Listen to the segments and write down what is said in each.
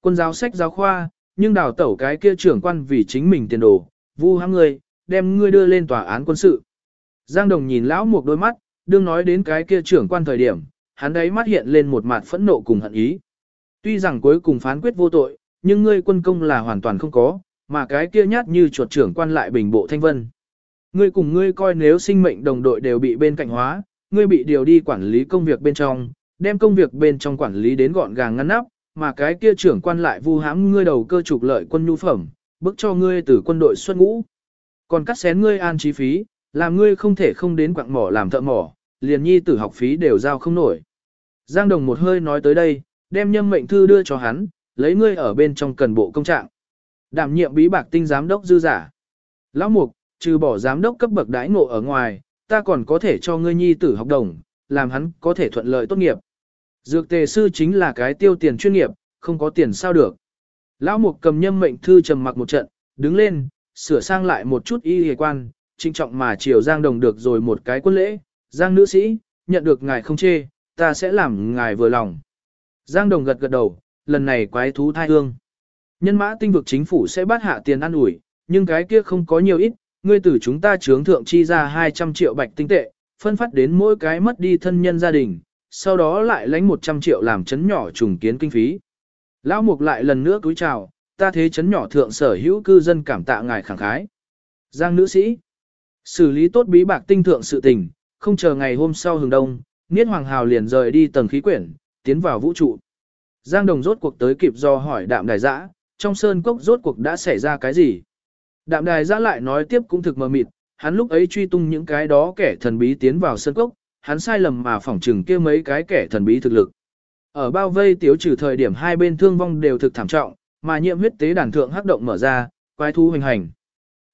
Quân giáo sách giáo khoa, nhưng đào tẩu cái kia trưởng quan vì chính mình tiền đồ, vu hãm ngươi, đem ngươi đưa lên tòa án quân sự. Giang Đồng nhìn lão một đôi mắt, đương nói đến cái kia trưởng quan thời điểm, hắn đấy mắt hiện lên một mặt phẫn nộ cùng hận ý. Tuy rằng cuối cùng phán quyết vô tội, nhưng ngươi quân công là hoàn toàn không có, mà cái kia nhát như chuột trưởng quan lại bình bộ thanh vân. Ngươi cùng ngươi coi nếu sinh mệnh đồng đội đều bị bên cạnh hóa, ngươi bị điều đi quản lý công việc bên trong, đem công việc bên trong quản lý đến gọn gàng ngăn nắp, mà cái kia trưởng quan lại vu hãm ngươi đầu cơ trục lợi quân nhu phẩm, bức cho ngươi từ quân đội xuất ngũ. Còn cắt xén ngươi an trí phí, làm ngươi không thể không đến quặng mỏ làm thợ mỏ, liền nhi tử học phí đều giao không nổi. Giang Đồng một hơi nói tới đây, đem nhâm mệnh thư đưa cho hắn, lấy ngươi ở bên trong cần bộ công trạng. Đảm nhiệm bí bạc tinh giám đốc dư giả. Lão mục, trừ bỏ giám đốc cấp bậc đãi ngộ ở ngoài, ta còn có thể cho ngươi nhi tử học đồng, làm hắn có thể thuận lợi tốt nghiệp. Dược tề sư chính là cái tiêu tiền chuyên nghiệp, không có tiền sao được. Lão mục cầm nhâm mệnh thư trầm mặc một trận, đứng lên, sửa sang lại một chút y hề quan, trinh trọng mà chiều Giang Đồng được rồi một cái quân lễ. Giang nữ sĩ, nhận được ngài không chê, ta sẽ làm ngài vừa lòng. Giang Đồng gật gật đầu, lần này quái thú thai hương. Nhân mã tinh vực chính phủ sẽ bắt hạ tiền ăn ủi, nhưng cái kia không có nhiều ít, ngươi tử chúng ta chướng thượng chi ra 200 triệu bạch tinh tệ, phân phát đến mỗi cái mất đi thân nhân gia đình, sau đó lại lãnh 100 triệu làm chấn nhỏ trùng kiến kinh phí. Lão Mục lại lần nữa cúi chào, ta thế chấn nhỏ thượng sở hữu cư dân cảm tạ ngài khẳng khái. Giang nữ sĩ, xử lý tốt bí bạc tinh thượng sự tình, không chờ ngày hôm sau hừng đông, Niết Hoàng Hào liền rời đi tầng khí quyển, tiến vào vũ trụ. Giang Đồng rốt cuộc tới kịp do hỏi đạm đài dã, trong sơn cốc rốt cuộc đã xảy ra cái gì. Đạm đài dã lại nói tiếp cũng thực mờ mịt, hắn lúc ấy truy tung những cái đó kẻ thần bí tiến vào sơn cốc, hắn sai lầm mà phỏng trừng kia mấy cái kẻ thần bí thực lực. Ở bao vây tiếu trừ thời điểm hai bên thương vong đều thực thảm trọng, mà nhiệm huyết tế đàn thượng hắc động mở ra, quái thú hoành hành.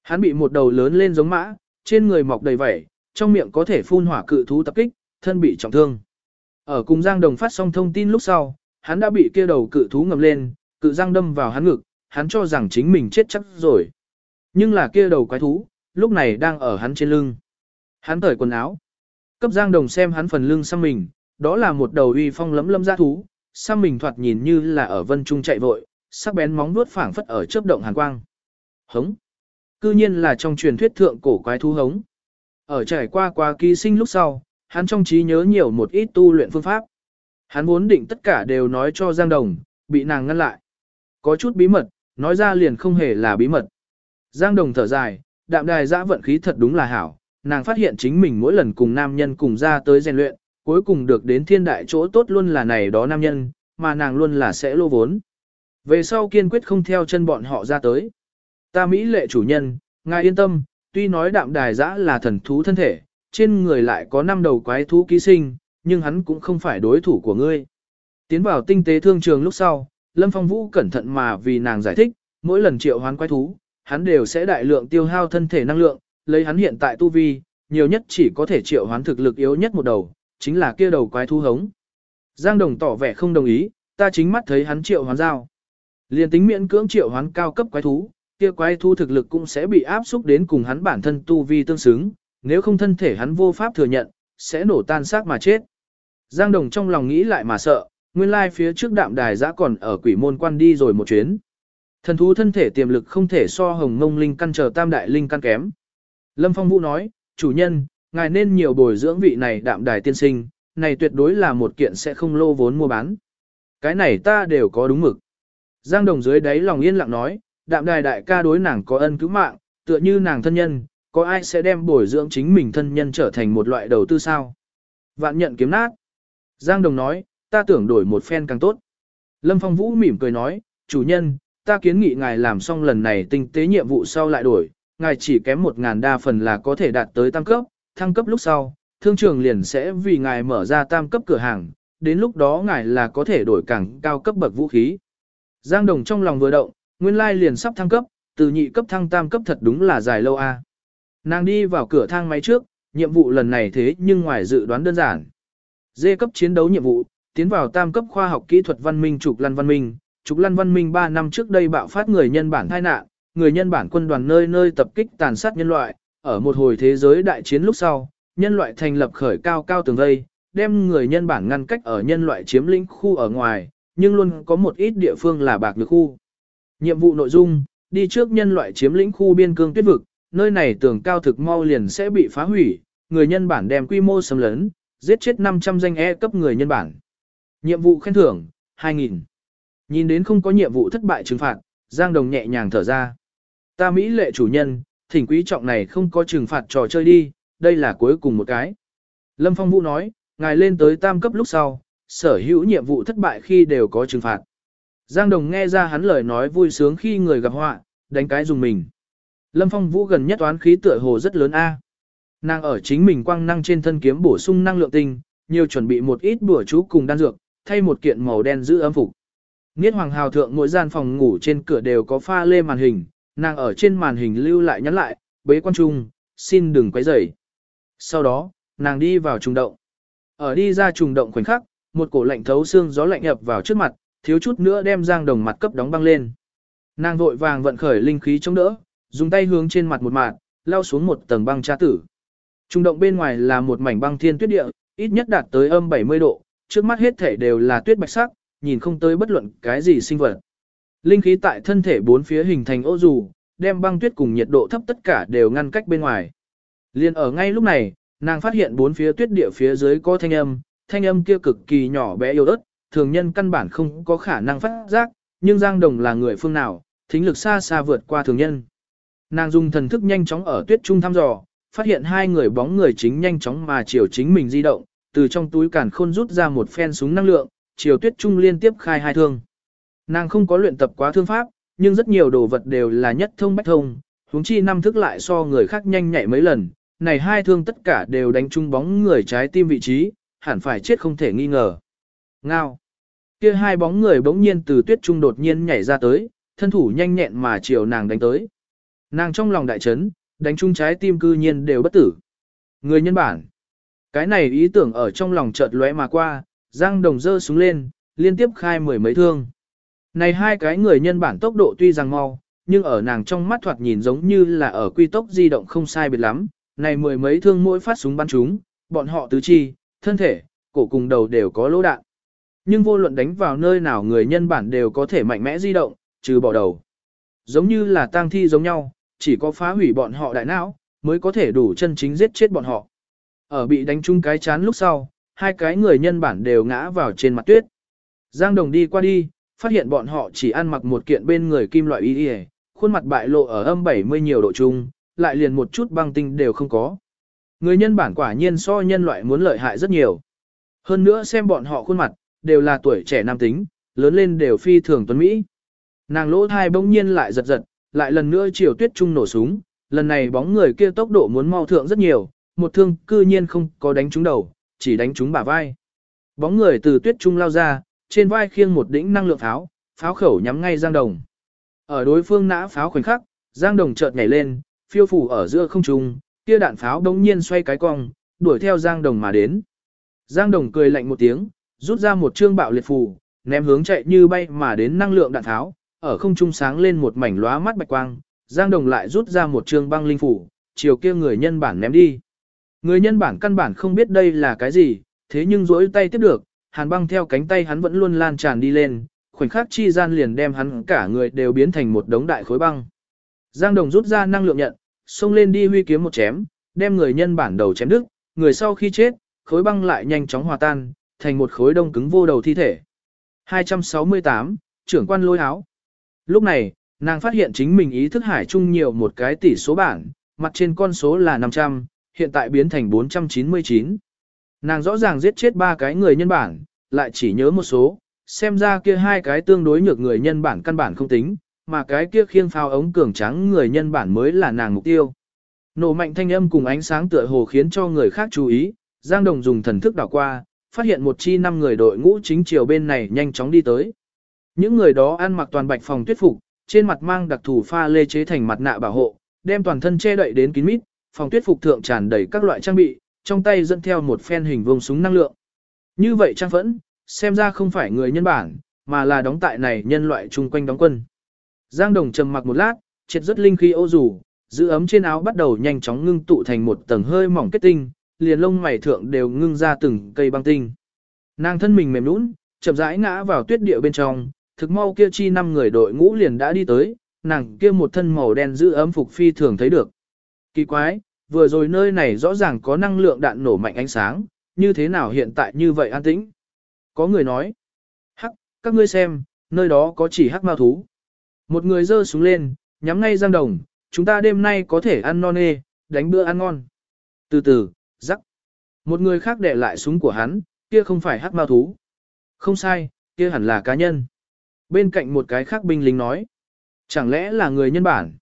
Hắn bị một đầu lớn lên giống mã, trên người mọc đầy vảy, trong miệng có thể phun hỏa cự thú tập kích, thân bị trọng thương. Ở cùng Giang Đồng phát xong thông tin lúc sau, hắn đã bị kia đầu cự thú ngầm lên, cự giang đâm vào hắn ngực, hắn cho rằng chính mình chết chắc rồi. Nhưng là kia đầu quái thú, lúc này đang ở hắn trên lưng. Hắn tởi quần áo. Cấp Giang Đồng xem hắn phần lưng xăm mình, đó là một đầu uy phong lấm lấm ra thú, xăm mình thoạt nhìn như là ở vân trung chạy vội, sắc bén móng vuốt phảng phất ở chớp động hàn quang. Hống. Cư nhiên là trong truyền thuyết thượng cổ quái thú hống. Ở trải qua qua ký sinh lúc sau, hắn trong trí nhớ nhiều một ít tu luyện phương pháp. Hắn muốn định tất cả đều nói cho Giang Đồng, bị nàng ngăn lại. Có chút bí mật, nói ra liền không hề là bí mật. Giang Đồng thở dài, đạm đài dã vận khí thật đúng là hảo, nàng phát hiện chính mình mỗi lần cùng nam nhân cùng ra tới rèn luyện, cuối cùng được đến thiên đại chỗ tốt luôn là này đó nam nhân, mà nàng luôn là sẽ lô vốn. Về sau kiên quyết không theo chân bọn họ ra tới. Ta Mỹ lệ chủ nhân, ngài yên tâm, tuy nói đạm đài giã là thần thú thân thể, trên người lại có năm đầu quái thú ký sinh, nhưng hắn cũng không phải đối thủ của ngươi. Tiến vào tinh tế thương trường lúc sau, Lâm Phong Vũ cẩn thận mà vì nàng giải thích, mỗi lần triệu hoán quái thú, hắn đều sẽ đại lượng tiêu hao thân thể năng lượng, lấy hắn hiện tại tu vi, nhiều nhất chỉ có thể triệu hoán thực lực yếu nhất một đầu, chính là kia đầu quái thú hống. Giang Đồng tỏ vẻ không đồng ý, ta chính mắt thấy hắn triệu hoán dao. Liên tính miễn cưỡng triệu hoán cao cấp quái thú, kia quái thú thực lực cũng sẽ bị áp xúc đến cùng hắn bản thân tu vi tương xứng, nếu không thân thể hắn vô pháp thừa nhận, sẽ nổ tan xác mà chết. Giang Đồng trong lòng nghĩ lại mà sợ, nguyên lai phía trước đạm đài giã còn ở quỷ môn quan đi rồi một chuyến. Thần thú thân thể tiềm lực không thể so hồng mông linh căn chờ tam đại linh căn kém. Lâm Phong Vũ nói, chủ nhân, ngài nên nhiều bồi dưỡng vị này đạm đài tiên sinh, này tuyệt đối là một kiện sẽ không lô vốn mua bán. Cái này ta đều có đúng mực. Giang Đồng dưới đáy lòng yên lặng nói, đạm đài đại ca đối nàng có ân cứu mạng, tựa như nàng thân nhân, có ai sẽ đem bồi dưỡng chính mình thân nhân trở thành một loại đầu tư sao? Vạn nhận kiếm nát. Giang Đồng nói, ta tưởng đổi một phen càng tốt. Lâm Phong Vũ mỉm cười nói, chủ nhân, ta kiến nghị ngài làm xong lần này tinh tế nhiệm vụ sau lại đổi, ngài chỉ kém một ngàn đa phần là có thể đạt tới tam cấp, thăng cấp lúc sau, thương trường liền sẽ vì ngài mở ra tam cấp cửa hàng, đến lúc đó ngài là có thể đổi càng cao cấp bậc vũ khí. Giang Đồng trong lòng vừa động, nguyên lai liền sắp thăng cấp, từ nhị cấp thăng tam cấp thật đúng là dài lâu a. Nàng đi vào cửa thang máy trước, nhiệm vụ lần này thế nhưng ngoài dự đoán đơn giản. D cấp chiến đấu nhiệm vụ, tiến vào tam cấp khoa học kỹ thuật văn minh trục lăn văn minh. Trục lăn văn minh 3 năm trước đây bạo phát người nhân bản tai nạn, người nhân bản quân đoàn nơi nơi tập kích tàn sát nhân loại, ở một hồi thế giới đại chiến lúc sau, nhân loại thành lập khởi cao cao tường vây, đem người nhân bản ngăn cách ở nhân loại chiếm lĩnh khu ở ngoài, nhưng luôn có một ít địa phương là bạc nhược khu. Nhiệm vụ nội dung, đi trước nhân loại chiếm lĩnh khu biên cương tuyết vực, nơi này tường cao thực mau liền sẽ bị phá hủy, người nhân bản đem quy mô xâm lấn, giết chết 500 danh E cấp người nhân bản. Nhiệm vụ khen thưởng, 2.000. Nhìn đến không có nhiệm vụ thất bại trừng phạt, Giang Đồng nhẹ nhàng thở ra. Ta Mỹ lệ chủ nhân, thỉnh quý trọng này không có trừng phạt trò chơi đi, đây là cuối cùng một cái. Lâm Phong Vũ nói, ngài lên tới tam cấp lúc sau, sở hữu nhiệm vụ thất bại khi đều có trừng phạt. Giang Đồng nghe ra hắn lời nói vui sướng khi người gặp họa, đánh cái dùng mình. Lâm Phong Vũ gần nhất toán khí tựa hồ rất lớn A. Nàng ở chính mình quang năng trên thân kiếm bổ sung năng lượng tinh, nhiều chuẩn bị một ít bữa chú cùng đan dược, thay một kiện màu đen giữ ấm phục. Niết Hoàng Hào thượng mỗi gian phòng ngủ trên cửa đều có pha lê màn hình, nàng ở trên màn hình lưu lại nhắn lại, bế quan trung, xin đừng quấy rầy. Sau đó, nàng đi vào trùng động. Ở đi ra trùng động khoảnh khắc, một cổ lạnh thấu xương gió lạnh ập vào trước mặt, thiếu chút nữa đem Giang Đồng mặt cấp đóng băng lên. Nàng vội vàng vận khởi linh khí chống đỡ, dùng tay hướng trên mặt một mạt, lao xuống một tầng băng tra tử. Trung động bên ngoài là một mảnh băng thiên tuyết địa, ít nhất đạt tới âm 70 độ, trước mắt hết thể đều là tuyết bạch sắc, nhìn không tới bất luận cái gì sinh vật. Linh khí tại thân thể bốn phía hình thành ô dù, đem băng tuyết cùng nhiệt độ thấp tất cả đều ngăn cách bên ngoài. Liên ở ngay lúc này, nàng phát hiện bốn phía tuyết địa phía dưới có thanh âm, thanh âm kia cực kỳ nhỏ bé yếu ớt, thường nhân căn bản không có khả năng phát giác, nhưng Giang Đồng là người phương nào, thính lực xa xa vượt qua thường nhân. Nàng dùng thần thức nhanh chóng ở tuyết trung thăm dò, phát hiện hai người bóng người chính nhanh chóng mà chiều chính mình di động, từ trong túi càn khôn rút ra một phen súng năng lượng, chiều tuyết trung liên tiếp khai hai thương. Nàng không có luyện tập quá thương pháp, nhưng rất nhiều đồ vật đều là nhất thông bách thông, huống chi năm thức lại so người khác nhanh nhạy mấy lần, này hai thương tất cả đều đánh trúng bóng người trái tim vị trí, hẳn phải chết không thể nghi ngờ. Ngao. Kia hai bóng người bỗng nhiên từ tuyết trung đột nhiên nhảy ra tới, thân thủ nhanh nhẹn mà chiều nàng đánh tới. Nàng trong lòng đại chấn, đánh trúng trái tim cư nhiên đều bất tử. Người nhân bản. Cái này ý tưởng ở trong lòng chợt lóe mà qua, Giang Đồng dơ xuống lên, liên tiếp khai mười mấy thương. Này hai cái người nhân bản tốc độ tuy rằng mau, nhưng ở nàng trong mắt thoạt nhìn giống như là ở quy tốc di động không sai biệt lắm. Này mười mấy thương mỗi phát súng bắn chúng, bọn họ tứ chi, thân thể, cổ cùng đầu đều có lỗ đạn. Nhưng vô luận đánh vào nơi nào người nhân bản đều có thể mạnh mẽ di động, trừ bỏ đầu. Giống như là tang thi giống nhau, chỉ có phá hủy bọn họ đại não, mới có thể đủ chân chính giết chết bọn họ. Ở bị đánh trúng cái chán lúc sau, hai cái người nhân bản đều ngã vào trên mặt tuyết. Giang Đồng đi qua đi, phát hiện bọn họ chỉ ăn mặc một kiện bên người kim loại y y, khuôn mặt bại lộ ở âm 70 nhiều độ chung, lại liền một chút băng tinh đều không có. Người nhân bản quả nhiên so nhân loại muốn lợi hại rất nhiều. Hơn nữa xem bọn họ khuôn mặt, đều là tuổi trẻ nam tính, lớn lên đều phi thường tuấn Mỹ. Nàng lỗ thai bỗng nhiên lại giật giật, lại lần nữa chiều tuyết trung nổ súng, lần này bóng người kia tốc độ muốn mau thượng rất nhiều, một thương cư nhiên không có đánh trúng đầu, chỉ đánh trúng bả vai. Bóng người từ tuyết trung lao ra, trên vai khiêng một đỉnh năng lượng pháo, pháo khẩu nhắm ngay Giang Đồng. Ở đối phương nã pháo khoảnh khắc, Giang Đồng chợt nhảy lên, phiêu phủ ở giữa không trung, kia đạn pháo đống nhiên xoay cái cong, đuổi theo Giang Đồng mà đến. Giang Đồng cười lạnh một tiếng, rút ra một trương bạo liệt phù, ném hướng chạy như bay mà đến năng lượng đạn tháo, ở không trung sáng lên một mảnh lóa mắt bạch quang, Giang Đồng lại rút ra một trương băng linh phủ, chiều kia người nhân bản ném đi. Người nhân bản căn bản không biết đây là cái gì, thế nhưng rỗi tay tiếp được, hàn băng theo cánh tay hắn vẫn luôn lan tràn đi lên, khoảnh khắc chi gian liền đem hắn cả người đều biến thành một đống đại khối băng. Giang Đồng rút ra năng lượng nhận, xông lên đi huy kiếm một chém, đem người nhân bản đầu chém đứt, người sau khi chết, khối băng lại nhanh chóng hòa tan, thành một khối đông cứng vô đầu thi thể. 268, trưởng quan lôi áo. Lúc này, nàng phát hiện chính mình ý thức hải chung nhiều một cái tỷ số bảng, mặt trên con số là 500, hiện tại biến thành 499. Nàng rõ ràng giết chết ba cái người nhân bản, lại chỉ nhớ một số, xem ra kia hai cái tương đối nhược người nhân bản căn bản không tính, mà cái kia khiêng phao ống cường trắng người nhân bản mới là nàng mục tiêu. Nổ mạnh thanh âm cùng ánh sáng tựa hồ khiến cho người khác chú ý, Giang Đồng dùng thần thức đảo qua, phát hiện một chi năm người đội ngũ chính chiều bên này nhanh chóng đi tới. Những người đó ăn mặc toàn bạch phòng tuyết phục, trên mặt mang đặc thù pha lê chế thành mặt nạ bảo hộ, đem toàn thân che đậy đến kín mít, phòng tuyết phục thượng tràn đầy các loại trang bị, trong tay dẫn theo một phen hình vuông súng năng lượng. Như vậy trang phẫn, xem ra không phải người nhân bản, mà là đóng tại này nhân loại chung quanh đóng quân. Giang Đồng trầm mặc một lát, triệt rất linh khí ô dù, giữ ấm trên áo bắt đầu nhanh chóng ngưng tụ thành một tầng hơi mỏng kết tinh, liền lông mày thượng đều ngưng ra từng cây băng tinh. Nàng thân mình mềm nũng, chậm rãi ngã vào tuyết địa bên trong, thực mau kia chi năm người đội ngũ liền đã đi tới, nàng kia một thân màu đen giữ ấm phục phi thường thấy được. Kỳ quái, vừa rồi nơi này rõ ràng có năng lượng đạn nổ mạnh ánh sáng, như thế nào hiện tại như vậy an tĩnh? Có người nói, hắc, các ngươi xem, nơi đó có chỉ hắc mao thú. Một người giơ súng lên, nhắm ngay Giang Đồng, chúng ta đêm nay có thể ăn non nê, đánh bữa ăn ngon. Từ từ, rắc. Một người khác để lại súng của hắn, kia không phải hắc mao thú. Không sai, kia hẳn là cá nhân. Bên cạnh một cái khác binh lính nói. Chẳng lẽ là người nhân bản?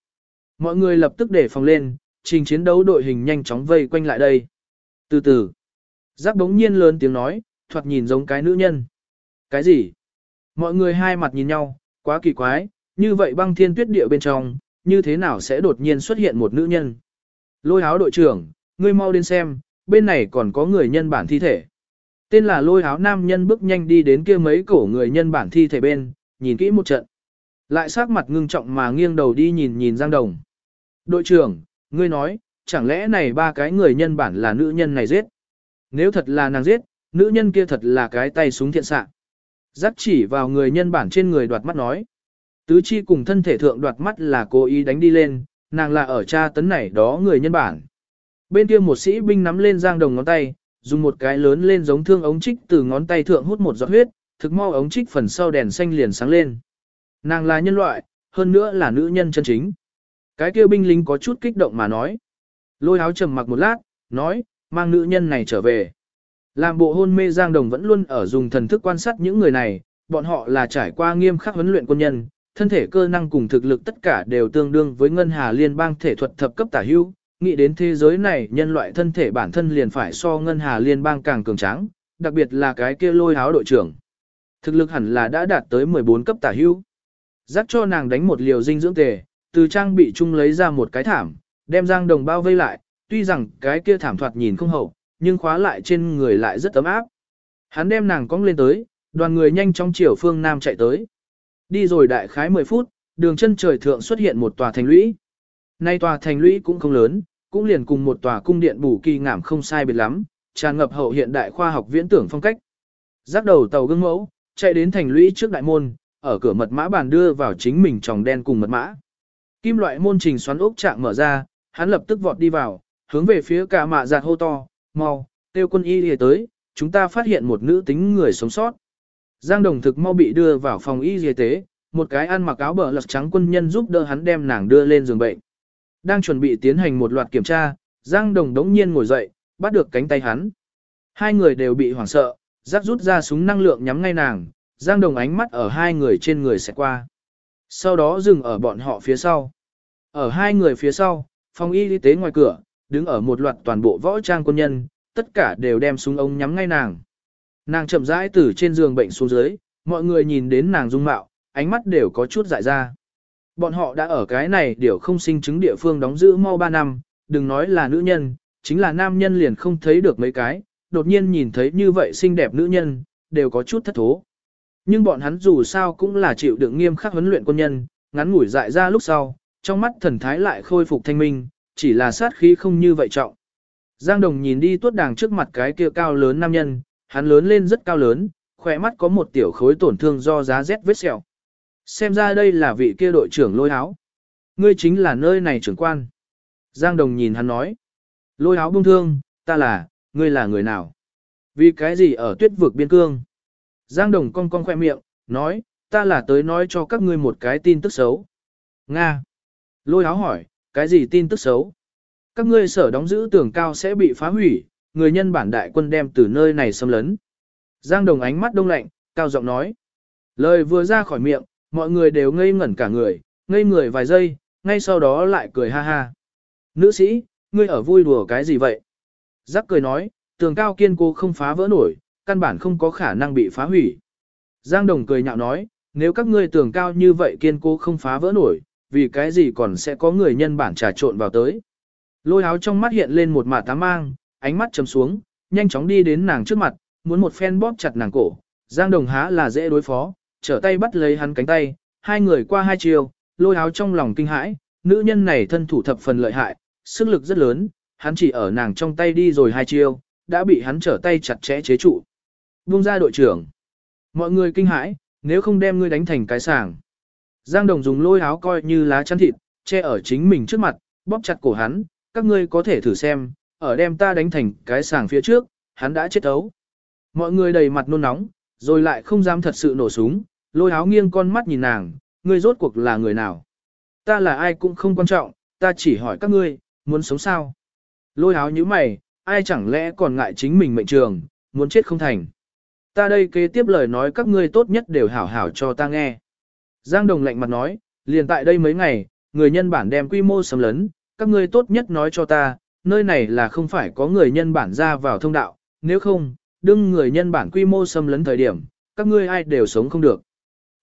Mọi người lập tức để phòng lên, trình chiến đấu đội hình nhanh chóng vây quanh lại đây. Từ từ, giác bỗng nhiên lớn tiếng nói, thoạt nhìn giống cái nữ nhân. Cái gì? Mọi người hai mặt nhìn nhau, quá kỳ quái, như vậy băng thiên tuyết địa bên trong, như thế nào sẽ đột nhiên xuất hiện một nữ nhân? Lôi áo đội trưởng, ngươi mau đến xem, bên này còn có người nhân bản thi thể. Tên là lôi áo nam nhân bước nhanh đi đến kia mấy cổ người nhân bản thi thể bên, nhìn kỹ một trận. Lại sắc mặt ngưng trọng mà nghiêng đầu đi nhìn nhìn Giang Đồng. Đội trưởng, ngươi nói, chẳng lẽ này ba cái người nhân bản là nữ nhân này giết? Nếu thật là nàng giết, nữ nhân kia thật là cái tay súng thiện xạ. Giác chỉ vào người nhân bản trên người đoạt mắt nói. Tứ chi cùng thân thể thượng đoạt mắt là cố ý đánh đi lên, nàng là ở cha tấn này đó người nhân bản. Bên kia một sĩ binh nắm lên giang đồng ngón tay, dùng một cái lớn lên giống thương ống trích từ ngón tay thượng hút một giọt huyết, thực mau ống trích phần sau đèn xanh liền sáng lên. Nàng là nhân loại, hơn nữa là nữ nhân chân chính. Cái kia binh lính có chút kích động mà nói. Lôi áo trầm mặc một lát, nói, mang nữ nhân này trở về. Làm bộ hôn mê Giang Đồng vẫn luôn ở dùng thần thức quan sát những người này, bọn họ là trải qua nghiêm khắc huấn luyện quân nhân, thân thể cơ năng cùng thực lực tất cả đều tương đương với ngân hà liên bang thể thuật thập cấp tả hưu. Nghĩ đến thế giới này nhân loại thân thể bản thân liền phải so ngân hà liên bang càng cường tráng, đặc biệt là cái kia lôi áo đội trưởng. Thực lực hẳn là đã đạt tới 14 cấp tả hưu. Dắt cho nàng đánh một liều dinh dưỡng tề, từ trang bị chung lấy ra một cái thảm, đem Giang Đồng bao vây lại, tuy rằng cái kia thảm thoạt nhìn không hậu, nhưng khóa lại trên người lại rất ấm áp. Hắn đem nàng cong lên tới, đoàn người nhanh chóng chiều phương Nam chạy tới. Đi rồi đại khái 10 phút, đường chân trời thượng xuất hiện một tòa thành lũy. Nay tòa thành lũy cũng không lớn, cũng liền cùng một tòa cung điện bù kỳ ngảm không sai biệt lắm, tràn ngập hậu hiện đại khoa học viễn tưởng phong cách. Giác đầu tàu gương mẫu, chạy đến thành lũy trước đại môn, ở cửa mật mã bàn đưa vào chính mình tròng đen cùng mật mã. Kim loại môn trình xoắn ốc trạng mở ra, hắn lập tức vọt đi vào, hướng về phía cả mạ giạt hô to, mau, tiêu quân y đi tới, chúng ta phát hiện một nữ tính người sống sót. Giang đồng thực mau bị đưa vào phòng y y tế, một cái ăn mặc áo bờ lật trắng quân nhân giúp đỡ hắn đem nàng đưa lên giường bệnh. Đang chuẩn bị tiến hành một loạt kiểm tra, Giang đồng đống nhiên ngồi dậy, bắt được cánh tay hắn. Hai người đều bị hoảng sợ, Giác rút ra súng năng lượng nhắm ngay nàng, Giang đồng ánh mắt ở hai người trên người sẽ qua. Sau đó dừng ở bọn họ phía sau. Ở hai người phía sau, phòng y y tế ngoài cửa, đứng ở một loạt toàn bộ võ trang quân nhân, tất cả đều đem súng ống nhắm ngay nàng. Nàng chậm rãi từ trên giường bệnh xuống dưới, mọi người nhìn đến nàng dung mạo, ánh mắt đều có chút dại ra. Bọn họ đã ở cái này điều không sinh chứng địa phương đóng giữ mau 3 năm, đừng nói là nữ nhân, chính là nam nhân liền không thấy được mấy cái, đột nhiên nhìn thấy như vậy xinh đẹp nữ nhân, đều có chút thất thố. Nhưng bọn hắn dù sao cũng là chịu đựng nghiêm khắc huấn luyện quân nhân, ngắn ngủi dại ra lúc sau, trong mắt thần thái lại khôi phục thanh minh, chỉ là sát khí không như vậy trọng. Giang Đồng nhìn đi tuốt đàng trước mặt cái kia cao lớn nam nhân, hắn lớn lên rất cao lớn, khỏe mắt có một tiểu khối tổn thương do giá rét vết sẹo. Xem ra đây là vị kia đội trưởng lôi áo. Ngươi chính là nơi này trưởng quan. Giang Đồng nhìn hắn nói. Lôi áo bông thương, ta là, ngươi là người nào? Vì cái gì ở tuyết vực biên cương? Giang Đồng cong cong khoe miệng, nói, ta là tới nói cho các ngươi một cái tin tức xấu. Nga. Lôi áo hỏi, cái gì tin tức xấu? Các ngươi sở đóng giữ tường cao sẽ bị phá hủy, người nhân bản đại quân đem từ nơi này xâm lấn. Giang Đồng ánh mắt đông lạnh, cao giọng nói. Lời vừa ra khỏi miệng, mọi người đều ngây ngẩn cả người, ngây người vài giây, ngay sau đó lại cười ha ha. Nữ sĩ, ngươi ở vui đùa cái gì vậy? Giác cười nói, tường cao kiên cố không phá vỡ nổi, căn bản không có khả năng bị phá hủy. Giang Đồng cười nhạo nói, nếu các ngươi tường cao như vậy kiên cố không phá vỡ nổi, vì cái gì còn sẽ có người nhân bản trà trộn vào tới. Lôi áo trong mắt hiện lên một mả tá mang, ánh mắt chấm xuống, nhanh chóng đi đến nàng trước mặt, muốn một phen bóp chặt nàng cổ. Giang Đồng há là dễ đối phó, trở tay bắt lấy hắn cánh tay, hai người qua hai chiều, lôi áo trong lòng kinh hãi, nữ nhân này thân thủ thập phần lợi hại, sức lực rất lớn, hắn chỉ ở nàng trong tay đi rồi hai chiều đã bị hắn trở tay chặt chẽ chế trụ. Buông ra đội trưởng. Mọi người kinh hãi, nếu không đem ngươi đánh thành cái sàng. Giang Đồng dùng lôi áo coi như lá chắn thịt, che ở chính mình trước mặt, bóp chặt cổ hắn, các ngươi có thể thử xem, ở đem ta đánh thành cái sàng phía trước, hắn đã chết ấu. Mọi người đầy mặt nôn nóng, rồi lại không dám thật sự nổ súng, lôi áo nghiêng con mắt nhìn nàng, ngươi rốt cuộc là người nào. Ta là ai cũng không quan trọng, ta chỉ hỏi các ngươi, muốn sống sao. Lôi áo như mày, ai chẳng lẽ còn ngại chính mình mệnh trường, muốn chết không thành. Ta đây kế tiếp lời nói các ngươi tốt nhất đều hảo hảo cho ta nghe. Giang Đồng lạnh mặt nói, liền tại đây mấy ngày, người nhân bản đem quy mô sầm lớn, các ngươi tốt nhất nói cho ta, nơi này là không phải có người nhân bản ra vào thông đạo, nếu không, đương người nhân bản quy mô xâm lấn thời điểm, các ngươi ai đều sống không được.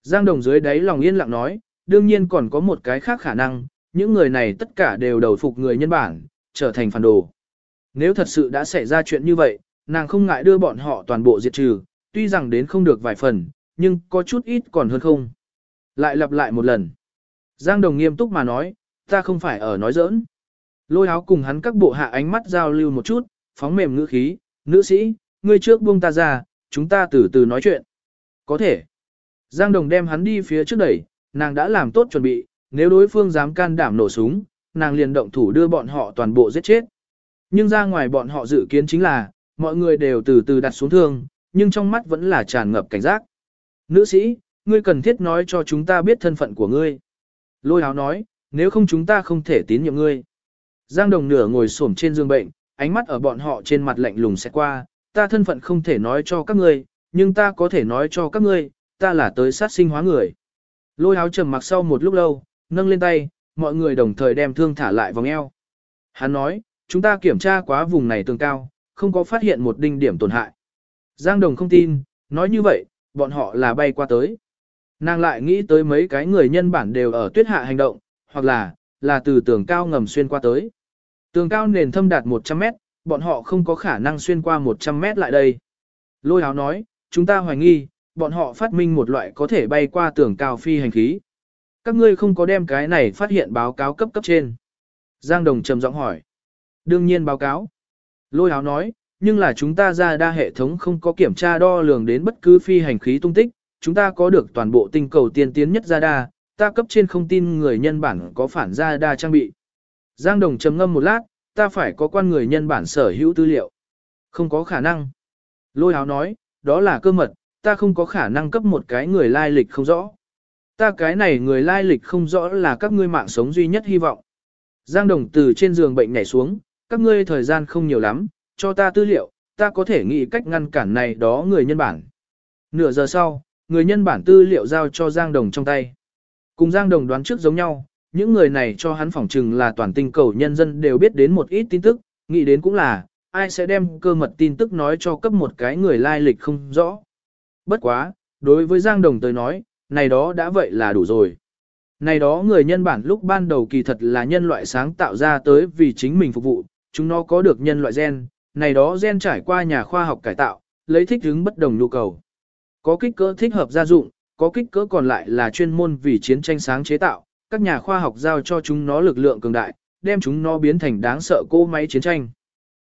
Giang Đồng dưới đáy lòng yên lặng nói, đương nhiên còn có một cái khác khả năng, những người này tất cả đều đầu phục người nhân bản, trở thành phản đồ. Nếu thật sự đã xảy ra chuyện như vậy, nàng không ngại đưa bọn họ toàn bộ diệt trừ, tuy rằng đến không được vài phần, nhưng có chút ít còn hơn không. Lại lặp lại một lần. Giang Đồng nghiêm túc mà nói, ta không phải ở nói giỡn. Lôi áo cùng hắn các bộ hạ ánh mắt giao lưu một chút, phóng mềm ngữ khí, nữ sĩ, ngươi trước buông ta ra, chúng ta từ từ nói chuyện. Có thể. Giang Đồng đem hắn đi phía trước đẩy, nàng đã làm tốt chuẩn bị, nếu đối phương dám can đảm nổ súng, nàng liền động thủ đưa bọn họ toàn bộ giết chết. Nhưng ra ngoài bọn họ dự kiến chính là, mọi người đều từ từ đặt xuống thương, nhưng trong mắt vẫn là tràn ngập cảnh giác. Nữ sĩ, ngươi cần thiết nói cho chúng ta biết thân phận của ngươi. Lôi áo nói, nếu không chúng ta không thể tín nhiệm ngươi. Giang Đồng nửa ngồi xổm trên giường bệnh, ánh mắt ở bọn họ trên mặt lạnh lùng sẽ qua, ta thân phận không thể nói cho các ngươi, nhưng ta có thể nói cho các ngươi, ta là tới sát sinh hóa người. Lôi áo trầm mặc sau một lúc lâu, nâng lên tay, mọi người đồng thời đem thương thả lại vòng eo. Hắn nói, chúng ta kiểm tra quá vùng này tường cao, không có phát hiện một đinh điểm tổn hại. Giang Đồng không tin, nói như vậy, bọn họ là bay qua tới. Nàng lại nghĩ tới mấy cái người nhân bản đều ở tuyết hạ hành động, hoặc là, là từ tường cao ngầm xuyên qua tới. Tường cao nền thâm đạt 100 mét, bọn họ không có khả năng xuyên qua 100 mét lại đây. Lôi áo nói, chúng ta hoài nghi, bọn họ phát minh một loại có thể bay qua tường cao phi hành khí. Các ngươi không có đem cái này phát hiện báo cáo cấp cấp trên. Giang Đồng trầm giọng hỏi. Đương nhiên báo cáo. Lôi áo nói, nhưng là chúng ta ra đa hệ thống không có kiểm tra đo lường đến bất cứ phi hành khí tung tích, chúng ta có được toàn bộ tinh cầu tiên tiến nhất ra đa, ta cấp trên không tin người nhân bản có phản ra đa trang bị. Giang Đồng trầm ngâm một lát, ta phải có quan người nhân bản sở hữu tư liệu. Không có khả năng. Lôi áo nói, đó là cơ mật, ta không có khả năng cấp một cái người lai lịch không rõ. Ta cái này người lai lịch không rõ là các ngươi mạng sống duy nhất hy vọng. Giang Đồng từ trên giường bệnh nhảy xuống, các ngươi thời gian không nhiều lắm, cho ta tư liệu, ta có thể nghĩ cách ngăn cản này đó người nhân bản. Nửa giờ sau, người nhân bản tư liệu giao cho Giang Đồng trong tay. Cùng Giang Đồng đoán trước giống nhau, những người này cho hắn phỏng trừng là toàn tinh cầu nhân dân đều biết đến một ít tin tức, nghĩ đến cũng là, ai sẽ đem cơ mật tin tức nói cho cấp một cái người lai lịch không rõ. Bất quá, đối với Giang Đồng tới nói, này đó đã vậy là đủ rồi. Này đó người nhân bản lúc ban đầu kỳ thật là nhân loại sáng tạo ra tới vì chính mình phục vụ, chúng nó có được nhân loại gen, này đó gen trải qua nhà khoa học cải tạo, lấy thích ứng bất đồng nhu cầu. Có kích cỡ thích hợp gia dụng, có kích cỡ còn lại là chuyên môn vì chiến tranh sáng chế tạo, các nhà khoa học giao cho chúng nó lực lượng cường đại, đem chúng nó biến thành đáng sợ cô máy chiến tranh.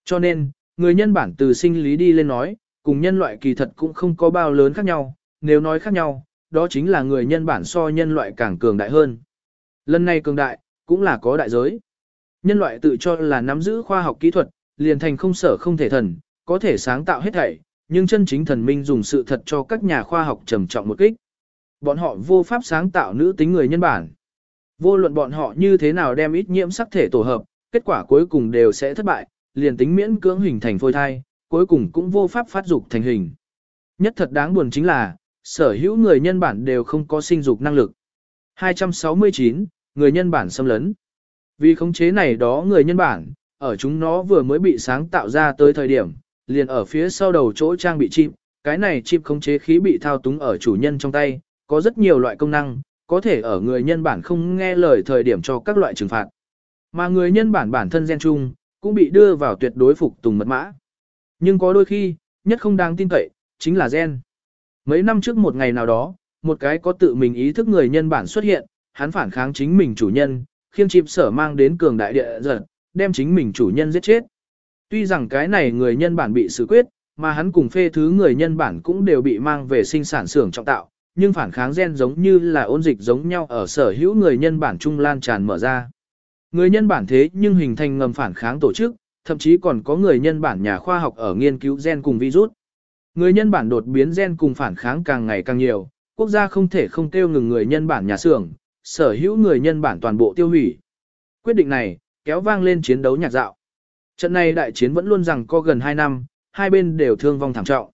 Cho nên, người nhân bản từ sinh lý đi lên nói, cùng nhân loại kỳ thật cũng không có bao lớn khác nhau, nếu nói khác nhau, đó chính là người nhân bản so nhân loại càng cường đại hơn. Lần này cường đại, cũng là có đại giới. Nhân loại tự cho là nắm giữ khoa học kỹ thuật, liền thành không sở không thể thần, có thể sáng tạo hết thảy, nhưng chân chính thần minh dùng sự thật cho các nhà khoa học trầm trọng một kích. Bọn họ vô pháp sáng tạo nữ tính người nhân bản. Vô luận bọn họ như thế nào đem ít nhiễm sắc thể tổ hợp, kết quả cuối cùng đều sẽ thất bại, liền tính miễn cưỡng hình thành phôi thai, cuối cùng cũng vô pháp phát dục thành hình. Nhất thật đáng buồn chính là, sở hữu người nhân bản đều không có sinh dục năng lực. 269, người nhân bản xâm lấn. Vì khống chế này đó người nhân bản, ở chúng nó vừa mới bị sáng tạo ra tới thời điểm, liền ở phía sau đầu chỗ trang bị chip, cái này chip khống chế khí bị thao túng ở chủ nhân trong tay, có rất nhiều loại công năng, có thể ở người nhân bản không nghe lời thời điểm cho các loại trừng phạt. Mà người nhân bản bản thân gen chung, cũng bị đưa vào tuyệt đối phục tùng mật mã. Nhưng có đôi khi, nhất không đáng tin cậy, chính là gen. Mấy năm trước một ngày nào đó, một cái có tự mình ý thức người nhân bản xuất hiện, hắn phản kháng chính mình chủ nhân, khiêng chịp sở mang đến cường đại địa giật, đem chính mình chủ nhân giết chết. Tuy rằng cái này người nhân bản bị xử quyết, mà hắn cùng phê thứ người nhân bản cũng đều bị mang về sinh sản xưởng trọng tạo, nhưng phản kháng gen giống như là ôn dịch giống nhau ở sở hữu người nhân bản trung lan tràn mở ra. Người nhân bản thế nhưng hình thành ngầm phản kháng tổ chức, thậm chí còn có người nhân bản nhà khoa học ở nghiên cứu gen cùng virus. Người nhân bản đột biến gen cùng phản kháng càng ngày càng nhiều, quốc gia không thể không tiêu ngừng người nhân bản nhà xưởng, sở hữu người nhân bản toàn bộ tiêu hủy. Quyết định này, kéo vang lên chiến đấu nhạc dạo. Trận này đại chiến vẫn luôn rằng co gần 2 năm, hai bên đều thương vong thảm trọng.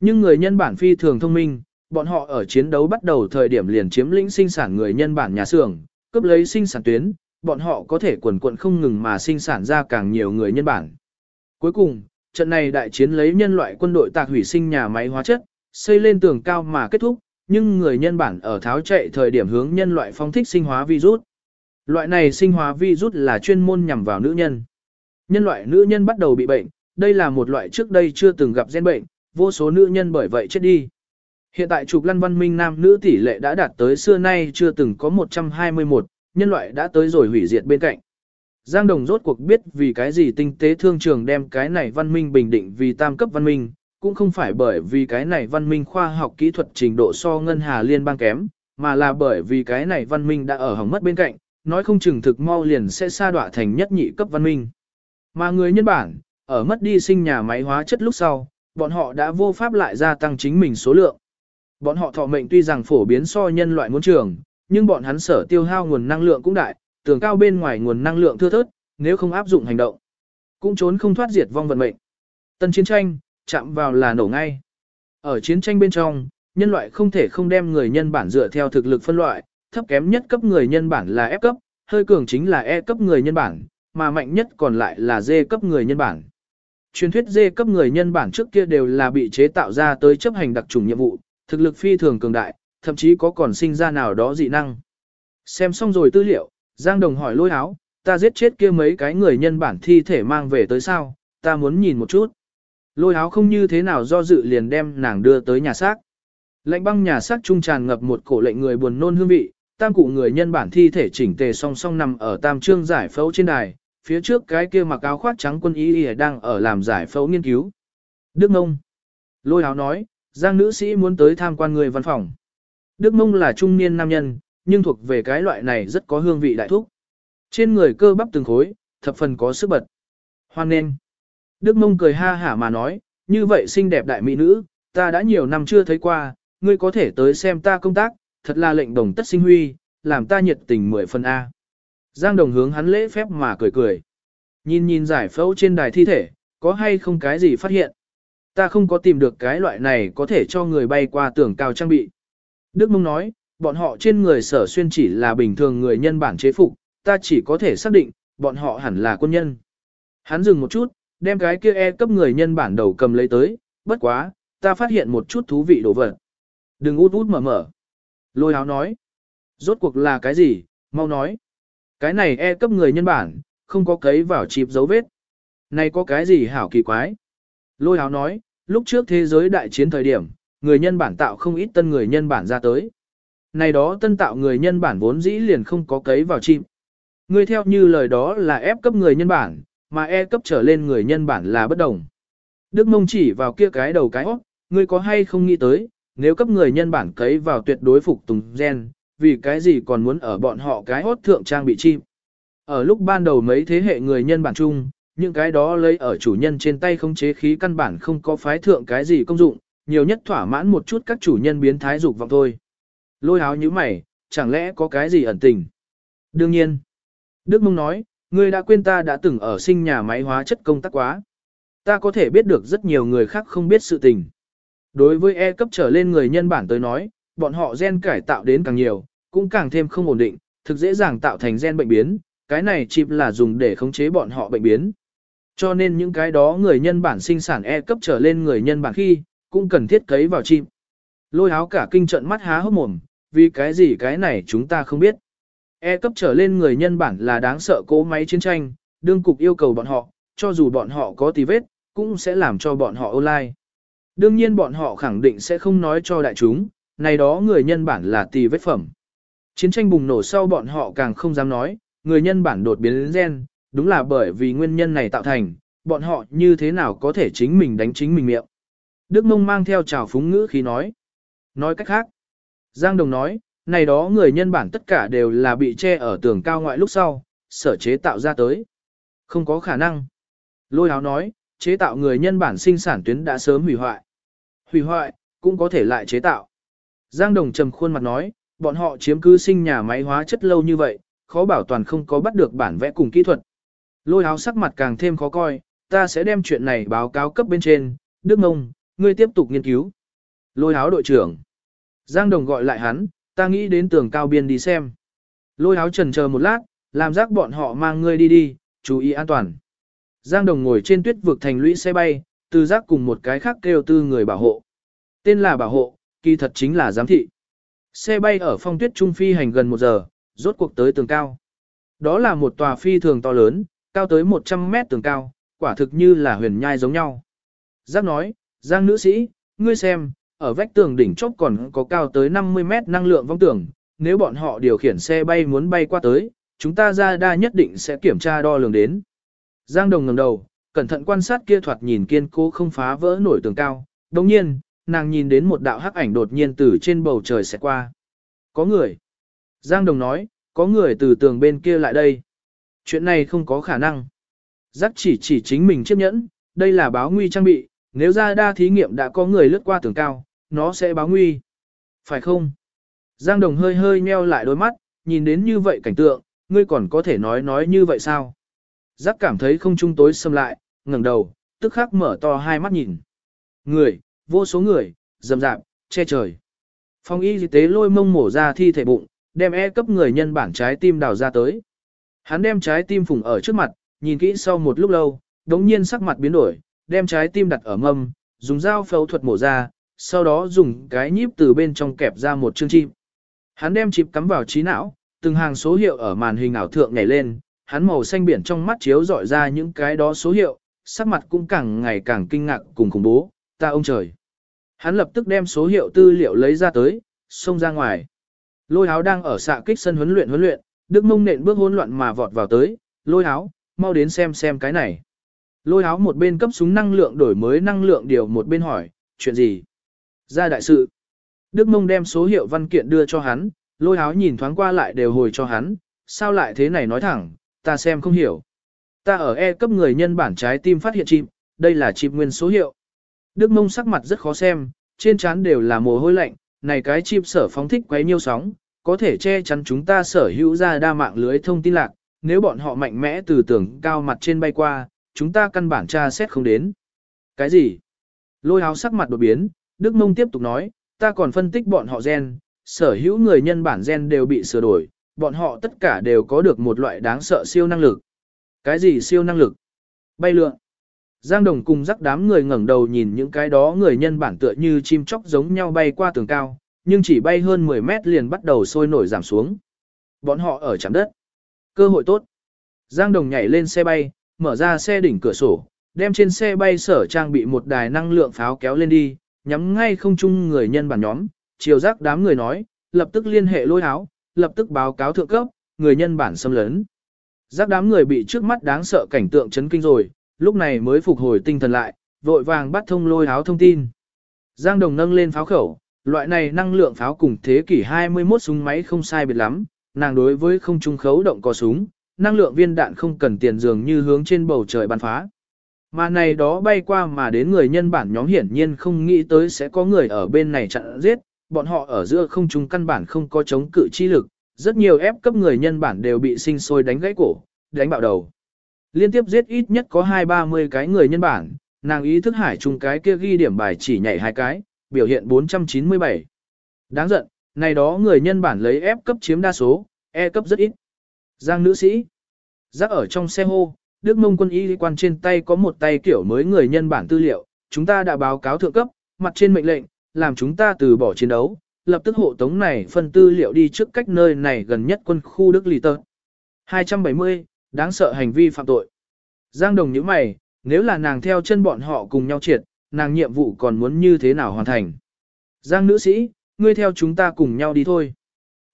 Nhưng người nhân bản phi thường thông minh, bọn họ ở chiến đấu bắt đầu thời điểm liền chiếm lĩnh sinh sản người nhân bản nhà xưởng, cướp lấy sinh sản tuyến, bọn họ có thể quần quận không ngừng mà sinh sản ra càng nhiều người nhân bản. Cuối cùng, trận này đại chiến lấy nhân loại quân đội tạc hủy sinh nhà máy hóa chất, xây lên tường cao mà kết thúc, nhưng người nhân bản ở tháo chạy thời điểm hướng nhân loại phong thích sinh hóa virus. Loại này sinh hóa virus là chuyên môn nhằm vào nữ nhân. Nhân loại nữ nhân bắt đầu bị bệnh, đây là một loại trước đây chưa từng gặp gen bệnh, vô số nữ nhân bởi vậy chết đi. Hiện tại trục lăn văn minh nam nữ tỷ lệ đã đạt tới xưa nay chưa từng có 121, nhân loại đã tới rồi hủy diệt bên cạnh. Giang Đồng rốt cuộc biết vì cái gì tinh tế thương trường đem cái này văn minh bình định vì tam cấp văn minh, cũng không phải bởi vì cái này văn minh khoa học kỹ thuật trình độ so ngân hà liên bang kém, mà là bởi vì cái này văn minh đã ở hỏng mất bên cạnh, nói không chừng thực mau liền sẽ sa đọa thành nhất nhị cấp văn minh. Mà người nhân bản, ở mất đi sinh nhà máy hóa chất lúc sau, bọn họ đã vô pháp lại gia tăng chính mình số lượng. Bọn họ thọ mệnh tuy rằng phổ biến so nhân loại muốn trường, nhưng bọn hắn sở tiêu hao nguồn năng lượng cũng đại, tường cao bên ngoài nguồn năng lượng thưa thớt, nếu không áp dụng hành động, cũng trốn không thoát diệt vong vận mệnh. Tân chiến tranh, chạm vào là nổ ngay. Ở chiến tranh bên trong, nhân loại không thể không đem người nhân bản dựa theo thực lực phân loại, thấp kém nhất cấp người nhân bản là F cấp, hơi cường chính là E cấp người nhân bản, mà mạnh nhất còn lại là dê cấp người nhân bản. Truyền thuyết dê cấp người nhân bản trước kia đều là bị chế tạo ra tới chấp hành đặc trùng nhiệm vụ, thực lực phi thường cường đại, thậm chí có còn sinh ra nào đó dị năng. Xem xong rồi tư liệu, Giang Đồng hỏi lôi áo, ta giết chết kia mấy cái người nhân bản thi thể mang về tới sao, ta muốn nhìn một chút. Lôi áo không như thế nào do dự liền đem nàng đưa tới nhà xác. Lệnh băng nhà xác trung tràn ngập một cổ lệnh người buồn nôn hương vị, tam cụ người nhân bản thi thể chỉnh tề song song nằm ở tam trương giải phẫu trên đài, phía trước cái kia mặc áo khoác trắng quân y y đang ở làm giải phẫu nghiên cứu. Đức Mông. Lôi áo nói, Giang nữ sĩ muốn tới tham quan người văn phòng. Đức Mông là trung niên nam nhân, nhưng thuộc về cái loại này rất có hương vị đại thúc. Trên người cơ bắp từng khối, thập phần có sức bật. Hoan nên. Đức Mông cười ha hả mà nói, như vậy xinh đẹp đại mỹ nữ, ta đã nhiều năm chưa thấy qua, ngươi có thể tới xem ta công tác, thật là lệnh đồng tất sinh huy, làm ta nhiệt tình mười phần A. Giang đồng hướng hắn lễ phép mà cười cười. Nhìn nhìn giải phẫu trên đài thi thể, có hay không cái gì phát hiện. Ta không có tìm được cái loại này có thể cho người bay qua tường cao trang bị. Đức Mông nói, bọn họ trên người sở xuyên chỉ là bình thường người nhân bản chế phục, ta chỉ có thể xác định, bọn họ hẳn là quân nhân. Hắn dừng một chút, đem cái kia e cấp người nhân bản đầu cầm lấy tới, bất quá, ta phát hiện một chút thú vị đồ vật. Đừng út út mở mở. Lôi áo nói. Rốt cuộc là cái gì, mau nói. Cái này e cấp người nhân bản, không có cấy vào chịp dấu vết. Này có cái gì hảo kỳ quái. Lôi áo nói, lúc trước thế giới đại chiến thời điểm, người nhân bản tạo không ít tân người nhân bản ra tới. Này đó tân tạo người nhân bản vốn dĩ liền không có cấy vào chim. Người theo như lời đó là ép cấp người nhân bản, mà E cấp trở lên người nhân bản là bất đồng. Đức mông chỉ vào kia cái đầu cái óc, ngươi có hay không nghĩ tới, nếu cấp người nhân bản cấy vào tuyệt đối phục tùng gen, vì cái gì còn muốn ở bọn họ cái hốt thượng trang bị chim. Ở lúc ban đầu mấy thế hệ người nhân bản chung, những cái đó lấy ở chủ nhân trên tay không chế khí căn bản không có phái thượng cái gì công dụng, nhiều nhất thỏa mãn một chút các chủ nhân biến thái dục vọng thôi. Lôi áo như mày, chẳng lẽ có cái gì ẩn tình? Đương nhiên. Đức Mông nói, ngươi đã quên ta đã từng ở sinh nhà máy hóa chất công tác quá. Ta có thể biết được rất nhiều người khác không biết sự tình. Đối với E cấp trở lên người nhân bản tới nói, bọn họ gen cải tạo đến càng nhiều, cũng càng thêm không ổn định, thực dễ dàng tạo thành gen bệnh biến, cái này chip là dùng để khống chế bọn họ bệnh biến. Cho nên những cái đó người nhân bản sinh sản E cấp trở lên người nhân bản khi, cũng cần thiết cấy vào chip. Lôi áo cả kinh trận mắt há hốc mồm, vì cái gì cái này chúng ta không biết. E cấp trở lên người nhân bản là đáng sợ cố máy chiến tranh, đương cục yêu cầu bọn họ, cho dù bọn họ có tì vết, cũng sẽ làm cho bọn họ online. Đương nhiên bọn họ khẳng định sẽ không nói cho đại chúng, này đó người nhân bản là tì vết phẩm. Chiến tranh bùng nổ sau bọn họ càng không dám nói, người nhân bản đột biến gen, đúng là bởi vì nguyên nhân này tạo thành, bọn họ như thế nào có thể chính mình đánh chính mình miệng. Đức Mông mang theo trào phúng ngữ khi nói. Nói cách khác. Giang Đồng nói, này đó người nhân bản tất cả đều là bị che ở tường cao ngoại lúc sau, sở chế tạo ra tới. Không có khả năng. Lôi áo nói, chế tạo người nhân bản sinh sản tuyến đã sớm hủy hoại. Hủy hoại, cũng có thể lại chế tạo. Giang Đồng trầm khuôn mặt nói, bọn họ chiếm cứ sinh nhà máy hóa chất lâu như vậy, khó bảo toàn không có bắt được bản vẽ cùng kỹ thuật. Lôi áo sắc mặt càng thêm khó coi, ta sẽ đem chuyện này báo cáo cấp bên trên, Đức Mông, ngươi tiếp tục nghiên cứu. Lôi áo đội trưởng. Giang Đồng gọi lại hắn, ta nghĩ đến tường cao biên đi xem. Lôi áo trần chờ một lát, làm giác bọn họ mang ngươi đi đi, chú ý an toàn. Giang Đồng ngồi trên tuyết vực thành lũy xe bay, từ giác cùng một cái khác kêu tư người bảo hộ. Tên là bảo hộ, kỳ thật chính là giám thị. Xe bay ở phong tuyết trung phi hành gần một giờ, rốt cuộc tới tường cao. Đó là một tòa phi thường to lớn, cao tới 100 mét tường cao, quả thực như là huyền nhai giống nhau. Giác nói, Giang nữ sĩ, ngươi xem, ở vách tường đỉnh chóp còn có cao tới 50 mét năng lượng vong tường, nếu bọn họ điều khiển xe bay muốn bay qua tới, chúng ta ra đa nhất định sẽ kiểm tra đo lường đến. Giang Đồng ngẩng đầu, cẩn thận quan sát kia thoạt nhìn kiên cố không phá vỡ nổi tường cao, đồng nhiên, nàng nhìn đến một đạo hắc ảnh đột nhiên từ trên bầu trời sẽ qua. Có người. Giang Đồng nói, có người từ tường bên kia lại đây. Chuyện này không có khả năng. Giác chỉ chỉ chính mình chấp nhẫn, đây là báo nguy trang bị, nếu ra đa thí nghiệm đã có người lướt qua tường cao, nó sẽ báo nguy. Phải không? Giang Đồng hơi hơi nheo lại đôi mắt, nhìn đến như vậy cảnh tượng, ngươi còn có thể nói nói như vậy sao? Giác cảm thấy không trung tối xâm lại, ngẩng đầu, tức khắc mở to hai mắt nhìn. Người, vô số người, dầm dạp, che trời. Phong y tế lôi mông mổ ra thi thể bụng, đem e cấp người nhân bản trái tim đào ra tới. Hắn đem trái tim phùng ở trước mặt, nhìn kỹ sau một lúc lâu, đống nhiên sắc mặt biến đổi, đem trái tim đặt ở mâm, dùng dao phẫu thuật mổ ra, sau đó dùng cái nhíp từ bên trong kẹp ra một chương chim. Hắn đem chip cắm vào trí não, từng hàng số hiệu ở màn hình ảo thượng nhảy lên, hắn màu xanh biển trong mắt chiếu dọi ra những cái đó số hiệu, sắc mặt cũng càng ngày càng kinh ngạc cùng khủng bố, ta ông trời. Hắn lập tức đem số hiệu tư liệu lấy ra tới, xông ra ngoài. Lôi áo đang ở xạ kích sân huấn luyện huấn luyện, Đức Mông nện bước hỗn loạn mà vọt vào tới, lôi áo, mau đến xem xem cái này. Lôi áo một bên cấp súng năng lượng đổi mới năng lượng điều một bên hỏi, chuyện gì? Ra đại sự. Đức Mông đem số hiệu văn kiện đưa cho hắn, lôi áo nhìn thoáng qua lại đều hồi cho hắn, sao lại thế này nói thẳng, ta xem không hiểu. Ta ở E cấp người nhân bản trái tim phát hiện chim, đây là chim nguyên số hiệu. Đức Mông sắc mặt rất khó xem, trên trán đều là mồ hôi lạnh, này cái chim sở phóng thích quấy nhiêu sóng, có thể che chắn chúng ta sở hữu ra đa mạng lưới thông tin lạc, nếu bọn họ mạnh mẽ từ tưởng cao mặt trên bay qua, chúng ta căn bản tra xét không đến. Cái gì? Lôi áo sắc mặt đột biến, Đức Mông tiếp tục nói, ta còn phân tích bọn họ gen, sở hữu người nhân bản gen đều bị sửa đổi, bọn họ tất cả đều có được một loại đáng sợ siêu năng lực. Cái gì siêu năng lực? Bay lượn. Giang Đồng cùng rắc đám người ngẩng đầu nhìn những cái đó người nhân bản tựa như chim chóc giống nhau bay qua tường cao, nhưng chỉ bay hơn 10 mét liền bắt đầu sôi nổi giảm xuống. Bọn họ ở chạm đất. Cơ hội tốt. Giang Đồng nhảy lên xe bay, mở ra xe đỉnh cửa sổ, đem trên xe bay sở trang bị một đài năng lượng pháo kéo lên đi, nhắm ngay không chung người nhân bản nhóm, chiều rắc đám người nói, lập tức liên hệ lôi áo, lập tức báo cáo thượng cấp, người nhân bản xâm lấn. Giác đám người bị trước mắt đáng sợ cảnh tượng chấn kinh rồi, lúc này mới phục hồi tinh thần lại, vội vàng bắt thông lôi áo thông tin. Giang Đồng nâng lên pháo khẩu, loại này năng lượng pháo cùng thế kỷ 21 súng máy không sai biệt lắm, nàng đối với không trung khấu động có súng, năng lượng viên đạn không cần tiền dường như hướng trên bầu trời bắn phá. Mà này đó bay qua mà đến người nhân bản nhóm hiển nhiên không nghĩ tới sẽ có người ở bên này chặn giết, bọn họ ở giữa không trung căn bản không có chống cự chi lực, rất nhiều ép cấp người nhân bản đều bị sinh sôi đánh gãy cổ, đánh bạo đầu. Liên tiếp giết ít nhất có hai ba mươi cái người nhân bản, nàng ý thức hải chung cái kia ghi điểm bài chỉ nhảy hai cái, biểu hiện 497. Đáng giận, này đó người nhân bản lấy ép cấp chiếm đa số, E cấp rất ít. Giang nữ sĩ. Giác ở trong xe hô, Đức Mông quân y quan trên tay có một tay kiểu mới người nhân bản tư liệu, chúng ta đã báo cáo thượng cấp, mặt trên mệnh lệnh, làm chúng ta từ bỏ chiến đấu, lập tức hộ tống này phân tư liệu đi trước cách nơi này gần nhất quân khu Đức Lì Tơ. 270, đáng sợ hành vi phạm tội. Giang Đồng nhíu mày, nếu là nàng theo chân bọn họ cùng nhau triệt, nàng nhiệm vụ còn muốn như thế nào hoàn thành. Giang nữ sĩ, ngươi theo chúng ta cùng nhau đi thôi.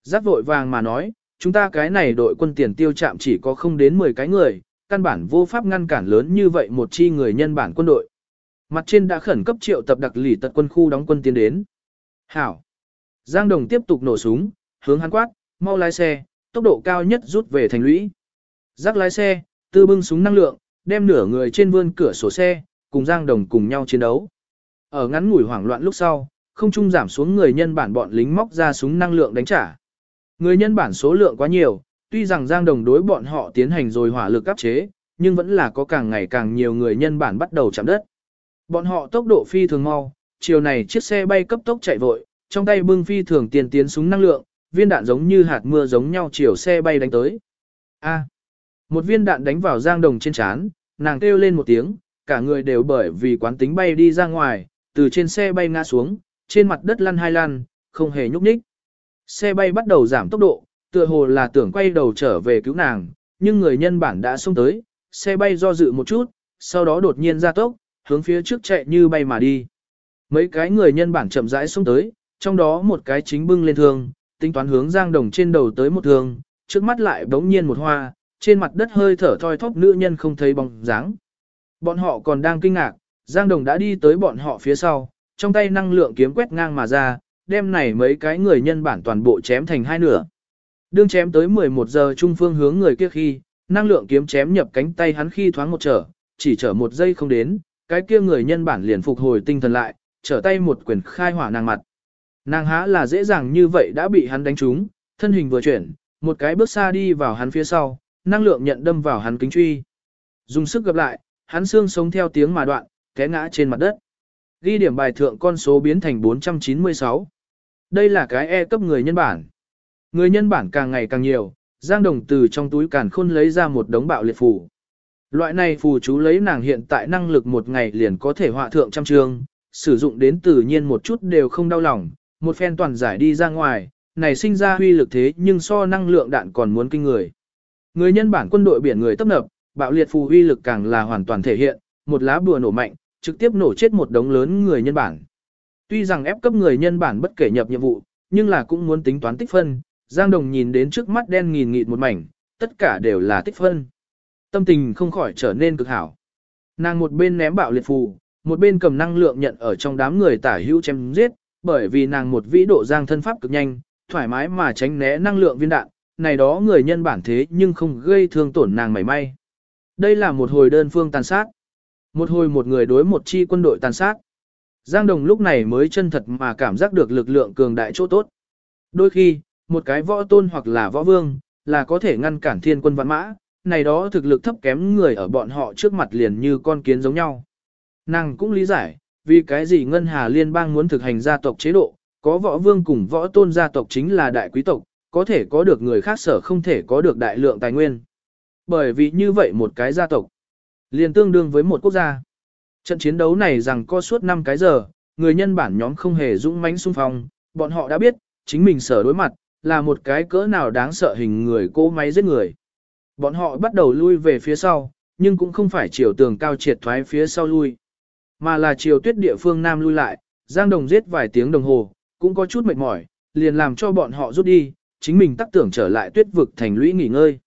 Giáp vội vàng mà nói, chúng ta cái này đội quân tiền tiêu chạm chỉ có không đến 10 cái người, căn bản vô pháp ngăn cản lớn như vậy một chi người nhân bản quân đội. Mặt trên đã khẩn cấp triệu tập đặc lỷ tật quân khu đóng quân tiến đến. Hảo. Giang Đồng tiếp tục nổ súng, hướng hắn quát, mau lái xe, tốc độ cao nhất rút về thành lũy. Giác lái xe, tư bưng súng năng lượng, đem nửa người trên vươn cửa sổ xe, cùng Giang Đồng cùng nhau chiến đấu. Ở ngắn ngủi hoảng loạn lúc sau, không trung giảm xuống người nhân bản bọn lính móc ra súng năng lượng đánh trả. Người nhân bản số lượng quá nhiều, tuy rằng Giang Đồng đối bọn họ tiến hành rồi hỏa lực áp chế, nhưng vẫn là có càng ngày càng nhiều người nhân bản bắt đầu chạm đất. Bọn họ tốc độ phi thường mau, chiều này chiếc xe bay cấp tốc chạy vội, trong tay bưng phi thường tiền tiến súng năng lượng, viên đạn giống như hạt mưa giống nhau chiều xe bay đánh tới. A. một viên đạn đánh vào Giang Đồng trên trán, nàng kêu lên một tiếng, cả người đều bởi vì quán tính bay đi ra ngoài, từ trên xe bay ngã xuống, trên mặt đất lăn hai lăn, không hề nhúc nhích. Xe bay bắt đầu giảm tốc độ, tựa hồ là tưởng quay đầu trở về cứu nàng, nhưng người nhân bản đã xông tới, xe bay do dự một chút, sau đó đột nhiên ra tốc, hướng phía trước chạy như bay mà đi. Mấy cái người nhân bản chậm rãi xuống tới, trong đó một cái chính bưng lên thương, tính toán hướng Giang Đồng trên đầu tới một thương, trước mắt lại bỗng nhiên một hoa, trên mặt đất hơi thở thoi thóp nữ nhân không thấy bóng dáng. Bọn họ còn đang kinh ngạc, Giang Đồng đã đi tới bọn họ phía sau, trong tay năng lượng kiếm quét ngang mà ra, đem này mấy cái người nhân bản toàn bộ chém thành hai nửa. Đương chém tới 11 giờ trung phương hướng người kia khi, năng lượng kiếm chém nhập cánh tay hắn khi thoáng một trở, chỉ trở một giây không đến, cái kia người nhân bản liền phục hồi tinh thần lại, trở tay một quyền khai hỏa nàng mặt. Nàng há là dễ dàng như vậy đã bị hắn đánh trúng, thân hình vừa chuyển, một cái bước xa đi vào hắn phía sau, năng lượng nhận đâm vào hắn kính truy. Dùng sức gặp lại, hắn xương sống theo tiếng mà đoạn, té ngã trên mặt đất. Ghi điểm bài thượng con số biến thành 496. Đây là cái E cấp người nhân bản. Người nhân bản càng ngày càng nhiều, Giang Đồng từ trong túi càn khôn lấy ra một đống bạo liệt phù. Loại này phù chú lấy nàng hiện tại năng lực một ngày liền có thể họa thượng trăm trường, sử dụng đến tự nhiên một chút đều không đau lòng, một phen toàn giải đi ra ngoài, này sinh ra huy lực thế nhưng so năng lượng đạn còn muốn kinh người. Người nhân bản quân đội biển người tấp nập, bạo liệt phù huy lực càng là hoàn toàn thể hiện, một lá bùa nổ mạnh, trực tiếp nổ chết một đống lớn người nhân bản. Tuy rằng ép cấp người nhân bản bất kể nhập nhiệm vụ, nhưng là cũng muốn tính toán tích phân, Giang Đồng nhìn đến trước mắt đen nghìn nghịt một mảnh, tất cả đều là tích phân. Tâm tình không khỏi trở nên cực hảo. Nàng một bên ném bạo liệt phù, một bên cầm năng lượng nhận ở trong đám người tả hữu chém giết, bởi vì nàng một vĩ độ giang thân pháp cực nhanh, thoải mái mà tránh né năng lượng viên đạn, này đó người nhân bản thế nhưng không gây thương tổn nàng mảy may. Đây là một hồi đơn phương tàn sát. Một hồi một người đối một chi quân đội tàn sát. Giang Đồng lúc này mới chân thật mà cảm giác được lực lượng cường đại chỗ tốt. Đôi khi, một cái võ tôn hoặc là võ vương, là có thể ngăn cản thiên quân vạn mã, này đó thực lực thấp kém người ở bọn họ trước mặt liền như con kiến giống nhau. Nàng cũng lý giải, vì cái gì Ngân Hà Liên bang muốn thực hành gia tộc chế độ, có võ vương cùng võ tôn gia tộc chính là đại quý tộc, có thể có được người khác sở không thể có được đại lượng tài nguyên. Bởi vì như vậy một cái gia tộc, liền tương đương với một quốc gia. Trận chiến đấu này rằng có suốt 5 cái giờ, người nhân bản nhóm không hề dũng mãnh xung phong, bọn họ đã biết, chính mình sở đối mặt, là một cái cỡ nào đáng sợ hình người cố máy giết người. Bọn họ bắt đầu lui về phía sau, nhưng cũng không phải chiều tường cao triệt thoái phía sau lui. Mà là chiều tuyết địa phương Nam lui lại, Giang Đồng giết vài tiếng đồng hồ, cũng có chút mệt mỏi, liền làm cho bọn họ rút đi, chính mình tắc tưởng trở lại tuyết vực thành lũy nghỉ ngơi.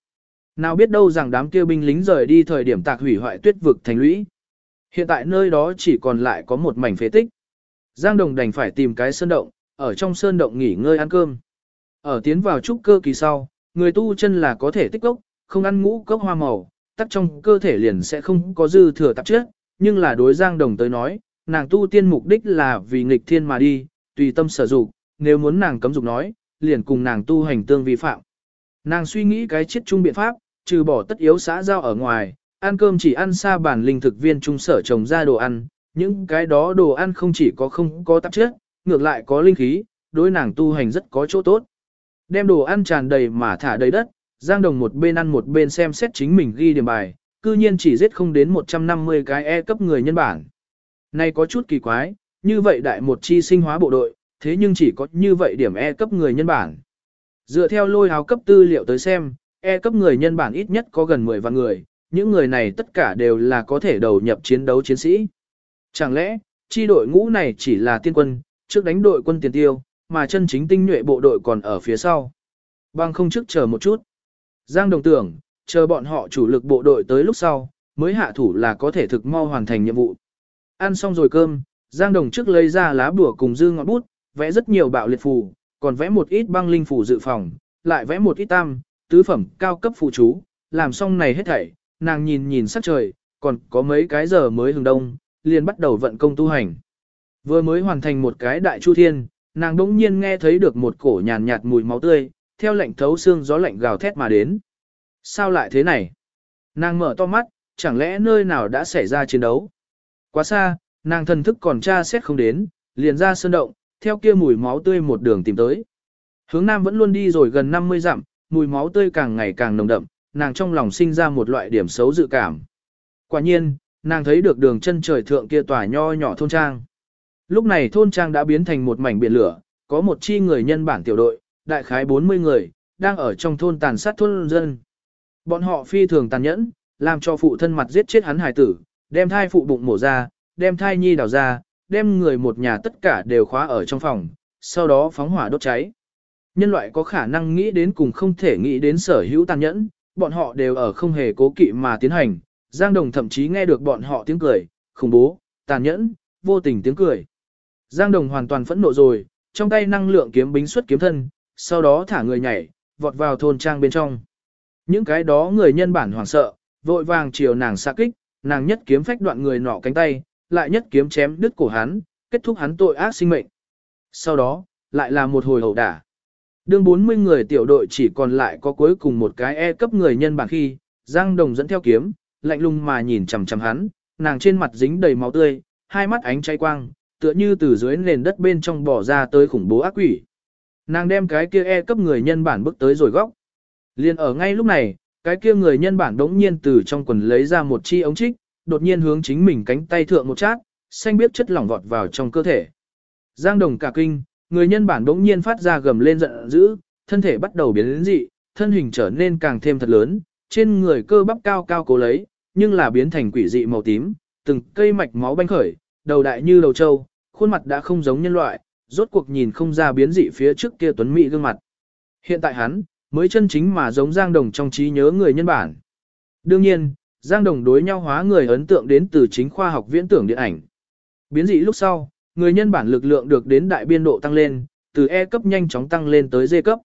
Nào biết đâu rằng đám kia binh lính rời đi thời điểm tạc hủy hoại tuyết vực thành lũy. Hiện tại nơi đó chỉ còn lại có một mảnh phế tích. Giang Đồng đành phải tìm cái sơn động, ở trong sơn động nghỉ ngơi ăn cơm. Ở tiến vào trúc cơ kỳ sau, người tu chân là có thể tích lốc, không ăn ngũ cốc hoa màu, tắc trong cơ thể liền sẽ không có dư thừa tạp chất, nhưng là đối Giang Đồng tới nói, nàng tu tiên mục đích là vì nghịch thiên mà đi, tùy tâm sở dục. nếu muốn nàng cấm dục nói, liền cùng nàng tu hành tương vi phạm. Nàng suy nghĩ cái chết chung biện pháp, trừ bỏ tất yếu xã giao ở ngoài, ăn cơm chỉ ăn xa bản linh thực viên trung sở trồng ra đồ ăn, những cái đó đồ ăn không chỉ có không có tạp chất, ngược lại có linh khí, đối nàng tu hành rất có chỗ tốt. Đem đồ ăn tràn đầy mà thả đầy đất, Giang Đồng một bên ăn một bên xem xét chính mình ghi điểm bài, cư nhiên chỉ giết không đến 150 cái E cấp người nhân bản. Này có chút kỳ quái, như vậy đại một chi sinh hóa bộ đội, thế nhưng chỉ có như vậy điểm E cấp người nhân bản. Dựa theo lôi hào cấp tư liệu tới xem, E cấp người nhân bản ít nhất có gần 10 vạn người, những người này tất cả đều là có thể đầu nhập chiến đấu chiến sĩ. Chẳng lẽ, chi đội ngũ này chỉ là tiên quân, trước đánh đội quân tiền tiêu, mà chân chính tinh nhuệ bộ đội còn ở phía sau. Bằng không trước chờ một chút. Giang đồng tưởng, chờ bọn họ chủ lực bộ đội tới lúc sau, mới hạ thủ là có thể thực mau hoàn thành nhiệm vụ. Ăn xong rồi cơm, Giang Đồng trước lấy ra lá bùa cùng dư ngọn bút, vẽ rất nhiều bạo liệt phù, còn vẽ một ít băng linh phù dự phòng, lại vẽ một ít tam, tứ phẩm cao cấp phù chú, làm xong này hết thảy, nàng nhìn nhìn sắc trời, còn có mấy cái giờ mới hừng đông, liền bắt đầu vận công tu hành. Vừa mới hoàn thành một cái đại chu thiên, nàng đỗng nhiên nghe thấy được một cổ nhàn nhạt mùi máu tươi, theo lệnh thấu xương gió lạnh gào thét mà đến. Sao lại thế này? Nàng mở to mắt, chẳng lẽ nơi nào đã xảy ra chiến đấu? Quá xa, nàng thần thức còn tra xét không đến, liền ra sơn động, theo kia mùi máu tươi một đường tìm tới. Hướng nam vẫn luôn đi rồi gần 50 dặm, mùi máu tươi càng ngày càng nồng đậm, nàng trong lòng sinh ra một loại điểm xấu dự cảm. Quả nhiên, nàng thấy được đường chân trời thượng kia tòa nho nhỏ thôn trang. Lúc này thôn trang đã biến thành một mảnh biển lửa, có một chi người nhân bản tiểu đội, đại khái 40 người, đang ở trong thôn tàn sát thôn dân. Bọn họ phi thường tàn nhẫn, làm cho phụ thân mặt giết chết hắn hải tử, đem thai phụ bụng mổ ra, đem thai nhi đào ra, đem người một nhà tất cả đều khóa ở trong phòng, sau đó phóng hỏa đốt cháy. Nhân loại có khả năng nghĩ đến cùng không thể nghĩ đến sở hữu tàn nhẫn, bọn họ đều ở không hề cố kỵ mà tiến hành, Giang Đồng thậm chí nghe được bọn họ tiếng cười, khủng bố, tàn nhẫn, vô tình tiếng cười. Giang Đồng hoàn toàn phẫn nộ rồi, trong tay năng lượng kiếm bính xuất kiếm thân, sau đó thả người nhảy, vọt vào thôn trang bên trong. Những cái đó người nhân bản hoảng sợ, vội vàng chiều nàng xạ kích, nàng nhất kiếm phách đoạn người nọ cánh tay, lại nhất kiếm chém đứt cổ hắn, kết thúc hắn tội ác sinh mệnh. Sau đó, lại là một hồi hậu đả. Đương 40 người tiểu đội chỉ còn lại có cuối cùng một cái E cấp người nhân bản khi, Giang Đồng dẫn theo kiếm, lạnh lùng mà nhìn chằm chằm hắn, nàng trên mặt dính đầy máu tươi, hai mắt ánh cháy quang, tựa như từ dưới nền đất bên trong bỏ ra tới khủng bố ác quỷ. Nàng đem cái kia E cấp người nhân bản bước tới rồi góc. Liên ở ngay lúc này, cái kia người nhân bản đống nhiên từ trong quần lấy ra một chi ống trích, đột nhiên hướng chính mình cánh tay thượng một chát, xanh biết chất lỏng vọt vào trong cơ thể. Giang đồng cả kinh, người nhân bản đống nhiên phát ra gầm lên giận dữ, thân thể bắt đầu biến dị, thân hình trở nên càng thêm thật lớn, trên người cơ bắp cao cao cố lấy, nhưng là biến thành quỷ dị màu tím, từng cây mạch máu banh khởi, đầu đại như đầu trâu, khuôn mặt đã không giống nhân loại, rốt cuộc nhìn không ra biến dị phía trước kia tuấn mỹ gương mặt. Hiện tại hắn, mới chân chính mà giống Giang Đồng trong trí nhớ người nhân bản. Đương nhiên, Giang Đồng đối nhau hóa người ấn tượng đến từ chính khoa học viễn tưởng điện ảnh. Biến dị lúc sau, người nhân bản lực lượng được đến đại biên độ tăng lên, từ E cấp nhanh chóng tăng lên tới D cấp.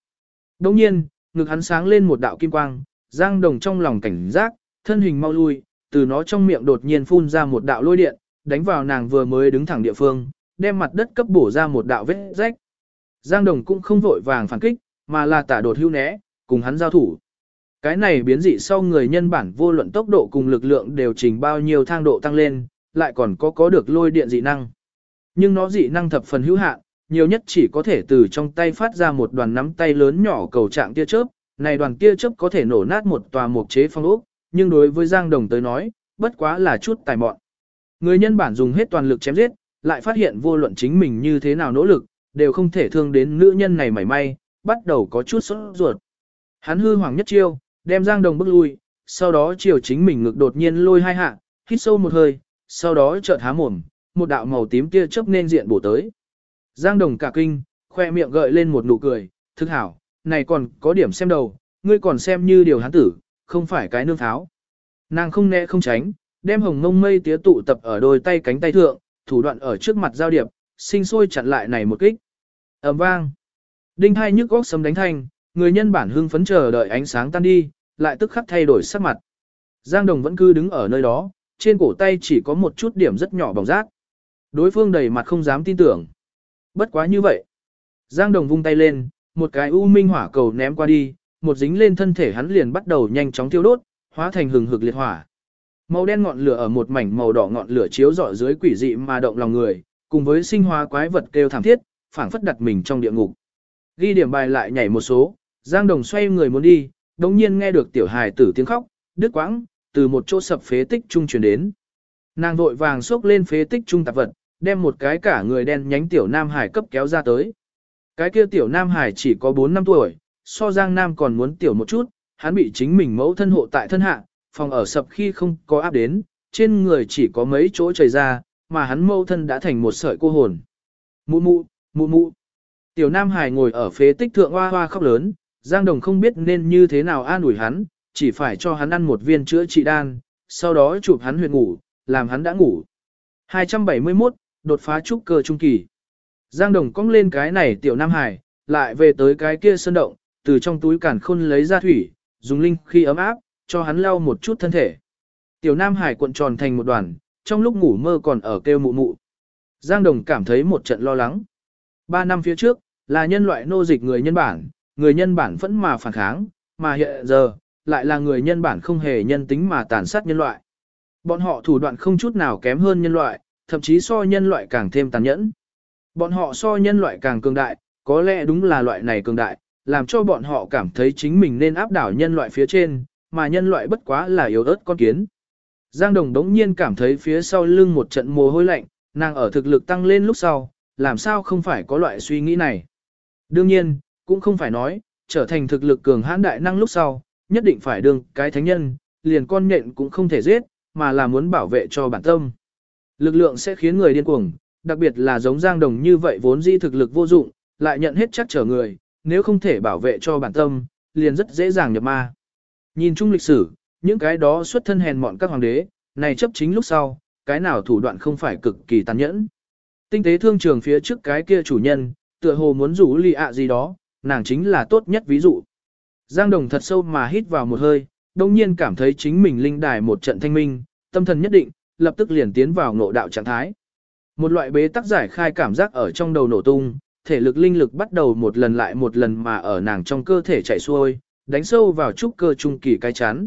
Đồng nhiên, ngực hắn sáng lên một đạo kim quang, Giang Đồng trong lòng cảnh giác, thân hình mau lui, từ nó trong miệng đột nhiên phun ra một đạo lôi điện, đánh vào nàng vừa mới đứng thẳng địa phương, đem mặt đất cấp bổ ra một đạo vết rách. Giang Đồng cũng không vội vàng phản kích, mà là tả đột hưu né, cùng hắn giao thủ. Cái này biến dị sau người nhân bản vô luận tốc độ cùng lực lượng đều trình bao nhiêu thang độ tăng lên, lại còn có có được lôi điện dị năng. Nhưng nó dị năng thập phần hữu hạn, nhiều nhất chỉ có thể từ trong tay phát ra một đoàn nắm tay lớn nhỏ cầu trạng tia chớp, này đoàn tia chớp có thể nổ nát một tòa mục chế phong ốc, nhưng đối với Giang Đồng tới nói, bất quá là chút tài mọn. Người nhân bản dùng hết toàn lực chém giết, lại phát hiện vô luận chính mình như thế nào nỗ lực, đều không thể thương đến nữ nhân này mảy may, bắt đầu có chút sốt ruột. Hắn hư hoàng nhất chiêu, đem Giang Đồng bước lui, sau đó chiều chính mình ngực đột nhiên lôi hai hạ, hít sâu một hơi, sau đó chợt há mồm, một đạo màu tím kia chớp nên diện bổ tới. Giang Đồng cả kinh, khoe miệng gợi lên một nụ cười, thức hảo, này còn có điểm xem đầu, ngươi còn xem như điều hắn tử, không phải cái nương tháo. Nàng không né không tránh, đem hồng ngông mây tía tụ tập ở đôi tay cánh tay thượng, thủ đoạn ở trước mặt giao điệp, sinh sôi chặn lại này một kích. ầm vang. Đinh hai nhức góc sấm đánh thanh, người nhân bản hưng phấn chờ đợi ánh sáng tan đi, lại tức khắc thay đổi sắc mặt. Giang Đồng vẫn cứ đứng ở nơi đó, trên cổ tay chỉ có một chút điểm rất nhỏ bỏng rác. Đối phương đầy mặt không dám tin tưởng. Bất quá như vậy. Giang Đồng vung tay lên, một cái u minh hỏa cầu ném qua đi, một dính lên thân thể hắn liền bắt đầu nhanh chóng thiêu đốt, hóa thành hừng hực liệt hỏa. Màu đen ngọn lửa ở một mảnh màu đỏ ngọn lửa chiếu rọi dưới quỷ dị mà động lòng người, cùng với sinh hóa quái vật kêu thảm thiết, phảng phất đặt mình trong địa ngục. Ghi điểm bài lại nhảy một số, Giang Đồng xoay người muốn đi, đồng nhiên nghe được tiểu hài tử tiếng khóc, đứt quãng, từ một chỗ sập phế tích trung truyền đến. Nàng vội vàng xốc lên phế tích trung tạp vật, đem một cái cả người đen nhánh tiểu nam hải cấp kéo ra tới. Cái kia tiểu nam hải chỉ có 4 năm tuổi, so Giang Nam còn muốn tiểu một chút, hắn bị chính mình mẫu thân hộ tại thân hạ, phòng ở sập khi không có áp đến, trên người chỉ có mấy chỗ chảy ra, mà hắn mâu thân đã thành một sợi cô hồn. Mụ mụ, mụ mụ. Tiểu Nam Hải ngồi ở phế tích thượng hoa hoa khóc lớn, Giang Đồng không biết nên như thế nào an ủi hắn, chỉ phải cho hắn ăn một viên chữa trị đan, sau đó chụp hắn huyệt ngủ, làm hắn đã ngủ. 271, đột phá trúc cơ trung kỳ. Giang Đồng cong lên cái này tiểu Nam Hải, lại về tới cái kia sơn động, từ trong túi cản khôn lấy ra thủy, dùng linh khi ấm áp, cho hắn lau một chút thân thể. Tiểu Nam Hải cuộn tròn thành một đoàn, trong lúc ngủ mơ còn ở kêu mụ mụ. Giang Đồng cảm thấy một trận lo lắng. Ba năm phía trước, là nhân loại nô dịch người nhân bản, người nhân bản vẫn mà phản kháng, mà hiện giờ, lại là người nhân bản không hề nhân tính mà tàn sát nhân loại. Bọn họ thủ đoạn không chút nào kém hơn nhân loại, thậm chí so nhân loại càng thêm tàn nhẫn. Bọn họ so nhân loại càng cường đại, có lẽ đúng là loại này cường đại, làm cho bọn họ cảm thấy chính mình nên áp đảo nhân loại phía trên, mà nhân loại bất quá là yếu ớt con kiến. Giang Đồng đống nhiên cảm thấy phía sau lưng một trận mồ hôi lạnh, nàng ở thực lực tăng lên lúc sau, làm sao không phải có loại suy nghĩ này. Đương nhiên, cũng không phải nói, trở thành thực lực cường hãn đại năng lúc sau, nhất định phải đương cái thánh nhân, liền con nhện cũng không thể giết, mà là muốn bảo vệ cho bản tâm. Lực lượng sẽ khiến người điên cuồng, đặc biệt là giống Giang Đồng như vậy vốn dĩ thực lực vô dụng, lại nhận hết chắc trở người, nếu không thể bảo vệ cho bản tâm, liền rất dễ dàng nhập ma. Nhìn chung lịch sử, những cái đó xuất thân hèn mọn các hoàng đế, này chấp chính lúc sau, cái nào thủ đoạn không phải cực kỳ tàn nhẫn. Tinh tế thương trường phía trước cái kia chủ nhân, tựa hồ muốn rủ lì ạ gì đó, nàng chính là tốt nhất ví dụ. Giang Đồng thật sâu mà hít vào một hơi, đồng nhiên cảm thấy chính mình linh đài một trận thanh minh, tâm thần nhất định, lập tức liền tiến vào ngộ đạo trạng thái. Một loại bế tắc giải khai cảm giác ở trong đầu nổ tung, thể lực linh lực bắt đầu một lần lại một lần mà ở nàng trong cơ thể chạy xuôi, đánh sâu vào trúc cơ trung kỳ cái chán.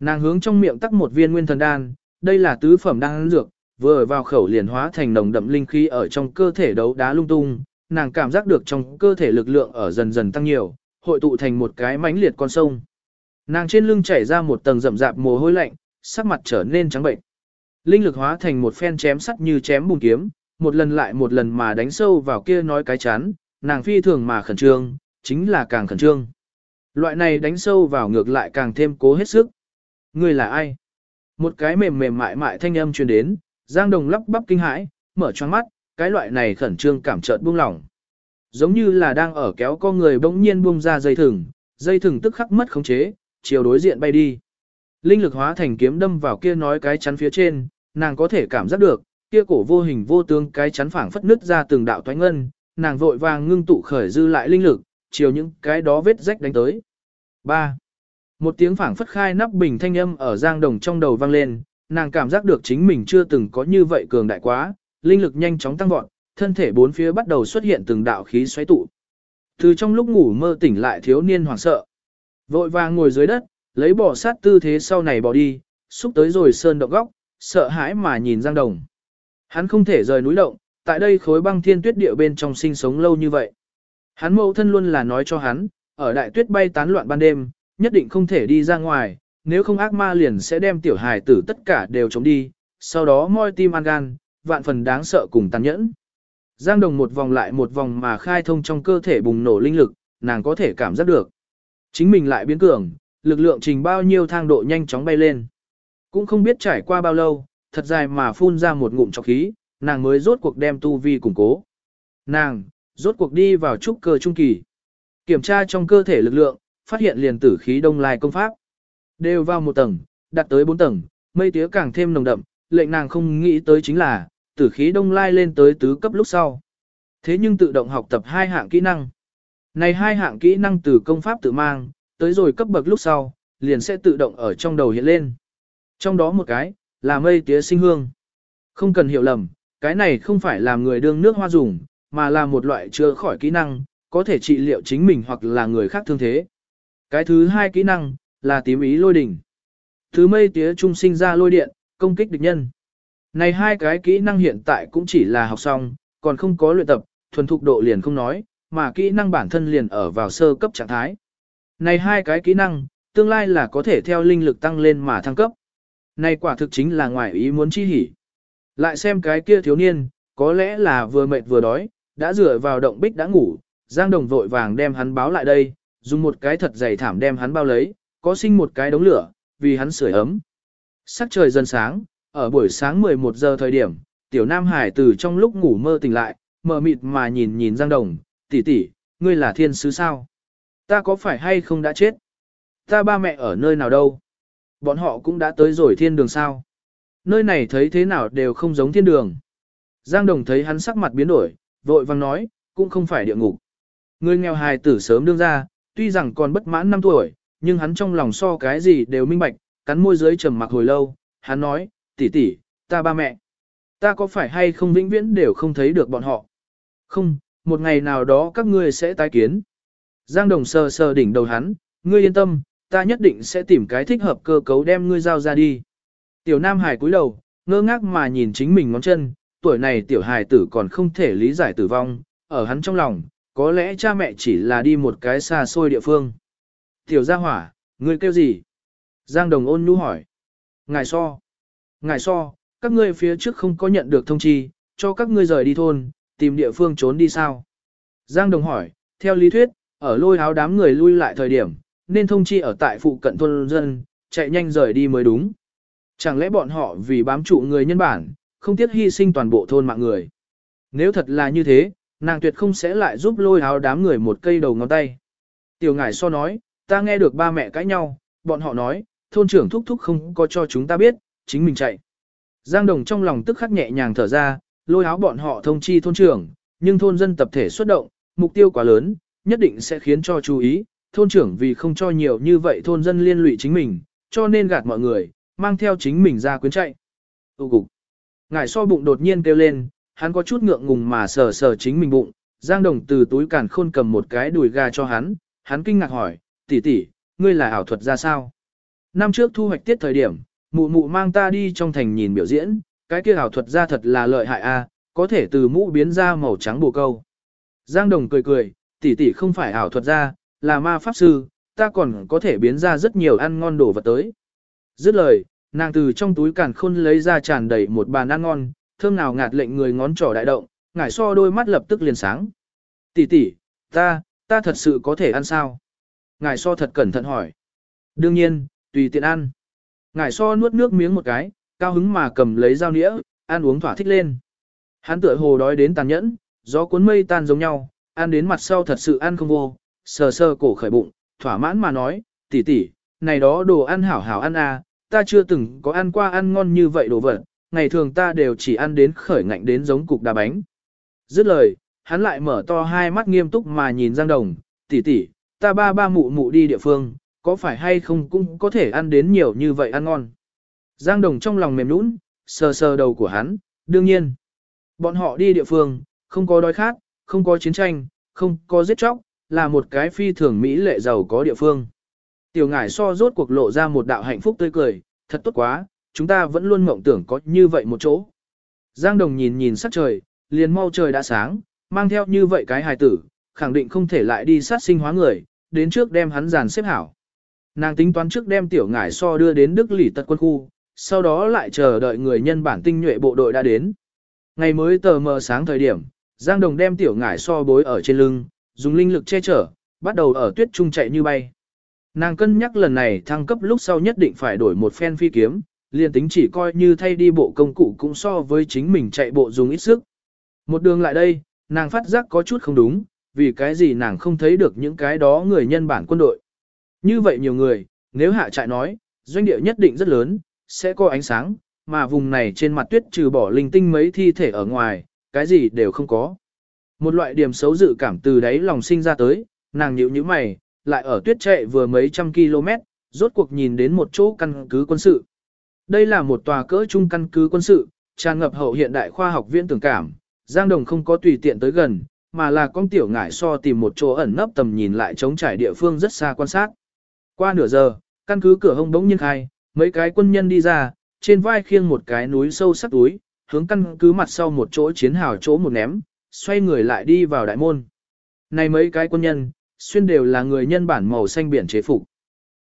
Nàng hướng trong miệng tắc một viên nguyên thần đan, đây là tứ phẩm đan dược, vừa vào khẩu liền hóa thành nồng đậm linh khí ở trong cơ thể đấu đá lung tung, nàng cảm giác được trong cơ thể lực lượng ở dần dần tăng nhiều, hội tụ thành một cái mãnh liệt con sông. Nàng trên lưng chảy ra một tầng rậm rạp mồ hôi lạnh, sắc mặt trở nên trắng bệnh. Linh lực hóa thành một phen chém sắt như chém bùn kiếm, một lần lại một lần mà đánh sâu vào kia nói cái chán, nàng phi thường mà khẩn trương, chính là càng khẩn trương. Loại này đánh sâu vào ngược lại càng thêm cố hết sức. Người là ai? Một cái mềm mềm mại mại thanh âm truyền đến, Giang Đồng lắp bắp kinh hãi, mở choáng mắt, cái loại này khẩn trương cảm chợt buông lỏng. Giống như là đang ở kéo con người bỗng nhiên buông ra dây thừng, dây thừng tức khắc mất khống chế, chiều đối diện bay đi. Linh lực hóa thành kiếm đâm vào kia nói cái chắn phía trên, nàng có thể cảm giác được, kia cổ vô hình vô tướng cái chắn phảng phất nứt ra từng đạo toánh ngân, nàng vội vàng ngưng tụ khởi dư lại linh lực, chiều những cái đó vết rách đánh tới. 3. Một tiếng phảng phất khai nắp bình thanh âm ở giang đồng trong đầu vang lên, nàng cảm giác được chính mình chưa từng có như vậy cường đại quá, linh lực nhanh chóng tăng vọt, thân thể bốn phía bắt đầu xuất hiện từng đạo khí xoáy tụ. Từ trong lúc ngủ mơ tỉnh lại thiếu niên hoảng sợ. Vội vàng ngồi dưới đất, lấy bỏ sát tư thế sau này bỏ đi, xúc tới rồi sơn động góc, sợ hãi mà nhìn Giang Đồng. Hắn không thể rời núi động, tại đây khối băng thiên tuyết địa bên trong sinh sống lâu như vậy. Hắn mẫu thân luôn là nói cho hắn, ở đại tuyết bay tán loạn ban đêm, nhất định không thể đi ra ngoài, nếu không ác ma liền sẽ đem tiểu hài tử tất cả đều chống đi, sau đó moi tim ăn gan, vạn phần đáng sợ cùng tàn nhẫn. Giang Đồng một vòng lại một vòng mà khai thông trong cơ thể bùng nổ linh lực, nàng có thể cảm giác được. Chính mình lại biến cường, lực lượng trình bao nhiêu thang độ nhanh chóng bay lên. Cũng không biết trải qua bao lâu, thật dài mà phun ra một ngụm trọc khí, nàng mới rốt cuộc đem tu vi củng cố. Nàng, rốt cuộc đi vào trúc cơ trung kỳ. Kiểm tra trong cơ thể lực lượng, phát hiện liền tử khí đông lai công pháp. Đều vào một tầng, đặt tới bốn tầng, mây tía càng thêm nồng đậm, lệnh nàng không nghĩ tới chính là, tử khí đông lai lên tới tứ cấp lúc sau. Thế nhưng tự động học tập hai hạng kỹ năng. Này hai hạng kỹ năng từ công pháp tự mang, tới rồi cấp bậc lúc sau, liền sẽ tự động ở trong đầu hiện lên. Trong đó một cái, là mây tía sinh hương. Không cần hiểu lầm, cái này không phải làm người đương nước hoa dùng, mà là một loại chữa khỏi kỹ năng, có thể trị liệu chính mình hoặc là người khác thương thế. Cái thứ hai kỹ năng, là tím ý lôi đỉnh. Thứ mây tía trung sinh ra lôi điện, công kích địch nhân. Này hai cái kỹ năng hiện tại cũng chỉ là học xong, còn không có luyện tập, thuần thục độ liền không nói, mà kỹ năng bản thân liền ở vào sơ cấp trạng thái. Này hai cái kỹ năng, tương lai là có thể theo linh lực tăng lên mà thăng cấp. Này quả thực chính là ngoài ý muốn chi hỉ. Lại xem cái kia thiếu niên, có lẽ là vừa mệt vừa đói, đã rửa vào động bích đã ngủ, Giang Đồng vội vàng đem hắn báo lại đây, dùng một cái thật dày thảm đem hắn bao lấy, có sinh một cái đống lửa, vì hắn sưởi ấm. Sắc trời dần sáng, ở buổi sáng 11 giờ thời điểm, tiểu Nam Hải từ trong lúc ngủ mơ tỉnh lại, mờ mịt mà nhìn nhìn Giang Đồng, tỷ tỷ, ngươi là thiên sứ sao? Ta có phải hay không đã chết? ta ba mẹ ở nơi nào đâu? Bọn họ cũng đã tới rồi thiên đường sao? Nơi này thấy thế nào đều không giống thiên đường. Giang Đồng thấy hắn sắc mặt biến đổi, vội vang nói, cũng không phải địa ngục. Người nghèo hài tử sớm đương ra, tuy rằng còn bất mãn 5 tuổi, nhưng hắn trong lòng so cái gì đều minh bạch, cắn môi dưới trầm mặc hồi lâu, hắn nói, tỷ tỷ, ta ba mẹ, ta có phải hay không vĩnh viễn đều không thấy được bọn họ. Không, một ngày nào đó các ngươi sẽ tái kiến. Giang Đồng sờ sờ đỉnh đầu hắn, ngươi yên tâm, ta nhất định sẽ tìm cái thích hợp cơ cấu đem ngươi giao ra đi. Tiểu Nam Hải cúi đầu, ngơ ngác mà nhìn chính mình ngón chân, tuổi này tiểu hài tử còn không thể lý giải tử vong, ở hắn trong lòng, có lẽ cha mẹ chỉ là đi một cái xa xôi địa phương. Tiểu gia hỏa, ngươi kêu gì? Giang Đồng ôn nhu hỏi. Ngài so. Ngài so, các ngươi phía trước không có nhận được thông chi, cho các ngươi rời đi thôn, tìm địa phương trốn đi sao? Giang Đồng hỏi, theo lý thuyết, ở lôi áo đám người lui lại thời điểm, nên thông chi ở tại phụ cận thôn dân, chạy nhanh rời đi mới đúng. Chẳng lẽ bọn họ vì bám trụ người nhân bản, không tiếc hy sinh toàn bộ thôn mạng người. Nếu thật là như thế, nàng tuyệt không sẽ lại giúp lôi áo đám người một cây đầu ngón tay. Tiểu ngải so nói, ta nghe được ba mẹ cãi nhau, bọn họ nói, thôn trưởng thúc thúc không có cho chúng ta biết, chính mình chạy. Giang Đồng trong lòng tức khắc nhẹ nhàng thở ra, lôi áo bọn họ thông chi thôn trưởng, nhưng thôn dân tập thể xuất động, mục tiêu quá lớn, nhất định sẽ khiến cho chú ý, thôn trưởng vì không cho nhiều như vậy thôn dân liên lụy chính mình, cho nên gạt mọi người, mang theo chính mình ra quyến chạy. Tụ cục. Ngải so bụng đột nhiên kêu lên, hắn có chút ngượng ngùng mà sờ sờ chính mình bụng, Giang Đồng từ túi càn khôn cầm một cái đùi gà cho hắn, hắn kinh ngạc hỏi, tỷ tỷ, ngươi là ảo thuật ra sao? Năm trước thu hoạch tiết thời điểm, mụ mụ mang ta đi trong thành nhìn biểu diễn, cái kia ảo thuật ra thật là lợi hại a, có thể từ mũ biến ra màu trắng bồ câu. Giang Đồng cười cười, tỷ tỷ không phải ảo thuật ra, là ma pháp sư, ta còn có thể biến ra rất nhiều ăn ngon đồ vật tới. Dứt lời, nàng từ trong túi càn khôn lấy ra tràn đầy một bàn ăn ngon, thơm nào ngạt lệnh người ngón trỏ đại động, ngải so đôi mắt lập tức liền sáng. Tỷ tỷ, ta, ta thật sự có thể ăn sao? Ngải so thật cẩn thận hỏi. Đương nhiên, tùy tiện ăn. Ngải so nuốt nước miếng một cái, cao hứng mà cầm lấy dao nĩa, ăn uống thỏa thích lên. Hắn tựa hồ đói đến tàn nhẫn, gió cuốn mây tan giống nhau, ăn đến mặt sau thật sự ăn không vô, sờ sờ cổ khởi bụng, thỏa mãn mà nói, tỷ tỷ, này đó đồ ăn hảo hảo ăn à, ta chưa từng có ăn qua ăn ngon như vậy đồ vật, ngày thường ta đều chỉ ăn đến khởi ngạnh đến giống cục đá bánh. Dứt lời, hắn lại mở to hai mắt nghiêm túc mà nhìn Giang Đồng, tỷ tỷ, ta ba ba mụ mụ đi địa phương, có phải hay không cũng có thể ăn đến nhiều như vậy ăn ngon. Giang Đồng trong lòng mềm nũng, sờ sờ đầu của hắn, đương nhiên. Bọn họ đi địa phương, không có đói khát, không có chiến tranh, không có giết chóc, là một cái phi thường Mỹ lệ giàu có địa phương. Tiểu ngải so rốt cuộc lộ ra một đạo hạnh phúc tươi cười, thật tốt quá, chúng ta vẫn luôn mộng tưởng có như vậy một chỗ. Giang Đồng nhìn nhìn sắc trời, liền mau trời đã sáng, mang theo như vậy cái hài tử, khẳng định không thể lại đi sát sinh hóa người, đến trước đem hắn giàn xếp hảo. Nàng tính toán trước đem tiểu ngải so đưa đến Đức Lỷ Tật quân khu, sau đó lại chờ đợi người nhân bản tinh nhuệ bộ đội đã đến. Ngày mới tờ mờ sáng thời điểm, Giang Đồng đem tiểu ngải so bối ở trên lưng, dùng linh lực che chở, bắt đầu ở tuyết trung chạy như bay. Nàng cân nhắc lần này thăng cấp lúc sau nhất định phải đổi một phen phi kiếm, liền tính chỉ coi như thay đi bộ công cụ cũng so với chính mình chạy bộ dùng ít sức. Một đường lại đây, nàng phát giác có chút không đúng, vì cái gì nàng không thấy được những cái đó người nhân bản quân đội. Như vậy nhiều người, nếu hạ trại nói, doanh địa nhất định rất lớn, sẽ có ánh sáng, mà vùng này trên mặt tuyết trừ bỏ linh tinh mấy thi thể ở ngoài, cái gì đều không có. Một loại điểm xấu dự cảm từ đấy lòng sinh ra tới, nàng nhíu như mày, lại ở tuyết chạy vừa mấy trăm km, rốt cuộc nhìn đến một chỗ căn cứ quân sự. Đây là một tòa cỡ trung căn cứ quân sự, tràn ngập hậu hiện đại khoa học viện tưởng cảm, Giang Đồng không có tùy tiện tới gần, mà là con tiểu ngải so tìm một chỗ ẩn nấp tầm nhìn lại chống trải địa phương rất xa quan sát. Qua nửa giờ, căn cứ cửa hông bỗng nhiên khai, mấy cái quân nhân đi ra, trên vai khiêng một cái núi sâu sắc túi, hướng căn cứ mặt sau một chỗ chiến hào chỗ một ném, xoay người lại đi vào đại môn. Này mấy cái quân nhân, xuyên đều là người nhân bản màu xanh biển chế phục.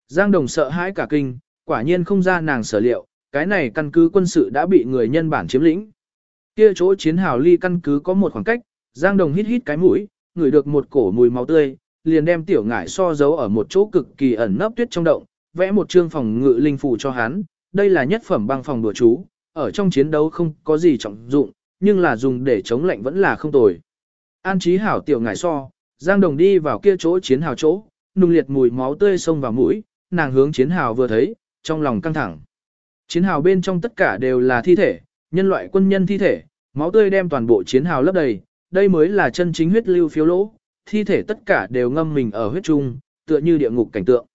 Giang Đồng sợ hãi cả kinh, quả nhiên không ra nàng sở liệu, cái này căn cứ quân sự đã bị người nhân bản chiếm lĩnh. Kia chỗ chiến hào ly căn cứ có một khoảng cách, Giang Đồng hít hít cái mũi, ngửi được một cổ mùi máu tươi, liền đem tiểu ngải so giấu ở một chỗ cực kỳ ẩn nấp tuyết trong động, vẽ một chương phòng ngự linh phù cho hắn, đây là nhất phẩm băng phòng đùa chú, ở trong chiến đấu không có gì trọng dụng, nhưng là dùng để chống lạnh vẫn là không tồi. An trí hảo tiểu ngải so, Giang Đồng đi vào kia chỗ chiến hào chỗ, nung liệt mùi máu tươi xông vào mũi, nàng hướng chiến hào vừa thấy, trong lòng căng thẳng. Chiến hào bên trong tất cả đều là thi thể, nhân loại quân nhân thi thể, máu tươi đem toàn bộ chiến hào lấp đầy, đây mới là chân chính huyết lưu phiếu lỗ, thi thể tất cả đều ngâm mình ở huyết trung, tựa như địa ngục cảnh tượng.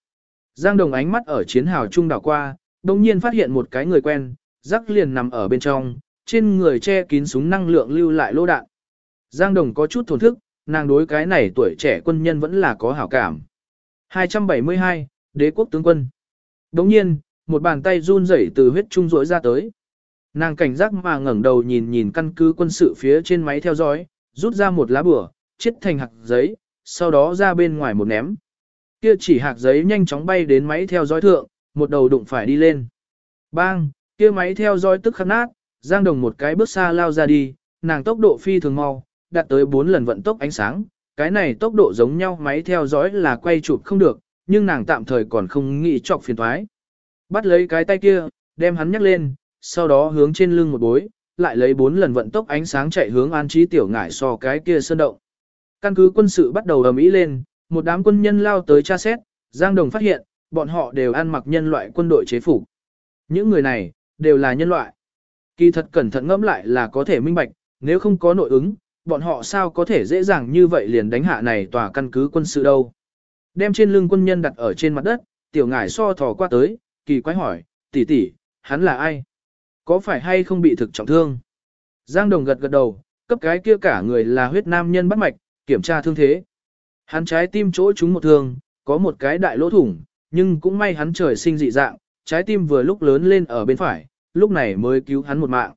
Giang Đồng ánh mắt ở chiến hào trung đảo qua, đồng nhiên phát hiện một cái người quen, rắc liền nằm ở bên trong, trên người che kín súng năng lượng lưu lại lô đạn. Giang Đồng có chút thổn thức, nàng đối cái này tuổi trẻ quân nhân vẫn là có hảo cảm. 272, Đế quốc tướng quân. Đồng nhiên, một bàn tay run rẩy từ huyết trung rỗi ra tới. Nàng cảnh giác mà ngẩng đầu nhìn nhìn căn cứ quân sự phía trên máy theo dõi, rút ra một lá bửa, chiết thành hạt giấy, sau đó ra bên ngoài một ném. Kia chỉ hạt giấy nhanh chóng bay đến máy theo dõi thượng, một đầu đụng phải đi lên. Bang, kia máy theo dõi tức khắc nát, Giang Đồng một cái bước xa lao ra đi, nàng tốc độ phi thường mau, đạt tới 4 lần vận tốc ánh sáng. Cái này tốc độ giống nhau máy theo dõi là quay chụp không được, nhưng nàng tạm thời còn không nghĩ chọc phiền thoái. Bắt lấy cái tay kia, đem hắn nhắc lên, sau đó hướng trên lưng một bối, lại lấy 4 lần vận tốc ánh sáng chạy hướng an trí tiểu ngải so cái kia sơn động. Căn cứ quân sự bắt đầu ầm ĩ lên, một đám quân nhân lao tới tra xét, Giang Đồng phát hiện, bọn họ đều ăn mặc nhân loại quân đội chế phục. Những người này, đều là nhân loại. Kỳ thật cẩn thận ngẫm lại là có thể minh bạch, nếu không có nội ứng, bọn họ sao có thể dễ dàng như vậy liền đánh hạ này tòa căn cứ quân sự đâu. Đem trên lưng quân nhân đặt ở trên mặt đất, tiểu ngải so thò qua tới, kỳ quái hỏi, tỷ tỷ, hắn là ai? Có phải hay không bị thực trọng thương? Giang Đồng gật gật đầu, cấp cái kia cả người là huyết nam nhân bắt mạch, kiểm tra thương thế. Hắn trái tim chỗ trúng một thương, có một cái đại lỗ thủng, nhưng cũng may hắn trời sinh dị dạng, trái tim vừa lúc lớn lên ở bên phải, lúc này mới cứu hắn một mạng.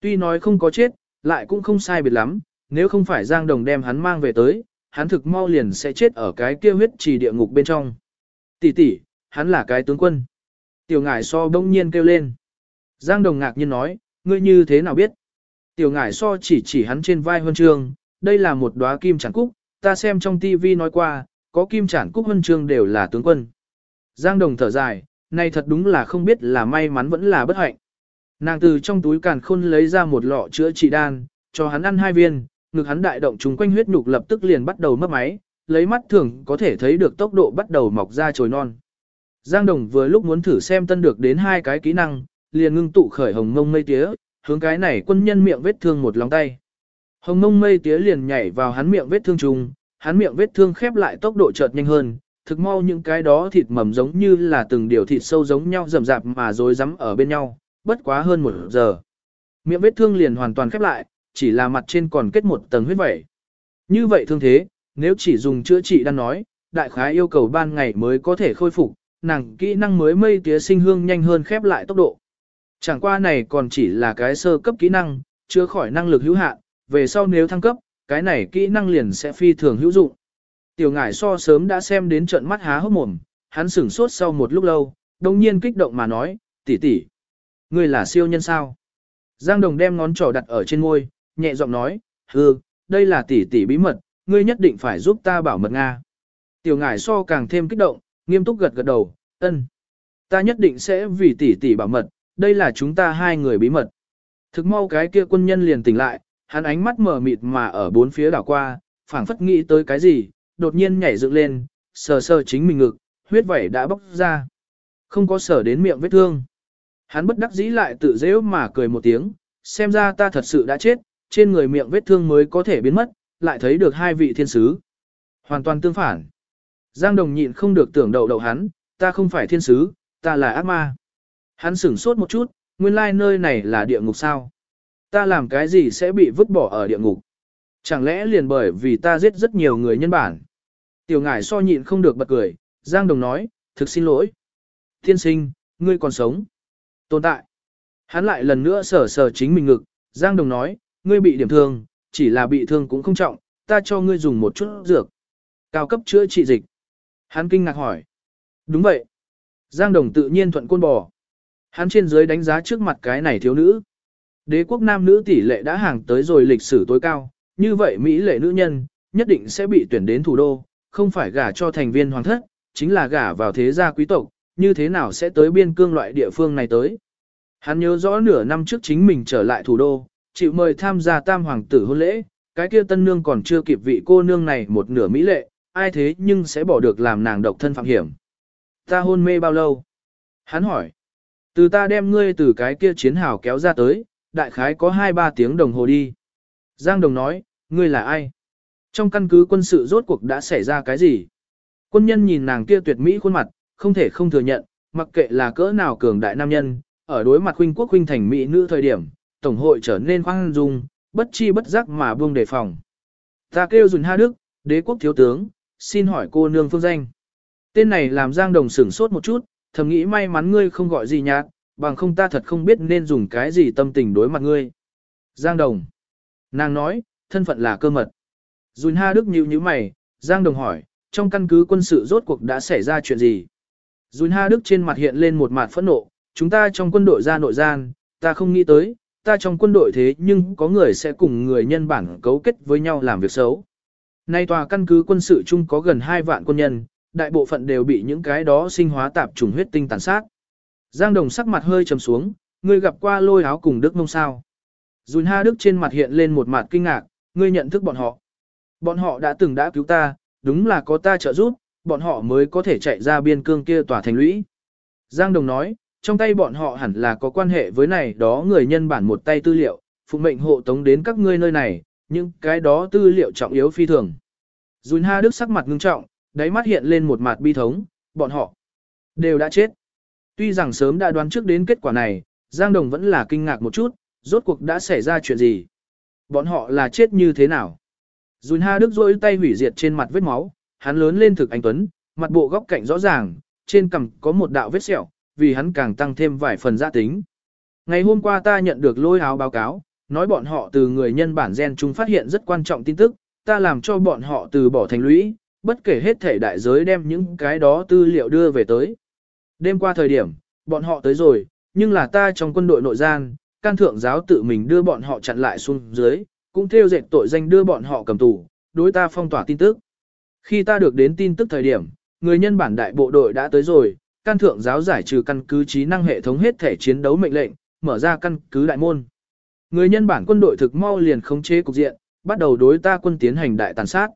Tuy nói không có chết, lại cũng không sai biệt lắm, nếu không phải Giang Đồng đem hắn mang về tới, hắn thực mau liền sẽ chết ở cái kia huyết trì địa ngục bên trong. Tỷ tỷ, hắn là cái tướng quân. Tiểu ngải so bỗng nhiên kêu lên. Giang Đồng ngạc nhiên nói, ngươi như thế nào biết? Tiểu ngải so chỉ chỉ hắn trên vai huân trường, đây là một đóa kim chản cúc, ta xem trong TV nói qua, có kim chản cúc huân trường đều là tướng quân. Giang Đồng thở dài, này thật đúng là không biết là may mắn vẫn là bất hạnh. Nàng từ trong túi càn khôn lấy ra một lọ chữa trị đan, cho hắn ăn hai viên, ngực hắn đại động chúng quanh huyết nhục lập tức liền bắt đầu mất máy, lấy mắt thường có thể thấy được tốc độ bắt đầu mọc ra chồi non. Giang Đồng vừa lúc muốn thử xem tân được đến hai cái kỹ năng, liền ngưng tụ khởi hồng ngông mây tía, hướng cái này quân nhân miệng vết thương một lòng tay. Hồng ngông mây tía liền nhảy vào hắn miệng vết thương trùng, hắn miệng vết thương khép lại tốc độ chợt nhanh hơn, thực mau những cái đó thịt mầm giống như là từng điều thịt sâu giống nhau rầm rạp mà rối rắm ở bên nhau, bất quá hơn một giờ. Miệng vết thương liền hoàn toàn khép lại, chỉ là mặt trên còn kết một tầng huyết vẩy. Như vậy thương thế, nếu chỉ dùng chữa trị đang nói, đại khái yêu cầu ban ngày mới có thể khôi phục, nàng kỹ năng mới mây tía sinh hương nhanh hơn khép lại tốc độ. Chẳng qua này còn chỉ là cái sơ cấp kỹ năng, chưa khỏi năng lực hữu hạn, về sau nếu thăng cấp, cái này kỹ năng liền sẽ phi thường hữu dụng. Tiểu ngải so sớm đã xem đến trận mắt há hốc mồm, hắn sửng sốt sau một lúc lâu, đồng nhiên kích động mà nói, tỷ tỷ, ngươi là siêu nhân sao? Giang Đồng đem ngón trỏ đặt ở trên môi, nhẹ giọng nói, hư, đây là tỷ tỷ bí mật, ngươi nhất định phải giúp ta bảo mật Nga. Tiểu ngải so càng thêm kích động, nghiêm túc gật gật đầu, ân. Ta nhất định sẽ vì tỷ tỷ bảo mật, đây là chúng ta hai người bí mật. Thực mau cái kia quân nhân liền tỉnh lại, hắn ánh mắt mở mịt mà ở bốn phía đảo qua, phảng phất nghĩ tới cái gì, đột nhiên nhảy dựng lên, sờ sờ chính mình ngực, huyết vẩy đã bốc ra. Không có sở đến miệng vết thương. Hắn bất đắc dĩ lại tự dễ mà cười một tiếng, xem ra ta thật sự đã chết, trên người miệng vết thương mới có thể biến mất, lại thấy được hai vị thiên sứ. Hoàn toàn tương phản. Giang Đồng nhịn không được tưởng đầu đầu hắn, ta không phải thiên sứ, ta là ác ma. Hắn sửng sốt một chút, nguyên lai nơi này là địa ngục sao? Ta làm cái gì sẽ bị vứt bỏ ở địa ngục? Chẳng lẽ liền bởi vì ta giết rất nhiều người nhân bản? Tiểu ngải so nhịn không được bật cười, Giang Đồng nói, thực xin lỗi. Thiên sinh, ngươi còn sống. Tồn tại. Hắn lại lần nữa sờ sờ chính mình ngực, Giang Đồng nói, ngươi bị điểm thương, chỉ là bị thương cũng không trọng, ta cho ngươi dùng một chút dược. Cao cấp chữa trị dịch. Hắn kinh ngạc hỏi. Đúng vậy. Giang Đồng tự nhiên thuận côn bò. Hắn trên dưới đánh giá trước mặt cái này thiếu nữ. Đế quốc nam nữ tỷ lệ đã hàng tới rồi lịch sử tối cao, như vậy Mỹ lệ nữ nhân, nhất định sẽ bị tuyển đến thủ đô, không phải gả cho thành viên hoàng thất, chính là gả vào thế gia quý tộc, như thế nào sẽ tới biên cương loại địa phương này tới. Hắn nhớ rõ nửa năm trước chính mình trở lại thủ đô, chịu mời tham gia tam hoàng tử hôn lễ, cái kia tân nương còn chưa kịp vị cô nương này một nửa Mỹ lệ, ai thế nhưng sẽ bỏ được làm nàng độc thân phạm hiểm. Ta hôn mê bao lâu? Hắn hỏi. Từ ta đem ngươi từ cái kia chiến hào kéo ra tới, đại khái có 2-3 tiếng đồng hồ đi. Giang Đồng nói, ngươi là ai? Trong căn cứ quân sự rốt cuộc đã xảy ra cái gì? Quân nhân nhìn nàng kia tuyệt mỹ khuôn mặt, không thể không thừa nhận, mặc kệ là cỡ nào cường đại nam nhân, ở đối mặt huynh quốc huynh thành mỹ nữ thời điểm, tổng hội trở nên khoan dung, bất chi bất giác mà buông đề phòng. Ta kêu Dùn Ha Đức, đế quốc thiếu tướng, xin hỏi cô nương phương danh. Tên này làm Giang Đồng sửng sốt một chút, thầm nghĩ may mắn ngươi không gọi gì nhạt, bằng không ta thật không biết nên dùng cái gì tâm tình đối mặt ngươi. Giang Đồng. Nàng nói, thân phận là cơ mật. Dùn Ha Đức nhíu nhíu mày, Giang Đồng hỏi, trong căn cứ quân sự rốt cuộc đã xảy ra chuyện gì? Dùn Ha Đức trên mặt hiện lên một mặt phẫn nộ, chúng ta trong quân đội ra nội gian, ta không nghĩ tới, ta trong quân đội thế nhưng có người sẽ cùng người nhân bản cấu kết với nhau làm việc xấu. Nay tòa căn cứ quân sự chung có gần 2 vạn quân nhân, đại bộ phận đều bị những cái đó sinh hóa tạp trùng huyết tinh tàn sát. Giang Đồng sắc mặt hơi trầm xuống, ngươi gặp qua lôi áo cùng Đức Mông sao. Dùn Ha Đức trên mặt hiện lên một mặt kinh ngạc, ngươi nhận thức bọn họ. Bọn họ đã từng đã cứu ta, đúng là có ta trợ giúp, bọn họ mới có thể chạy ra biên cương kia tòa thành lũy. Giang Đồng nói, trong tay bọn họ hẳn là có quan hệ với này đó người nhân bản một tay tư liệu, phụ mệnh hộ tống đến các ngươi nơi này, nhưng cái đó tư liệu trọng yếu phi thường. Dùn Ha Đức sắc mặt ngưng trọng, đáy mắt hiện lên một mặt bi thống, bọn họ đều đã chết. Tuy rằng sớm đã đoán trước đến kết quả này, Giang Đồng vẫn là kinh ngạc một chút, rốt cuộc đã xảy ra chuyện gì. Bọn họ là chết như thế nào? Dùn Ha Đức rôi tay hủy diệt trên mặt vết máu, hắn lớn lên thực anh Tuấn, mặt bộ góc cạnh rõ ràng, trên cằm có một đạo vết sẹo, vì hắn càng tăng thêm vài phần gia tính. Ngày hôm qua ta nhận được lôi áo báo cáo, nói bọn họ từ người nhân bản gen chúng phát hiện rất quan trọng tin tức, ta làm cho bọn họ từ bỏ thành lũy, bất kể hết thể đại giới đem những cái đó tư liệu đưa về tới. Đêm qua thời điểm, bọn họ tới rồi, nhưng là ta trong quân đội nội gian, can thượng giáo tự mình đưa bọn họ chặn lại xuống dưới, cũng theo dệt tội danh đưa bọn họ cầm tù, đối ta phong tỏa tin tức. Khi ta được đến tin tức thời điểm, người nhân bản đại bộ đội đã tới rồi, can thượng giáo giải trừ căn cứ trí năng hệ thống hết thể chiến đấu mệnh lệnh, mở ra căn cứ đại môn. Người nhân bản quân đội thực mau liền khống chế cục diện, bắt đầu đối ta quân tiến hành đại tàn sát.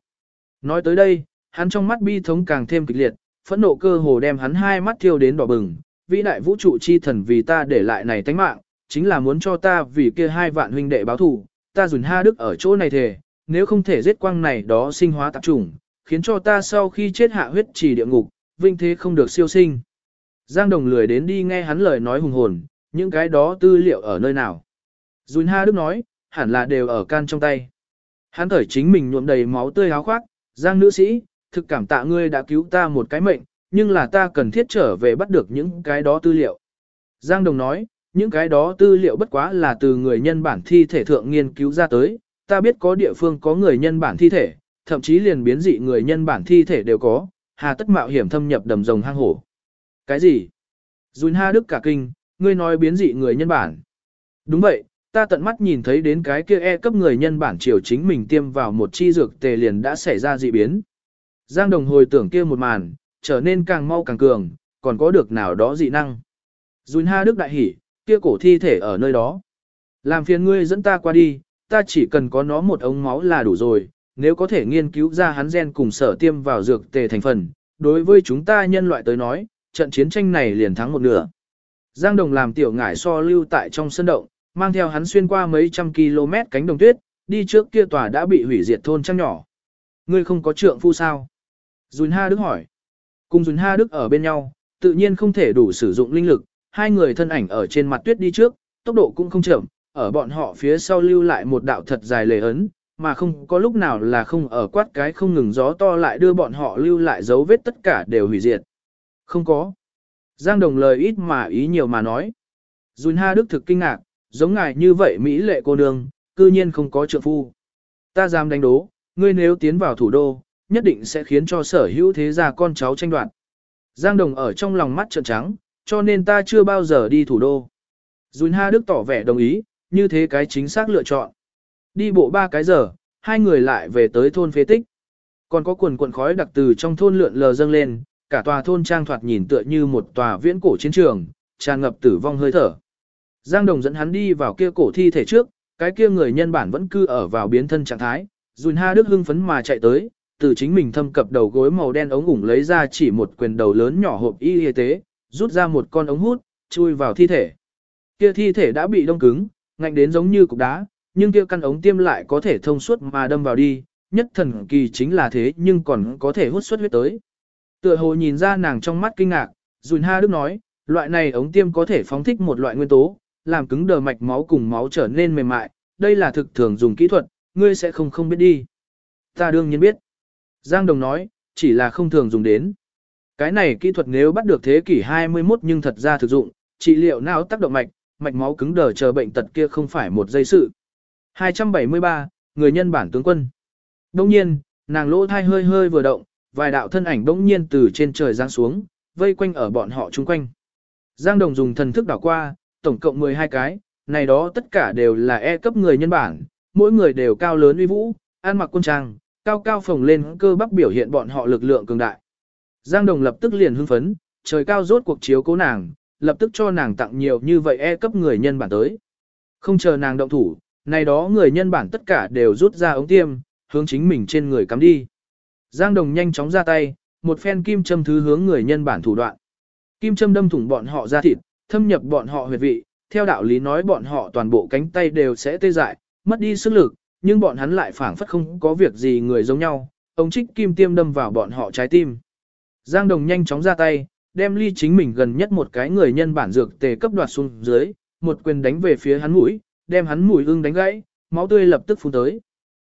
Nói tới đây, hắn trong mắt bi thống càng thêm kịch liệt, phẫn nộ cơ hồ đem hắn hai mắt thiêu đến đỏ bừng, vĩ đại vũ trụ chi thần vì ta để lại này tánh mạng, chính là muốn cho ta vì kia hai vạn huynh đệ báo thù, ta dùn ha đức ở chỗ này thề, nếu không thể giết quang này đó sinh hóa tạp chủng, khiến cho ta sau khi chết hạ huyết trì địa ngục, vinh thế không được siêu sinh. Giang Đồng lười đến đi nghe hắn lời nói hùng hồn, những cái đó tư liệu ở nơi nào. Dùn ha đức nói, hẳn là đều ở can trong tay. Hắn thởi chính mình nhuộm đầy máu tươi áo khoác, Giang nữ sĩ, thực cảm tạ ngươi đã cứu ta một cái mệnh, nhưng là ta cần thiết trở về bắt được những cái đó tư liệu. Giang Đồng nói, những cái đó tư liệu bất quá là từ người nhân bản thi thể thượng nghiên cứu ra tới, ta biết có địa phương có người nhân bản thi thể, thậm chí liền biến dị người nhân bản thi thể đều có, hà tất mạo hiểm thâm nhập đầm rồng hang hổ. Cái gì? Dùn ha đức cả kinh, ngươi nói biến dị người nhân bản. Đúng vậy, ta tận mắt nhìn thấy đến cái kia e cấp người nhân bản chiều chính mình tiêm vào một chi dược tề liền đã xảy ra dị biến. Giang đồng hồi tưởng kia một màn, trở nên càng mau càng cường, còn có được nào đó dị năng. Dùn ha đức đại hỉ, kia cổ thi thể ở nơi đó. Làm phiền ngươi dẫn ta qua đi, ta chỉ cần có nó một ống máu là đủ rồi, nếu có thể nghiên cứu ra hắn gen cùng sở tiêm vào dược tề thành phần, đối với chúng ta nhân loại tới nói, trận chiến tranh này liền thắng một nửa. Giang Đồng làm tiểu ngải so lưu tại trong sân động, mang theo hắn xuyên qua mấy trăm km cánh đồng tuyết, đi trước kia tòa đã bị hủy diệt thôn trăng nhỏ. Ngươi không có trượng phu sao? Dùn Ha Đức hỏi. Cùng Dùn Ha Đức ở bên nhau, tự nhiên không thể đủ sử dụng linh lực, hai người thân ảnh ở trên mặt tuyết đi trước, tốc độ cũng không chậm, ở bọn họ phía sau lưu lại một đạo thật dài lề ấn, mà không có lúc nào là không ở quát cái không ngừng gió to lại đưa bọn họ lưu lại dấu vết tất cả đều hủy diệt. Không có. Giang Đồng lời ít mà ý nhiều mà nói. Dùn Ha Đức thực kinh ngạc, giống ngài như vậy Mỹ lệ cô nương, cư nhiên không có trượng phu. Ta dám đánh đố, ngươi nếu tiến vào thủ đô, nhất định sẽ khiến cho sở hữu thế gia con cháu tranh đoạt. Giang Đồng ở trong lòng mắt trợn trắng, cho nên ta chưa bao giờ đi thủ đô. Dùn Ha Đức tỏ vẻ đồng ý, như thế cái chính xác lựa chọn. Đi bộ ba cái giờ, hai người lại về tới thôn phế tích. Còn có quần quần khói đặc từ trong thôn lượn lờ dâng lên, cả tòa thôn trang thoạt nhìn tựa như một tòa viễn cổ chiến trường, tràn ngập tử vong hơi thở. Giang Đồng dẫn hắn đi vào kia cổ thi thể trước, cái kia người nhân bản vẫn cư ở vào biến thân trạng thái, Dùn Ha Đức hưng phấn mà chạy tới, từ chính mình thâm cập đầu gối màu đen ống ủng lấy ra chỉ một quyền đầu lớn nhỏ hộp y y tế, rút ra một con ống hút, chui vào thi thể. Kia thi thể đã bị đông cứng, ngạnh đến giống như cục đá, nhưng kia căn ống tiêm lại có thể thông suốt mà đâm vào đi, nhất thần kỳ chính là thế nhưng còn có thể hút xuất huyết tới. Tựa hồ nhìn ra nàng trong mắt kinh ngạc, Dùn Ha Đức nói, loại này ống tiêm có thể phóng thích một loại nguyên tố, làm cứng đờ mạch máu cùng máu trở nên mềm mại, đây là thực thường dùng kỹ thuật, ngươi sẽ không không biết đi. Ta đương nhiên biết. Giang Đồng nói, chỉ là không thường dùng đến. Cái này kỹ thuật nếu bắt được thế kỷ 21 nhưng thật ra thực dụng, trị liệu não tác động mạch, mạch máu cứng đờ chờ bệnh tật kia không phải một giây sự. 273, người nhân bản tướng quân. Đông nhiên, nàng lỗ thai hơi hơi vừa động, vài đạo thân ảnh bỗng nhiên từ trên trời giáng xuống, vây quanh ở bọn họ chung quanh. Giang Đồng dùng thần thức đảo qua, tổng cộng 12 cái, này đó tất cả đều là E cấp người nhân bản, mỗi người đều cao lớn uy vũ, ăn mặc quân trang, cao cao phồng lên cơ bắp biểu hiện bọn họ lực lượng cường đại. Giang Đồng lập tức liền hưng phấn, trời cao rốt cuộc chiếu cố nàng, lập tức cho nàng tặng nhiều như vậy E cấp người nhân bản tới. Không chờ nàng động thủ, này đó người nhân bản tất cả đều rút ra ống tiêm, hướng chính mình trên người cắm đi. Giang Đồng nhanh chóng ra tay, một phen kim châm thứ hướng người nhân bản thủ đoạn. Kim châm đâm thủng bọn họ ra thịt, thâm nhập bọn họ huyệt vị, theo đạo lý nói bọn họ toàn bộ cánh tay đều sẽ tê dại, mất đi sức lực, nhưng bọn hắn lại phảng phất không có việc gì người giống nhau, ông trích kim tiêm đâm vào bọn họ trái tim. Giang Đồng nhanh chóng ra tay, đem ly chính mình gần nhất một cái người nhân bản dược tề cấp đoạt xuống dưới, một quyền đánh về phía hắn mũi, đem hắn mũi ưng đánh gãy, máu tươi lập tức phun tới.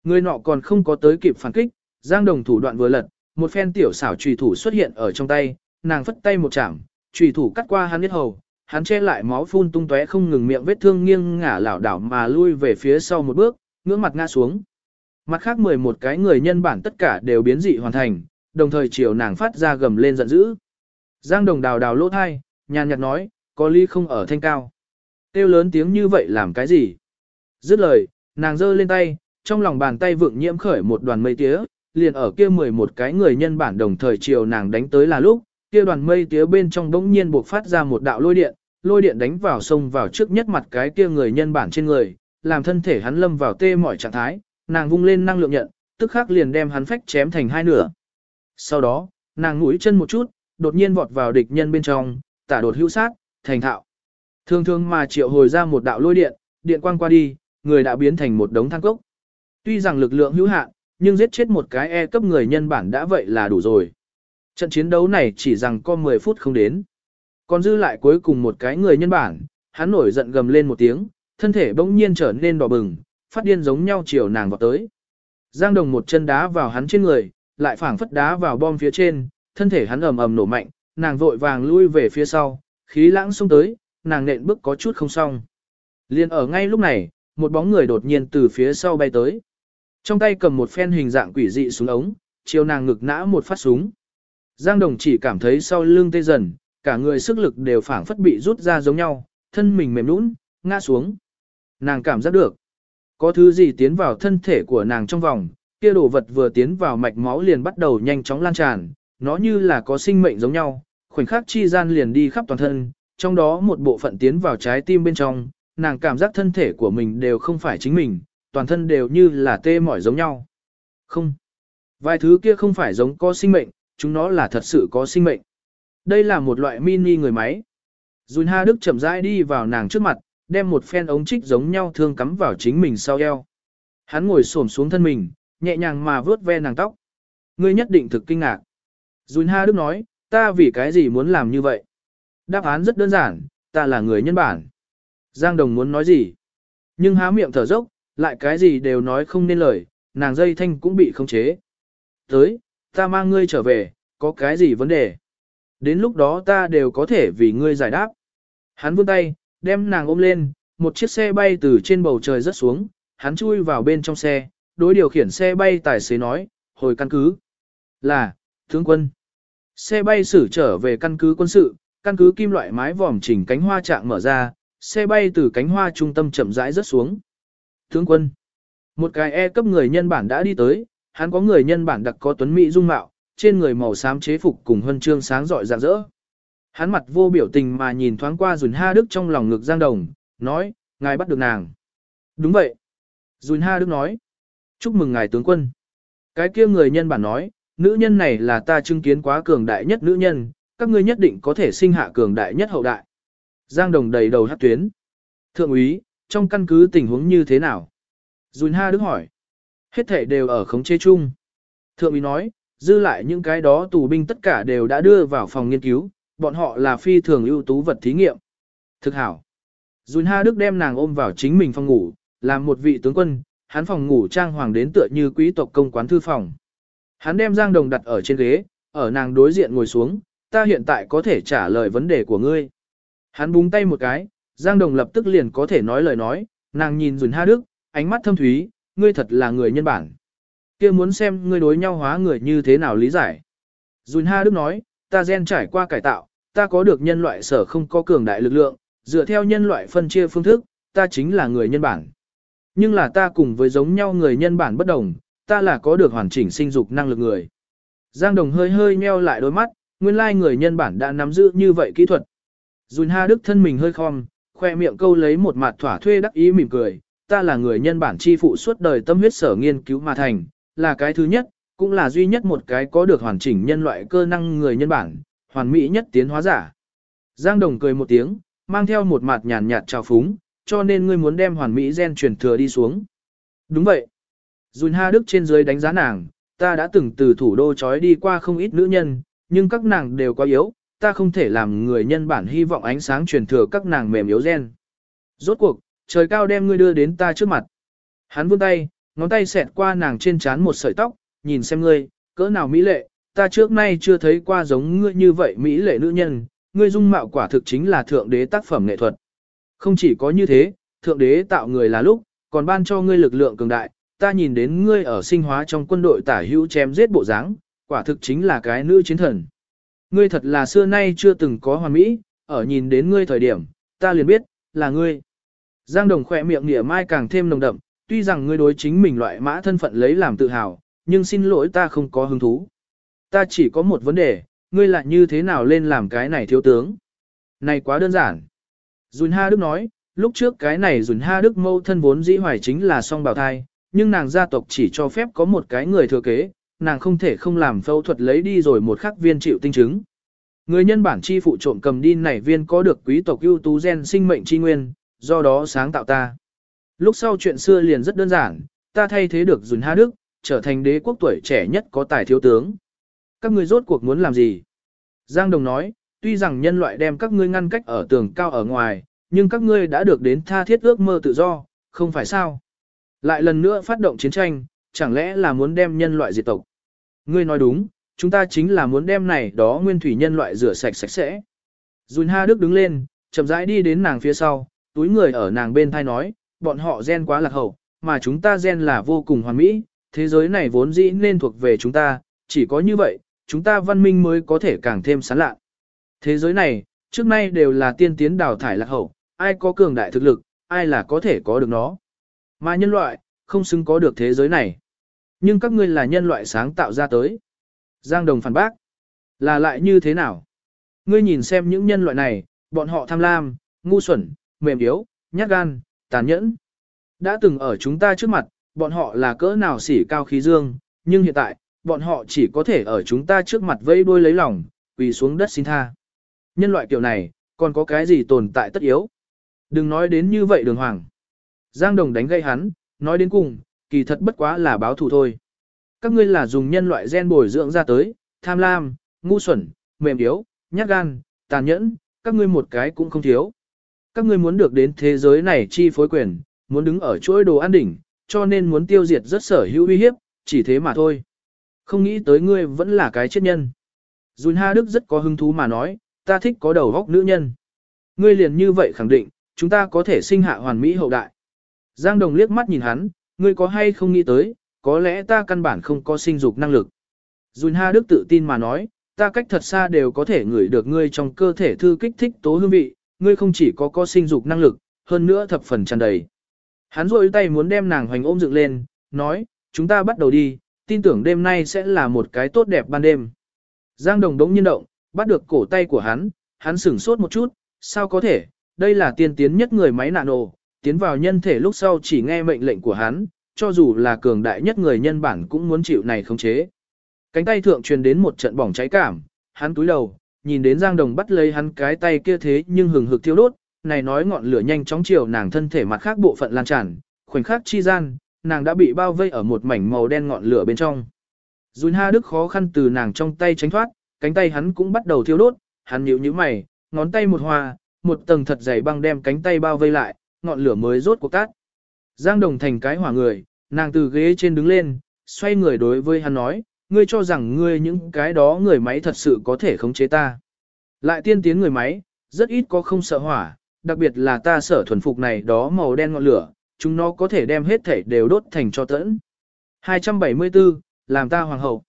Người nọ còn không có tới kịp phản kích, Giang Đồng thủ đoạn vừa lật, một phen tiểu xảo trùy thủ xuất hiện ở trong tay, nàng phất tay một chạm, trùy thủ cắt qua hắn huyết hầu, hắn che lại máu phun tung tóe không ngừng miệng vết thương nghiêng ngả lảo đảo mà lui về phía sau một bước, ngưỡng mặt ngã xuống. Mặt khác 11 cái người nhân bản tất cả đều biến dị hoàn thành, đồng thời chiều nàng phát ra gầm lên giận dữ. Giang đồng đào đào lỗ thai, nhàn nhạt nói, có ly không ở thanh cao. Tiêu lớn tiếng như vậy làm cái gì? Dứt lời, nàng giơ lên tay, trong lòng bàn tay vượng nhiễm khởi một đoàn mây tía, liền ở kia 11 cái người nhân bản đồng thời chiều nàng đánh tới là lúc, kia đoàn mây tía bên trong bỗng nhiên buộc phát ra một đạo lôi điện, lôi điện đánh vào sông vào trước nhất mặt cái kia người nhân bản trên người, làm thân thể hắn lâm vào tê mỏi trạng thái, nàng vung lên năng lượng nhận, tức khắc liền đem hắn phách chém thành hai nửa. Sau đó, nàng mũi chân một chút, đột nhiên vọt vào địch nhân bên trong, tả đột hữu sát, thành thạo. Thường thường mà triệu hồi ra một đạo lôi điện, điện quang qua đi, người đã biến thành một đống than cốc. Tuy rằng lực lượng hữu hạn, nhưng giết chết một cái E cấp người nhân bản đã vậy là đủ rồi. Trận chiến đấu này chỉ rằng có 10 phút không đến. Còn dư lại cuối cùng một cái người nhân bản, hắn nổi giận gầm lên một tiếng, thân thể bỗng nhiên trở nên đỏ bừng, phát điên giống nhau chiều nàng vào tới. Giang Đồng một chân đá vào hắn trên người, lại phảng phất đá vào bom phía trên, thân thể hắn ầm ầm nổ mạnh, nàng vội vàng lui về phía sau, khí lãng xông tới, nàng nện bước có chút không xong. Liên ở ngay lúc này, một bóng người đột nhiên từ phía sau bay tới. Trong tay cầm một phen hình dạng quỷ dị súng ống, chiều nàng ngực nã một phát súng. Giang Đồng chỉ cảm thấy sau lưng tê dần, cả người sức lực đều phảng phất bị rút ra giống nhau, thân mình mềm nũng, ngã xuống. Nàng cảm giác được, có thứ gì tiến vào thân thể của nàng trong vòng, kia đồ vật vừa tiến vào mạch máu liền bắt đầu nhanh chóng lan tràn, nó như là có sinh mệnh giống nhau, khoảnh khắc chi gian liền đi khắp toàn thân, trong đó một bộ phận tiến vào trái tim bên trong, nàng cảm giác thân thể của mình đều không phải chính mình, toàn thân đều như là tê mỏi giống nhau. Không. Vài thứ kia không phải giống có sinh mệnh, chúng nó là thật sự có sinh mệnh. Đây là một loại mini người máy. Dùn Ha Đức chậm rãi đi vào nàng trước mặt, đem một phen ống trích giống nhau thương cắm vào chính mình sau eo. Hắn ngồi xổm xuống thân mình, nhẹ nhàng mà vướt ve nàng tóc. Ngươi nhất định thực kinh ngạc. Dùn Ha Đức nói, ta vì cái gì muốn làm như vậy? Đáp án rất đơn giản, ta là người nhân bản. Giang Đồng muốn nói gì? Nhưng há miệng thở dốc, lại cái gì đều nói không nên lời, nàng dây thanh cũng bị khống chế. Tới, ta mang ngươi trở về, có cái gì vấn đề? Đến lúc đó ta đều có thể vì ngươi giải đáp. Hắn vươn tay, đem nàng ôm lên, một chiếc xe bay từ trên bầu trời rớt xuống, hắn chui vào bên trong xe, đối điều khiển xe bay tài xế nói, hồi căn cứ. Là, tướng quân. Xe bay xử trở về căn cứ quân sự, căn cứ kim loại mái vòm chỉnh cánh hoa trạng mở ra, xe bay từ cánh hoa trung tâm chậm rãi rớt xuống. Tướng quân. Một cái E cấp người nhân bản đã đi tới, hắn có người nhân bản đặc có tuấn mỹ dung mạo, trên người màu xám chế phục cùng huân chương sáng rọi rạng rỡ. Hắn mặt vô biểu tình mà nhìn thoáng qua Dùn Ha Đức trong lòng ngực Giang Đồng, nói, ngài bắt được nàng. Đúng vậy. Dùn Ha Đức nói, chúc mừng ngài tướng quân. Cái kia người nhân bản nói, nữ nhân này là ta chứng kiến quá cường đại nhất nữ nhân, các ngươi nhất định có thể sinh hạ cường đại nhất hậu đại. Giang Đồng đầy đầu hát tuyến. Thượng úy, trong căn cứ tình huống như thế nào? Dùn Ha Đức hỏi. Hết thể đều ở khống chế chung. Thượng úy nói, dư lại những cái đó tù binh tất cả đều đã đưa vào phòng nghiên cứu, bọn họ là phi thường ưu tú vật thí nghiệm. Thực hảo. Dùn Ha Đức đem nàng ôm vào chính mình phòng ngủ, làm một vị tướng quân, hắn phòng ngủ trang hoàng đến tựa như quý tộc công quán thư phòng. Hắn đem Giang Đồng đặt ở trên ghế, ở nàng đối diện ngồi xuống, ta hiện tại có thể trả lời vấn đề của ngươi. Hắn búng tay một cái, Giang Đồng lập tức liền có thể nói lời nói, nàng nhìn Dùn Ha Đức, ánh mắt thâm thúy, ngươi thật là người nhân bản. kia muốn xem ngươi đối nhau hóa người như thế nào lý giải. Dùn Ha Đức nói, ta gen trải qua cải tạo, ta có được nhân loại sở không có cường đại lực lượng, dựa theo nhân loại phân chia phương thức, ta chính là người nhân bản. Nhưng là ta cùng với giống nhau người nhân bản bất đồng, ta là có được hoàn chỉnh sinh dục năng lực người. Giang Đồng hơi hơi nheo lại đôi mắt, nguyên lai người nhân bản đã nắm giữ như vậy kỹ thuật. Dùn Ha Đức thân mình hơi khom, khoe miệng câu lấy một mặt thỏa thuê đắc ý mỉm cười, ta là người nhân bản chi phụ suốt đời tâm huyết sở nghiên cứu mà thành, là cái thứ nhất, cũng là duy nhất một cái có được hoàn chỉnh nhân loại cơ năng người nhân bản, hoàn mỹ nhất tiến hóa giả. Giang Đồng cười một tiếng, mang theo một mặt nhàn nhạt trào phúng, cho nên ngươi muốn đem hoàn mỹ gen truyền thừa đi xuống. Đúng vậy. Dùn Ha Đức trên dưới đánh giá nàng, ta đã từng từ thủ đô trói đi qua không ít nữ nhân, nhưng các nàng đều quá yếu, ta không thể làm người nhân bản hy vọng ánh sáng truyền thừa các nàng mềm yếu gen. Rốt cuộc, trời cao đem ngươi đưa đến ta trước mặt. Hắn vươn tay, ngón tay xẹt qua nàng trên trán một sợi tóc, nhìn xem ngươi, cỡ nào mỹ lệ, ta trước nay chưa thấy qua giống ngươi như vậy mỹ lệ nữ nhân, ngươi dung mạo quả thực chính là thượng đế tác phẩm nghệ thuật. Không chỉ có như thế, thượng đế tạo người là lúc, còn ban cho ngươi lực lượng cường đại, ta nhìn đến ngươi ở sinh hóa trong quân đội tả hữu chém giết bộ dáng, quả thực chính là cái nữ chiến thần. Ngươi thật là xưa nay chưa từng có hoàn mỹ, ở nhìn đến ngươi thời điểm, ta liền biết, là ngươi. Giang Đồng khỏe miệng nỉa mai càng thêm nồng đậm, tuy rằng ngươi đối chính mình loại mã thân phận lấy làm tự hào, nhưng xin lỗi ta không có hứng thú. Ta chỉ có một vấn đề, ngươi lại như thế nào lên làm cái này thiếu tướng? Này quá đơn giản. Dùn Ha Đức nói, lúc trước cái này Dùn Ha Đức mâu thân vốn dĩ hoài chính là song bào thai, nhưng nàng gia tộc chỉ cho phép có một cái người thừa kế, nàng không thể không làm phẫu thuật lấy đi rồi một khắc viên chịu tinh chứng. Người nhân bản chi phụ trộm cầm đi này viên có được quý tộc ưu tú gen sinh mệnh chi nguyên, do đó sáng tạo ta. Lúc sau chuyện xưa liền rất đơn giản, ta thay thế được Dùn Ha Đức, trở thành đế quốc tuổi trẻ nhất có tài thiếu tướng. Các ngươi rốt cuộc muốn làm gì? Giang Đồng nói, tuy rằng nhân loại đem các ngươi ngăn cách ở tường cao ở ngoài, nhưng các ngươi đã được đến tha thiết ước mơ tự do, không phải sao? Lại lần nữa phát động chiến tranh, chẳng lẽ là muốn đem nhân loại diệt tộc? Ngươi nói đúng, chúng ta chính là muốn đem này đó nguyên thủy nhân loại rửa sạch sạch sẽ. Dùn Ha Đức đứng lên, chậm rãi đi đến nàng phía sau, túi người ở nàng bên thai nói, bọn họ gen quá lạc hậu, mà chúng ta gen là vô cùng hoàn mỹ, thế giới này vốn dĩ nên thuộc về chúng ta, chỉ có như vậy, chúng ta văn minh mới có thể càng thêm sán lạ. Thế giới này, trước nay đều là tiên tiến đào thải lạc hậu, ai có cường đại thực lực, ai là có thể có được nó. Mà nhân loại, không xứng có được thế giới này. Nhưng các ngươi là nhân loại sáng tạo ra tới. Giang Đồng phản bác. Là lại như thế nào? Ngươi nhìn xem những nhân loại này, bọn họ tham lam, ngu xuẩn, mềm yếu, nhát gan, tàn nhẫn. Đã từng ở chúng ta trước mặt, bọn họ là cỡ nào xỉ cao khí dương, nhưng hiện tại, bọn họ chỉ có thể ở chúng ta trước mặt vây đuôi lấy lòng, quỳ xuống đất xin tha. Nhân loại kiểu này, còn có cái gì tồn tại tất yếu? Đừng nói đến như vậy đường hoàng. Giang Đồng đánh gây hắn, nói đến cùng, kỳ thật bất quá là báo thù thôi. Các ngươi là dùng nhân loại gen bồi dưỡng ra tới, tham lam, ngu xuẩn, mềm yếu, nhát gan, tàn nhẫn, các ngươi một cái cũng không thiếu. Các ngươi muốn được đến thế giới này chi phối quyền, muốn đứng ở chuỗi đồ an đỉnh, cho nên muốn tiêu diệt rất sở hữu uy hiếp, chỉ thế mà thôi. Không nghĩ tới ngươi vẫn là cái chết nhân. Dùn Ha Đức rất có hứng thú mà nói, ta thích có đầu góc nữ nhân. Ngươi liền như vậy khẳng định, chúng ta có thể sinh hạ hoàn mỹ hậu đại. Giang Đồng liếc mắt nhìn hắn, ngươi có hay không nghĩ tới, có lẽ ta căn bản không có sinh dục năng lực. Dùn Ha Đức tự tin mà nói, ta cách thật xa đều có thể ngửi được ngươi trong cơ thể thư kích thích tố hương vị, ngươi không chỉ có có sinh dục năng lực, hơn nữa thập phần tràn đầy. Hắn rôi tay muốn đem nàng hoành ôm dựng lên, nói, chúng ta bắt đầu đi, tin tưởng đêm nay sẽ là một cái tốt đẹp ban đêm. Giang Đồng đống nhiên động, bắt được cổ tay của hắn, hắn sửng sốt một chút, sao có thể, đây là tiên tiến nhất người máy nano, tiến vào nhân thể lúc sau chỉ nghe mệnh lệnh của hắn, cho dù là cường đại nhất người nhân bản cũng muốn chịu này khống chế. Cánh tay thượng truyền đến một trận bỏng cháy cảm, hắn túi đầu, nhìn đến Giang Đồng bắt lấy hắn cái tay kia thế nhưng hừng hực thiêu đốt, này nói ngọn lửa nhanh chóng chiều nàng thân thể mặt khác bộ phận lan tràn, khoảnh khắc chi gian, nàng đã bị bao vây ở một mảnh màu đen ngọn lửa bên trong. Dùn Ha Đức khó khăn từ nàng trong tay tránh thoát, cánh tay hắn cũng bắt đầu thiêu đốt, hắn nhíu nhíu mày, ngón tay một hòa, một tầng thật dày băng đem cánh tay bao vây lại, ngọn lửa mới rốt cuộc tắt. Giang Đồng thành cái hỏa người, nàng từ ghế trên đứng lên, xoay người đối với hắn nói, ngươi cho rằng ngươi những cái đó người máy thật sự có thể khống chế ta. Lại tiên tiến người máy, rất ít có không sợ hỏa, đặc biệt là ta sở thuần phục này đó màu đen ngọn lửa, chúng nó có thể đem hết thể đều đốt thành cho tẫn. 274, làm ta hoàng hậu.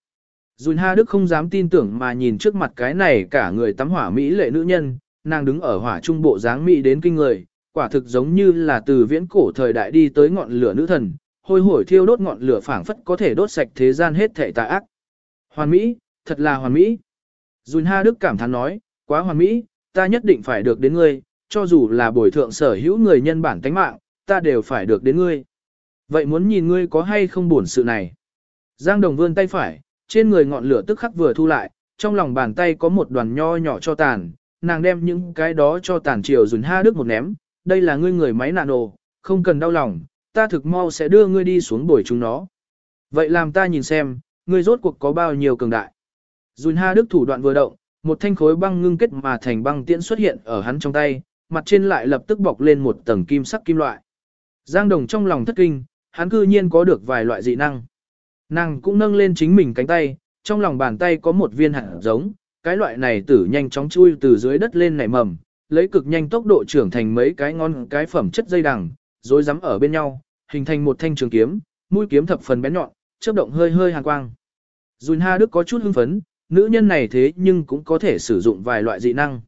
Dùn Ha Đức không dám tin tưởng mà nhìn trước mặt cái này cả người tắm hỏa Mỹ lệ nữ nhân, nàng đứng ở hỏa trung bộ dáng Mỹ đến kinh người, quả thực giống như là từ viễn cổ thời đại đi tới ngọn lửa nữ thần, hôi hổi thiêu đốt ngọn lửa phảng phất có thể đốt sạch thế gian hết thể tà ác. Hoàn Mỹ, thật là hoàn Mỹ. Dùn Ha Đức cảm thán nói, quá hoàn Mỹ, ta nhất định phải được đến ngươi, cho dù là bồi thượng sở hữu người nhân bản tánh mạng, ta đều phải được đến ngươi. Vậy muốn nhìn ngươi có hay không buồn sự này. Giang Đồng vươn tay phải, trên người ngọn lửa tức khắc vừa thu lại, trong lòng bàn tay có một đoàn nho nhỏ cho tàn, nàng đem những cái đó cho tàn chiều dùn ha đức một ném, đây là ngươi người máy nano, không cần đau lòng, ta thực mau sẽ đưa ngươi đi xuống bồi chúng nó. Vậy làm ta nhìn xem, ngươi rốt cuộc có bao nhiêu cường đại. Dùn ha đức thủ đoạn vừa động, một thanh khối băng ngưng kết mà thành băng tiễn xuất hiện ở hắn trong tay, mặt trên lại lập tức bọc lên một tầng kim sắc kim loại. Giang Đồng trong lòng thất kinh, hắn cư nhiên có được vài loại dị năng. Nàng cũng nâng lên chính mình cánh tay, trong lòng bàn tay có một viên hạt giống, cái loại này tử nhanh chóng chui từ dưới đất lên nảy mầm, lấy cực nhanh tốc độ trưởng thành mấy cái ngon cái phẩm chất dây đằng, rồi rắm ở bên nhau, hình thành một thanh trường kiếm, mũi kiếm thập phần bén nhọn, chớp động hơi hơi hàn quang. Dùn Ha Đức có chút hưng phấn, nữ nhân này thế nhưng cũng có thể sử dụng vài loại dị năng.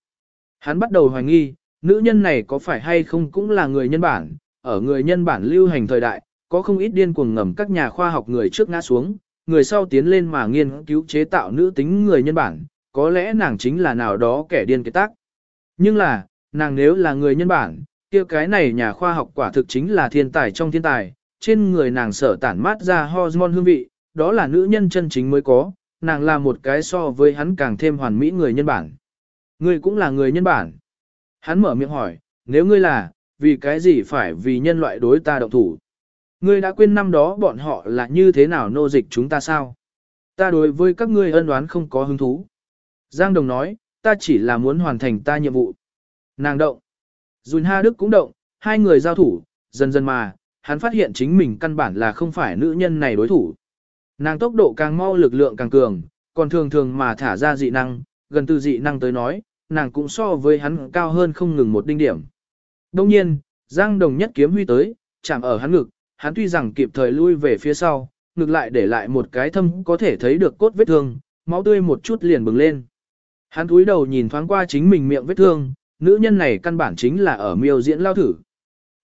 Hắn bắt đầu hoài nghi, nữ nhân này có phải hay không cũng là người nhân bản, ở người nhân bản lưu hành thời đại, có không ít điên cuồng ngầm các nhà khoa học người trước ngã xuống, người sau tiến lên mà nghiên cứu chế tạo nữ tính người nhân bản, có lẽ nàng chính là nào đó kẻ điên kế tác. Nhưng là, nàng nếu là người nhân bản, kia cái này nhà khoa học quả thực chính là thiên tài trong thiên tài, trên người nàng sở tản mát ra hormone hương vị, đó là nữ nhân chân chính mới có, nàng là một cái so với hắn càng thêm hoàn mỹ người nhân bản. Ngươi cũng là người nhân bản. Hắn mở miệng hỏi, nếu ngươi là, vì cái gì phải vì nhân loại đối ta động thủ? Ngươi đã quên năm đó bọn họ là như thế nào nô dịch chúng ta sao? Ta đối với các ngươi ân oán không có hứng thú. Giang Đồng nói, ta chỉ là muốn hoàn thành ta nhiệm vụ. Nàng động. Dùn Ha Đức cũng động, hai người giao thủ, dần dần mà, hắn phát hiện chính mình căn bản là không phải nữ nhân này đối thủ. Nàng tốc độ càng mau lực lượng càng cường, còn thường thường mà thả ra dị năng, gần từ dị năng tới nói, nàng cũng so với hắn cao hơn không ngừng một đinh điểm. Đông nhiên, Giang Đồng nhất kiếm huy tới, chạm ở hắn ngực, hắn tuy rằng kịp thời lui về phía sau, ngược lại để lại một cái thâm có thể thấy được cốt vết thương, máu tươi một chút liền bừng lên. Hắn cúi đầu nhìn thoáng qua chính mình miệng vết thương, nữ nhân này căn bản chính là ở miêu diễn lao thử.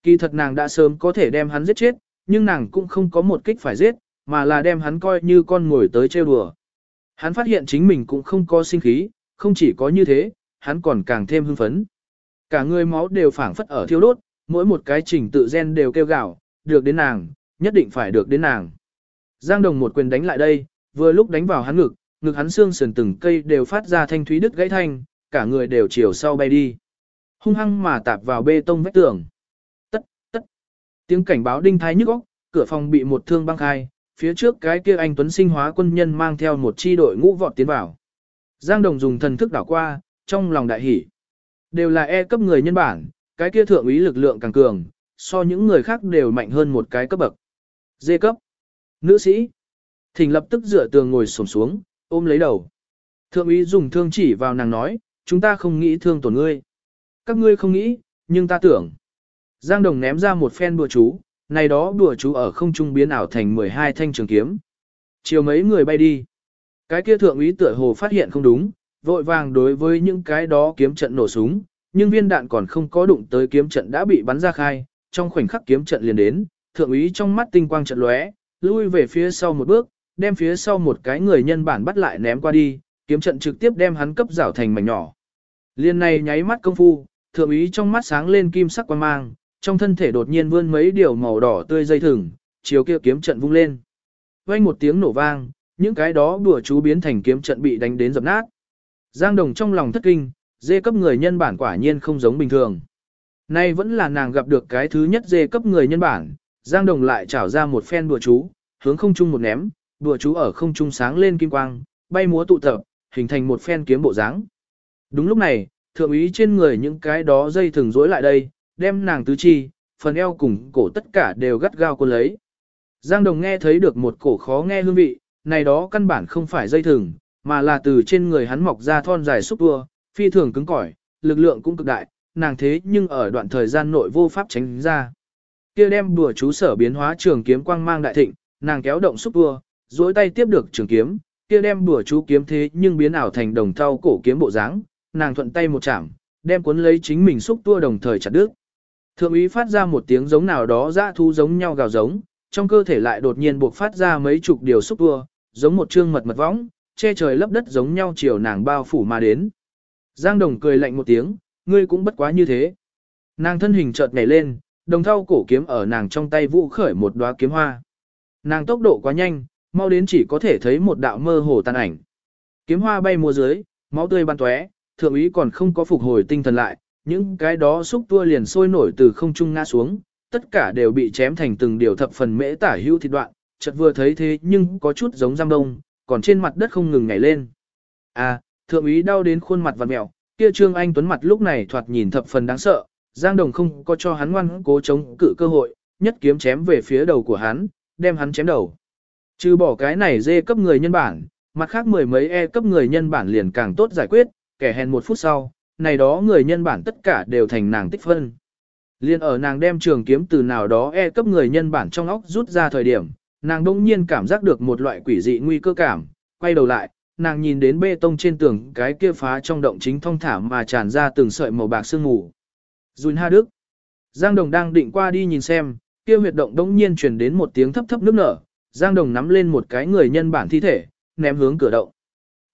Kỳ thật nàng đã sớm có thể đem hắn giết chết, nhưng nàng cũng không có một kích phải giết, mà là đem hắn coi như con ngồi tới trêu đùa. Hắn phát hiện chính mình cũng không có sinh khí, không chỉ có như thế, hắn còn càng thêm hưng phấn. Cả người máu đều phảng phất ở thiêu đốt, mỗi một cái trình tự gen đều kêu gào, được đến nàng, nhất định phải được đến nàng. Giang Đồng một quyền đánh lại đây, vừa lúc đánh vào hắn ngực, ngực hắn xương sườn từng cây đều phát ra thanh thúy đứt gãy thanh, cả người đều chiều sau bay đi. Hung hăng mà tạp vào bê tông vách tường. Tất, tất. Tiếng cảnh báo đinh thái nhức óc, cửa phòng bị một thương băng khai, phía trước cái kia anh tuấn sinh hóa quân nhân mang theo một chi đội ngũ vọt tiến vào. Giang Đồng dùng thần thức đảo qua, trong lòng đại hỉ. Đều là E cấp người nhân bản, cái kia thượng úy lực lượng càng cường, so những người khác đều mạnh hơn một cái cấp bậc. D cấp. Nữ sĩ. Thỉnh lập tức dựa tường ngồi xổm xuống, ôm lấy đầu. Thượng úy dùng thương chỉ vào nàng nói, chúng ta không nghĩ thương tổn ngươi. Các ngươi không nghĩ, nhưng ta tưởng. Giang Đồng ném ra một phen bùa chú, này đó bùa chú ở không trung biến ảo thành 12 thanh trường kiếm. Chiều mấy người bay đi. Cái kia thượng úy tựa hồ phát hiện không đúng, vội vàng đối với những cái đó kiếm trận nổ súng, nhưng viên đạn còn không có đụng tới kiếm trận đã bị bắn ra khai, trong khoảnh khắc kiếm trận liền đến, thượng úy trong mắt tinh quang trận lóe, lui về phía sau một bước, đem phía sau một cái người nhân bản bắt lại ném qua đi, kiếm trận trực tiếp đem hắn cấp rảo thành mảnh nhỏ. Liên này nháy mắt công phu, thượng ý trong mắt sáng lên kim sắc quang mang, trong thân thể đột nhiên vươn mấy điều màu đỏ tươi dây thừng, chiều kia kiếm trận vung lên. Vang một tiếng nổ vang, những cái đó đùa chú biến thành kiếm trận bị đánh đến dập nát. Giang Đồng trong lòng thất kinh, dê cấp người nhân bản quả nhiên không giống bình thường. Nay vẫn là nàng gặp được cái thứ nhất dê cấp người nhân bản, Giang Đồng lại trảo ra một phen đùa chú, hướng không trung một ném, đùa chú ở không trung sáng lên kim quang, bay múa tụ tập, hình thành một phen kiếm bộ dáng. Đúng lúc này, thượng úy trên người những cái đó dây thừng rối lại đây, đem nàng tứ chi, phần eo cùng cổ tất cả đều gắt gao cuốn lấy. Giang Đồng nghe thấy được một cổ khó nghe hương vị, này đó căn bản không phải dây thừng, mà là từ trên người hắn mọc ra thon dài xúc tua, phi thường cứng cỏi, lực lượng cũng cực đại, nàng thế nhưng ở đoạn thời gian nội vô pháp tránh ra. Kia đem đùa chú sở biến hóa trường kiếm quang mang đại thịnh, nàng kéo động xúc tua, duỗi tay tiếp được trường kiếm, kia đem bùa chú kiếm thế nhưng biến ảo thành đồng thau cổ kiếm bộ dáng, nàng thuận tay một chạm, đem cuốn lấy chính mình xúc tua đồng thời chặt đứt. Thượng úy phát ra một tiếng giống nào đó dã thu giống nhau gào giống, trong cơ thể lại đột nhiên buộc phát ra mấy chục điều xúc tua, giống một trương mật mật võng, che trời lấp đất giống nhau chiều nàng bao phủ mà đến. Giang Đồng cười lạnh một tiếng, ngươi cũng bất quá như thế. Nàng thân hình chợt nhảy lên, đồng thau cổ kiếm ở nàng trong tay vũ khởi một đóa kiếm hoa. Nàng tốc độ quá nhanh, mau đến chỉ có thể thấy một đạo mơ hồ tàn ảnh. Kiếm hoa bay mùa dưới, máu tươi bắn tóe, thượng úy còn không có phục hồi tinh thần lại, những cái đó xúc tua liền sôi nổi từ không trung ngã xuống, tất cả đều bị chém thành từng điều thập phần mễ tả hữu thịt đoạn, chợt vừa thấy thế nhưng có chút giống giam đông, còn trên mặt đất không ngừng nhảy lên. À, thượng úy đau đến khuôn mặt vặn mèo. kia Trương Anh Tuấn mặt lúc này thoạt nhìn thập phần đáng sợ, Giang Đồng không có cho hắn ngoan cố chống cự cơ hội, nhất kiếm chém về phía đầu của hắn, đem hắn chém đầu. Trừ bỏ cái này dê cấp người nhân bản, mặt khác mười mấy e cấp người nhân bản liền càng tốt giải quyết, kẻ hèn một phút sau, này đó người nhân bản tất cả đều thành nàng tích phân. Liên ở nàng đem trường kiếm từ nào đó e cấp người nhân bản trong óc rút ra thời điểm, nàng đông nhiên cảm giác được một loại quỷ dị nguy cơ cảm, quay đầu lại, nàng nhìn đến bê tông trên tường cái kia phá trong động chính thông thả mà tràn ra từng sợi màu bạc sương mù. Dùn Ha Đức. Giang Đồng đang định qua đi nhìn xem, kia huyệt động đông nhiên truyền đến một tiếng thấp thấp nước nở, Giang Đồng nắm lên một cái người nhân bản thi thể, ném hướng cửa động.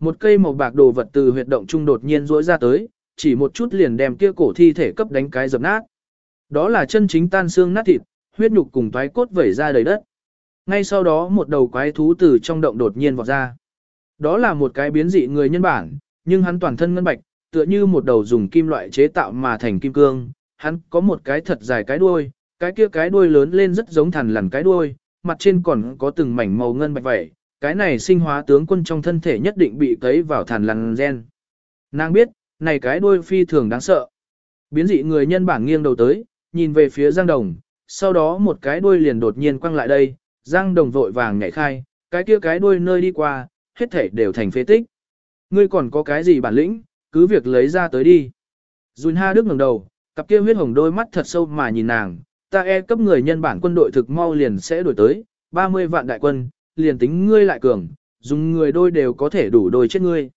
Một cây màu bạc đồ vật từ huyệt động trung đột nhiên rỗi ra tới, chỉ một chút liền đem kia cổ thi thể cấp đánh cái dập nát. Đó là chân chính tan xương nát thịt, huyết nhục cùng toái cốt vẩy ra đầy đất. Ngay sau đó một đầu quái thú từ trong động đột nhiên vọt ra. Đó là một cái biến dị người nhân bản, nhưng hắn toàn thân ngân bạch, tựa như một đầu dùng kim loại chế tạo mà thành kim cương. Hắn có một cái thật dài cái đuôi, cái kia cái đuôi lớn lên rất giống thằn lằn cái đuôi, mặt trên còn có từng mảnh màu ngân bạch vậy. Cái này sinh hóa tướng quân trong thân thể nhất định bị cấy vào thàn lằn gen. Nàng biết, này cái đuôi phi thường đáng sợ. Biến dị người nhân bản nghiêng đầu tới, nhìn về phía Giang Đồng, sau đó một cái đuôi liền đột nhiên quăng lại đây, Giang Đồng vội vàng nhảy khai, cái kia cái đuôi nơi đi qua, hết thể đều thành phế tích. Ngươi còn có cái gì bản lĩnh, cứ việc lấy ra tới đi. Jun Ha Đức ngẩng đầu, cặp kia huyết hồng đôi mắt thật sâu mà nhìn nàng, ta e cấp người nhân bản quân đội thực mau liền sẽ đổi tới, 30 vạn đại quân, liền tính ngươi lại cường, dùng người đôi đều có thể đủ đôi chết ngươi.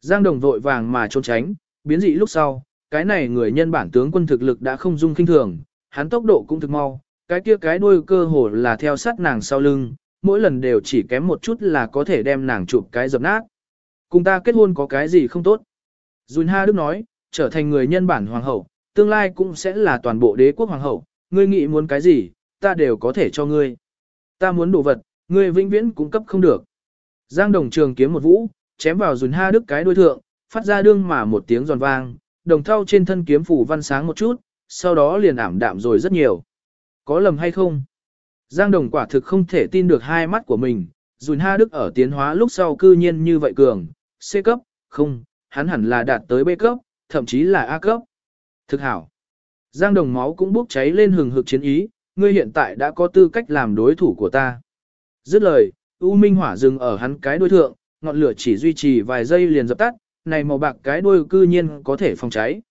Giang Đồng vội vàng mà trốn tránh, biến dị lúc sau, cái này người nhân bản tướng quân thực lực đã không dung kinh thường, hắn tốc độ cũng thực mau, cái kia cái đuôi cơ hồ là theo sát nàng sau lưng, mỗi lần đều chỉ kém một chút là có thể đem nàng chụp cái dập nát. Cùng ta kết hôn có cái gì không tốt? Dùn Ha Đức nói, trở thành người nhân bản hoàng hậu, tương lai cũng sẽ là toàn bộ đế quốc hoàng hậu, ngươi nghĩ muốn cái gì, ta đều có thể cho ngươi. Ta muốn đồ vật, ngươi vĩnh viễn cung cấp không được. Giang Đồng Trường kiếm một vũ, chém vào Dùn Ha Đức cái đuôi thượng, phát ra đương mà một tiếng giòn vang, đồng thau trên thân kiếm phủ văn sáng một chút, sau đó liền ảm đạm rồi rất nhiều. Có lầm hay không? Giang Đồng quả thực không thể tin được hai mắt của mình, Dùn Ha Đức ở tiến hóa lúc sau cư nhiên như vậy cường, C cấp, không, hắn hẳn là đạt tới B cấp, thậm chí là A cấp. Thực hảo. Giang Đồng máu cũng bốc cháy lên hừng hực chiến ý, ngươi hiện tại đã có tư cách làm đối thủ của ta. Dứt lời, U Minh Hỏa dừng ở hắn cái đuôi thượng, ngọn lửa chỉ duy trì vài giây liền dập tắt, này màu bạc cái đuôi cư nhiên có thể phòng cháy.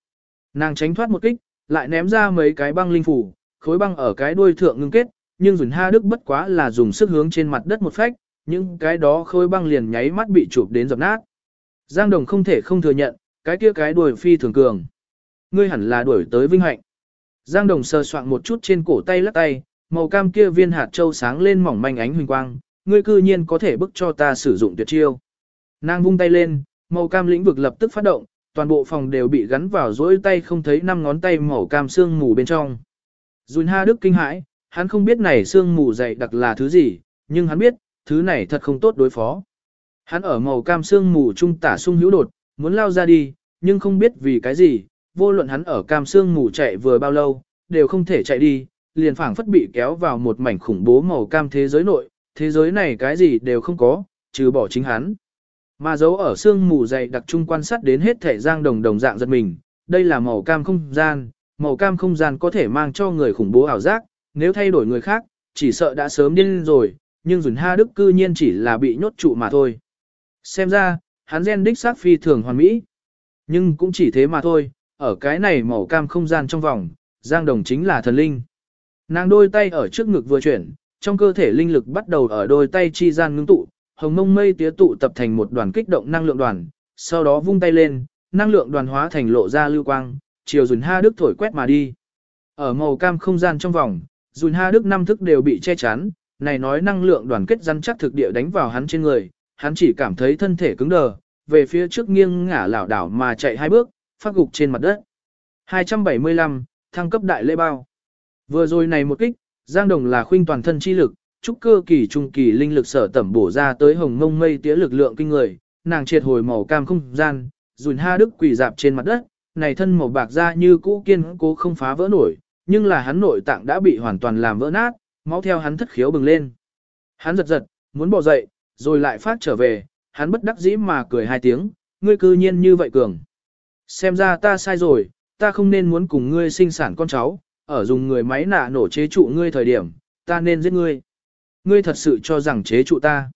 Nàng tránh thoát một kích, lại ném ra mấy cái băng linh phủ, khối băng ở cái đuôi thượng ngưng kết, nhưng Dùn Ha Đức bất quá là dùng sức hướng trên mặt đất một phách, những cái đó khối băng liền nháy mắt bị chụp đến dập nát. Giang Đồng không thể không thừa nhận, cái kia cái đuôi phi thường cường. Ngươi hẳn là đuổi tới vinh hạnh. Giang Đồng sờ soạn một chút trên cổ tay lắc tay, màu cam kia viên hạt châu sáng lên mỏng manh ánh huỳnh quang, ngươi cư nhiên có thể bức cho ta sử dụng tuyệt chiêu. Nàng vung tay lên, màu cam lĩnh vực lập tức phát động, toàn bộ phòng đều bị gắn vào dỗi tay không thấy năm ngón tay màu cam xương mù bên trong. Dùn Ha Đức kinh hãi, Hắn không biết này xương mù dày đặc là thứ gì, nhưng hắn biết, thứ này thật không tốt đối phó. Hắn ở màu cam xương mù trung tả sung hữu đột, muốn lao ra đi, nhưng không biết vì cái gì, vô luận hắn ở cam xương ngủ chạy vừa bao lâu, đều không thể chạy đi, liền phảng phất bị kéo vào một mảnh khủng bố màu cam thế giới nội, thế giới này cái gì đều không có, trừ bỏ chính hắn. Mà dấu ở xương mù dày đặc trung quan sát đến hết thể giang đồng đồng dạng giật mình, đây là màu cam không gian, màu cam không gian có thể mang cho người khủng bố ảo giác, nếu thay đổi người khác, chỉ sợ đã sớm điên rồi, nhưng Dùn Ha Đức cư nhiên chỉ là bị nhốt trụ mà thôi. Xem ra, hắn gen đích xác phi thường hoàn mỹ. Nhưng cũng chỉ thế mà thôi, ở cái này màu cam không gian trong vòng, Giang Đồng chính là thần linh. Nàng đôi tay ở trước ngực vừa chuyển, trong cơ thể linh lực bắt đầu ở đôi tay chi gian ngưng tụ, hồng mông mây tía tụ tập thành một đoàn kích động năng lượng đoàn, sau đó vung tay lên, năng lượng đoàn hóa thành lộ ra lưu quang, chiều Dùn Ha Đức thổi quét mà đi. Ở màu cam không gian trong vòng, Dùn Ha Đức năm thức đều bị che chắn, này nói năng lượng đoàn kết rắn chắc thực địa đánh vào hắn trên người, hắn chỉ cảm thấy thân thể cứng đờ, về phía trước nghiêng ngả lảo đảo mà chạy hai bước, phát gục trên mặt đất. 275, thăng cấp đại lễ bao. Vừa rồi này một kích, Giang Đồng là khuynh toàn thân chi lực, trúc cơ kỳ trung kỳ linh lực sở tẩm bổ ra tới hồng ngông mây tía lực lượng kinh người, nàng triệt hồi màu cam không gian, dùn ha đức quỳ dạp trên mặt đất, này thân màu bạc ra như cũ kiên cố không phá vỡ nổi, nhưng là hắn nội tạng đã bị hoàn toàn làm vỡ nát, máu theo hắn thất khiếu bừng lên. Hắn giật giật, muốn bỏ dậy, rồi lại phát trở về, hắn bất đắc dĩ mà cười hai tiếng, ngươi cư nhiên như vậy cường. Xem ra ta sai rồi, ta không nên muốn cùng ngươi sinh sản con cháu, ở dùng người máy nạ nổ chế trụ ngươi thời điểm, ta nên giết ngươi. Ngươi thật sự cho rằng chế trụ ta.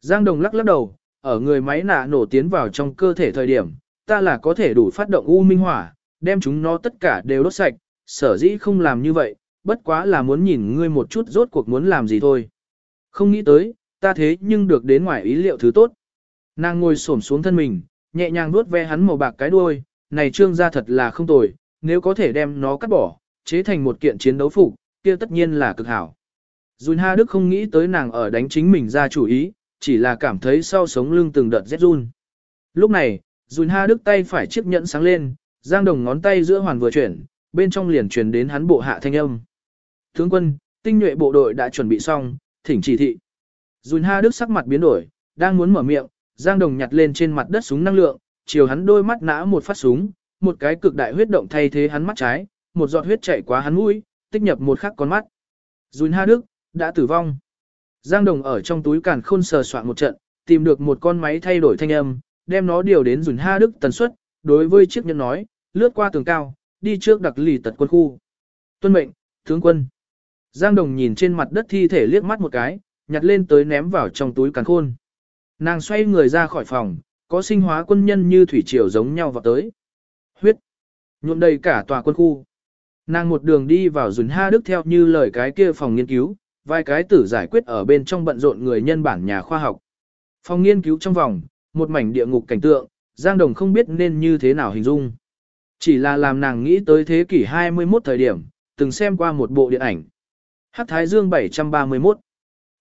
Giang Đồng lắc lắc đầu, ở người máy nạ nổ tiến vào trong cơ thể thời điểm, ta là có thể đủ phát động u minh hỏa, đem chúng nó tất cả đều đốt sạch, sở dĩ không làm như vậy, bất quá là muốn nhìn ngươi một chút rốt cuộc muốn làm gì thôi. Không nghĩ tới, ta thế nhưng được đến ngoài ý liệu thứ tốt. Nàng ngồi xổm xuống thân mình, nhẹ nhàng nuốt ve hắn màu bạc cái đuôi, này trương ra thật là không tồi, nếu có thể đem nó cắt bỏ, chế thành một kiện chiến đấu phục, kia tất nhiên là cực hảo. Jun Ha Đức không nghĩ tới nàng ở đánh chính mình ra chủ ý, chỉ là cảm thấy sau sống lưng từng đợt rét run. Lúc này, Jun Ha Đức tay phải chiếc nhẫn sáng lên, giang đồng ngón tay giữa hoàn vừa chuyển, bên trong liền truyền đến hắn bộ hạ thanh âm. Tướng quân, tinh nhuệ bộ đội đã chuẩn bị xong, thỉnh chỉ thị. Jun Ha Đức sắc mặt biến đổi, đang muốn mở miệng, Giang Đồng nhặt lên trên mặt đất súng năng lượng, chiều hắn đôi mắt nã một phát súng, một cái cực đại huyết động thay thế hắn mắt trái, một giọt huyết chảy qua hắn mũi, tích nhập một khắc con mắt. Dùn Ha Đức, đã tử vong. Giang Đồng ở trong túi càn khôn sờ soạn một trận, tìm được một con máy thay đổi thanh âm, đem nó điều đến Dùn Ha Đức tần suất, đối với chiếc nhân nói, lướt qua tường cao, đi trước đặc lì tật quân khu. Tuân mệnh, tướng quân. Giang Đồng nhìn trên mặt đất thi thể liếc mắt một cái, nhặt lên tới ném vào trong túi càn khôn. Nàng xoay người ra khỏi phòng, có sinh hóa quân nhân như thủy triều giống nhau vào tới. Huyết. Nhuộm đầy cả tòa quân khu. Nàng một đường đi vào dùn ha đức theo như lời cái kia phòng nghiên cứu, vài cái tử giải quyết ở bên trong bận rộn người nhân bản nhà khoa học. Phòng nghiên cứu trong vòng, một mảnh địa ngục cảnh tượng, Giang Đồng không biết nên như thế nào hình dung. Chỉ là làm nàng nghĩ tới thế kỷ 21 thời điểm, từng xem qua một bộ điện ảnh. Hát Thái Dương 731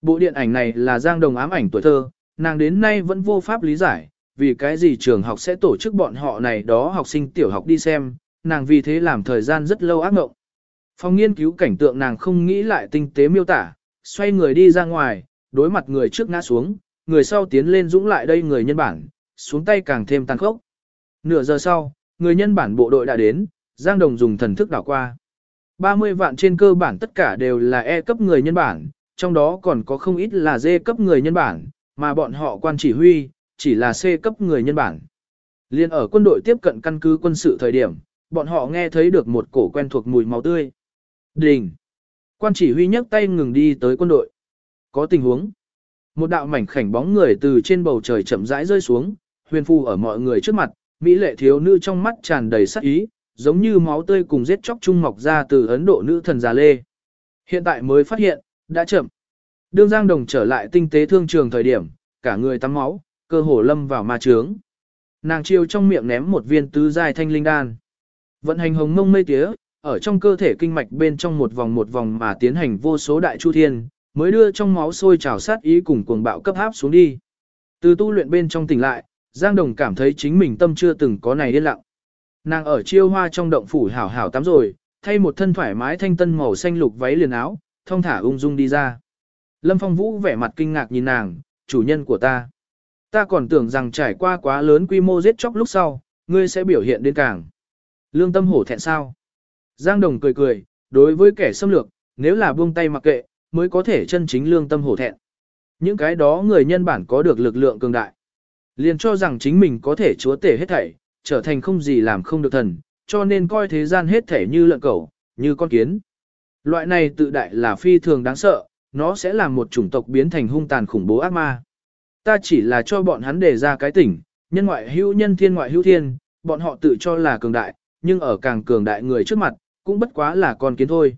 Bộ điện ảnh này là Giang Đồng ám ảnh tuổi thơ, nàng đến nay vẫn vô pháp lý giải, vì cái gì trường học sẽ tổ chức bọn họ này đó học sinh tiểu học đi xem, nàng vì thế làm thời gian rất lâu ác mộng. Phòng nghiên cứu cảnh tượng nàng không nghĩ lại tinh tế miêu tả, xoay người đi ra ngoài, đối mặt người trước ngã xuống, người sau tiến lên dũng lại đây người nhân bản, xuống tay càng thêm tàn khốc. Nửa giờ sau, người nhân bản bộ đội đã đến, Giang Đồng dùng thần thức đảo qua. 30 vạn trên cơ bản tất cả đều là E cấp người nhân bản, trong đó còn có không ít là D cấp người nhân bản, mà bọn họ quan chỉ huy, chỉ là C cấp người nhân bản. Liên ở quân đội tiếp cận căn cứ quân sự thời điểm, bọn họ nghe thấy được một cổ quen thuộc mùi máu tươi. Đình! Quan chỉ huy nhấc tay ngừng đi tới quân đội. Có tình huống. Một đạo mảnh khảnh bóng người từ trên bầu trời chậm rãi rơi xuống, huyền phu ở mọi người trước mặt, mỹ lệ thiếu nữ trong mắt tràn đầy sắc ý, giống như máu tươi cùng giết chóc chung mọc ra từ Ấn Độ nữ thần già lê. Hiện tại mới phát hiện, đã chậm. Đương Giang Đồng trở lại tinh tế thương trường thời điểm, cả người tắm máu, cơ hồ lâm vào ma trướng. Nàng chiêu trong miệng ném một viên tứ giai thanh linh đan. Vận hành hồng mông mây tía, ở trong cơ thể kinh mạch bên trong một vòng một vòng mà tiến hành vô số đại chu thiên, mới đưa trong máu sôi trào sát ý cùng cuồng bạo cấp áp xuống đi. Từ tu luyện bên trong tỉnh lại, Giang Đồng cảm thấy chính mình tâm chưa từng có này yên lặng. Nàng ở chiêu hoa trong động phủ hảo hảo tắm rồi, thay một thân thoải mái thanh tân màu xanh lục váy liền áo, thong thả ung dung đi ra. Lâm Phong Vũ vẻ mặt kinh ngạc nhìn nàng, chủ nhân của ta. Ta còn tưởng rằng trải qua quá lớn quy mô giết chóc lúc sau, ngươi sẽ biểu hiện đến càng. Lương tâm hổ thẹn sao? Giang Đồng cười cười, đối với kẻ xâm lược, nếu là buông tay mặc kệ, mới có thể chân chính lương tâm hổ thẹn. Những cái đó người nhân bản có được lực lượng cường đại. Liền cho rằng chính mình có thể chúa tể hết thảy, trở thành không gì làm không được thần, cho nên coi thế gian hết thảy như lợn cẩu, như con kiến. Loại này tự đại là phi thường đáng sợ, nó sẽ làm một chủng tộc biến thành hung tàn khủng bố ác ma. Ta chỉ là cho bọn hắn đề ra cái tỉnh, nhân ngoại hữu nhân thiên ngoại hữu thiên, bọn họ tự cho là cường đại, nhưng ở càng cường đại người trước mặt, cũng bất quá là con kiến thôi.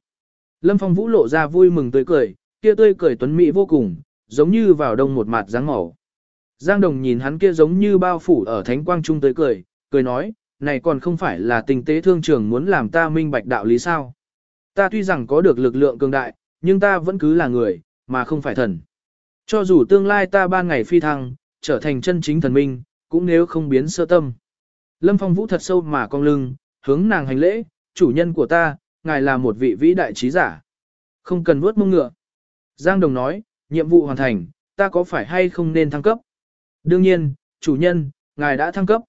Lâm Phong Vũ lộ ra vui mừng tươi cười, kia tươi cười tuấn mỹ vô cùng, giống như vào đông một mặt dáng màu. Giang Đồng nhìn hắn kia giống như bao phủ ở thánh quang trung tới cười, cười nói, này còn không phải là tình tế thương trường muốn làm ta minh bạch đạo lý sao. Ta tuy rằng có được lực lượng cường đại, nhưng ta vẫn cứ là người, mà không phải thần. Cho dù tương lai ta ba ngày phi thăng, trở thành chân chính thần minh, cũng nếu không biến sơ tâm. Lâm Phong Vũ thật sâu mà cong lưng, hướng nàng hành lễ, chủ nhân của ta, ngài là một vị vĩ đại trí giả. Không cần vuốt mông ngựa. Giang Đồng nói, nhiệm vụ hoàn thành, ta có phải hay không nên thăng cấp? Đương nhiên, chủ nhân, ngài đã thăng cấp.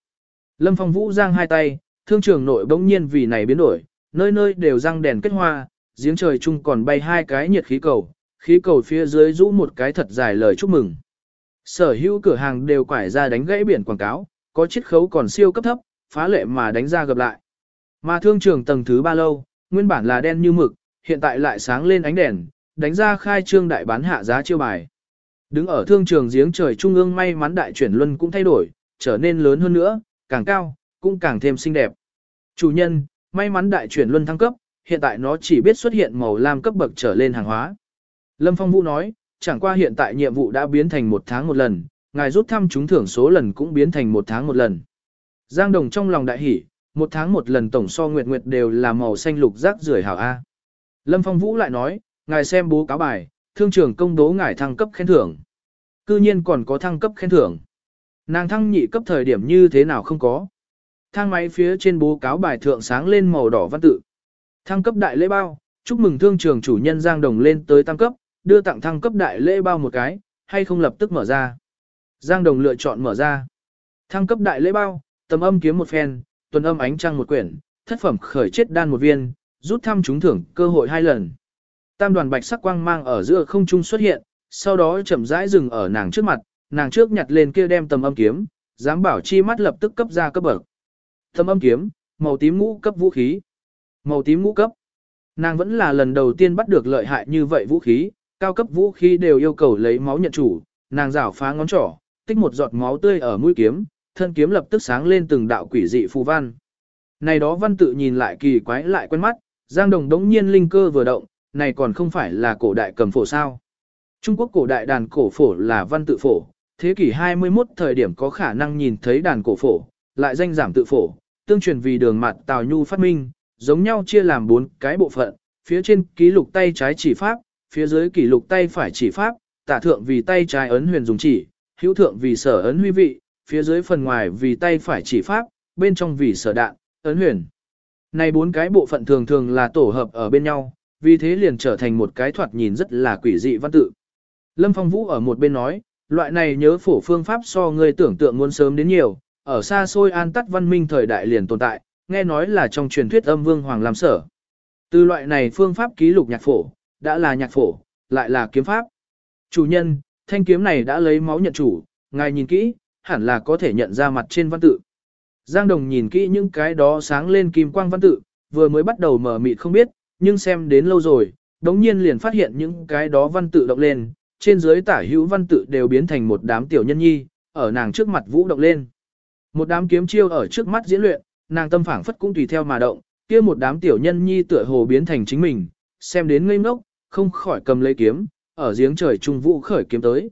Lâm Phong Vũ giang hai tay, thương trường nội bỗng nhiên vì này biến đổi, nơi nơi đều răng đèn kết hoa, giếng trời chung còn bay hai cái nhiệt khí cầu, khí cầu phía dưới rũ một cái thật dài lời chúc mừng. Sở hữu cửa hàng đều quải ra đánh gãy biển quảng cáo, có chiết khấu còn siêu cấp thấp, phá lệ mà đánh ra gặp lại. Mà thương trường tầng thứ ba lâu, nguyên bản là đen như mực, hiện tại lại sáng lên ánh đèn, đánh ra khai trương đại bán hạ giá chiêu bài. Đứng ở thương trường giếng trời trung ương may mắn đại chuyển luân cũng thay đổi, trở nên lớn hơn nữa, càng cao, cũng càng thêm xinh đẹp. Chủ nhân, may mắn đại chuyển luân thăng cấp, hiện tại nó chỉ biết xuất hiện màu lam cấp bậc trở lên hàng hóa. Lâm Phong Vũ nói, chẳng qua hiện tại nhiệm vụ đã biến thành một tháng một lần, ngài rút thăm trúng thưởng số lần cũng biến thành một tháng một lần. Giang Đồng trong lòng đại hỉ, một tháng một lần tổng so nguyệt nguyệt đều là màu xanh lục rác rưởi hảo A. Lâm Phong Vũ lại nói, ngài xem bố cáo bài, thương trưởng công bố ngài thăng cấp khen thưởng. Cư nhiên còn có thăng cấp khen thưởng. Nàng thăng nhị cấp thời điểm như thế nào không có. Thang máy phía trên bố cáo bài thượng sáng lên màu đỏ văn tự. Thăng cấp đại lễ bao, chúc mừng thương trường chủ nhân Giang Đồng lên tới tăng cấp, đưa tặng thăng cấp đại lễ bao một cái, hay không lập tức mở ra. Giang Đồng lựa chọn mở ra. Thăng cấp đại lễ bao, tầm âm kiếm một phen, tuần âm ánh trăng một quyển, thất phẩm khởi chết đan một viên, rút thăm trúng thưởng cơ hội hai lần. Tam đoàn bạch sắc quang mang ở giữa không trung xuất hiện, sau đó chậm rãi dừng ở nàng trước mặt, nàng trước nhặt lên kia đem tầm âm kiếm, dám bảo chi mắt lập tức cấp ra cấp bậc. Tầm âm kiếm, màu tím ngũ cấp vũ khí. Màu tím ngũ cấp. Nàng vẫn là lần đầu tiên bắt được lợi hại như vậy vũ khí, cao cấp vũ khí đều yêu cầu lấy máu nhận chủ, nàng rảo phá ngón trỏ, tích một giọt máu tươi ở mũi kiếm, thân kiếm lập tức sáng lên từng đạo quỷ dị phù văn. Này đó văn tự nhìn lại kỳ quái lại quen mắt, Giang Đồng đống nhiên linh cơ vừa động, này còn không phải là cổ đại cầm phổ sao. Trung Quốc cổ đại đàn cổ phổ là văn tự phổ, thế kỷ 21 thời điểm có khả năng nhìn thấy đàn cổ phổ, lại danh giảm tự phổ, tương truyền vì đường mặt Tào Nhu phát minh, giống nhau chia làm bốn cái bộ phận, phía trên ký lục tay trái chỉ pháp, phía dưới kỷ lục tay phải chỉ pháp, tả thượng vì tay trái ấn huyền dùng chỉ, hữu thượng vì sở ấn huy vị, phía dưới phần ngoài vì tay phải chỉ pháp, bên trong vì sở đạn, ấn huyền. Này bốn cái bộ phận thường thường là tổ hợp ở bên nhau, vì thế liền trở thành một cái thoạt nhìn rất là quỷ dị văn tự. Lâm Phong Vũ ở một bên nói, loại này nhớ phổ phương pháp so người tưởng tượng muốn sớm đến nhiều, ở xa xôi an tắt văn minh thời đại liền tồn tại, nghe nói là trong truyền thuyết âm vương hoàng làm sở. Từ loại này phương pháp ký lục nhạc phổ, đã là nhạc phổ, lại là kiếm pháp. Chủ nhân, thanh kiếm này đã lấy máu nhận chủ, ngài nhìn kỹ, hẳn là có thể nhận ra mặt trên văn tự. Giang Đồng nhìn kỹ những cái đó sáng lên kim quang văn tự, vừa mới bắt đầu mở mịt không biết, nhưng xem đến lâu rồi, đống nhiên liền phát hiện những cái đó văn tự động lên, trên dưới tả hữu văn tự đều biến thành một đám tiểu nhân nhi, ở nàng trước mặt vũ động lên. Một đám kiếm chiêu ở trước mắt diễn luyện, nàng tâm phảng phất cũng tùy theo mà động, kia một đám tiểu nhân nhi tựa hồ biến thành chính mình, xem đến ngây ngốc, không khỏi cầm lấy kiếm, ở giếng trời trung vũ khởi kiếm tới.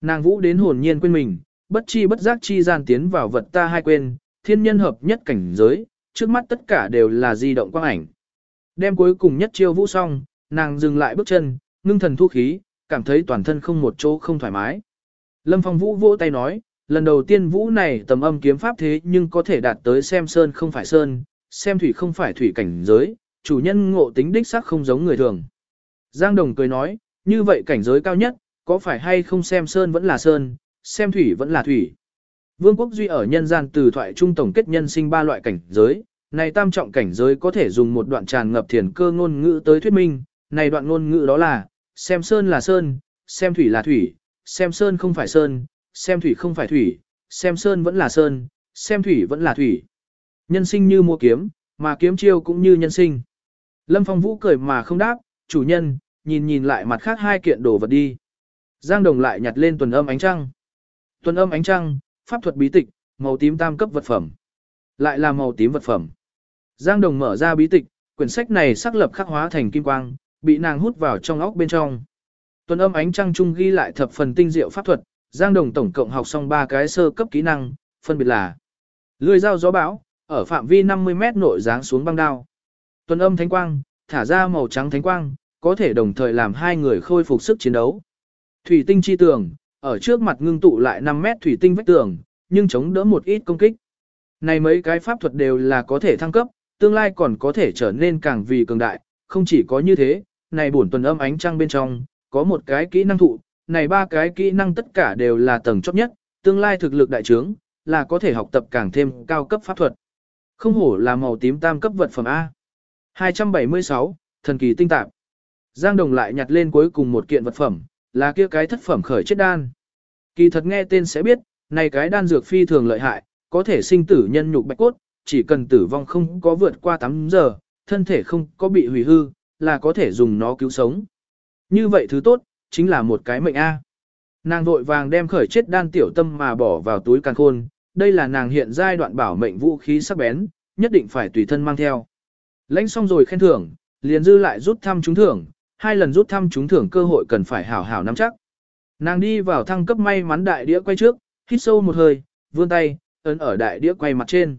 Nàng vũ đến hồn nhiên quên mình, bất chi bất giác chi gian tiến vào vật ta hai quên, thiên nhân hợp nhất cảnh giới, trước mắt tất cả đều là di động quang ảnh. Đem cuối cùng nhất chiêu vũ xong, nàng dừng lại bước chân, ngưng thần thu khí, cảm thấy toàn thân không một chỗ không thoải mái. Lâm Phong Vũ vỗ tay nói, lần đầu tiên Vũ này tầm âm kiếm pháp thế nhưng có thể đạt tới xem sơn không phải sơn, xem thủy không phải thủy cảnh giới, chủ nhân ngộ tính đích xác không giống người thường. Giang Đồng cười nói, như vậy cảnh giới cao nhất, có phải hay không xem sơn vẫn là sơn, xem thủy vẫn là thủy. Vương quốc duy ở nhân gian từ thoại trung tổng kết nhân sinh ba loại cảnh giới, này tam trọng cảnh giới có thể dùng một đoạn tràn ngập thiền cơ ngôn ngữ tới thuyết minh, này đoạn ngôn ngữ đó là, xem sơn là sơn, xem thủy là thủy, xem sơn không phải sơn, xem thủy không phải thủy, xem sơn vẫn là sơn, xem thủy vẫn là thủy. Nhân sinh như mua kiếm, mà kiếm chiêu cũng như nhân sinh. Lâm Phong Vũ cười mà không đáp, chủ nhân, nhìn nhìn lại mặt khác hai kiện đồ vật đi. Giang Đồng lại nhặt lên tuần âm ánh trăng. Tuần âm ánh trăng, pháp thuật bí tịch, màu tím tam cấp vật phẩm. Lại là màu tím vật phẩm. Giang Đồng mở ra bí tịch, quyển sách này sắc lập khắc hóa thành kim quang, bị nàng hút vào trong óc bên trong. Tuần âm ánh trăng trung ghi lại thập phần tinh diệu pháp thuật, Giang Đồng tổng cộng học xong 3 cái sơ cấp kỹ năng, phân biệt là Lưỡi dao gió bão, ở phạm vi 50 mét nội giáng xuống băng đao. Tuần âm thánh quang, thả ra màu trắng thánh quang, có thể đồng thời làm hai người khôi phục sức chiến đấu. Thủy tinh chi tường, ở trước mặt ngưng tụ lại 5 mét thủy tinh vách tường, nhưng chống đỡ một ít công kích. Này mấy cái pháp thuật đều là có thể thăng cấp, tương lai còn có thể trở nên càng vì cường đại, không chỉ có như thế, này bổn tuần âm ánh trăng bên trong, có một cái kỹ năng thụ, này ba cái kỹ năng tất cả đều là tầng chóp nhất, tương lai thực lực đại trướng, là có thể học tập càng thêm cao cấp pháp thuật. Không hổ là màu tím tam cấp vật phẩm A. 276, thần kỳ tinh tạp. Giang Đồng lại nhặt lên cuối cùng một kiện vật phẩm, là kia cái thất phẩm khởi chết đan. Kỳ thật nghe tên sẽ biết, này cái đan dược phi thường lợi hại, có thể sinh tử nhân nhục bạch cốt, chỉ cần tử vong không có vượt qua 8 giờ, thân thể không có bị hủy hư, là có thể dùng nó cứu sống. Như vậy thứ tốt, chính là một cái mệnh A. Nàng vội vàng đem khởi chết đan tiểu tâm mà bỏ vào túi càng khôn, đây là nàng hiện giai đoạn bảo mệnh vũ khí sắc bén, nhất định phải tùy thân mang theo. Lãnh xong rồi khen thưởng, liền dư lại rút thăm trúng thưởng, hai lần rút thăm trúng thưởng cơ hội cần phải hảo hảo nắm chắc. Nàng đi vào thăng cấp may mắn đại đĩa quay trước, hít sâu một hơi, vươn tay, ấn ở đại đĩa quay mặt trên.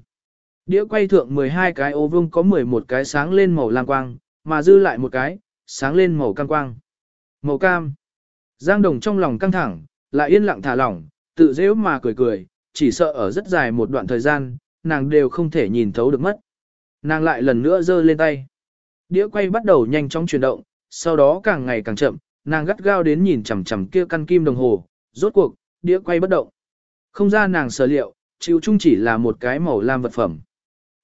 Đĩa quay thượng 12 cái ô vuông có 11 cái sáng lên màu lam quang, mà dư lại một cái, sáng lên màu cam quang. Màu cam. Giang Đồng trong lòng căng thẳng, lại yên lặng thả lỏng, tự dễ mà cười cười, chỉ sợ ở rất dài một đoạn thời gian, nàng đều không thể nhìn thấu được mất. Nàng lại lần nữa giơ lên tay. Đĩa quay bắt đầu nhanh chóng chuyển động, sau đó càng ngày càng chậm, nàng gắt gao đến nhìn chằm chằm kia căn kim đồng hồ, rốt cuộc, đĩa quay bất động. Không ra nàng sở liệu, chịu chung chỉ là một cái màu lam vật phẩm.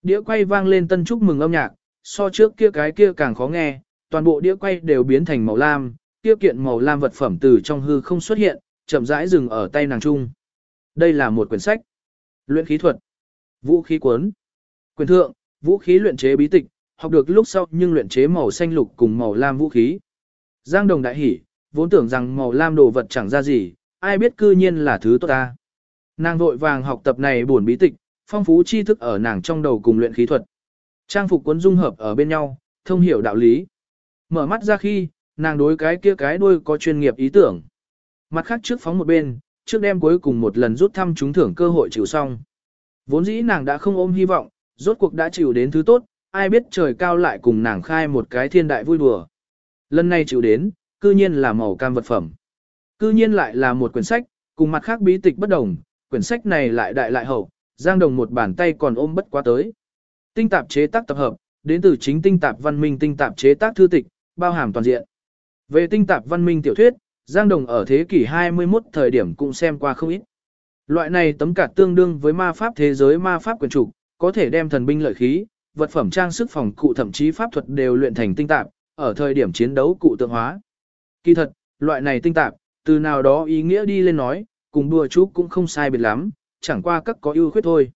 Đĩa quay vang lên tân chúc mừng âm nhạc, so trước kia cái kia càng khó nghe, toàn bộ đĩa quay đều biến thành màu lam, kia kiện màu lam vật phẩm từ trong hư không xuất hiện, chậm rãi dừng ở tay nàng trung. Đây là một quyển sách. Luyện khí thuật. Vũ khí cuốn. Quyền thượng, vũ khí luyện chế bí tịch, học được lúc sau nhưng luyện chế màu xanh lục cùng màu lam vũ khí. Giang Đồng đại hỉ, vốn tưởng rằng màu lam đồ vật chẳng ra gì, ai biết cư nhiên là thứ tốt ta. Nàng vội vàng học tập này buồn bí tịch, phong phú tri thức ở nàng trong đầu cùng luyện khí thuật. Trang phục cuốn dung hợp ở bên nhau, thông hiểu đạo lý. Mở mắt ra khi, nàng đối cái kia cái đuôi có chuyên nghiệp ý tưởng. Mặt khác trước phóng một bên, trước đêm cuối cùng một lần rút thăm trúng thưởng cơ hội chịu xong. Vốn dĩ nàng đã không ôm hy vọng, rốt cuộc đã chịu đến thứ tốt, ai biết trời cao lại cùng nàng khai một cái thiên đại vui đùa. Lần này chịu đến, cư nhiên là màu cam vật phẩm. Cư nhiên lại là một quyển sách, cùng mặt khác bí tịch bất đồng, quyển sách này lại đại lại hậu, Giang Đồng một bàn tay còn ôm bất quá tới. Tinh tạp chế tác tập hợp, đến từ chính tinh tạp văn minh tinh tạp chế tác thư tịch, bao hàm toàn diện. Về tinh tạp văn minh tiểu thuyết, Giang Đồng ở thế kỷ 21 thời điểm cũng xem qua không ít. Loại này tấm cạt tương đương với ma pháp thế giới ma pháp quyền trục, có thể đem thần binh lợi khí, vật phẩm trang sức phòng cụ thậm chí pháp thuật đều luyện thành tinh tạp, ở thời điểm chiến đấu cụ tượng hóa. Kỳ thật, loại này tinh tạp, từ nào đó ý nghĩa đi lên nói, cùng đùa chú cũng không sai biệt lắm, chẳng qua các có ưu khuyết thôi.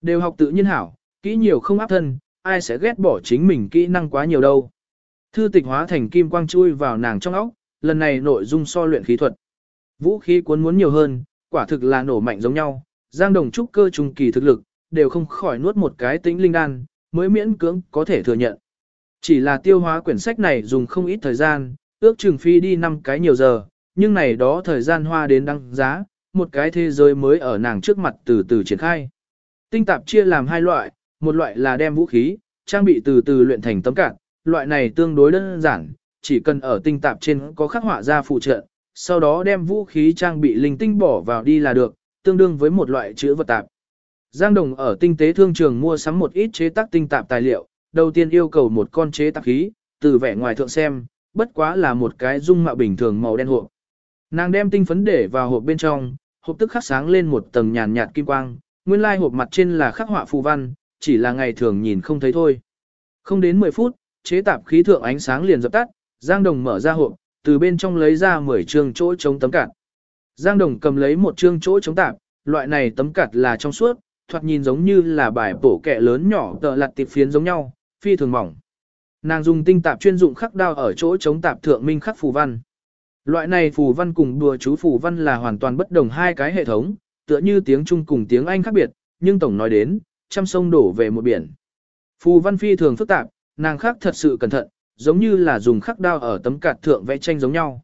Đều học tự nhiên hảo, kỹ nhiều không áp thân, ai sẽ ghét bỏ chính mình kỹ năng quá nhiều đâu. Thư tịch hóa thành kim quang chui vào nàng trong óc, lần này nội dung so luyện khí thuật. Vũ khí cuốn muốn nhiều hơn, quả thực là nổ mạnh giống nhau, Giang Đồng trúc cơ trung kỳ thực lực, đều không khỏi nuốt một cái tĩnh linh đan, mới miễn cưỡng có thể thừa nhận. Chỉ là tiêu hóa quyển sách này dùng không ít thời gian, ước chừng phi đi 5 cái nhiều giờ, nhưng này đó thời gian hoa đến đăng giá, một cái thế giới mới ở nàng trước mặt từ từ triển khai. Tinh tạp chia làm hai loại, một loại là đem vũ khí, trang bị từ từ luyện thành tấm cản loại này tương đối đơn giản, chỉ cần ở tinh tạp trên có khắc họa ra phụ trợ, sau đó đem vũ khí trang bị linh tinh bỏ vào đi là được, tương đương với một loại chữ vật tạp. Giang Đồng ở tinh tế thương trường mua sắm một ít chế tác tinh tạp tài liệu, đầu tiên yêu cầu một con chế tác khí, từ vẻ ngoài thượng xem, bất quá là một cái dung mạo bình thường màu đen hộp. Nàng đem tinh phấn để vào hộp bên trong, hộp tức khắc sáng lên một tầng nhàn nhạt kim quang, nguyên lai hộp mặt trên là khắc họa phù văn, chỉ là ngày thường nhìn không thấy thôi. Không đến 10 phút, chế tạp khí thượng ánh sáng liền dập tắt, Giang Đồng mở ra hộp, từ bên trong lấy ra 10 chương chỗ chống tấm cạt. Giang Đồng cầm lấy một chương chỗ chống tạp, loại này tấm cạt là trong suốt, thoạt nhìn giống như là bài bổ kẹ lớn nhỏ tợ lặt tiệp phiến giống nhau, phi thường mỏng. Nàng dùng tinh tạp chuyên dụng khắc đao ở chỗ chống tạp thượng minh khắc phù văn. Loại này phù văn cùng đùa chú phù văn là hoàn toàn bất đồng hai cái hệ thống, tựa như tiếng Trung cùng tiếng Anh khác biệt, nhưng tổng nói đến, trăm sông đổ về một biển. Phù văn phi thường phức tạp, nàng khắc thật sự cẩn thận, giống như là dùng khắc đao ở tấm cạt thượng vẽ tranh giống nhau.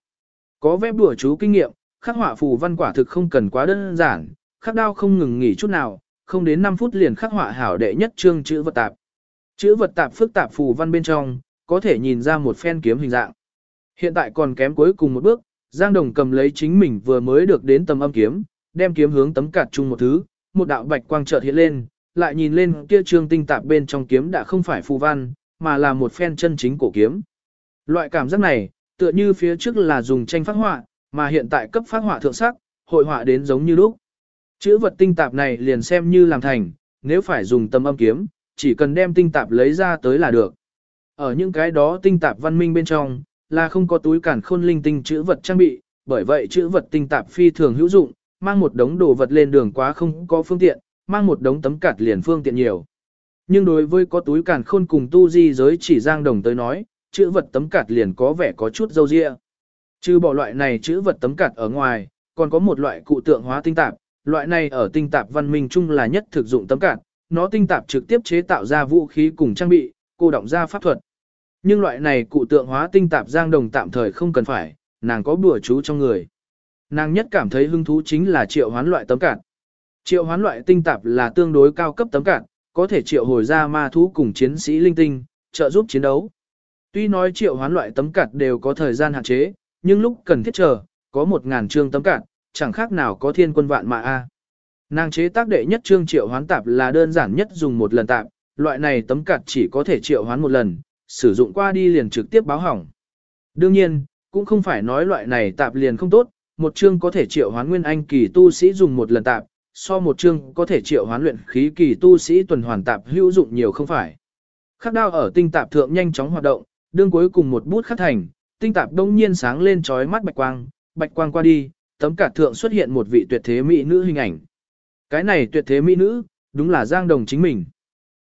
Có vẽ bùa chú kinh nghiệm, khắc họa phù văn quả thực không cần quá đơn giản, khắc đao không ngừng nghỉ chút nào, không đến 5 phút liền khắc họa hảo đệ nhất chương chữ vật tạp. Chữ vật tạp phức tạp phù văn bên trong, có thể nhìn ra một phen kiếm hình dạng. Hiện tại còn kém cuối cùng một bước, Giang Đồng cầm lấy chính mình vừa mới được đến tầm âm kiếm, đem kiếm hướng tấm cạt chung một thứ, một đạo bạch quang chợt hiện lên, lại nhìn lên kia trương tinh tạp bên trong kiếm đã không phải phù văn, mà là một phen chân chính cổ kiếm. Loại cảm giác này, tựa như phía trước là dùng tranh phát họa, mà hiện tại cấp phát họa thượng sắc, hội họa đến giống như lúc. Chữ vật tinh tạp này liền xem như làm thành, nếu phải dùng tâm âm kiếm, chỉ cần đem tinh tạp lấy ra tới là được. Ở những cái đó tinh tạp văn minh bên trong, là không có túi cản khôn linh tinh chữ vật trang bị, bởi vậy chữ vật tinh tạp phi thường hữu dụng, mang một đống đồ vật lên đường quá không có phương tiện, mang một đống tấm cạt liền phương tiện nhiều. Nhưng đối với có túi càn khôn cùng tu di giới chỉ giang đồng tới nói, chữ vật tấm cạt liền có vẻ có chút dâu dịa. Trừ bỏ loại này chữ vật tấm cạt ở ngoài, còn có một loại cụ tượng hóa tinh tạp, loại này ở tinh tạp văn minh chung là nhất thực dụng tấm cạt, nó tinh tạp trực tiếp chế tạo ra vũ khí cùng trang bị, cô động ra pháp thuật. Nhưng loại này cụ tượng hóa tinh tạp giang đồng tạm thời không cần phải, nàng có bùa chú trong người. Nàng nhất cảm thấy hứng thú chính là triệu hoán loại tấm cạt. Triệu hoán loại tinh tạp là tương đối cao cấp tấm cạt, có thể triệu hồi ra ma thú cùng chiến sĩ linh tinh, trợ giúp chiến đấu. Tuy nói triệu hoán loại tấm cạt đều có thời gian hạn chế, nhưng lúc cần thiết chờ, có một ngàn chương tấm cạt, chẳng khác nào có thiên quân vạn mã a. Nàng chế tác đệ nhất chương triệu hoán tạp là đơn giản nhất dùng một lần tạp, loại này tấm cạt chỉ có thể triệu hoán một lần, sử dụng qua đi liền trực tiếp báo hỏng. Đương nhiên, cũng không phải nói loại này tạp liền không tốt, một chương có thể triệu hoán nguyên anh kỳ tu sĩ dùng một lần tạp, so một chương có thể triệu hoán luyện khí kỳ tu sĩ tuần hoàn tạp hữu dụng nhiều không phải. Khắc đao ở tinh tạp thượng nhanh chóng hoạt động, đương cuối cùng một bút khắc thành, tinh tạp đông nhiên sáng lên trói mắt bạch quang, bạch quang qua đi, tấm cả thượng xuất hiện một vị tuyệt thế mỹ nữ hình ảnh. Cái này tuyệt thế mỹ nữ, đúng là Giang Đồng chính mình.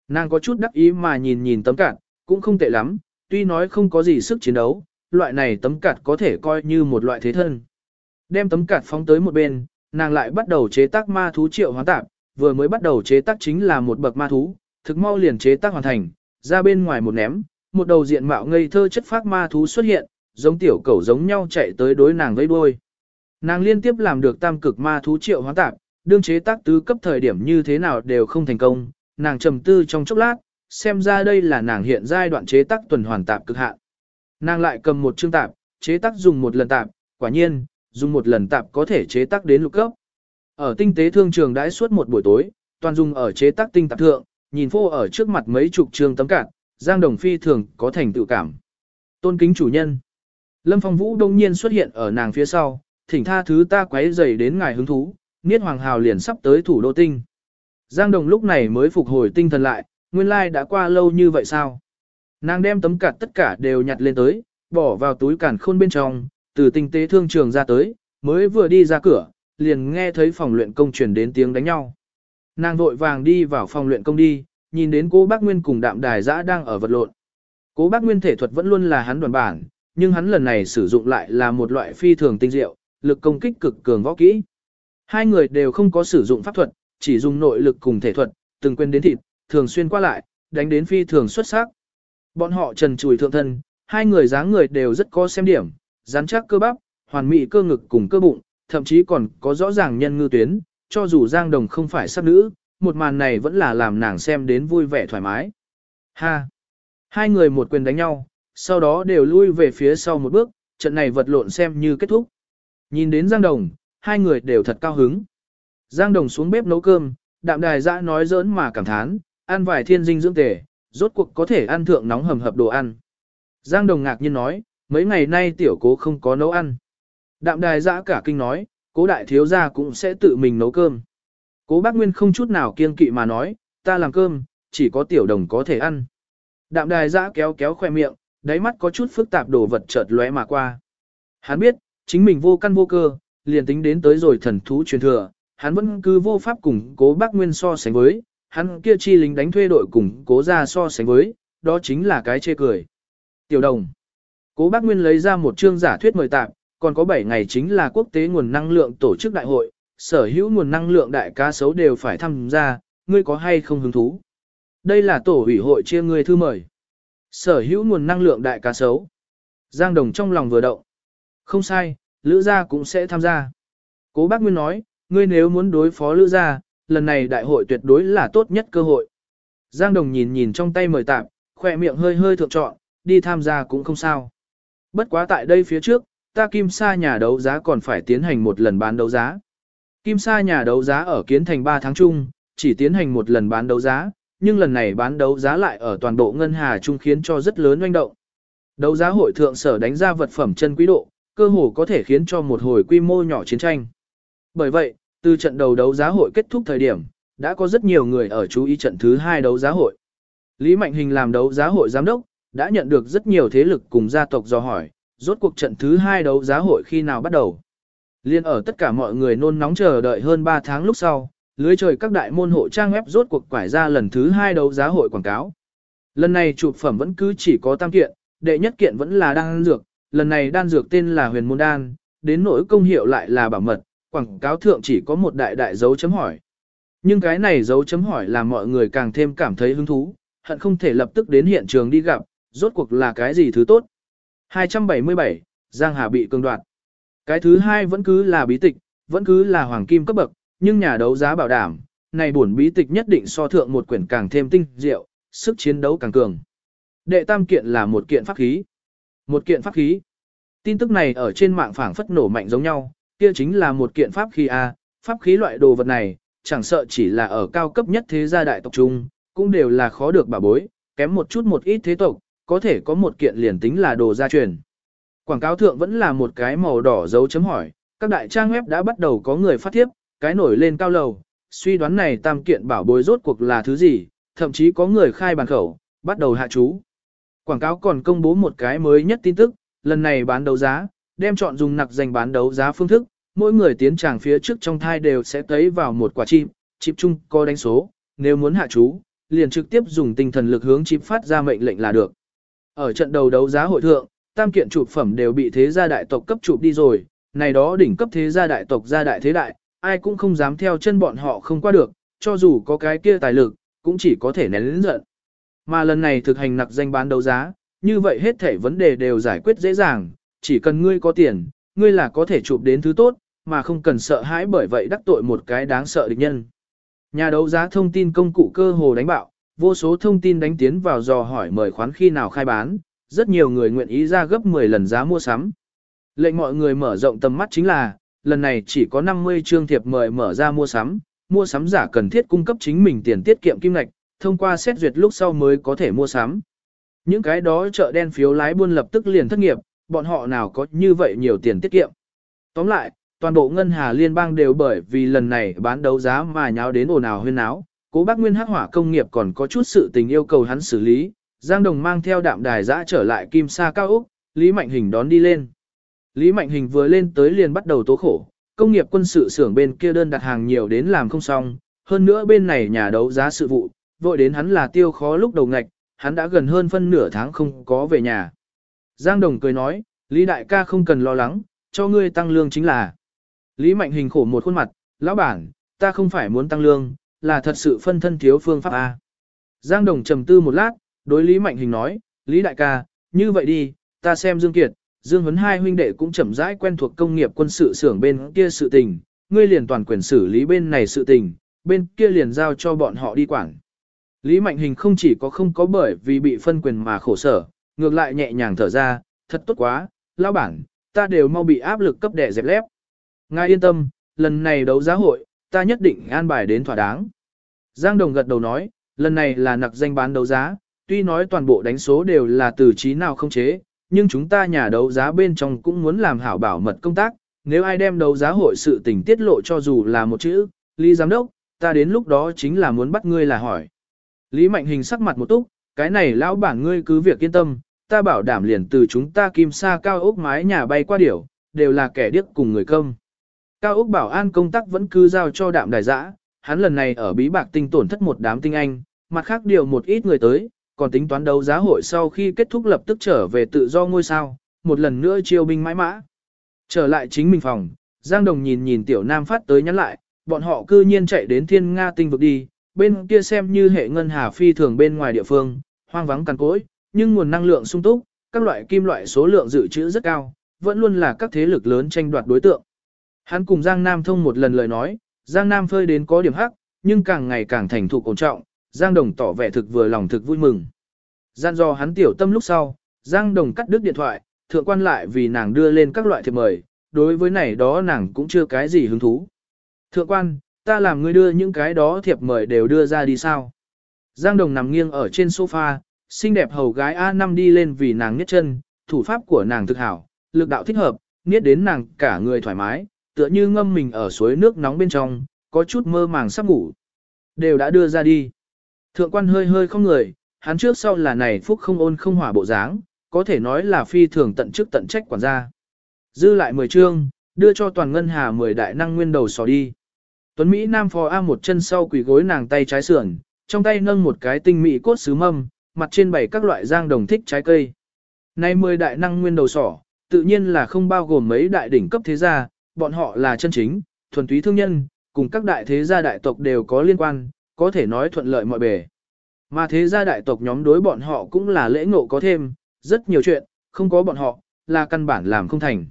Nàng có chút đắc ý mà nhìn nhìn tấm cạt, cũng không tệ lắm, tuy nói không có gì sức chiến đấu, loại này tấm cạt có thể coi như một loại thế thân. Đem tấm cạt phóng tới một bên, nàng lại bắt đầu chế tác ma thú triệu hóa tạp, vừa mới bắt đầu chế tác chính là một bậc ma thú, thực mau liền chế tác hoàn thành, ra bên ngoài một ném, một đầu diện mạo ngây thơ chất phác ma thú xuất hiện, giống tiểu cẩu giống nhau chạy tới đối nàng vẫy đuôi. Nàng liên tiếp làm được tam cực ma thú triệu hóa tạp, đương chế tác tứ cấp thời điểm như thế nào đều không thành công, nàng trầm tư trong chốc lát, xem ra đây là nàng hiện giai đoạn chế tác tuần hoàn tạp cực hạn. Nàng lại cầm một chương tạp, chế tác dùng một lần tạp, quả nhiên, dùng một lần tạp có thể chế tác đến lục cấp. Ở tinh tế thương trường đãi suốt một buổi tối, toàn dùng ở chế tác tinh tạp thượng, nhìn phô ở trước mặt mấy chục trường tấm cạn, Giang Đồng Phi thường có thành tựu cảm. Tôn kính chủ nhân. Lâm Phong Vũ đông nhiên xuất hiện ở nàng phía sau, thỉnh tha thứ ta quấy rầy đến ngài hứng thú, Niết Hoàng Hào liền sắp tới thủ đô tinh. Giang Đồng lúc này mới phục hồi tinh thần lại, nguyên lai đã qua lâu như vậy sao? Nàng đem tấm cạt tất cả đều nhặt lên tới, bỏ vào túi cản khôn bên trong, từ tinh tế thương trường ra tới, mới vừa đi ra cửa, liền nghe thấy phòng luyện công truyền đến tiếng đánh nhau. Nàng vội vàng đi vào phòng luyện công đi, nhìn đến cô bác Nguyên cùng đạm đài giã đang ở vật lộn. Cố bác Nguyên thể thuật vẫn luôn là hắn đoàn bản, nhưng hắn lần này sử dụng lại là một loại phi thường tinh diệu, lực công kích cực cường võ kỹ. Hai người đều không có sử dụng pháp thuật, chỉ dùng nội lực cùng thể thuật, từng quên đến thịt, thường xuyên qua lại, đánh đến phi thường xuất sắc. Bọn họ trần chùi thượng thân, hai người dáng người đều rất có xem điểm, rắn chắc cơ bắp, hoàn mỹ cơ ngực cùng cơ bụng, thậm chí còn có rõ ràng nhân ngư tuyến, cho dù Giang Đồng không phải sắc nữ, một màn này vẫn là làm nàng xem đến vui vẻ thoải mái. Ha! Hai người một quyền đánh nhau, sau đó đều lui về phía sau một bước, trận này vật lộn xem như kết thúc. Nhìn đến Giang Đồng, hai người đều thật cao hứng. Giang Đồng xuống bếp nấu cơm, đạm đài dã nói giỡn mà cảm thán, ăn vài thiên dinh dưỡng tề, rốt cuộc có thể ăn thượng nóng hầm hập đồ ăn. Giang Đồng ngạc nhiên nói, mấy ngày nay tiểu cố không có nấu ăn. Đạm đài giã cả kinh nói, cố đại thiếu gia cũng sẽ tự mình nấu cơm. Cố bác Nguyên không chút nào kiêng kỵ mà nói, ta làm cơm, chỉ có tiểu đồng có thể ăn. Đạm đài giã kéo kéo khoe miệng, đáy mắt có chút phức tạp đồ vật chợt lóe mà qua. Hắn biết, chính mình vô căn vô cơ, liền tính đến tới rồi thần thú truyền thừa, hắn vẫn cứ vô pháp cùng cố bác Nguyên so sánh với, hắn kia chi lính đánh thuê đội cùng cố ra so sánh với, đó chính là cái chê cười. Tiểu đồng. Cố bác Nguyên lấy ra một chương giả thuyết mời tạm, còn có 7 ngày chính là quốc tế nguồn năng lượng tổ chức đại hội, sở hữu nguồn năng lượng đại ca sấu đều phải tham gia, ngươi có hay không hứng thú. Đây là tổ ủy hội chia ngươi thư mời. Sở hữu nguồn năng lượng đại ca sấu. Giang Đồng trong lòng vừa động. Không sai, Lữ Gia cũng sẽ tham gia. Cố bác Nguyên nói, ngươi nếu muốn đối phó Lữ Gia, lần này đại hội tuyệt đối là tốt nhất cơ hội. Giang Đồng nhìn nhìn trong tay mời tạm, khỏe miệng hơi hơi thượng trọn, đi tham gia cũng không sao. Bất quá tại đây phía trước, ta Kim Sa nhà đấu giá còn phải tiến hành một lần bán đấu giá. Kim Sa nhà đấu giá ở kiến thành 3 tháng chung, chỉ tiến hành một lần bán đấu giá, nhưng lần này bán đấu giá lại ở toàn bộ ngân hà trung khiến cho rất lớn doanh động. Đấu giá hội thượng sở đánh ra vật phẩm chân quý độ, cơ hồ có thể khiến cho một hồi quy mô nhỏ chiến tranh. Bởi vậy, từ trận đầu đấu giá hội kết thúc thời điểm, đã có rất nhiều người ở chú ý trận thứ hai đấu giá hội. Lý Mạnh Hình làm đấu giá hội giám đốc, đã nhận được rất nhiều thế lực cùng gia tộc do hỏi, rốt cuộc trận thứ hai đấu giá hội khi nào bắt đầu. Liên ở tất cả mọi người nôn nóng chờ đợi hơn 3 tháng lúc sau, lưới trời các đại môn hộ trang web rốt cuộc quải ra lần thứ hai đấu giá hội quảng cáo. Lần này chụp phẩm vẫn cứ chỉ có tam kiện, đệ nhất kiện vẫn là đan dược, lần này đan dược tên là huyền môn đan, đến nỗi công hiệu lại là bảo mật, quảng cáo thượng chỉ có một đại đại dấu chấm hỏi. Nhưng cái này dấu chấm hỏi làm mọi người càng thêm cảm thấy hứng thú, hận không thể lập tức đến hiện trường đi gặp, rốt cuộc là cái gì thứ tốt. 277, Giang Hà bị cương đoạt. Cái thứ hai vẫn cứ là bí tịch, vẫn cứ là hoàng kim cấp bậc, nhưng nhà đấu giá bảo đảm, này buồn bí tịch nhất định so thượng một quyển càng thêm tinh diệu, sức chiến đấu càng cường. Đệ tam kiện là một kiện pháp khí. Một kiện pháp khí. Tin tức này ở trên mạng phảng phất nổ mạnh giống nhau, kia chính là một kiện pháp khí A, pháp khí loại đồ vật này, chẳng sợ chỉ là ở cao cấp nhất thế gia đại tộc trung, cũng đều là khó được bảo bối, kém một chút một ít thế tộc, có thể có một kiện liền tính là đồ gia truyền. Quảng cáo thượng vẫn là một cái màu đỏ dấu chấm hỏi, các đại trang web đã bắt đầu có người phát thiếp, cái nổi lên cao lầu, suy đoán này tam kiện bảo bối rốt cuộc là thứ gì, thậm chí có người khai bàn khẩu, bắt đầu hạ chú. Quảng cáo còn công bố một cái mới nhất tin tức, lần này bán đấu giá, đem chọn dùng nặc dành bán đấu giá phương thức, mỗi người tiến tràng phía trước trong thai đều sẽ tấy vào một quả chip, chip chung có đánh số, nếu muốn hạ chú, liền trực tiếp dùng tinh thần lực hướng chip phát ra mệnh lệnh là được. Ở trận đầu đấu giá hội thượng, tam kiện chụp phẩm đều bị thế gia đại tộc cấp chụp đi rồi, này đó đỉnh cấp thế gia đại tộc gia đại thế đại, ai cũng không dám theo chân bọn họ không qua được, cho dù có cái kia tài lực, cũng chỉ có thể nén lĩnh giận. Mà lần này thực hành nặc danh bán đấu giá, như vậy hết thể vấn đề đều giải quyết dễ dàng, chỉ cần ngươi có tiền, ngươi là có thể chụp đến thứ tốt, mà không cần sợ hãi bởi vậy đắc tội một cái đáng sợ địch nhân. Nhà đấu giá thông tin công cụ cơ hồ đánh bạo, vô số thông tin đánh tiến vào dò hỏi mời khoán khi nào khai bán, rất nhiều người nguyện ý ra gấp 10 lần giá mua sắm. Lệnh mọi người mở rộng tầm mắt chính là, lần này chỉ có 50 chương thiệp mời mở ra mua sắm, mua sắm giả cần thiết cung cấp chính mình tiền tiết kiệm kim ngạch, thông qua xét duyệt lúc sau mới có thể mua sắm. Những cái đó chợ đen phiếu lái buôn lập tức liền thất nghiệp, bọn họ nào có như vậy nhiều tiền tiết kiệm. Tóm lại, toàn bộ ngân hà liên bang đều bởi vì lần này bán đấu giá mà nháo đến ồn ào huyên náo, cố bác Nguyên Hắc Hỏa công nghiệp còn có chút sự tình yêu cầu hắn xử lý, Giang Đồng mang theo đạm đài dã trở lại Kim Sa cao Úc, Lý Mạnh Hình đón đi lên. Lý Mạnh Hình vừa lên tới liền bắt đầu tố khổ, công nghiệp quân sự xưởng bên kia đơn đặt hàng nhiều đến làm không xong, hơn nữa bên này nhà đấu giá sự vụ, vội đến hắn là tiêu khó lúc đầu ngạch, hắn đã gần hơn phân nửa tháng không có về nhà. Giang Đồng cười nói, Lý Đại ca không cần lo lắng, cho ngươi tăng lương chính là. Lý Mạnh Hình khổ một khuôn mặt, lão bản, ta không phải muốn tăng lương, là thật sự phân thân thiếu phương pháp A. Giang Đồng trầm tư một lát, đối Lý Mạnh Hình nói, Lý Đại ca, như vậy đi, ta xem Dương Kiệt, Dương Huấn hai huynh đệ cũng chậm rãi quen thuộc công nghiệp quân sự xưởng bên kia sự tình, ngươi liền toàn quyền xử lý bên này sự tình, bên kia liền giao cho bọn họ đi quản. Lý Mạnh Hình không chỉ có không có bởi vì bị phân quyền mà khổ sở, ngược lại nhẹ nhàng thở ra, thật tốt quá, lão bản, ta đều mau bị áp lực cấp đè dẹp lép. Ngài yên tâm, lần này đấu giá hội, ta nhất định an bài đến thỏa đáng. Giang Đồng gật đầu nói, lần này là nặc danh bán đấu giá, tuy nói toàn bộ đánh số đều là từ trí nào không chế, nhưng chúng ta nhà đấu giá bên trong cũng muốn làm hảo bảo mật công tác, nếu ai đem đấu giá hội sự tình tiết lộ cho dù là một chữ, Lý Giám Đốc, ta đến lúc đó chính là muốn bắt ngươi là hỏi. Lý Mạnh Hình sắc mặt một túc, cái này lão bản ngươi cứ việc yên tâm, ta bảo đảm liền từ chúng ta kim sa cao ốc mái nhà bay qua điểu, đều là kẻ điếc cùng người công. Cao Úc bảo an công tác vẫn cứ giao cho đạm đại giã, hắn lần này ở bí bạc tinh tổn thất một đám tinh anh, mặt khác điều một ít người tới, còn tính toán đấu giá hội sau khi kết thúc lập tức trở về tự do ngôi sao, một lần nữa chiêu binh mãi mã. Trở lại chính mình phòng, Giang Đồng nhìn nhìn tiểu nam phát tới nhắn lại, bọn họ cư nhiên chạy đến thiên Nga tinh vực đi, bên kia xem như hệ ngân hà phi thường bên ngoài địa phương, hoang vắng cằn cỗi, nhưng nguồn năng lượng sung túc, các loại kim loại số lượng dự trữ rất cao, vẫn luôn là các thế lực lớn tranh đoạt đối tượng. Hắn cùng Giang Nam thông một lần lời nói, Giang Nam phơi đến có điểm hắc, nhưng càng ngày càng thành thục ổn trọng, Giang Đồng tỏ vẻ thực vừa lòng thực vui mừng. Gian do hắn tiểu tâm lúc sau, Giang Đồng cắt đứt điện thoại, thượng quan lại vì nàng đưa lên các loại thiệp mời, đối với này đó nàng cũng chưa cái gì hứng thú. Thượng quan, ta làm ngươi đưa những cái đó thiệp mời đều đưa ra đi sao. Giang Đồng nằm nghiêng ở trên sofa, xinh đẹp hầu gái A5 đi lên vì nàng nhất chân, thủ pháp của nàng thực hảo, lực đạo thích hợp, niết đến nàng cả người thoải mái, tựa như ngâm mình ở suối nước nóng bên trong, có chút mơ màng sắp ngủ. Đều đã đưa ra đi. Thượng quan hơi hơi không người, hắn trước sau là này phúc không ôn không hỏa bộ dáng, có thể nói là phi thường tận chức tận trách quản gia. Dư lại 10 chương, đưa cho toàn ngân hà 10 đại năng nguyên đầu sò đi. Tuấn Mỹ Nam phò A một chân sau quỳ gối nàng tay trái sườn, trong tay nâng một cái tinh mỹ cốt sứ mâm, mặt trên bày các loại giang đồng thích trái cây. Nay 10 đại năng nguyên đầu sỏ, tự nhiên là không bao gồm mấy đại đỉnh cấp thế gia, bọn họ là chân chính, thuần túy thương nhân, cùng các đại thế gia đại tộc đều có liên quan, có thể nói thuận lợi mọi bề. Mà thế gia đại tộc nhóm đối bọn họ cũng là lễ ngộ có thêm, rất nhiều chuyện, không có bọn họ, là căn bản làm không thành.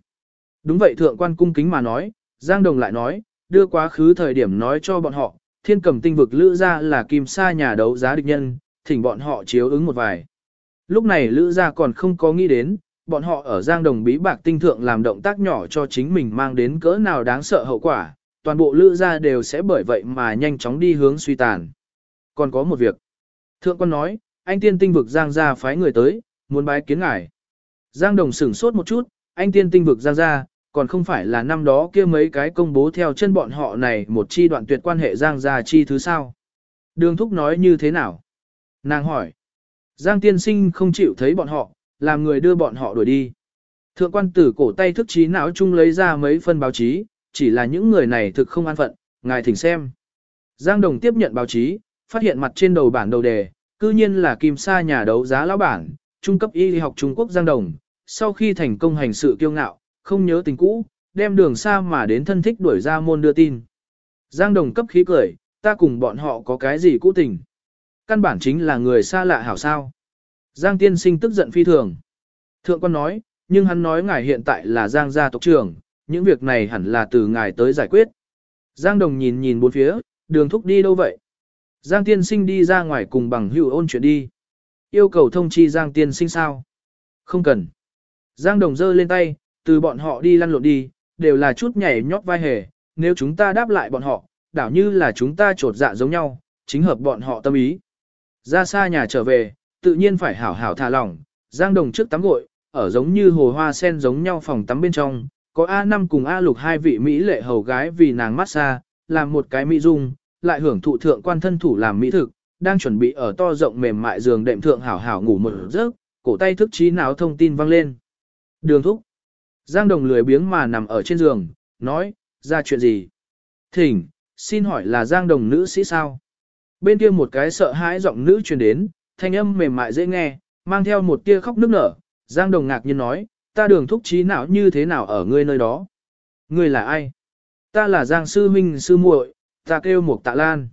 Đúng vậy thượng quan cung kính mà nói, Giang Đồng lại nói, đưa quá khứ thời điểm nói cho bọn họ, thiên cầm tinh vực lữ gia là kim sa nhà đấu giá địch nhân, thỉnh bọn họ chiếu ứng một vài. Lúc này lữ gia còn không có nghĩ đến, bọn họ ở Giang Đồng bí bạc tinh thượng làm động tác nhỏ cho chính mình mang đến cỡ nào đáng sợ hậu quả, toàn bộ lữ gia đều sẽ bởi vậy mà nhanh chóng đi hướng suy tàn. Còn có một việc. Thượng quan nói, anh tiên tinh vực Giang gia phái người tới, muốn bái kiến ngài. Giang Đồng sửng sốt một chút, anh tiên tinh vực Giang gia, còn không phải là năm đó kia mấy cái công bố theo chân bọn họ này một chi đoạn tuyệt quan hệ Giang gia chi thứ sao. Đường Thúc nói như thế nào? Nàng hỏi. Giang tiên sinh không chịu thấy bọn họ, làm người đưa bọn họ đuổi đi. Thượng quan tử cổ tay thức trí não chung lấy ra mấy phân báo chí, chỉ là những người này thực không an phận, ngài thỉnh xem. Giang Đồng tiếp nhận báo chí, phát hiện mặt trên đầu bản đầu đề, cư nhiên là Kim Sa nhà đấu giá lão bản, trung cấp y học Trung Quốc Giang Đồng, sau khi thành công hành sự kiêu ngạo, không nhớ tình cũ, đem đường xa mà đến thân thích đuổi ra môn đưa tin. Giang Đồng cấp khí cười, ta cùng bọn họ có cái gì cũ tình. Căn bản chính là người xa lạ hảo sao. Giang tiên sinh tức giận phi thường. Thượng quan nói, nhưng hắn nói ngài hiện tại là Giang gia tộc trưởng, những việc này hẳn là từ ngài tới giải quyết. Giang đồng nhìn nhìn bốn phía, đường thúc đi đâu vậy? Giang tiên sinh đi ra ngoài cùng bằng hữu ôn chuyện đi. Yêu cầu thông chi Giang tiên sinh sao? Không cần. Giang đồng giơ lên tay, từ bọn họ đi lăn lộn đi, đều là chút nhảy nhót vai hề, nếu chúng ta đáp lại bọn họ, đảo như là chúng ta trột dạ giống nhau, chính hợp bọn họ tâm ý. Ra xa nhà trở về, tự nhiên phải hảo hảo thả lỏng, Giang Đồng trước tắm gội, ở giống như hồ hoa sen giống nhau phòng tắm bên trong, có A5 cùng A lục hai vị Mỹ lệ hầu gái vì nàng massage, làm một cái mỹ dung, lại hưởng thụ thượng quan thân thủ làm mỹ thực, đang chuẩn bị ở to rộng mềm mại giường đệm thượng hảo hảo ngủ một giấc, cổ tay thức trí não thông tin vang lên. Đường thúc. Giang Đồng lười biếng mà nằm ở trên giường, nói, ra chuyện gì? Thỉnh, xin hỏi là Giang Đồng nữ sĩ sao? Bên kia một cái sợ hãi giọng nữ truyền đến, thanh âm mềm mại dễ nghe, mang theo một tia khóc nức nở. Giang Đồng ngạc nhiên nói, ta đường thúc trí não như thế nào ở ngươi nơi đó? Ngươi là ai? Ta là Giang sư Minh sư muội, ta kêu một tạ lan.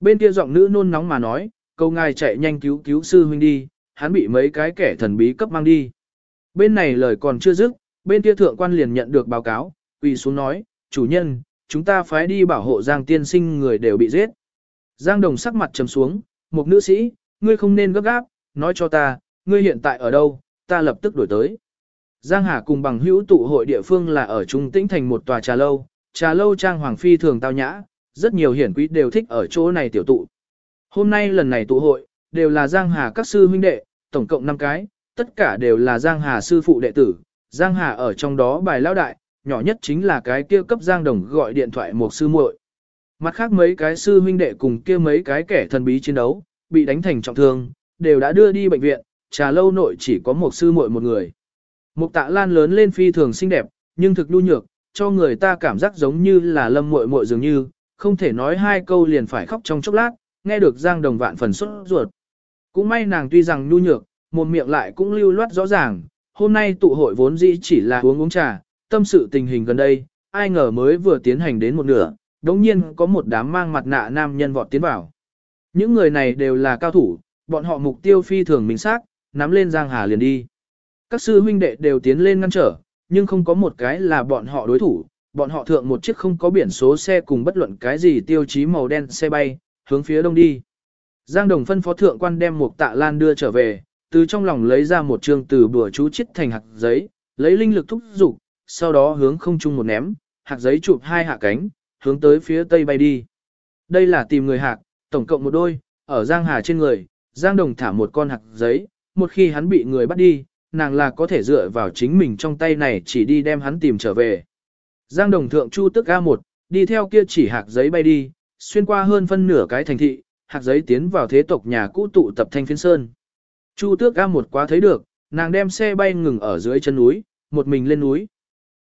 Bên kia giọng nữ nôn nóng mà nói, câu ngài chạy nhanh cứu cứu sư huynh đi, hắn bị mấy cái kẻ thần bí cấp mang đi. Bên này lời còn chưa dứt, bên kia thượng quan liền nhận được báo cáo, quỳ xuống nói, chủ nhân, chúng ta phái đi bảo hộ Giang tiên sinh người đều bị giết. Giang Đồng sắc mặt trầm xuống, một nữ sĩ, ngươi không nên gấp gáp, nói cho ta, ngươi hiện tại ở đâu, ta lập tức đổi tới. Giang Hà cùng bằng hữu tụ hội địa phương là ở Trung Tĩnh thành một tòa trà lâu, trà lâu trang hoàng phi thường tao nhã, rất nhiều hiển quý đều thích ở chỗ này tiểu tụ. Hôm nay lần này tụ hội, đều là Giang Hà các sư huynh đệ, tổng cộng 5 cái, tất cả đều là Giang Hà sư phụ đệ tử, Giang Hà ở trong đó bài lão đại, nhỏ nhất chính là cái kia cấp Giang Đồng gọi điện thoại một sư muội. Mặt khác mấy cái sư huynh đệ cùng kia mấy cái kẻ thần bí chiến đấu, bị đánh thành trọng thương, đều đã đưa đi bệnh viện, trà lâu nội chỉ có một sư muội một người. Mục tạ lan lớn lên phi thường xinh đẹp, nhưng thực nhu nhược, cho người ta cảm giác giống như là lâm muội muội dường như, không thể nói hai câu liền phải khóc trong chốc lát, nghe được Giang Đồng vạn phần xuất ruột. Cũng may nàng tuy rằng nhu nhược, một miệng lại cũng lưu loát rõ ràng, hôm nay tụ hội vốn dĩ chỉ là uống uống trà, tâm sự tình hình gần đây, ai ngờ mới vừa tiến hành đến một nửa, đống nhiên có một đám mang mặt nạ nam nhân vọt tiến vào. Những người này đều là cao thủ, bọn họ mục tiêu phi thường minh xác, nắm lên Giang Hà liền đi. Các sư huynh đệ đều tiến lên ngăn trở, nhưng không có một cái là bọn họ đối thủ, bọn họ thượng một chiếc không có biển số xe cùng bất luận cái gì tiêu chí màu đen xe bay, hướng phía đông đi. Giang Đồng phân phó thượng quan đem một tạ lan đưa trở về, từ trong lòng lấy ra một trường từ bùa chú chít thành hạt giấy, lấy linh lực thúc dục, sau đó hướng không trung một ném, hạt giấy chụp hai hạ cánh, hướng tới phía tây bay đi. Đây là tìm người hạt, tổng cộng một đôi, ở Giang Hà trên người, Giang Đồng thả một con hạt giấy, một khi hắn bị người bắt đi, nàng là có thể dựa vào chính mình trong tay này chỉ đi đem hắn tìm trở về. Giang Đồng thượng chu tức A1, đi theo kia chỉ hạt giấy bay đi, xuyên qua hơn phân nửa cái thành thị, hạt giấy tiến vào thế tộc nhà cũ tụ tập thanh Phiên sơn. Chu tước A một quá thấy được, nàng đem xe bay ngừng ở dưới chân núi, một mình lên núi.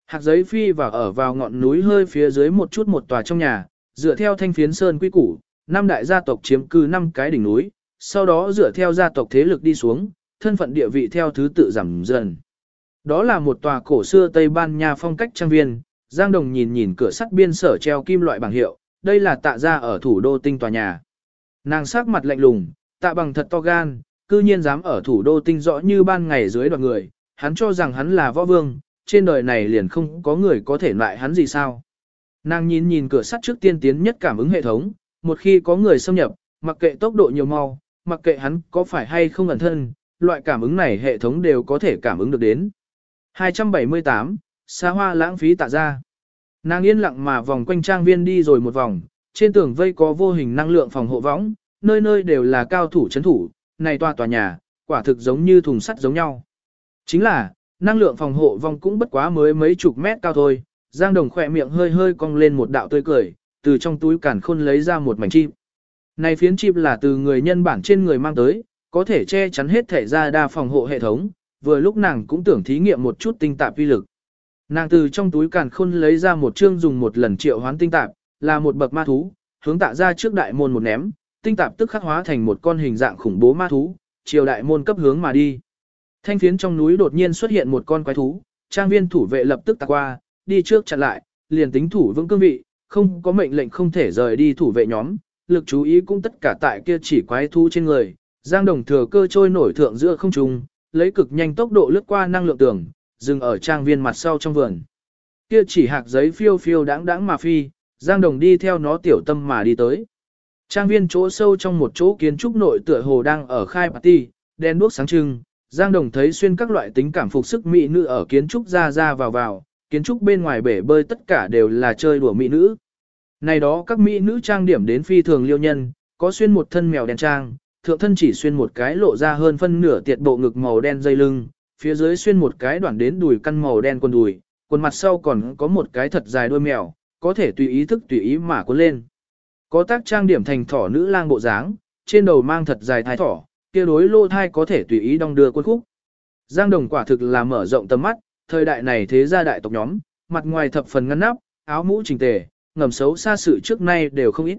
Hạt giấy phi và ở vào ngọn núi hơi phía dưới một chút một tòa trong nhà, dựa theo thanh phiến sơn quy củ, năm đại gia tộc chiếm cư năm cái đỉnh núi, sau đó dựa theo gia tộc thế lực đi xuống, thân phận địa vị theo thứ tự giảm dần. Đó là một tòa cổ xưa Tây Ban Nha phong cách trang viên, Giang Đồng nhìn nhìn cửa sắt biên sở treo kim loại bảng hiệu, đây là tạ gia ở thủ đô tinh tòa nhà. Nàng sắc mặt lạnh lùng, tạ bằng thật to gan, cư nhiên dám ở thủ đô tinh rõ như ban ngày dưới đoàn người, hắn cho rằng hắn là võ vương, trên đời này liền không có người có thể loại hắn gì sao. Nàng nhìn nhìn cửa sắt trước tiên tiến nhất cảm ứng hệ thống, một khi có người xâm nhập, mặc kệ tốc độ nhiều mau, mặc kệ hắn có phải hay không ẩn thân, loại cảm ứng này hệ thống đều có thể cảm ứng được đến. 278, xa hoa lãng phí tạ ra. Nàng yên lặng mà vòng quanh trang viên đi rồi một vòng, trên tường vây có vô hình năng lượng phòng hộ võng, nơi nơi đều là cao thủ chấn thủ, này tòa tòa nhà, quả thực giống như thùng sắt giống nhau. Chính là, năng lượng phòng hộ vong cũng bất quá mới mấy chục mét cao thôi, Giang Đồng khỏe miệng hơi hơi cong lên một đạo tươi cười, từ trong túi cản khôn lấy ra một mảnh chim. Này phiến chim là từ người nhân bản trên người mang tới, có thể che chắn hết thể ra đa phòng hộ hệ thống, vừa lúc nàng cũng tưởng thí nghiệm một chút tinh tạp vi lực. Nàng từ trong túi càn khôn lấy ra một chương dùng một lần triệu hoán tinh tạp, là một bậc ma thú, hướng tạ ra trước đại môn một ném, tinh tạp tức khắc hóa thành một con hình dạng khủng bố ma thú, chiều đại môn cấp hướng mà đi. Thanh phiến trong núi đột nhiên xuất hiện một con quái thú, trang viên thủ vệ lập tức tạc qua, đi trước chặn lại, liền tính thủ vững cương vị, không có mệnh lệnh không thể rời đi thủ vệ nhóm, lực chú ý cũng tất cả tại kia chỉ quái thú trên người. Giang Đồng thừa cơ trôi nổi thượng giữa không trung, lấy cực nhanh tốc độ lướt qua năng lượng tường, dừng ở trang viên mặt sau trong vườn. Kia chỉ hạt giấy phiêu phiêu đáng đáng mà phi, Giang Đồng đi theo nó tiểu tâm mà đi tới. Trang viên chỗ sâu trong một chỗ kiến trúc nội tựa hồ đang ở khai party, đèn đuốc sáng trưng, Giang Đồng thấy xuyên các loại tính cảm phục sức mỹ nữ ở kiến trúc ra ra vào vào, kiến trúc bên ngoài bể bơi tất cả đều là chơi đùa mỹ nữ. Này đó các mỹ nữ trang điểm đến phi thường liêu nhân, có xuyên một thân mèo đen trang, thượng thân chỉ xuyên một cái lộ ra hơn phân nửa tiệt bộ ngực màu đen dây lưng, phía dưới xuyên một cái đoạn đến đùi căn màu đen quần đùi, quần mặt sau còn có một cái thật dài đuôi mèo, có thể tùy ý thức tùy ý mà cuốn lên. Có tác trang điểm thành thỏ nữ lang bộ dáng, trên đầu mang thật dài thái thỏ, kia đối lô thai có thể tùy ý đong đưa quân khúc. Giang Đồng quả thực là mở rộng tầm mắt, thời đại này thế gia đại tộc nhóm, mặt ngoài thập phần ngăn nắp, áo mũ chỉnh tề, ngầm xấu xa sự trước nay đều không ít.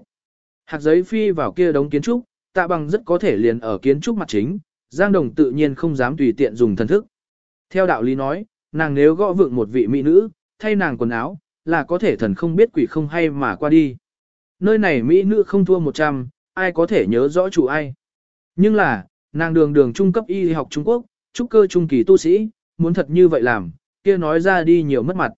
Hạt giấy phi vào kia đống kiến trúc, tạ bằng rất có thể liền ở kiến trúc mặt chính, Giang Đồng tự nhiên không dám tùy tiện dùng thần thức. Theo đạo lý nói, nàng nếu gõ vượng một vị mỹ nữ, thay nàng quần áo, là có thể thần không biết quỷ không hay mà qua đi. Nơi này mỹ nữ không thua 100, ai có thể nhớ rõ chủ ai. Nhưng là, nàng đường đường trung cấp y học Trung Quốc, trúc cơ trung kỳ tu sĩ, muốn thật như vậy làm, kia nói ra đi nhiều mất mặt.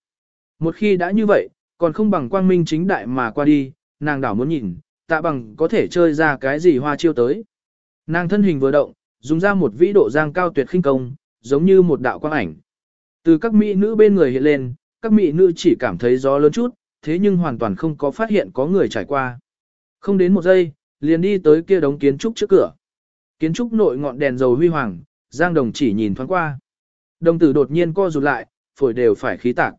Một khi đã như vậy, còn không bằng quang minh chính đại mà qua đi, nàng đảo muốn nhìn, tạ bằng có thể chơi ra cái gì hoa chiêu tới. Nàng thân hình vừa động, dùng ra một vĩ độ giang cao tuyệt khinh công, giống như một đạo quang ảnh. Từ các mỹ nữ bên người hiện lên, các mỹ nữ chỉ cảm thấy gió lớn chút, thế nhưng hoàn toàn không có phát hiện có người trải qua. Không đến một giây, liền đi tới kia đống kiến trúc trước cửa. Kiến trúc nội ngọn đèn dầu huy hoàng, Giang Đồng chỉ nhìn thoáng qua. Đồng tử đột nhiên co rụt lại, phổi đều phải khí tạc.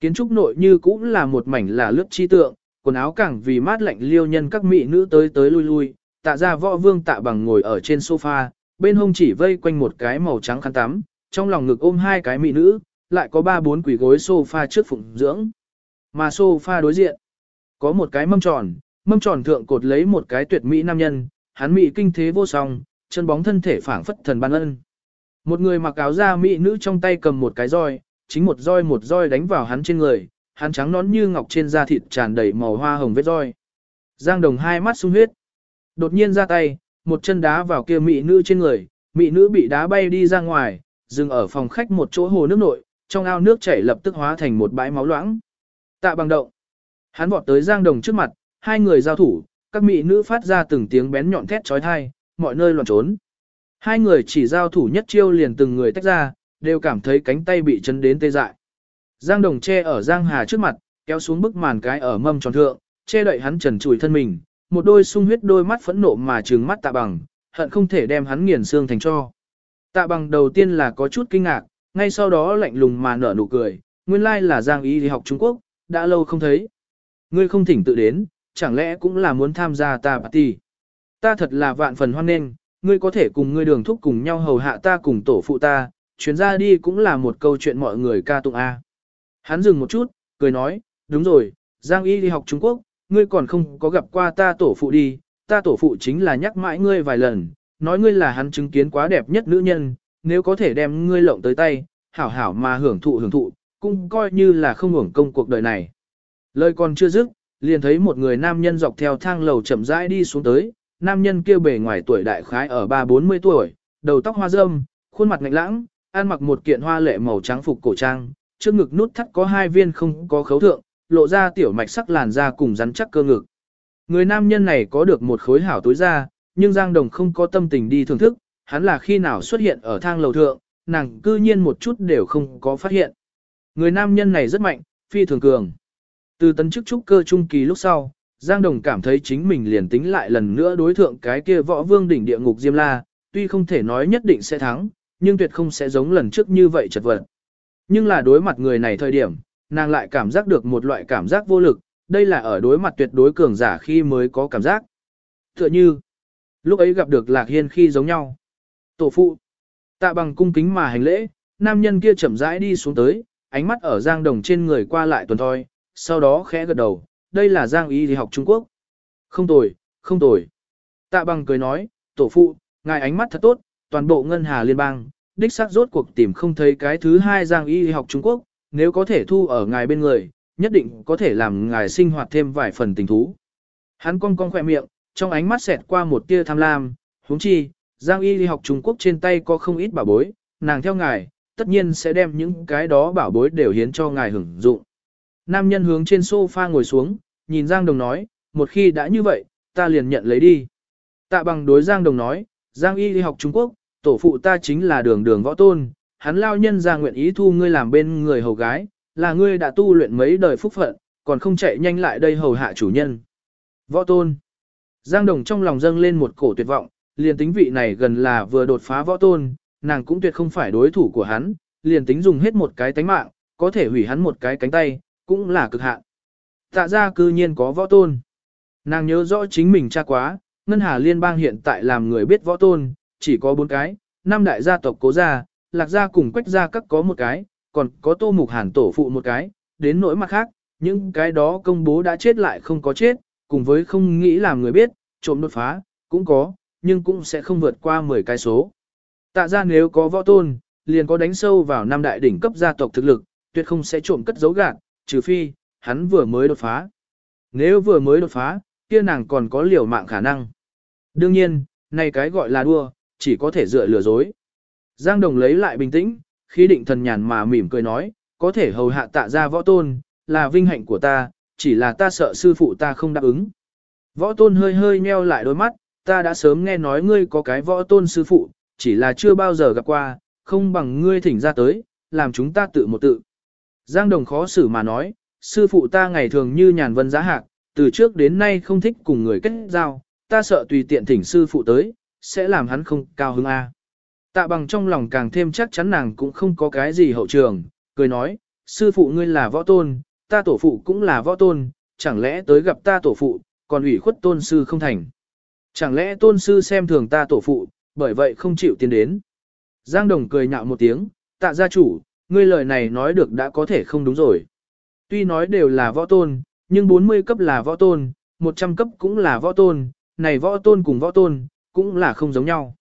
Kiến trúc nội như cũng là một mảnh là lướt chi tượng, quần áo càng vì mát lạnh liêu nhân các mỹ nữ tới tới lui lui, tạ ra võ vương tạ bằng ngồi ở trên sofa, bên hông chỉ vây quanh một cái màu trắng khăn tắm, trong lòng ngực ôm hai cái mỹ nữ, lại có ba bốn quỷ gối sofa trước phụng dưỡng. Mà sofa đối diện, có một cái mâm tròn, mâm tròn thượng cột lấy một cái tuyệt mỹ nam nhân, hắn mỹ kinh thế vô song, chân bóng thân thể phảng phất thần ban ân. Một người mặc áo da mỹ nữ trong tay cầm một cái roi, chính một roi một roi đánh vào hắn trên người, hắn trắng nón như ngọc trên da thịt tràn đầy màu hoa hồng vết roi. Giang Đồng hai mắt sung huyết. Đột nhiên ra tay, một chân đá vào kia mỹ nữ trên người, mỹ nữ bị đá bay đi ra ngoài, dừng ở phòng khách một chỗ hồ nước nội, trong ao nước chảy lập tức hóa thành một bãi máu loãng. Tạ bằng động. Hắn vọt tới Giang Đồng trước mặt, hai người giao thủ, các mỹ nữ phát ra từng tiếng bén nhọn thét chói tai, mọi nơi loạn trốn. Hai người chỉ giao thủ nhất chiêu liền từng người tách ra, đều cảm thấy cánh tay bị chấn đến tê dại. Giang Đồng che ở Giang Hà trước mặt, kéo xuống bức màn cái ở mâm tròn thượng, che đậy hắn trần trụi thân mình, một đôi sung huyết đôi mắt phẫn nộ mà trừng mắt tạ bằng, hận không thể đem hắn nghiền xương thành cho. Tạ bằng đầu tiên là có chút kinh ngạc, ngay sau đó lạnh lùng mà nở nụ cười, nguyên lai là Giang ý đi học Trung Quốc, đã lâu không thấy. Ngươi không thỉnh tự đến, chẳng lẽ cũng là muốn tham gia ta party. Ta thật là vạn phần hoan nghênh, ngươi có thể cùng ngươi đường thúc cùng nhau hầu hạ ta cùng tổ phụ ta, chuyến ra đi cũng là một câu chuyện mọi người ca tụng A. Hắn dừng một chút, cười nói, đúng rồi, Giang Y đi học Trung Quốc, ngươi còn không có gặp qua ta tổ phụ đi, ta tổ phụ chính là nhắc mãi ngươi vài lần, nói ngươi là hắn chứng kiến quá đẹp nhất nữ nhân, nếu có thể đem ngươi lộng tới tay, hảo hảo mà hưởng thụ hưởng thụ, cũng coi như là không hưởng công cuộc đời này. Lời còn chưa dứt, liền thấy một người nam nhân dọc theo thang lầu chậm rãi đi xuống tới, nam nhân kia bề ngoài tuổi đại khái ở ba bốn mươi tuổi, đầu tóc hoa râm, khuôn mặt ngạnh lãng, ăn mặc một kiện hoa lệ màu trắng phục cổ trang, trước ngực nút thắt có hai viên không có khấu thượng, lộ ra tiểu mạch sắc làn da cùng rắn chắc cơ ngực. Người nam nhân này có được một khối hảo tối da, nhưng Giang Đồng không có tâm tình đi thưởng thức, hắn là khi nào xuất hiện ở thang lầu thượng, nàng cư nhiên một chút đều không có phát hiện. Người nam nhân này rất mạnh, phi thường cường. Từ tấn chức trúc cơ trung kỳ lúc sau, Giang Đồng cảm thấy chính mình liền tính lại lần nữa đối thượng cái kia võ vương đỉnh địa ngục Diêm La, tuy không thể nói nhất định sẽ thắng, nhưng tuyệt không sẽ giống lần trước như vậy chật vật. Nhưng là đối mặt người này thời điểm, nàng lại cảm giác được một loại cảm giác vô lực, đây là ở đối mặt tuyệt đối cường giả khi mới có cảm giác. Tựa như, lúc ấy gặp được Lạc Hiên khi giống nhau. Tổ phụ, tạ bằng cung kính mà hành lễ, nam nhân kia chậm rãi đi xuống tới, ánh mắt ở Giang Đồng trên người qua lại tuần thôi, sau đó khẽ gật đầu, đây là Giang Y đi học Trung Quốc. Không tồi, không tồi. Tạ bằng cười nói, tổ phụ, ngài ánh mắt thật tốt, toàn bộ ngân hà liên bang, đích xác rốt cuộc tìm không thấy cái thứ hai Giang Y học Trung Quốc, nếu có thể thu ở ngài bên người, nhất định có thể làm ngài sinh hoạt thêm vài phần tình thú. Hắn cong cong khỏe miệng, trong ánh mắt xẹt qua một tia tham lam, huống chi, Giang Y học Trung Quốc trên tay có không ít bảo bối, nàng theo ngài, tất nhiên sẽ đem những cái đó bảo bối đều hiến cho ngài hưởng dụng. Nam nhân hướng trên sofa ngồi xuống, nhìn Giang Đồng nói, một khi đã như vậy, ta liền nhận lấy đi. Tạ bằng đối Giang Đồng nói, Giang Y đi học Trung Quốc, tổ phụ ta chính là đường đường võ tôn, hắn lao nhân ra nguyện ý thu ngươi làm bên người hầu gái, là ngươi đã tu luyện mấy đời phúc phận, còn không chạy nhanh lại đây hầu hạ chủ nhân. Võ tôn. Giang Đồng trong lòng dâng lên một cổ tuyệt vọng, liền tính vị này gần là vừa đột phá võ tôn, nàng cũng tuyệt không phải đối thủ của hắn, liền tính dùng hết một cái tánh mạng, có thể hủy hắn một cái cánh tay, cũng là cực hạn. Tạ ra cư nhiên có võ tôn. Nàng nhớ rõ chính mình cha quá, Ngân Hà Liên bang hiện tại làm người biết võ tôn, chỉ có bốn cái, năm đại gia tộc cố gia, lạc gia cùng quách gia các có một cái, còn có tô mục hàn tổ phụ một cái, đến nỗi mặt khác, những cái đó công bố đã chết lại không có chết, cùng với không nghĩ làm người biết, trộm đột phá, cũng có, nhưng cũng sẽ không vượt qua 10 cái số. Tạ ra nếu có võ tôn, liền có đánh sâu vào năm đại đỉnh cấp gia tộc thực lực, tuyệt không sẽ trộm cất giấu gạt, trừ phi, hắn vừa mới đột phá. Nếu vừa mới đột phá, kia nàng còn có liều mạng khả năng. Đương nhiên, này cái gọi là đua, chỉ có thể dựa lừa dối. Giang Đồng lấy lại bình tĩnh, khi định thần nhàn mà mỉm cười nói, có thể hầu hạ tạ ra võ tôn, là vinh hạnh của ta, chỉ là ta sợ sư phụ ta không đáp ứng. Võ tôn hơi hơi nheo lại đôi mắt, ta đã sớm nghe nói ngươi có cái võ tôn sư phụ, chỉ là chưa bao giờ gặp qua, không bằng ngươi thỉnh ra tới, làm chúng ta tự một tự. Giang Đồng khó xử mà nói, sư phụ ta ngày thường như nhàn vân giá hạc, từ trước đến nay không thích cùng người kết giao, ta sợ tùy tiện thỉnh sư phụ tới, sẽ làm hắn không cao hứng A. Tạ bằng trong lòng càng thêm chắc chắn nàng cũng không có cái gì hậu trường, cười nói, sư phụ ngươi là võ tôn, ta tổ phụ cũng là võ tôn, chẳng lẽ tới gặp ta tổ phụ, còn ủy khuất tôn sư không thành. Chẳng lẽ tôn sư xem thường ta tổ phụ, bởi vậy không chịu tiến đến. Giang Đồng cười nhạo một tiếng, tạ gia chủ, ngươi lời này nói được đã có thể không đúng rồi. Tuy nói đều là võ tôn, nhưng 40 cấp là võ tôn, 100 cấp cũng là võ tôn, này võ tôn cùng võ tôn, cũng là không giống nhau.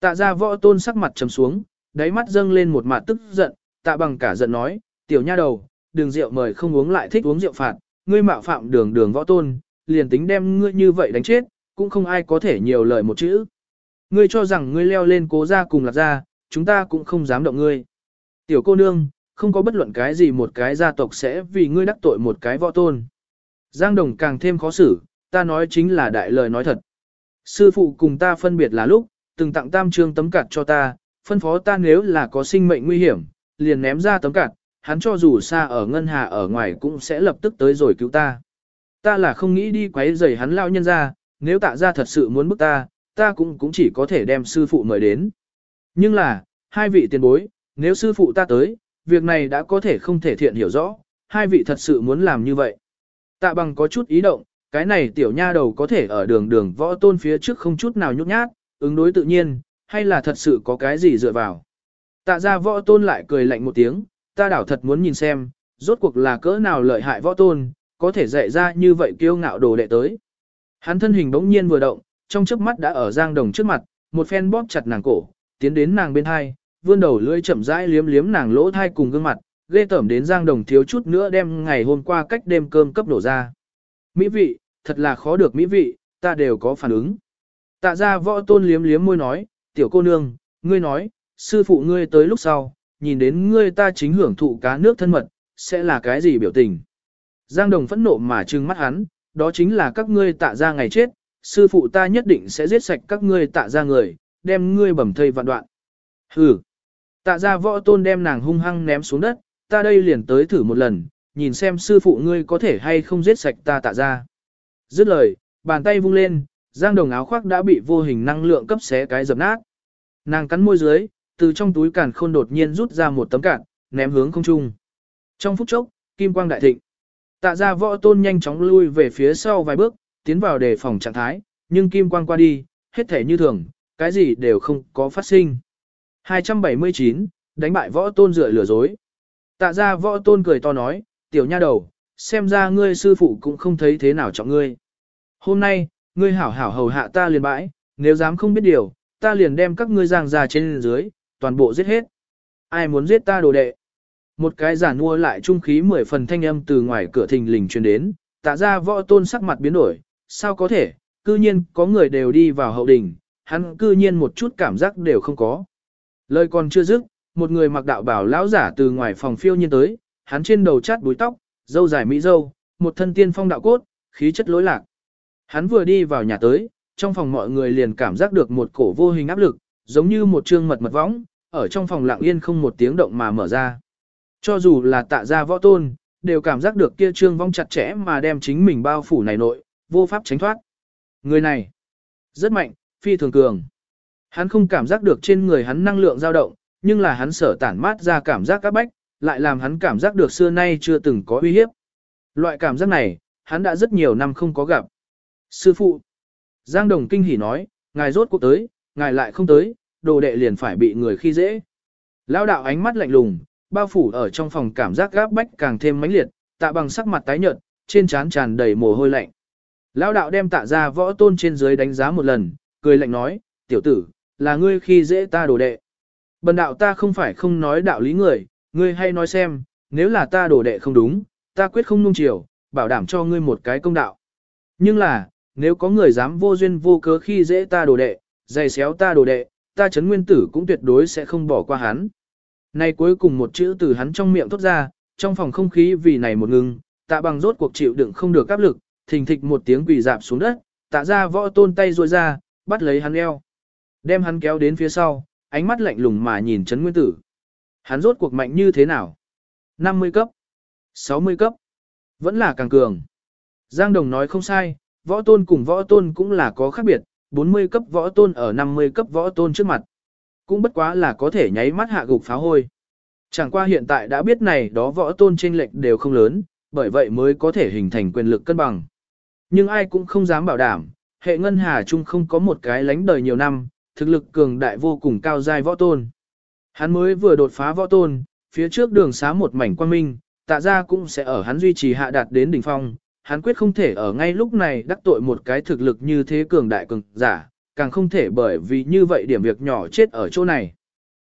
Tạ ra võ tôn sắc mặt trầm xuống, đáy mắt dâng lên một mặt tức giận, tạ bằng cả giận nói, tiểu nha đầu, đường rượu mời không uống lại thích uống rượu phạt, ngươi mạo phạm đường đường võ tôn, liền tính đem ngươi như vậy đánh chết, cũng không ai có thể nhiều lời một chữ. Ngươi cho rằng ngươi leo lên cố ra cùng lạc ra, chúng ta cũng không dám động ngươi. Tiểu cô nương, không có bất luận cái gì một cái gia tộc sẽ vì ngươi đắc tội một cái võ tôn. Giang Đồng càng thêm khó xử, ta nói chính là đại lời nói thật. Sư phụ cùng ta phân biệt là lúc, từng tặng tam trương tấm cạt cho ta, phân phó ta nếu là có sinh mệnh nguy hiểm, liền ném ra tấm cạt, hắn cho dù xa ở ngân hà ở ngoài cũng sẽ lập tức tới rồi cứu ta. Ta là không nghĩ đi quấy rầy hắn lao nhân ra, nếu tạ ra thật sự muốn bức ta, ta cũng cũng chỉ có thể đem sư phụ mời đến. Nhưng là, hai vị tiền bối, nếu sư phụ ta tới, việc này đã có thể không thể thiện hiểu rõ, hai vị thật sự muốn làm như vậy. Tạ bằng có chút ý động, cái này tiểu nha đầu có thể ở đường đường võ tôn phía trước không chút nào nhút nhát, ứng đối tự nhiên, hay là thật sự có cái gì dựa vào. Tạ ra võ tôn lại cười lạnh một tiếng, ta đảo thật muốn nhìn xem, rốt cuộc là cỡ nào lợi hại võ tôn, có thể dạy ra như vậy kiêu ngạo đồ đệ tới. Hắn thân hình bỗng nhiên vừa động, trong chớp mắt đã ở Giang Đồng trước mặt, một phen bóp chặt nàng cổ, tiến đến nàng bên hai, vươn đầu lưỡi chậm rãi liếm liếm nàng lỗ thai cùng gương mặt, ghê tởm đến Giang Đồng thiếu chút nữa đem ngày hôm qua cách đêm cơm cấp đổ ra. Mỹ vị, thật là khó được mỹ vị, ta đều có phản ứng. Tạ ra võ tôn liếm liếm môi nói, tiểu cô nương, ngươi nói, sư phụ ngươi tới lúc sau, nhìn đến ngươi ta chính hưởng thụ cá nước thân mật, sẽ là cái gì biểu tình. Giang Đồng phẫn nộ mà trừng mắt hắn, đó chính là các ngươi tạ ra ngày chết, sư phụ ta nhất định sẽ giết sạch các ngươi tạ ra người, đem ngươi bầm thây vạn đoạn. Hừ. Tạ ra võ tôn đem nàng hung hăng ném xuống đất, ta đây liền tới thử một lần, nhìn xem sư phụ ngươi có thể hay không giết sạch ta tạ ra. Dứt lời, bàn tay vung lên, giang đồng áo khoác đã bị vô hình năng lượng cấp xé cái dập nát. Nàng cắn môi dưới, từ trong túi càn khôn đột nhiên rút ra một tấm cạn, ném hướng không trung. Trong phút chốc, kim quang đại thịnh. Tạ ra võ tôn nhanh chóng lui về phía sau vài bước, tiến vào đề phòng trạng thái, nhưng kim quang qua đi, hết thể như thường, cái gì đều không có phát sinh. 279, đánh bại võ tôn dựa lừa dối. Tạ ra võ tôn cười to nói, tiểu nha đầu, xem ra ngươi sư phụ cũng không thấy thế nào trọng ngươi. Hôm nay, ngươi hảo hảo hầu hạ ta liền bãi, nếu dám không biết điều, ta liền đem các ngươi giang ra trên dưới, toàn bộ giết hết. Ai muốn giết ta đồ đệ? Một cái giả mua lại trung khí mười phần thanh âm từ ngoài cửa thình lình truyền đến, tạ ra võ tôn sắc mặt biến đổi, sao có thể, cư nhiên có người đều đi vào hậu đình, hắn cư nhiên một chút cảm giác đều không có. Lời còn chưa dứt, một người mặc đạo bảo lão giả từ ngoài phòng phiêu nhiên tới, hắn trên đầu chát búi tóc, dâu dài mỹ dâu, một thân tiên phong đạo cốt, khí chất lối lạc. Hắn vừa đi vào nhà tới, trong phòng mọi người liền cảm giác được một cổ vô hình áp lực, giống như một trương mật mật võng, ở trong phòng lặng yên không một tiếng động mà mở ra. Cho dù là tạ gia võ tôn, đều cảm giác được kia trương vong chặt chẽ mà đem chính mình bao phủ này nội, vô pháp tránh thoát. Người này, rất mạnh, phi thường cường. Hắn không cảm giác được trên người hắn năng lượng dao động, nhưng là hắn sở tản mát ra cảm giác các bách, lại làm hắn cảm giác được xưa nay chưa từng có uy hiếp. Loại cảm giác này, hắn đã rất nhiều năm không có gặp. Sư phụ, Giang Đồng kinh hỉ nói, ngài rốt cuộc tới, ngài lại không tới, đồ đệ liền phải bị người khi dễ. Lão đạo ánh mắt lạnh lùng, bao phủ ở trong phòng cảm giác gáp bách càng thêm mãnh liệt, tạ bằng sắc mặt tái nhợt, trên trán tràn đầy mồ hôi lạnh. Lão đạo đem tạ ra võ tôn trên dưới đánh giá một lần, cười lạnh nói, tiểu tử, là ngươi khi dễ ta đồ đệ. Bần đạo ta không phải không nói đạo lý người, ngươi hay nói xem, nếu là ta đổ đệ không đúng, ta quyết không nung chiều, bảo đảm cho ngươi một cái công đạo. Nhưng là, nếu có người dám vô duyên vô cớ khi dễ ta đồ đệ, dày xéo ta đồ đệ, ta chấn nguyên tử cũng tuyệt đối sẽ không bỏ qua hắn. Này cuối cùng một chữ từ hắn trong miệng thốt ra, trong phòng không khí vì này một ngừng, tạ bằng rốt cuộc chịu đựng không được áp lực, thình thịch một tiếng quỳ dạp xuống đất, tạ ra võ tôn tay ruôi ra, bắt lấy hắn eo. Đem hắn kéo đến phía sau, ánh mắt lạnh lùng mà nhìn chấn nguyên tử. Hắn rốt cuộc mạnh như thế nào? 50 cấp, 60 cấp, vẫn là càng cường. Giang Đồng nói không sai, võ tôn cùng võ tôn cũng là có khác biệt, 40 cấp võ tôn ở 50 cấp võ tôn trước mặt. cũng bất quá là có thể nháy mắt hạ gục phá hôi. Chẳng qua hiện tại đã biết này đó võ tôn trên lệch đều không lớn, bởi vậy mới có thể hình thành quyền lực cân bằng. Nhưng ai cũng không dám bảo đảm, hệ ngân hà chung không có một cái lánh đời nhiều năm, thực lực cường đại vô cùng cao giai võ tôn. Hắn mới vừa đột phá võ tôn, phía trước đường xá một mảnh quan minh, tạ ra cũng sẽ ở hắn duy trì hạ đạt đến đỉnh phong, hắn quyết không thể ở ngay lúc này đắc tội một cái thực lực như thế cường đại cường giả, càng không thể bởi vì như vậy điểm việc nhỏ chết ở chỗ này.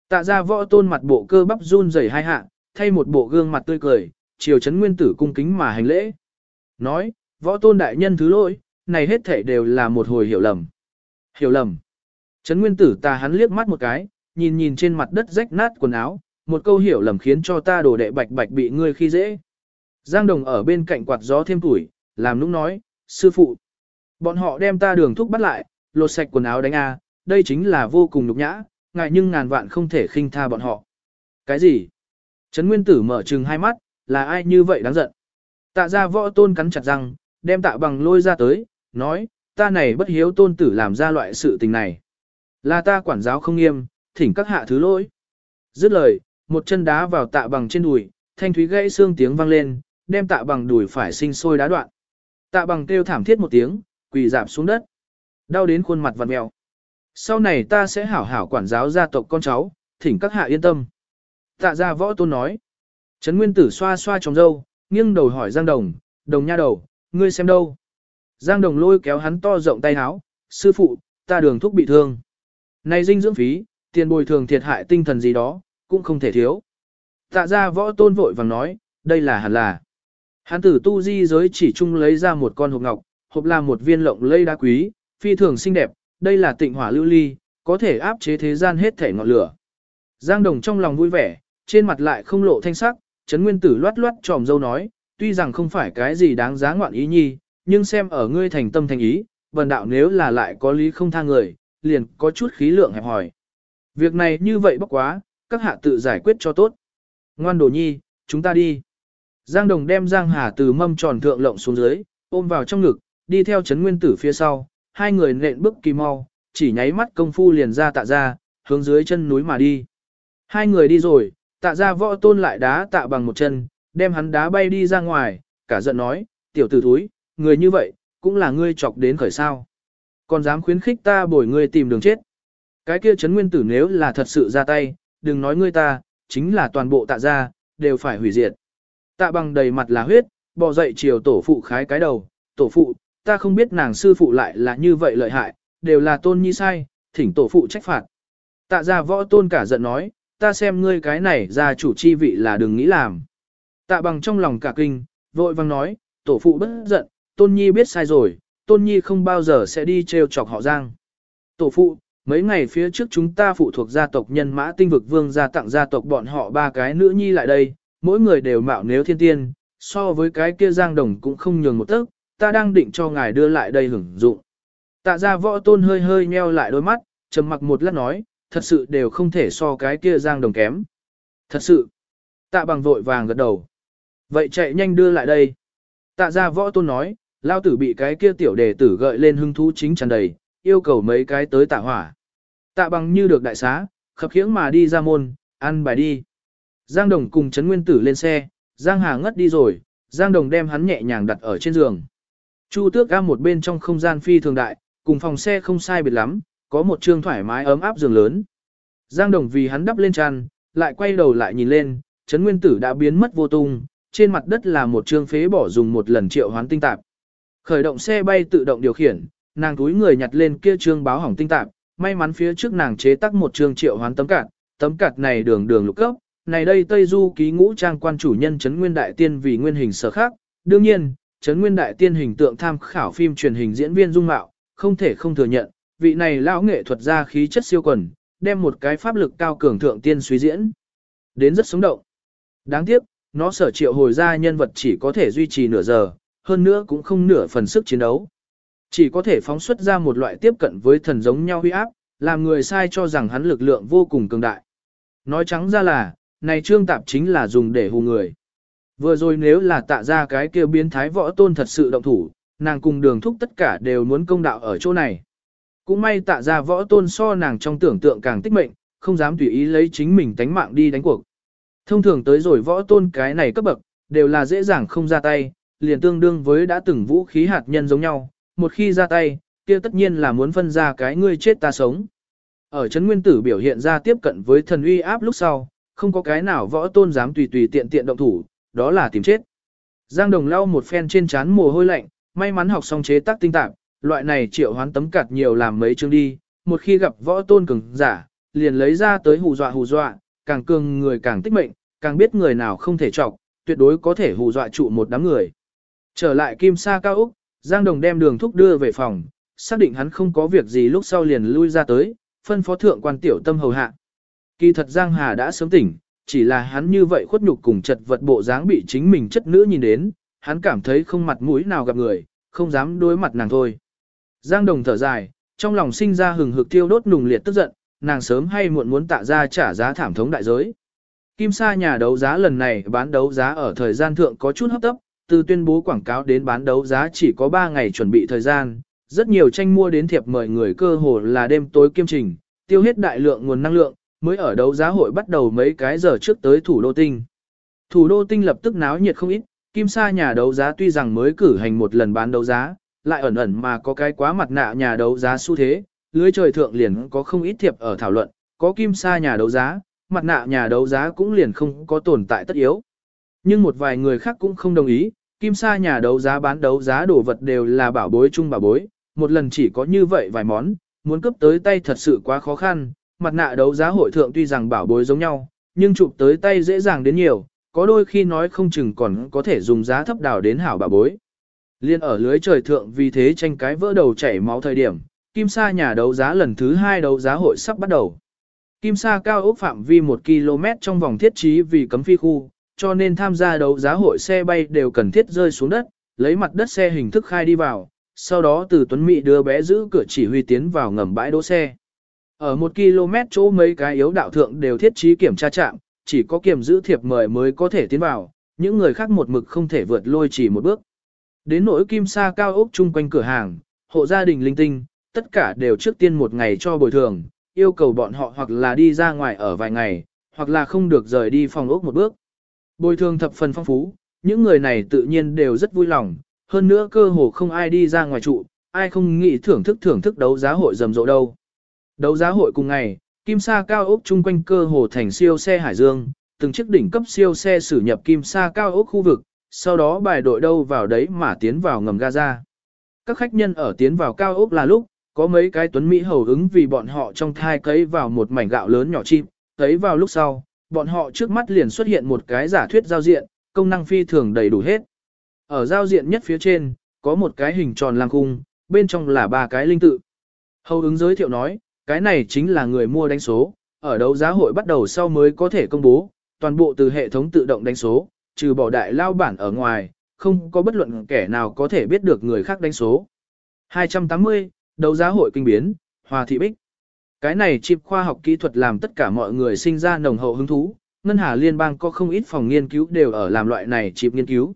Tạ ra võ tôn mặt bộ cơ bắp run rẩy hai hạ, thay một bộ gương mặt tươi cười, chiều chấn nguyên tử cung kính mà hành lễ. Nói, võ tôn đại nhân thứ lỗi, này hết thể đều là một hồi hiểu lầm. Hiểu lầm. Chấn nguyên tử ta hắn liếc mắt một cái, nhìn nhìn trên mặt đất rách nát quần áo, một câu hiểu lầm khiến cho ta đổ đệ bạch bạch bị ngươi khi dễ. Giang Đồng ở bên cạnh quạt gió thêm tuổi, làm nũng nói, sư phụ. Bọn họ đem ta đường thúc bắt lại, lột sạch quần áo đánh a, đây chính là vô cùng nhục nhã, ngại nhưng ngàn vạn không thể khinh tha bọn họ. Cái gì? Trấn Nguyên Tử mở trừng hai mắt, là ai như vậy đáng giận? Tạ ra võ tôn cắn chặt răng, đem tạ bằng lôi ra tới, nói, ta này bất hiếu tôn tử làm ra loại sự tình này. Là ta quản giáo không nghiêm, thỉnh các hạ thứ lỗi. Dứt lời, một chân đá vào tạ bằng trên đùi, thanh thúy gãy xương tiếng vang lên, đem tạ bằng đùi phải sinh sôi đá đoạn. Tạ bằng kêu thảm thiết một tiếng, quỳ dạp xuống đất. Đau đến khuôn mặt vặn mèo. Sau này ta sẽ hảo hảo quản giáo gia tộc con cháu, thỉnh các hạ yên tâm. Tạ gia võ tôn nói. Trấn Nguyên Tử xoa xoa trong râu, nghiêng đầu hỏi Giang Đồng, đồng nha đầu, ngươi xem đâu. Giang Đồng lôi kéo hắn to rộng tay áo, sư phụ, ta đường thuốc bị thương. Này dinh dưỡng phí, tiền bồi thường thiệt hại tinh thần gì đó, cũng không thể thiếu. Tạ gia võ tôn vội vàng nói, đây là hẳn là. Hán tử tu di giới chỉ chung lấy ra một con hộp ngọc, hộp là một viên lộng lây đá quý, phi thường xinh đẹp, đây là tịnh hỏa lưu ly, có thể áp chế thế gian hết thể ngọn lửa. Giang Đồng trong lòng vui vẻ, trên mặt lại không lộ thanh sắc, Trấn Nguyên Tử loát loát tròm dâu nói, tuy rằng không phải cái gì đáng giá ngoạn ý nhi, nhưng xem ở ngươi thành tâm thành ý, vần đạo nếu là lại có lý không tha người, liền có chút khí lượng hẹp hỏi. Việc này như vậy bốc quá, các hạ tự giải quyết cho tốt. Ngoan đồ nhi, chúng ta đi. Giang Đồng đem Giang Hà từ mâm tròn thượng lộng xuống dưới, ôm vào trong ngực, đi theo Trấn Nguyên Tử phía sau, hai người nện bước kỳ mau, chỉ nháy mắt công phu liền ra tạ ra, hướng dưới chân núi mà đi. Hai người đi rồi, tạ ra võ tôn lại đá tạ bằng một chân, đem hắn đá bay đi ra ngoài, cả giận nói, tiểu tử thúi, người như vậy, cũng là ngươi chọc đến khởi sao. Còn dám khuyến khích ta bồi ngươi tìm đường chết. Cái kia chấn nguyên tử nếu là thật sự ra tay, đừng nói ngươi ta, chính là toàn bộ tạ gia đều phải hủy diệt. Tạ bằng đầy mặt là huyết, bò dậy chiều tổ phụ khái cái đầu, tổ phụ, ta không biết nàng sư phụ lại là như vậy lợi hại, đều là tôn nhi sai, thỉnh tổ phụ trách phạt. Tạ gia võ tôn cả giận nói, ta xem ngươi cái này ra chủ chi vị là đừng nghĩ làm. Tạ bằng trong lòng cả kinh, vội vang nói, tổ phụ bất giận, tôn nhi biết sai rồi, tôn nhi không bao giờ sẽ đi trêu chọc họ giang. Tổ phụ, mấy ngày phía trước chúng ta phụ thuộc gia tộc nhân mã tinh vực vương gia tặng gia tộc bọn họ ba cái nữ nhi lại đây, mỗi người đều mạo nếu thiên tiên, so với cái kia giang đồng cũng không nhường một tấc, ta đang định cho ngài đưa lại đây hưởng dụng. Tạ gia võ tôn hơi hơi nheo lại đôi mắt, trầm mặc một lát nói, thật sự đều không thể so cái kia giang đồng kém. Thật sự. Tạ bằng vội vàng gật đầu. Vậy chạy nhanh đưa lại đây. Tạ gia võ tôn nói, lao tử bị cái kia tiểu đề tử gợi lên hưng thú chính tràn đầy, yêu cầu mấy cái tới tạ hỏa. Tạ bằng như được đại xá, khập khiễng mà đi ra môn, ăn bài đi. Giang Đồng cùng Trấn Nguyên Tử lên xe, Giang Hà ngất đi rồi, Giang Đồng đem hắn nhẹ nhàng đặt ở trên giường. Chu tước ga một bên trong không gian phi thường đại, cùng phòng xe không sai biệt lắm, có một trương thoải mái ấm áp giường lớn. Giang Đồng vì hắn đắp lên tràn, lại quay đầu lại nhìn lên, Trấn Nguyên Tử đã biến mất vô tung, trên mặt đất là một trương phế bỏ dùng một lần triệu hoán tinh tạp. Khởi động xe bay tự động điều khiển, nàng túi người nhặt lên kia trương báo hỏng tinh tạp, may mắn phía trước nàng chế tác một trương triệu hoán tấm cạt, tấm cạt này đường đường lục cấp, này đây Tây Du ký ngũ trang quan chủ nhân Trấn Nguyên Đại Tiên vì nguyên hình sở khác, đương nhiên, Trấn Nguyên Đại Tiên hình tượng tham khảo phim truyền hình diễn viên dung mạo, không thể không thừa nhận, vị này lão nghệ thuật ra khí chất siêu quần, đem một cái pháp lực cao cường thượng tiên suy diễn. Đến rất sống động. Đáng tiếc, nó sở triệu hồi ra nhân vật chỉ có thể duy trì nửa giờ, hơn nữa cũng không nửa phần sức chiến đấu. Chỉ có thể phóng xuất ra một loại tiếp cận với thần giống nhau huy áp, làm người sai cho rằng hắn lực lượng vô cùng cường đại. Nói trắng ra là, này trương tạp chính là dùng để hù người. Vừa rồi nếu là tạ ra cái kia biến thái võ tôn thật sự động thủ, nàng cùng đường thúc tất cả đều muốn công đạo ở chỗ này. Cũng may tạ ra võ tôn so nàng trong tưởng tượng càng tích mệnh, không dám tùy ý lấy chính mình tánh mạng đi đánh cuộc. Thông thường tới rồi võ tôn cái này cấp bậc, đều là dễ dàng không ra tay, liền tương đương với đã từng vũ khí hạt nhân giống nhau, một khi ra tay, kia tất nhiên là muốn phân ra cái ngươi chết ta sống. Ở chấn nguyên tử biểu hiện ra tiếp cận với thần uy áp lúc sau, không có cái nào võ tôn dám tùy tùy tiện tiện động thủ, đó là tìm chết. Giang Đồng lau một phen trên trán mồ hôi lạnh, may mắn học xong chế tác tinh tạp, loại này triệu hoán tấm cạt nhiều làm mấy chương đi, một khi gặp võ tôn cường giả, liền lấy ra tới hù dọa hù dọa, càng cường người càng tích mệnh, càng biết người nào không thể trọng, tuyệt đối có thể hù dọa trụ một đám người. Trở lại Kim Sa Cao Úc, Giang Đồng đem đường thúc đưa về phòng, xác định hắn không có việc gì lúc sau liền lui ra tới, phân phó thượng quan tiểu tâm hầu hạ. Kỳ thật Giang Hà đã sớm tỉnh, chỉ là hắn như vậy khuất nhục cùng chật vật bộ dáng bị chính mình chất nữ nhìn đến, hắn cảm thấy không mặt mũi nào gặp người, không dám đối mặt nàng thôi. Giang Đồng thở dài, trong lòng sinh ra hừng hực tiêu đốt nùng liệt tức giận, nàng sớm hay muộn muốn tạ ra trả giá thảm thống đại giới. Kim Sa nhà đấu giá lần này bán đấu giá ở thời gian thượng có chút hấp tấp, từ tuyên bố quảng cáo đến bán đấu giá chỉ có 3 ngày chuẩn bị thời gian, rất nhiều tranh mua đến thiệp mời người cơ hồ là đêm tối kiêm trình, tiêu hết đại lượng nguồn năng lượng, mới ở đấu giá hội bắt đầu mấy cái giờ trước tới thủ đô tinh. Thủ đô tinh lập tức náo nhiệt không ít, Kim Sa nhà đấu giá tuy rằng mới cử hành một lần bán đấu giá, lại ẩn ẩn mà có cái quá mặt nạ nhà đấu giá xu thế, lưới trời thượng liền có không ít thiệp ở thảo luận, có Kim Sa nhà đấu giá, mặt nạ nhà đấu giá cũng liền không có tồn tại tất yếu. Nhưng một vài người khác cũng không đồng ý, Kim Sa nhà đấu giá bán đấu giá đồ vật đều là bảo bối chung bảo bối, một lần chỉ có như vậy vài món, muốn cấp tới tay thật sự quá khó khăn, mặt nạ đấu giá hội thượng tuy rằng bảo bối giống nhau, nhưng chụp tới tay dễ dàng đến nhiều, có đôi khi nói không chừng còn có thể dùng giá thấp đào đến hảo bảo bối. Liên ở lưới trời thượng vì thế tranh cái vỡ đầu chảy máu thời điểm, Kim Sa nhà đấu giá lần thứ hai đấu giá hội sắp bắt đầu. Kim Sa cao ốc phạm vi 1 km trong vòng thiết trí vì cấm phi khu, cho nên tham gia đấu giá hội xe bay đều cần thiết rơi xuống đất, lấy mặt đất xe hình thức khai đi vào, sau đó từ Tuấn Mỹ đưa bé giữ cửa chỉ huy tiến vào ngầm bãi đỗ xe. Ở một km chỗ mấy cái yếu đạo thượng đều thiết trí kiểm tra trạm, chỉ có kiểm giữ thiệp mời mới có thể tiến vào, những người khác một mực không thể vượt lôi chỉ một bước. Đến nỗi kim sa cao ốc chung quanh cửa hàng, hộ gia đình linh tinh, tất cả đều trước tiên một ngày cho bồi thường, yêu cầu bọn họ hoặc là đi ra ngoài ở vài ngày, hoặc là không được rời đi phòng ốc một bước. Bồi thường thập phần phong phú, những người này tự nhiên đều rất vui lòng, hơn nữa cơ hồ không ai đi ra ngoài trụ, ai không nghĩ thưởng thức thưởng thức đấu giá hội rầm rộ đâu. Đấu giá hội cùng ngày, kim sa cao ốc chung quanh cơ hồ thành siêu xe Hải Dương, từng chiếc đỉnh cấp siêu xe xử nhập kim sa cao ốc khu vực, sau đó bài đội đâu vào đấy mà tiến vào ngầm Gaza. Các khách nhân ở tiến vào cao ốc là lúc, có mấy cái tuấn Mỹ hầu ứng vì bọn họ trong thai cấy vào một mảnh gạo lớn nhỏ chim, cấy vào lúc sau, bọn họ trước mắt liền xuất hiện một cái giả thuyết giao diện, công năng phi thường đầy đủ hết. Ở giao diện nhất phía trên, có một cái hình tròn lang cung, bên trong là ba cái linh tự. Hầu ứng giới thiệu nói, cái này chính là người mua đánh số, ở đấu giá hội bắt đầu sau mới có thể công bố, toàn bộ từ hệ thống tự động đánh số, trừ bỏ đại lao bản ở ngoài, không có bất luận kẻ nào có thể biết được người khác đánh số. 280, đấu giá hội kinh biến, Hòa Thị Bích. Cái này chip khoa học kỹ thuật làm tất cả mọi người sinh ra nồng hậu hứng thú, Ngân Hà Liên bang có không ít phòng nghiên cứu đều ở làm loại này chip nghiên cứu.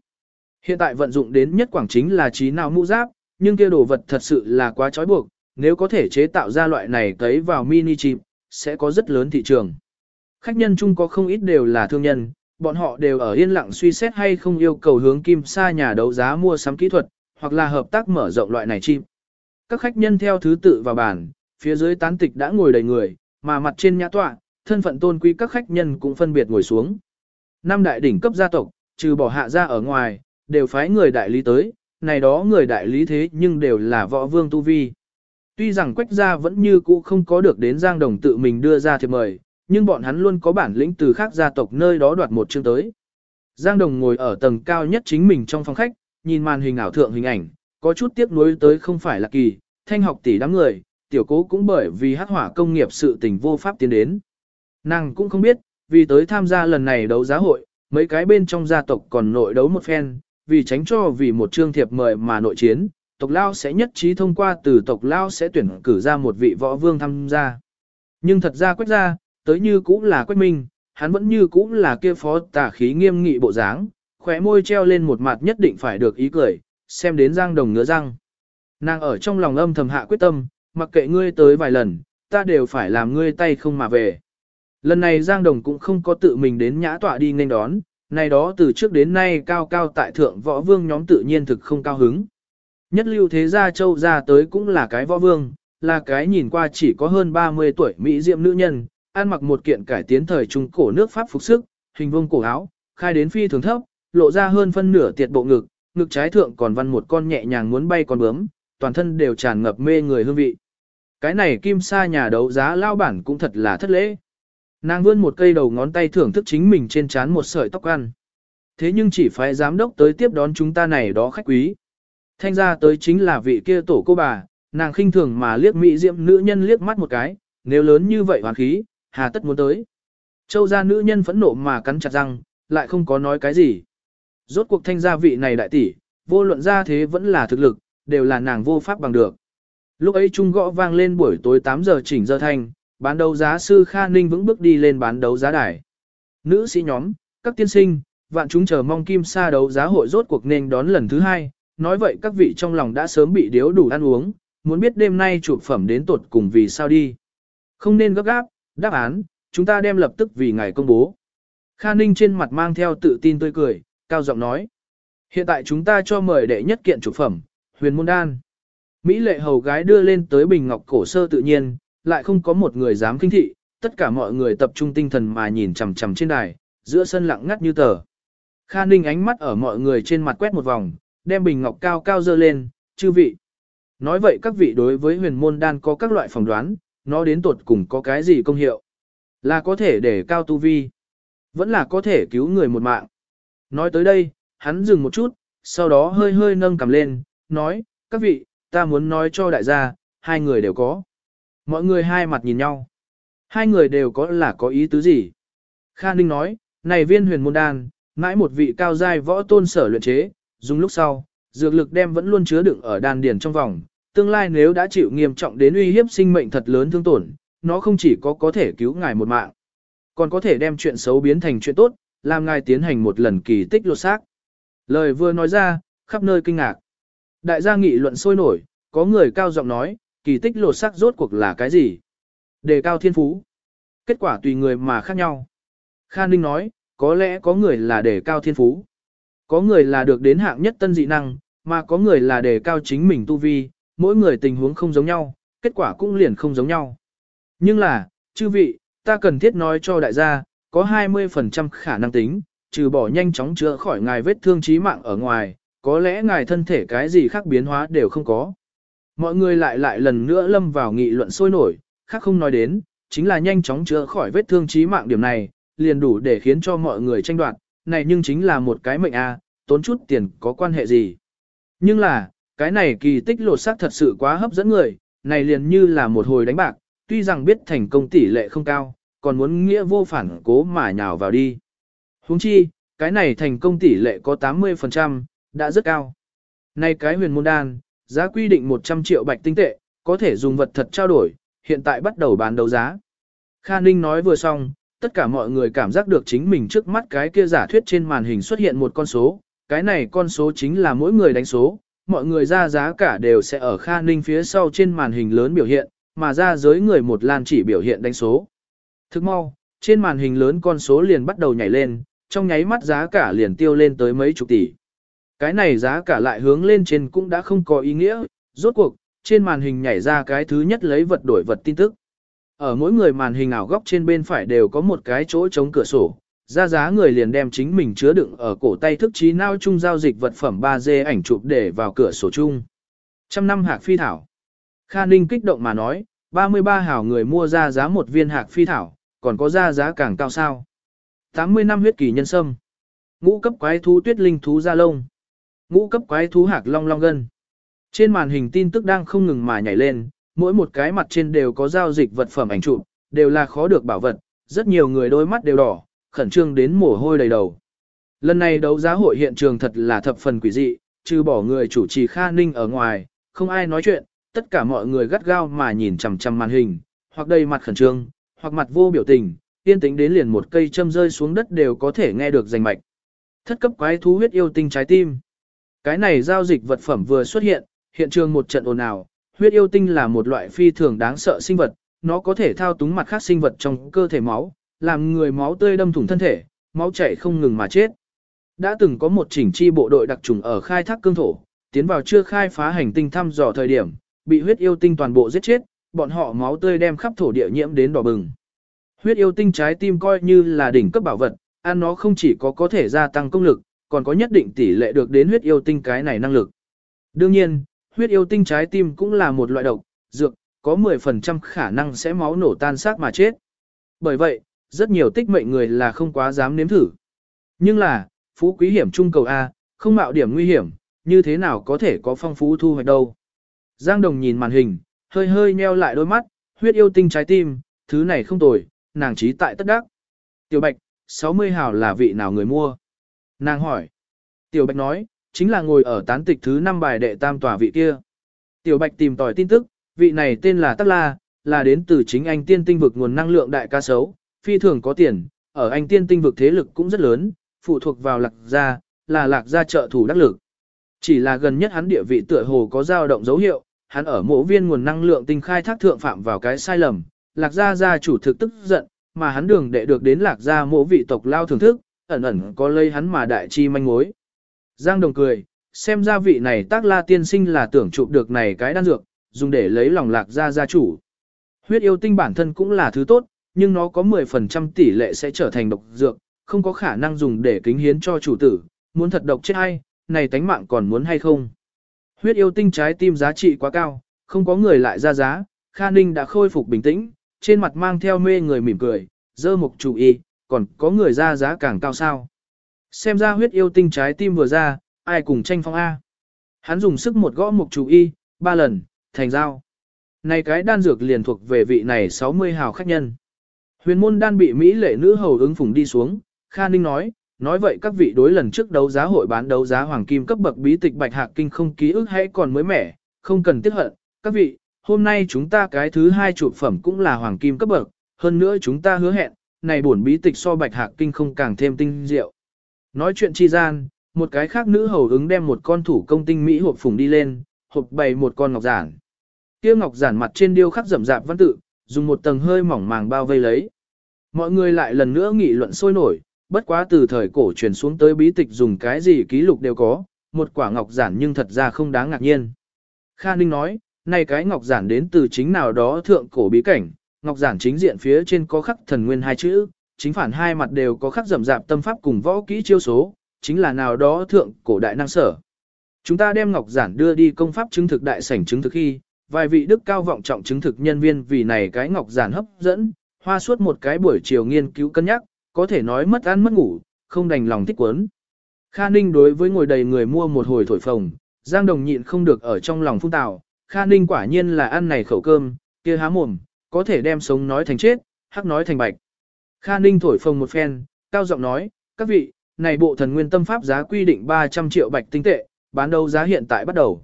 Hiện tại vận dụng đến nhất quảng chính là trí nào mũ giáp, nhưng kia đồ vật thật sự là quá trói buộc, nếu có thể chế tạo ra loại này cấy vào mini chip, sẽ có rất lớn thị trường. Khách nhân chung có không ít đều là thương nhân, bọn họ đều ở yên lặng suy xét hay không yêu cầu hướng kim sa nhà đấu giá mua sắm kỹ thuật, hoặc là hợp tác mở rộng loại này chip. Các khách nhân theo thứ tự vào bàn, phía dưới tán tịch đã ngồi đầy người, mà mặt trên nhã tọa, thân phận tôn quý các khách nhân cũng phân biệt ngồi xuống. Năm đại đỉnh cấp gia tộc, trừ bỏ hạ gia ở ngoài, đều phái người đại lý tới, này đó người đại lý thế nhưng đều là võ vương tu vi. Tuy rằng quách gia vẫn như cũ không có được đến Giang Đồng tự mình đưa ra thiệp mời, nhưng bọn hắn luôn có bản lĩnh từ khác gia tộc nơi đó đoạt một chương tới. Giang Đồng ngồi ở tầng cao nhất chính mình trong phòng khách, nhìn màn hình ảo thượng hình ảnh, có chút tiếc nuối tới không phải là kỳ, thanh học tỷ đám người, tiểu cố cũng bởi vì hắc hỏa công nghiệp sự tình vô pháp tiến đến. Nàng cũng không biết, vì tới tham gia lần này đấu giá hội, mấy cái bên trong gia tộc còn nội đấu một phen, vì tránh cho vì một trương thiệp mời mà nội chiến, tộc Lao sẽ nhất trí thông qua từ tộc Lao sẽ tuyển cử ra một vị võ vương tham gia. Nhưng thật ra quét ra, tới như cũng là quét minh, hắn vẫn như cũng là kia phó tà khí nghiêm nghị bộ dáng, khóe môi treo lên một mặt nhất định phải được ý cười, xem đến giang đồng ngứa răng. Nàng ở trong lòng âm thầm hạ quyết tâm, mặc kệ ngươi tới vài lần, ta đều phải làm ngươi tay không mà về. Lần này Giang Đồng cũng không có tự mình đến nhã tọa đi nên đón, này đó từ trước đến nay cao cao tại thượng võ vương nhóm tự nhiên thực không cao hứng. Nhất lưu thế gia châu ra tới cũng là cái võ vương, là cái nhìn qua chỉ có hơn 30 tuổi Mỹ diệm nữ nhân, ăn mặc một kiện cải tiến thời trung cổ nước Pháp phục sức, hình vuông cổ áo, khai đến phi thường thấp, lộ ra hơn phân nửa tiệt bộ ngực, ngực trái thượng còn văn một con nhẹ nhàng muốn bay con bướm, toàn thân đều tràn ngập mê người hương vị. Cái này kim sa nhà đấu giá lao bản cũng thật là thất lễ. Nàng vươn một cây đầu ngón tay thưởng thức chính mình trên trán một sợi tóc ăn. Thế nhưng chỉ phải giám đốc tới tiếp đón chúng ta này đó khách quý. Thanh ra tới chính là vị kia tổ cô bà, nàng khinh thường mà liếc mỹ diệm nữ nhân liếc mắt một cái, nếu lớn như vậy hoàn khí, hà tất muốn tới. Châu gia nữ nhân phẫn nộ mà cắn chặt răng, lại không có nói cái gì. Rốt cuộc thanh gia vị này đại tỷ, vô luận ra thế vẫn là thực lực, đều là nàng vô pháp bằng được. Lúc ấy trung gõ vang lên buổi tối 8 giờ chỉnh giờ thành bán đấu giá sư Kha Ninh vững bước đi lên bán đấu giá đài. Nữ sĩ nhóm, các tiên sinh, vạn chúng chờ mong kim sa đấu giá hội rốt cuộc nên đón lần thứ hai, nói vậy các vị trong lòng đã sớm bị điếu đủ ăn uống, muốn biết đêm nay chụp phẩm đến tột cùng vì sao đi. Không nên gấp gáp, đáp án, chúng ta đem lập tức vì ngài công bố. Kha Ninh trên mặt mang theo tự tin tươi cười, cao giọng nói. Hiện tại chúng ta cho mời đệ nhất kiện chụp phẩm, huyền môn đan. Mỹ lệ hầu gái đưa lên tới bình ngọc cổ sơ tự nhiên, lại không có một người dám kinh thị, tất cả mọi người tập trung tinh thần mà nhìn chằm chằm trên đài, giữa sân lặng ngắt như tờ. Kha Ninh ánh mắt ở mọi người trên mặt quét một vòng, đem bình ngọc cao cao dơ lên, chư vị. Nói vậy các vị đối với huyền môn đan có các loại phỏng đoán, nó đến tuột cùng có cái gì công hiệu. Là có thể để cao tu vi, vẫn là có thể cứu người một mạng. Nói tới đây, hắn dừng một chút, sau đó hơi hơi nâng cầm lên, nói, các vị, ta muốn nói cho đại gia, hai người đều có. Mọi người hai mặt nhìn nhau. Hai người đều có là có ý tứ gì? Kha Ninh nói, này viên huyền môn đan, mãi một vị cao giai võ tôn sở luyện chế, dùng lúc sau, dược lực đem vẫn luôn chứa đựng ở đan điền trong vòng. Tương lai nếu đã chịu nghiêm trọng đến uy hiếp sinh mệnh thật lớn thương tổn, nó không chỉ có có thể cứu ngài một mạng, còn có thể đem chuyện xấu biến thành chuyện tốt, làm ngài tiến hành một lần kỳ tích lột xác. Lời vừa nói ra, khắp nơi kinh ngạc. Đại gia nghị luận sôi nổi, có người cao giọng nói, kỳ tích lột xác rốt cuộc là cái gì? Đề cao thiên phú. Kết quả tùy người mà khác nhau. Kha Ninh nói, có lẽ có người là đề cao thiên phú. Có người là được đến hạng nhất tân dị năng, mà có người là đề cao chính mình tu vi, mỗi người tình huống không giống nhau, kết quả cũng liền không giống nhau. Nhưng là, chư vị, ta cần thiết nói cho đại gia, có 20% khả năng tính, trừ bỏ nhanh chóng chữa khỏi ngài vết thương chí mạng ở ngoài, có lẽ ngài thân thể cái gì khác biến hóa đều không có. Mọi người lại lại lần nữa lâm vào nghị luận sôi nổi, khác không nói đến, chính là nhanh chóng chữa khỏi vết thương chí mạng điểm này, liền đủ để khiến cho mọi người tranh đoạt, này nhưng chính là một cái mệnh a, tốn chút tiền có quan hệ gì. Nhưng là, cái này kỳ tích lột xác thật sự quá hấp dẫn người, này liền như là một hồi đánh bạc, tuy rằng biết thành công tỷ lệ không cao, còn muốn nghĩa vô phản cố mà nhào vào đi. Huống chi, cái này thành công tỷ lệ có 80%, đã rất cao. Nay cái huyền môn đan, giá quy định 100 triệu bạch tinh tệ, có thể dùng vật thật trao đổi, hiện tại bắt đầu bán đấu giá. Kha Ninh nói vừa xong, tất cả mọi người cảm giác được chính mình trước mắt cái kia giả thuyết trên màn hình xuất hiện một con số, cái này con số chính là mỗi người đánh số, mọi người ra giá cả đều sẽ ở Kha Ninh phía sau trên màn hình lớn biểu hiện, mà ra giới người một lan chỉ biểu hiện đánh số. Thức mau, trên màn hình lớn con số liền bắt đầu nhảy lên, trong nháy mắt giá cả liền tiêu lên tới mấy chục tỷ. Cái này giá cả lại hướng lên trên cũng đã không có ý nghĩa, rốt cuộc, trên màn hình nhảy ra cái thứ nhất lấy vật đổi vật tin tức. Ở mỗi người màn hình ảo góc trên bên phải đều có một cái chỗ chống cửa sổ, ra giá người liền đem chính mình chứa đựng ở cổ tay thức trí nao chung giao dịch vật phẩm 3D ảnh chụp để vào cửa sổ chung. Trăm năm hạc phi thảo. Kha Ninh kích động mà nói, 33 hảo người mua ra giá một viên hạc phi thảo, còn có ra giá càng cao sao. 80 năm huyết kỳ nhân sâm. Ngũ cấp quái thú tuyết linh thú da lông. Ngũ cấp quái thú hạc long long gân. Trên màn hình tin tức đang không ngừng mà nhảy lên, mỗi một cái mặt trên đều có giao dịch vật phẩm ảnh chụp, đều là khó được bảo vật, rất nhiều người đôi mắt đều đỏ, khẩn trương đến mồ hôi đầy đầu. Lần này đấu giá hội hiện trường thật là thập phần quỷ dị, trừ bỏ người chủ trì Kha Ninh ở ngoài, không ai nói chuyện, tất cả mọi người gắt gao mà nhìn chằm chằm màn hình, hoặc đầy mặt khẩn trương, hoặc mặt vô biểu tình, yên tĩnh đến liền một cây châm rơi xuống đất đều có thể nghe được rành mạch. Thất cấp quái thú huyết yêu tinh trái tim. Cái này giao dịch vật phẩm vừa xuất hiện, hiện trường một trận ồn ào, huyết yêu tinh là một loại phi thường đáng sợ sinh vật, nó có thể thao túng mặt khác sinh vật trong cơ thể máu, làm người máu tươi đâm thủng thân thể, máu chảy không ngừng mà chết. Đã từng có một chỉnh chi bộ đội đặc trùng ở khai thác cương thổ, tiến vào chưa khai phá hành tinh thăm dò thời điểm, bị huyết yêu tinh toàn bộ giết chết, bọn họ máu tươi đem khắp thổ địa nhiễm đến đỏ bừng. Huyết yêu tinh trái tim coi như là đỉnh cấp bảo vật, ăn nó không chỉ có có thể gia tăng công lực, còn có nhất định tỷ lệ được đến huyết yêu tinh cái này năng lực. Đương nhiên, huyết yêu tinh trái tim cũng là một loại độc, dược, có 10% khả năng sẽ máu nổ tan xác mà chết. Bởi vậy, rất nhiều tích mệnh người là không quá dám nếm thử. Nhưng là, phú quý hiểm trung cầu A, không mạo điểm nguy hiểm, như thế nào có thể có phong phú thu hoạch đâu. Giang Đồng nhìn màn hình, hơi hơi nheo lại đôi mắt, huyết yêu tinh trái tim, thứ này không tồi, nàng trí tại tất đắc. Tiểu Bạch, 60 hào là vị nào người mua? Nàng hỏi. Tiểu Bạch nói, chính là ngồi ở tán tịch thứ 5 bài đệ tam tòa vị kia. Tiểu Bạch tìm tòi tin tức, vị này tên là Tắc La, là đến từ chính anh tiên tinh vực nguồn năng lượng đại ca sấu, phi thường có tiền, ở anh tiên tinh vực thế lực cũng rất lớn, phụ thuộc vào lạc gia, là lạc gia trợ thủ đắc lực. Chỉ là gần nhất hắn địa vị tựa hồ có dao động dấu hiệu, hắn ở mộ viên nguồn năng lượng tinh khai thác thượng phạm vào cái sai lầm, lạc gia gia chủ thực tức giận, mà hắn đường đệ được đến lạc gia mộ vị tộc lao thưởng thức, ẩn ẩn có lây hắn mà đại chi manh mối. Giang Đồng cười, xem ra vị này tác la tiên sinh là tưởng chụp được này cái đan dược, dùng để lấy lòng lạc gia gia chủ. Huyết yêu tinh bản thân cũng là thứ tốt, nhưng nó có 10% tỷ lệ sẽ trở thành độc dược, không có khả năng dùng để kính hiến cho chủ tử, muốn thật độc chết hay, này tánh mạng còn muốn hay không. Huyết yêu tinh trái tim giá trị quá cao, không có người lại ra giá, Kha Ninh đã khôi phục bình tĩnh, trên mặt mang theo mê người mỉm cười, dơ một chủ y, còn có người ra giá càng cao sao. Xem ra huyết yêu tinh trái tim vừa ra, ai cùng tranh phong A. Hắn dùng sức một gõ một chủ y, ba lần, thành giao. Này cái đan dược liền thuộc về vị này 60 hào khách nhân. Huyền môn đan bị Mỹ lệ nữ hầu ứng phùng đi xuống, Kha Ninh nói, nói vậy các vị đối lần trước đấu giá hội bán đấu giá hoàng kim cấp bậc bí tịch bạch hạc kinh không ký ức hay còn mới mẻ, không cần tiếc hận, các vị, hôm nay chúng ta cái thứ hai chụp phẩm cũng là hoàng kim cấp bậc, hơn nữa chúng ta hứa hẹn, này buồn bí tịch so bạch hạc kinh không càng thêm tinh diệu. Nói chuyện chi gian, một cái khác nữ hầu ứng đem một con thủ công tinh mỹ hộp phùng đi lên, hộp bày một con ngọc giản. Kia ngọc giản mặt trên điêu khắc rậm rạp văn tự, dùng một tầng hơi mỏng màng bao vây lấy. Mọi người lại lần nữa nghị luận sôi nổi, bất quá từ thời cổ truyền xuống tới bí tịch dùng cái gì ký lục đều có, một quả ngọc giản nhưng thật ra không đáng ngạc nhiên. Kha Ninh nói, này cái ngọc giản đến từ chính nào đó thượng cổ bí cảnh, ngọc giản chính diện phía trên có khắc thần nguyên hai chữ, chính phản hai mặt đều có khắc rậm rạp tâm pháp cùng võ kỹ chiêu số, chính là nào đó thượng cổ đại năng sở. Chúng ta đem ngọc giản đưa đi công pháp chứng thực đại sảnh chứng thực khi, vài vị đức cao vọng trọng chứng thực nhân viên vì này cái ngọc giản hấp dẫn, hoa suốt một cái buổi chiều nghiên cứu cân nhắc, có thể nói mất ăn mất ngủ, không đành lòng thích quấn. Kha Ninh đối với ngồi đầy người mua một hồi thổi phồng, Giang Đồng nhịn không được ở trong lòng phung tạo, Kha Ninh quả nhiên là ăn này khẩu cơm, kia há mồm, có thể đem sống nói thành chết, hắc nói thành bạch. Kha Ninh thổi phồng một phen, cao giọng nói, các vị, này bộ thần nguyên tâm pháp giá quy định 300 triệu bạch tinh tệ, bán đấu giá hiện tại bắt đầu.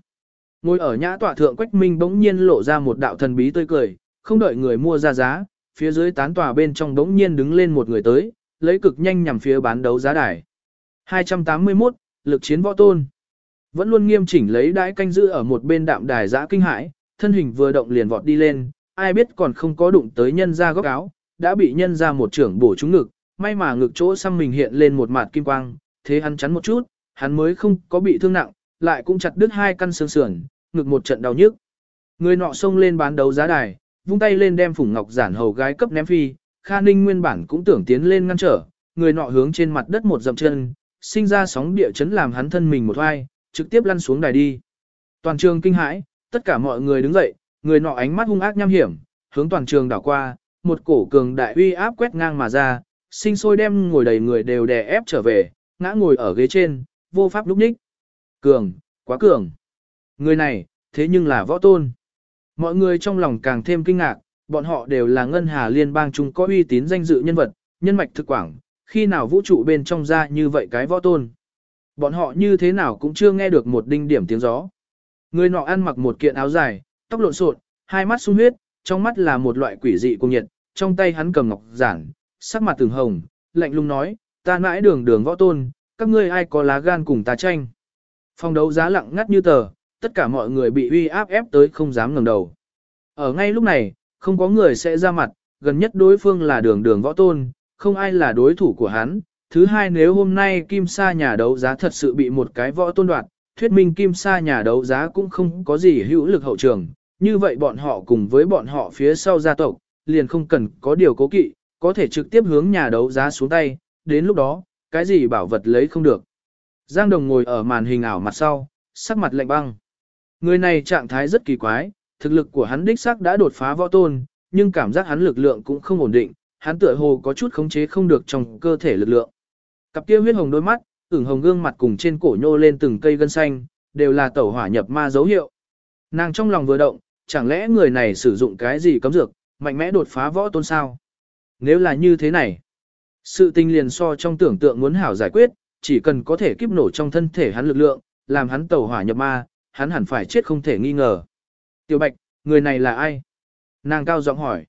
Ngồi ở nhã tọa thượng Quách Minh bỗng nhiên lộ ra một đạo thần bí tươi cười, không đợi người mua ra giá, phía dưới tán tòa bên trong bỗng nhiên đứng lên một người tới, lấy cực nhanh nhằm phía bán đấu giá đài. 281, lực chiến võ tôn. Vẫn luôn nghiêm chỉnh lấy đãi canh giữ ở một bên đạm đài giã kinh hãi, thân hình vừa động liền vọt đi lên, ai biết còn không có đụng tới nhân ra góc áo, đã bị nhân ra một trưởng bổ trúng ngực, may mà ngực chỗ xăm mình hiện lên một mạt kim quang, thế hắn chắn một chút, hắn mới không có bị thương nặng, lại cũng chặt đứt hai căn xương sườn, ngực một trận đau nhức. Người nọ xông lên bán đấu giá đài, vung tay lên đem phủng ngọc giản hầu gái cấp ném phi, Kha Ninh nguyên bản cũng tưởng tiến lên ngăn trở, người nọ hướng trên mặt đất một dậm chân, sinh ra sóng địa chấn làm hắn thân mình một oai, trực tiếp lăn xuống đài đi. Toàn trường kinh hãi, tất cả mọi người đứng dậy, người nọ ánh mắt hung ác nham hiểm, hướng toàn trường đảo qua, một cổ cường đại uy áp quét ngang mà ra, sinh sôi đem ngồi đầy người đều đè ép trở về, ngã ngồi ở ghế trên, vô pháp lúc ních. Cường, quá cường. Người này, thế nhưng là võ tôn. Mọi người trong lòng càng thêm kinh ngạc, bọn họ đều là ngân hà liên bang chúng có uy tín danh dự nhân vật, nhân mạch thực quảng, khi nào vũ trụ bên trong ra như vậy cái võ tôn. Bọn họ như thế nào cũng chưa nghe được một đinh điểm tiếng gió. Người nọ ăn mặc một kiện áo dài, tóc lộn xộn, hai mắt sung huyết, trong mắt là một loại quỷ dị cùng nhiệt, trong tay hắn cầm ngọc giản, sắc mặt từng hồng, lạnh lùng nói, ta mãi đường đường võ tôn, các ngươi ai có lá gan cùng ta tranh. Phòng đấu giá lặng ngắt như tờ, tất cả mọi người bị uy áp ép tới không dám ngẩng đầu. Ở ngay lúc này, không có người sẽ ra mặt, gần nhất đối phương là đường đường võ tôn, không ai là đối thủ của hắn. Thứ hai nếu hôm nay Kim Sa nhà đấu giá thật sự bị một cái võ tôn đoạt, thuyết minh Kim Sa nhà đấu giá cũng không có gì hữu lực hậu trường, như vậy bọn họ cùng với bọn họ phía sau gia tộc, liền không cần có điều cố kỵ, có thể trực tiếp hướng nhà đấu giá xuống tay, đến lúc đó, cái gì bảo vật lấy không được. Giang Đồng ngồi ở màn hình ảo mặt sau, sắc mặt lạnh băng. Người này trạng thái rất kỳ quái, thực lực của hắn đích xác đã đột phá võ tôn, nhưng cảm giác hắn lực lượng cũng không ổn định, hắn tựa hồ có chút khống chế không được trong cơ thể lực lượng. Cặp kia huyết hồng đôi mắt, ửng hồng gương mặt cùng trên cổ nhô lên từng cây gân xanh, đều là tẩu hỏa nhập ma dấu hiệu. Nàng trong lòng vừa động, chẳng lẽ người này sử dụng cái gì cấm dược, mạnh mẽ đột phá võ tôn sao? Nếu là như thế này, sự tình liền so trong tưởng tượng muốn hảo giải quyết, chỉ cần có thể kiếp nổ trong thân thể hắn lực lượng, làm hắn tẩu hỏa nhập ma, hắn hẳn phải chết không thể nghi ngờ. Tiểu Bạch, người này là ai? Nàng cao giọng hỏi.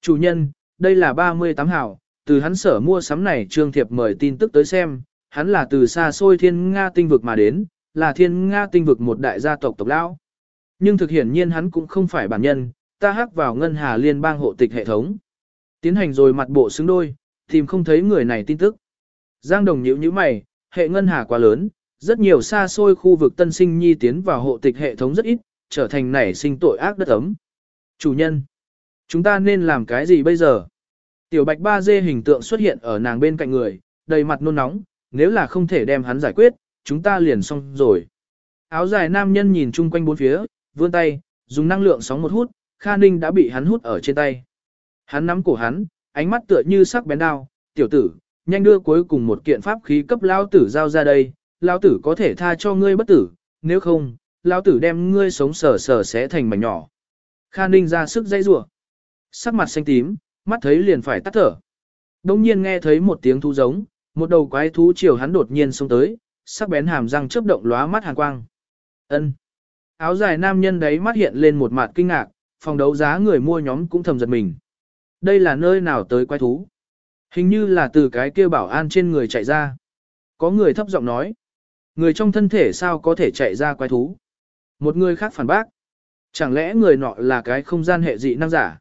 Chủ nhân, đây là 38 hảo, từ hắn sở mua sắm này trương thiệp mời tin tức tới xem, hắn là từ xa xôi thiên Nga tinh vực mà đến, là thiên Nga tinh vực một đại gia tộc tộc lão. Nhưng thực hiển nhiên hắn cũng không phải bản nhân, ta hắc vào ngân hà liên bang hộ tịch hệ thống. Tiến hành rồi mặt bộ xứng đôi, tìm không thấy người này tin tức. Giang đồng nhíu nhíu mày, hệ ngân hà quá lớn, rất nhiều xa xôi khu vực tân sinh nhi tiến vào hộ tịch hệ thống rất ít, trở thành nảy sinh tội ác đất ấm. Chủ nhân, chúng ta nên làm cái gì bây giờ? Tiểu bạch ba dê hình tượng xuất hiện ở nàng bên cạnh người, đầy mặt nôn nóng, nếu là không thể đem hắn giải quyết, chúng ta liền xong rồi. Áo dài nam nhân nhìn chung quanh bốn phía, vươn tay, dùng năng lượng sóng một hút, Kha Ninh đã bị hắn hút ở trên tay. Hắn nắm cổ hắn, ánh mắt tựa như sắc bén đao, tiểu tử, nhanh đưa cuối cùng một kiện pháp khí cấp lao tử giao ra đây, lao tử có thể tha cho ngươi bất tử, nếu không, lao tử đem ngươi sống sờ sờ sẽ thành mảnh nhỏ. Kha Ninh ra sức dây rủa sắc mặt xanh tím, mắt thấy liền phải tắt thở. Đông nhiên nghe thấy một tiếng thú giống, một đầu quái thú chiều hắn đột nhiên xông tới, sắc bén hàm răng chớp động lóa mắt hàn quang. Ân. Áo dài nam nhân đấy mắt hiện lên một mặt kinh ngạc, phòng đấu giá người mua nhóm cũng thầm giật mình. Đây là nơi nào tới quái thú? Hình như là từ cái kia bảo an trên người chạy ra. Có người thấp giọng nói. Người trong thân thể sao có thể chạy ra quái thú? Một người khác phản bác. Chẳng lẽ người nọ là cái không gian hệ dị năng giả?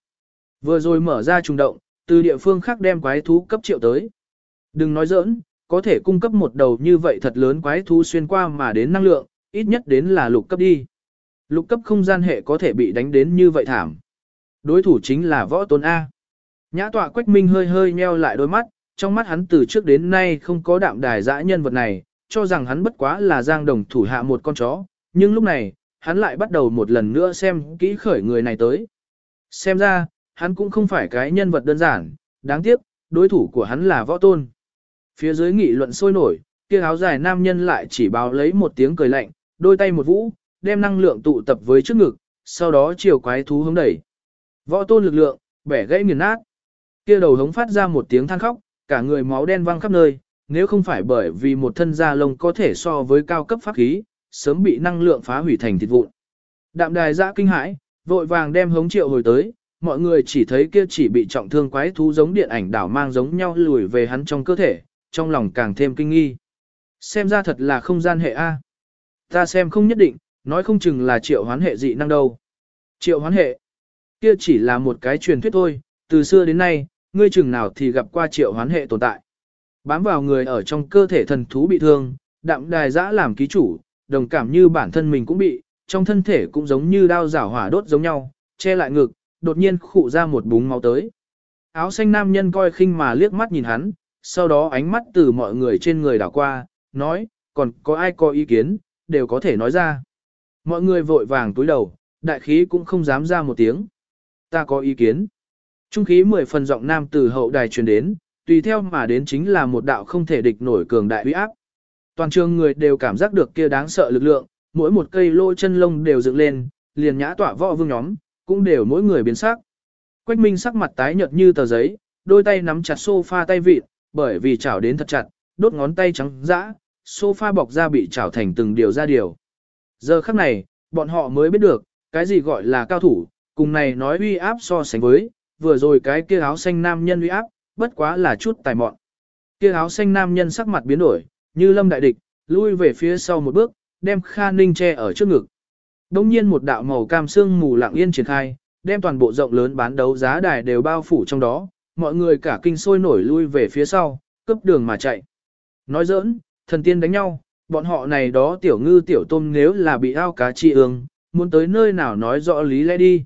Vừa rồi mở ra trùng động, từ địa phương khác đem quái thú cấp triệu tới. Đừng nói giỡn, có thể cung cấp một đầu như vậy thật lớn quái thú xuyên qua mà đến năng lượng, ít nhất đến là lục cấp đi. Lục cấp không gian hệ có thể bị đánh đến như vậy thảm. Đối thủ chính là võ tôn A. Nhã tọa quách minh hơi hơi nheo lại đôi mắt, trong mắt hắn từ trước đến nay không có đạm đài dã nhân vật này, cho rằng hắn bất quá là giang đồng thủ hạ một con chó, nhưng lúc này, hắn lại bắt đầu một lần nữa xem kỹ khởi người này tới. Xem ra, hắn cũng không phải cái nhân vật đơn giản, đáng tiếc, đối thủ của hắn là võ tôn. Phía dưới nghị luận sôi nổi, kia áo dài nam nhân lại chỉ báo lấy một tiếng cười lạnh, đôi tay một vũ, đem năng lượng tụ tập với trước ngực, sau đó chiều quái thú hướng đẩy. Võ tôn lực lượng, bẻ gãy nghiền nát. Kia đầu hống phát ra một tiếng than khóc, cả người máu đen văng khắp nơi, nếu không phải bởi vì một thân da lông có thể so với cao cấp pháp khí, sớm bị năng lượng phá hủy thành thịt vụn. Đạm đài giã kinh hãi, vội vàng đem hống triệu hồi tới, mọi người chỉ thấy kia chỉ bị trọng thương quái thú giống điện ảnh đảo mang giống nhau lùi về hắn trong cơ thể, trong lòng càng thêm kinh nghi. Xem ra thật là không gian hệ A. Ta xem không nhất định, nói không chừng là triệu hoán hệ dị năng đâu. Triệu hoán hệ, kia chỉ là một cái truyền thuyết thôi, từ xưa đến nay, ngươi chừng nào thì gặp qua triệu hoán hệ tồn tại. Bám vào người ở trong cơ thể thần thú bị thương, đạm đài giã làm ký chủ, đồng cảm như bản thân mình cũng bị, trong thân thể cũng giống như đao rảo hỏa đốt giống nhau, che lại ngực, đột nhiên khụ ra một búng máu tới. Áo xanh nam nhân coi khinh mà liếc mắt nhìn hắn, sau đó ánh mắt từ mọi người trên người đảo qua, nói, còn có ai có ý kiến, đều có thể nói ra. Mọi người vội vàng túi đầu, đại khí cũng không dám ra một tiếng. Ta có ý kiến. Trung khí mười phần giọng nam từ hậu đài truyền đến, tùy theo mà đến chính là một đạo không thể địch nổi cường đại uy áp. Toàn trường người đều cảm giác được kia đáng sợ lực lượng, mỗi một cây lỗ chân lông đều dựng lên, liền nhã tỏa võ vương nhóm, cũng đều mỗi người biến sắc. Quách Minh sắc mặt tái nhợt như tờ giấy, đôi tay nắm chặt sofa tay vịt, bởi vì chảo đến thật chặt, đốt ngón tay trắng dã, sofa bọc ra bị chảo thành từng điều ra điều. Giờ khắc này, bọn họ mới biết được, cái gì gọi là cao thủ, cùng này nói uy áp so sánh với, vừa rồi cái kia áo xanh nam nhân uy áp, bất quá là chút tài mọn. Kia áo xanh nam nhân sắc mặt biến đổi, như lâm đại địch, lui về phía sau một bước, đem Kha Ninh che ở trước ngực. Đông nhiên một đạo màu cam sương mù lặng yên triển khai, đem toàn bộ rộng lớn bán đấu giá đài đều bao phủ trong đó, mọi người cả kinh sôi nổi lui về phía sau, cấp đường mà chạy. Nói giỡn, thần tiên đánh nhau, bọn họ này đó tiểu ngư tiểu tôm nếu là bị ao cá chi ương, muốn tới nơi nào nói rõ lý lẽ đi.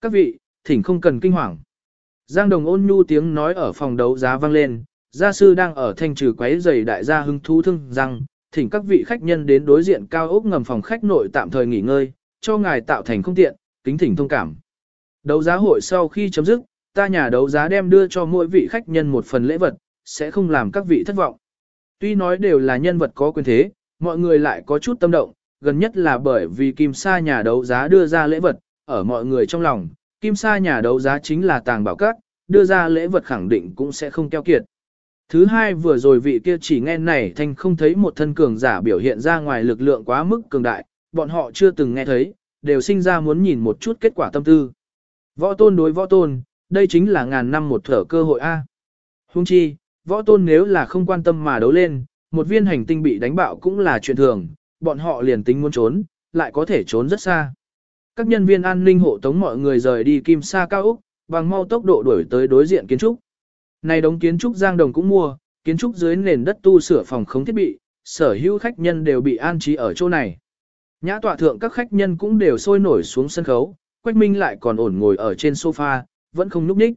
Các vị, thỉnh không cần kinh hoàng. Giang Đồng ôn nhu tiếng nói ở phòng đấu giá vang lên, gia sư đang ở thanh trừ quấy giày đại gia hưng thú thương rằng, thỉnh các vị khách nhân đến đối diện cao ốc ngầm phòng khách nội tạm thời nghỉ ngơi, cho ngài tạo thành không tiện, kính thỉnh thông cảm. Đấu giá hội sau khi chấm dứt, ta nhà đấu giá đem đưa cho mỗi vị khách nhân một phần lễ vật, sẽ không làm các vị thất vọng. Tuy nói đều là nhân vật có quyền thế, mọi người lại có chút tâm động, gần nhất là bởi vì Kim Sa nhà đấu giá đưa ra lễ vật, ở mọi người trong lòng, Kim Sa nhà đấu giá chính là tàng bảo các, đưa ra lễ vật khẳng định cũng sẽ không keo kiệt. Thứ hai vừa rồi vị kia chỉ nghe này thanh không thấy một thân cường giả biểu hiện ra ngoài lực lượng quá mức cường đại, bọn họ chưa từng nghe thấy, đều sinh ra muốn nhìn một chút kết quả tâm tư. Võ tôn đối võ tôn, đây chính là ngàn năm một thở cơ hội A. Hung chi, võ tôn nếu là không quan tâm mà đấu lên, một viên hành tinh bị đánh bạo cũng là chuyện thường, bọn họ liền tính muốn trốn, lại có thể trốn rất xa. Các nhân viên an ninh hộ tống mọi người rời đi kim sa cao Úc, bằng mau tốc độ đuổi tới đối diện kiến trúc. Này đống kiến trúc Giang Đồng cũng mua, kiến trúc dưới nền đất tu sửa phòng không thiết bị, sở hữu khách nhân đều bị an trí ở chỗ này. Nhã tọa thượng các khách nhân cũng đều sôi nổi xuống sân khấu, Quách Minh lại còn ổn ngồi ở trên sofa, vẫn không núp ních.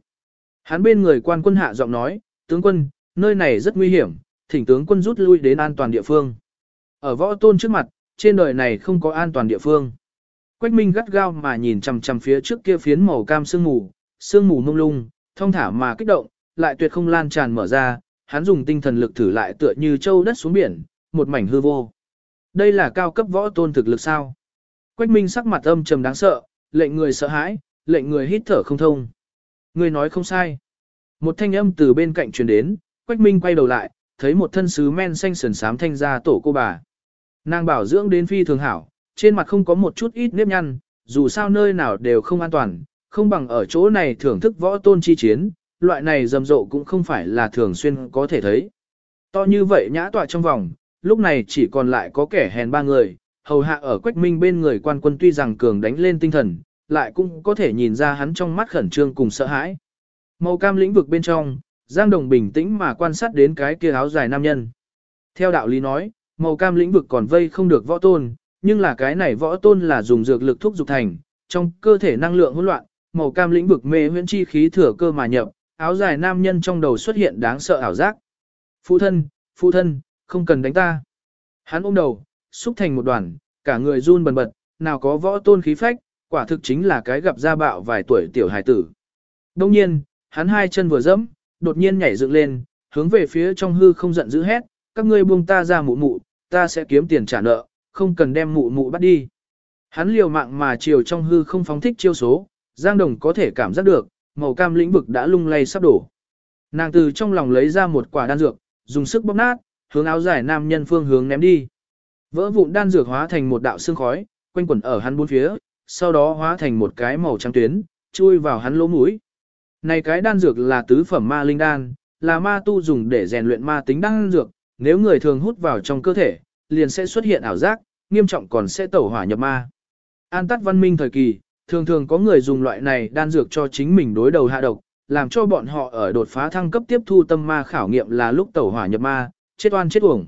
Hắn bên người quan quân hạ giọng nói, tướng quân, nơi này rất nguy hiểm, thỉnh tướng quân rút lui đến an toàn địa phương. Ở võ tôn trước mặt, trên đời này không có an toàn địa phương. Quách Minh gắt gao mà nhìn chằm chằm phía trước kia phiến màu cam sương mù, sương mù mông lung, thông thả mà kích động, lại tuyệt không lan tràn mở ra, hắn dùng tinh thần lực thử lại tựa như châu đất xuống biển, một mảnh hư vô. Đây là cao cấp võ tôn thực lực sao? Quách Minh sắc mặt âm trầm đáng sợ, lệnh người sợ hãi, lệnh người hít thở không thông. Người nói không sai. Một thanh âm từ bên cạnh truyền đến, Quách Minh quay đầu lại, thấy một thân sứ men xanh sườn sám thanh ra tổ cô bà. Nàng bảo dưỡng đến phi thường hảo, trên mặt không có một chút ít nếp nhăn, dù sao nơi nào đều không an toàn, không bằng ở chỗ này thưởng thức võ tôn chi chiến, loại này rầm rộ cũng không phải là thường xuyên có thể thấy. To như vậy nhã tọa trong vòng, lúc này chỉ còn lại có kẻ hèn ba người, hầu hạ ở quách minh bên người quan quân tuy rằng cường đánh lên tinh thần, lại cũng có thể nhìn ra hắn trong mắt khẩn trương cùng sợ hãi. Màu cam lĩnh vực bên trong, Giang Đồng bình tĩnh mà quan sát đến cái kia áo dài nam nhân. Theo đạo lý nói, màu cam lĩnh vực còn vây không được võ tôn, nhưng là cái này võ tôn là dùng dược lực thúc dục thành, trong cơ thể năng lượng hỗn loạn, màu cam lĩnh vực mê huyễn chi khí thừa cơ mà nhập, áo dài nam nhân trong đầu xuất hiện đáng sợ ảo giác. Phụ thân, phụ thân, không cần đánh ta. Hắn ôm đầu, xúc thành một đoàn, cả người run bần bật, nào có võ tôn khí phách, quả thực chính là cái gặp gia bạo vài tuổi tiểu hài tử. Đông nhiên, hắn hai chân vừa dẫm, đột nhiên nhảy dựng lên, hướng về phía trong hư không giận dữ hét, các ngươi buông ta ra mụ mụ, ta sẽ kiếm tiền trả nợ, không cần đem mụ mụ bắt đi. Hắn liều mạng mà chiều trong hư không phóng thích chiêu số, Giang Đồng có thể cảm giác được, màu cam lĩnh vực đã lung lay sắp đổ. Nàng từ trong lòng lấy ra một quả đan dược, dùng sức bóp nát, hướng áo dài nam nhân phương hướng ném đi. Vỡ vụn đan dược hóa thành một đạo xương khói, quanh quẩn ở hắn bốn phía, sau đó hóa thành một cái màu trắng tuyến, chui vào hắn lỗ mũi. Này cái đan dược là tứ phẩm ma linh đan, là ma tu dùng để rèn luyện ma tính đan dược, nếu người thường hút vào trong cơ thể, liền sẽ xuất hiện ảo giác, nghiêm trọng còn sẽ tẩu hỏa nhập ma. An tắt văn minh thời kỳ, thường thường có người dùng loại này đan dược cho chính mình đối đầu hạ độc, làm cho bọn họ ở đột phá thăng cấp tiếp thu tâm ma khảo nghiệm là lúc tẩu hỏa nhập ma, chết oan chết uổng.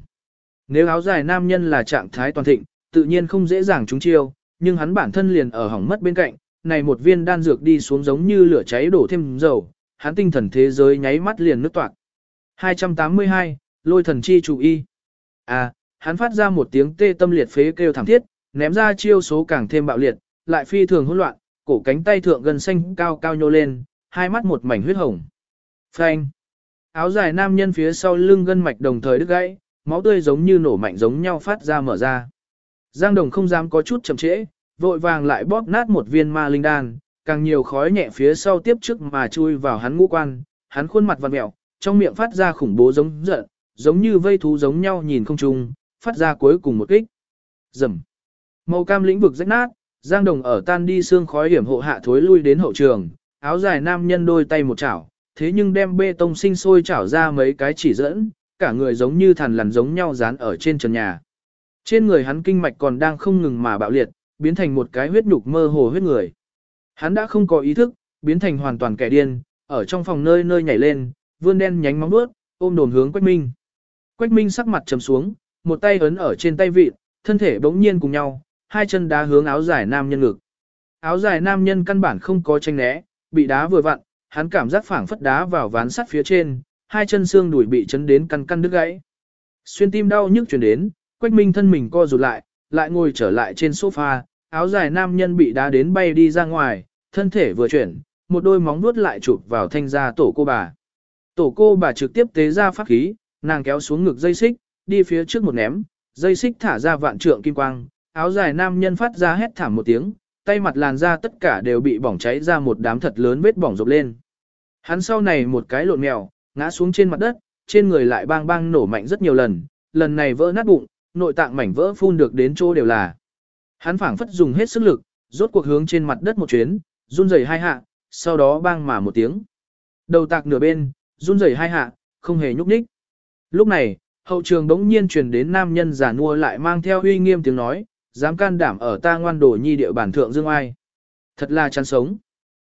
Nếu áo dài nam nhân là trạng thái toàn thịnh, tự nhiên không dễ dàng trúng chiêu, nhưng hắn bản thân liền ở hỏng mất bên cạnh, này một viên đan dược đi xuống giống như lửa cháy đổ thêm dầu, hắn tinh thần thế giới nháy mắt liền nứt toạc. 282, lôi thần chi chủ y. À, hắn phát ra một tiếng tê tâm liệt phế kêu thảm thiết, ném ra chiêu số càng thêm bạo liệt, lại phi thường hỗn loạn, cổ cánh tay thượng gần xanh cao cao nhô lên, hai mắt một mảnh huyết hồng. Phanh. Áo dài nam nhân phía sau lưng gân mạch đồng thời đứt gãy, máu tươi giống như nổ mạnh giống nhau phát ra mở ra. Giang Đồng không dám có chút chậm trễ, vội vàng lại bóp nát một viên ma linh đan, càng nhiều khói nhẹ phía sau tiếp trước mà chui vào hắn ngũ quan, hắn khuôn mặt vặn mẹo, trong miệng phát ra khủng bố giống giận, giống như vây thú giống nhau nhìn không chung, phát ra cuối cùng một kích. Rầm. Màu cam lĩnh vực rách nát, Giang Đồng ở tan đi xương khói hiểm hộ hạ thối lui đến hậu trường, áo dài nam nhân đôi tay một chảo, thế nhưng đem bê tông sinh sôi chảo ra mấy cái chỉ dẫn, cả người giống như thằn lằn giống nhau dán ở trên trần nhà. Trên người hắn kinh mạch còn đang không ngừng mà bạo liệt, biến thành một cái huyết nhục mơ hồ huyết người. Hắn đã không có ý thức, biến thành hoàn toàn kẻ điên, ở trong phòng nơi nơi nhảy lên, vươn đen nhánh móng vuốt, ôm đồn hướng Quách Minh. Quách Minh sắc mặt trầm xuống, một tay ấn ở trên tay vịt, thân thể bỗng nhiên cùng nhau, hai chân đá hướng áo dài nam nhân ngực. Áo dài nam nhân căn bản không có tranh né, bị đá vừa vặn, hắn cảm giác phảng phất đá vào ván sắt phía trên, hai chân xương đùi bị chấn đến căn căn đứt gãy. Xuyên tim đau nhức truyền đến, Quách Minh thân mình co rụt lại, lại ngồi trở lại trên sofa, áo dài nam nhân bị đá đến bay đi ra ngoài, thân thể vừa chuyển, một đôi móng vuốt lại chụp vào thanh gia tổ cô bà. Tổ cô bà trực tiếp tế ra pháp khí, nàng kéo xuống ngực dây xích, đi phía trước một ném, dây xích thả ra vạn trượng kim quang, áo dài nam nhân phát ra hét thảm một tiếng, tay mặt làn da tất cả đều bị bỏng cháy ra một đám thật lớn vết bỏng rộp lên. Hắn sau này một cái lộn mèo, ngã xuống trên mặt đất, trên người lại bang bang nổ mạnh rất nhiều lần, lần này vỡ nát bụng, nội tạng mảnh vỡ phun được đến chỗ đều là. Hắn phảng phất dùng hết sức lực, rốt cuộc hướng trên mặt đất một chuyến, run rẩy hai hạ, sau đó bang mà một tiếng. Đầu tạc nửa bên, run rẩy hai hạ, không hề nhúc nhích. Lúc này, hậu trường đống nhiên truyền đến nam nhân giả nua lại mang theo uy nghiêm tiếng nói, dám can đảm ở ta ngoan đổ nhi địa bản thượng dương ai. Thật là chán sống.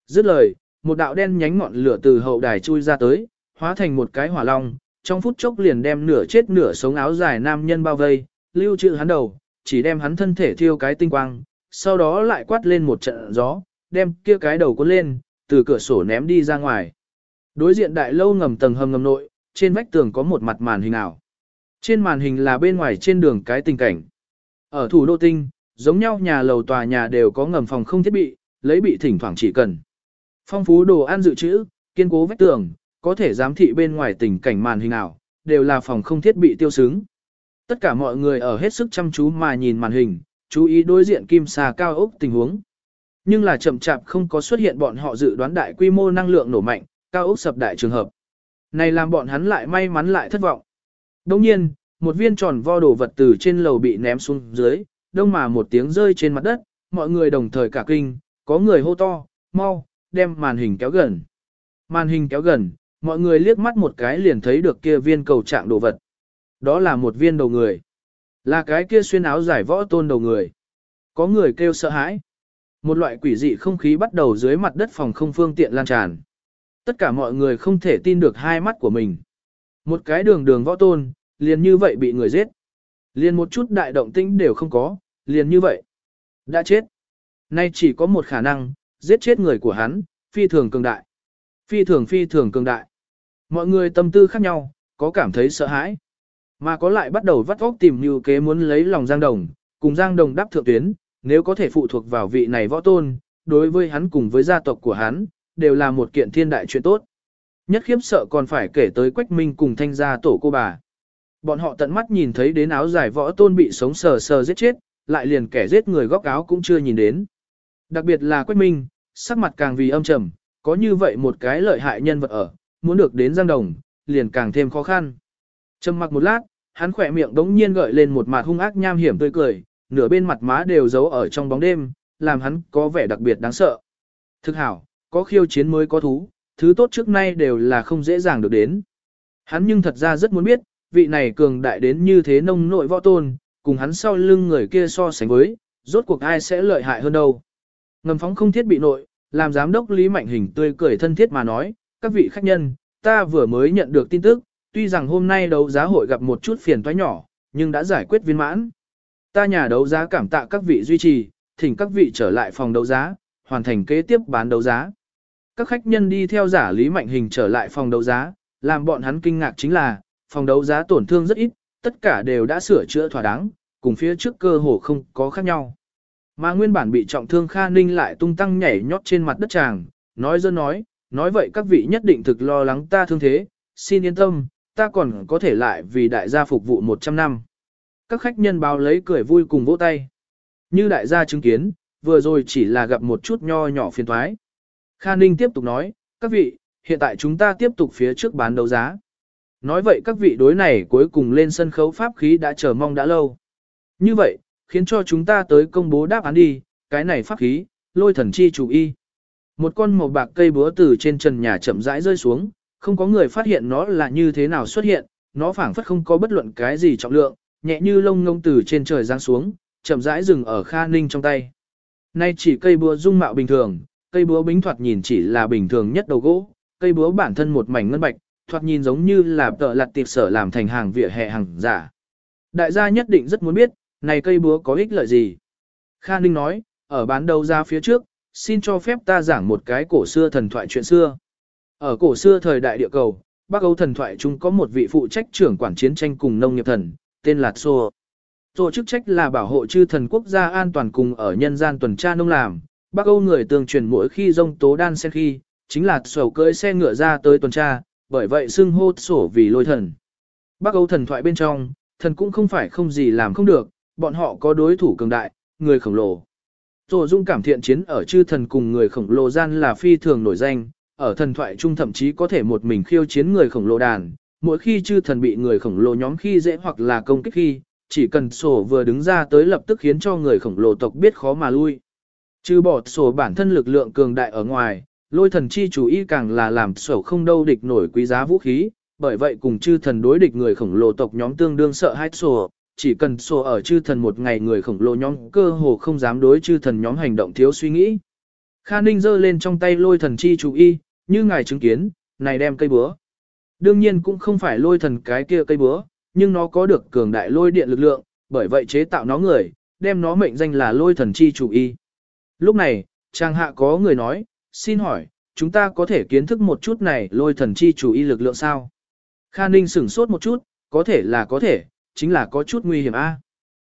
Dứt lời, một đạo đen nhánh ngọn lửa từ hậu đài chui ra tới, hóa thành một cái hỏa long, trong phút chốc liền đem nửa chết nửa sống áo dài nam nhân bao vây, lưu trữ hắn đầu, chỉ đem hắn thân thể thiêu cái tinh quang, sau đó lại quát lên một trận gió, đem kia cái đầu cuốn lên, từ cửa sổ ném đi ra ngoài. Đối diện đại lâu ngầm tầng hầm ngầm nội, trên vách tường có một mặt màn hình ảo. Trên màn hình là bên ngoài trên đường cái tình cảnh. Ở thủ đô tinh, giống nhau nhà lầu tòa nhà đều có ngầm phòng không thiết bị, lấy bị thỉnh thoảng chỉ cần. Phong phú đồ ăn dự trữ, kiên cố vách tường, có thể giám thị bên ngoài tình cảnh màn hình ảo, đều là phòng không thiết bị tiêu xứng. Tất cả mọi người ở hết sức chăm chú mà nhìn màn hình, chú ý đối diện kim xà cao ốc tình huống. Nhưng là chậm chạp không có xuất hiện bọn họ dự đoán đại quy mô năng lượng nổ mạnh, cao ốc sập đại trường hợp. Này làm bọn hắn lại may mắn lại thất vọng. Đồng nhiên, một viên tròn vo đồ vật từ trên lầu bị ném xuống dưới, đông mà một tiếng rơi trên mặt đất, mọi người đồng thời cả kinh, có người hô to, mau, đem màn hình kéo gần. Màn hình kéo gần, mọi người liếc mắt một cái liền thấy được kia viên cầu trạng đồ vật. Đó là một viên đầu người. Là cái kia xuyên áo giải võ tôn đầu người. Có người kêu sợ hãi. Một loại quỷ dị không khí bắt đầu dưới mặt đất phòng không phương tiện lan tràn. Tất cả mọi người không thể tin được hai mắt của mình. Một cái đường đường võ tôn, liền như vậy bị người giết. Liền một chút đại động tĩnh đều không có, liền như vậy. Đã chết. Nay chỉ có một khả năng, giết chết người của hắn, phi thường cường đại. Phi thường phi thường cường đại. Mọi người tâm tư khác nhau, có cảm thấy sợ hãi. Mà có lại bắt đầu vắt óc tìm như kế muốn lấy lòng Giang Đồng, cùng Giang Đồng đáp thượng tuyến, nếu có thể phụ thuộc vào vị này võ tôn, đối với hắn cùng với gia tộc của hắn, đều là một kiện thiên đại chuyện tốt. Nhất khiếp sợ còn phải kể tới Quách Minh cùng thanh gia tổ cô bà. Bọn họ tận mắt nhìn thấy đến áo dài võ tôn bị sống sờ sờ giết chết, lại liền kẻ giết người góc áo cũng chưa nhìn đến. Đặc biệt là Quách Minh, sắc mặt càng vì âm trầm, có như vậy một cái lợi hại nhân vật ở, muốn được đến Giang Đồng, liền càng thêm khó khăn. Trầm mặc một lát, hắn khỏe miệng đống nhiên gợi lên một mặt hung ác nham hiểm tươi cười, nửa bên mặt má đều giấu ở trong bóng đêm, làm hắn có vẻ đặc biệt đáng sợ. Thực hảo, có khiêu chiến mới có thú, thứ tốt trước nay đều là không dễ dàng được đến. Hắn nhưng thật ra rất muốn biết, vị này cường đại đến như thế nông nội võ tôn, cùng hắn sau lưng người kia so sánh với, rốt cuộc ai sẽ lợi hại hơn đâu. Ngầm phóng không thiết bị nội, làm giám đốc Lý Mạnh Hình tươi cười thân thiết mà nói, các vị khách nhân, ta vừa mới nhận được tin tức, tuy rằng hôm nay đấu giá hội gặp một chút phiền toái nhỏ, nhưng đã giải quyết viên mãn. Ta nhà đấu giá cảm tạ các vị duy trì, thỉnh các vị trở lại phòng đấu giá, hoàn thành kế tiếp bán đấu giá. Các khách nhân đi theo giả Lý Mạnh Hình trở lại phòng đấu giá, làm bọn hắn kinh ngạc chính là, phòng đấu giá tổn thương rất ít, tất cả đều đã sửa chữa thỏa đáng, cùng phía trước cơ hồ không có khác nhau. Mà nguyên bản bị trọng thương Kha Ninh lại tung tăng nhảy nhót trên mặt đất tràng, nói dơ nói, nói vậy các vị nhất định thực lo lắng ta thương thế, xin yên tâm, ta còn có thể lại vì đại gia phục vụ 100 năm. Các khách nhân báo lấy cười vui cùng vỗ tay. Như đại gia chứng kiến, vừa rồi chỉ là gặp một chút nho nhỏ phiền thoái. Kha Ninh tiếp tục nói, các vị, hiện tại chúng ta tiếp tục phía trước bán đấu giá. Nói vậy các vị đối này cuối cùng lên sân khấu pháp khí đã chờ mong đã lâu. Như vậy, khiến cho chúng ta tới công bố đáp án đi, cái này pháp khí, lôi thần chi chủ y. Một con màu bạc cây búa từ trên trần nhà chậm rãi rơi xuống, không có người phát hiện nó là như thế nào xuất hiện, nó phảng phất không có bất luận cái gì trọng lượng, nhẹ như lông ngông từ trên trời giáng xuống, chậm rãi dừng ở Kha Ninh trong tay. Nay chỉ cây búa dung mạo bình thường, cây búa bính thoạt nhìn chỉ là bình thường nhất đầu gỗ, cây búa bản thân một mảnh ngân bạch, thoạt nhìn giống như là tợ lặt tiệp sở làm thành hàng vỉa hè hàng giả. Đại gia nhất định rất muốn biết, này cây búa có ích lợi gì. Kha Ninh nói, ở bán đầu ra phía trước, xin cho phép ta giảng một cái cổ xưa thần thoại chuyện xưa. Ở cổ xưa thời đại địa cầu, Bắc Âu thần thoại chúng có một vị phụ trách trưởng quản chiến tranh cùng nông nghiệp thần, tên là Tso. Tổ chức trách là bảo hộ chư thần quốc gia an toàn cùng ở nhân gian tuần tra nông làm. Bắc Âu người tương truyền mỗi khi rông tố đan sen khi, chính là sổ cưỡi xe ngựa ra tới tuần tra, bởi vậy xưng hô sổ vì lôi thần. Bắc Âu thần thoại bên trong, thần cũng không phải không gì làm không được, bọn họ có đối thủ cường đại, người khổng lồ. Tổ dung cảm thiện chiến ở chư thần cùng người khổng lồ gian là phi thường nổi danh, ở thần thoại trung thậm chí có thể một mình khiêu chiến người khổng lồ đàn, mỗi khi chư thần bị người khổng lồ nhóm khi dễ hoặc là công kích khi, chỉ cần sổ vừa đứng ra tới lập tức khiến cho người khổng lồ tộc biết khó mà lui. Trừ bỏ sổ bản thân lực lượng cường đại ở ngoài, lôi thần chi chủ ý càng là làm sổ không đâu địch nổi quý giá vũ khí, bởi vậy cùng chư thần đối địch người khổng lồ tộc nhóm tương đương sợ hãi sổ, chỉ cần sổ ở chư thần một ngày người khổng lồ nhóm cơ hồ không dám đối chư thần nhóm hành động thiếu suy nghĩ. Kha Ninh giơ lên trong tay lôi thần chi chủ y, như ngài chứng kiến, này đem cây búa. Đương nhiên cũng không phải lôi thần cái kia cây búa, nhưng nó có được cường đại lôi điện lực lượng, bởi vậy chế tạo nó người, đem nó mệnh danh là lôi thần chi chủ y. Lúc này, trang hạ có người nói, xin hỏi, chúng ta có thể kiến thức một chút này lôi thần chi chủ y lực lượng sao? Kha Ninh sửng sốt một chút, có thể là có thể, chính là có chút nguy hiểm a.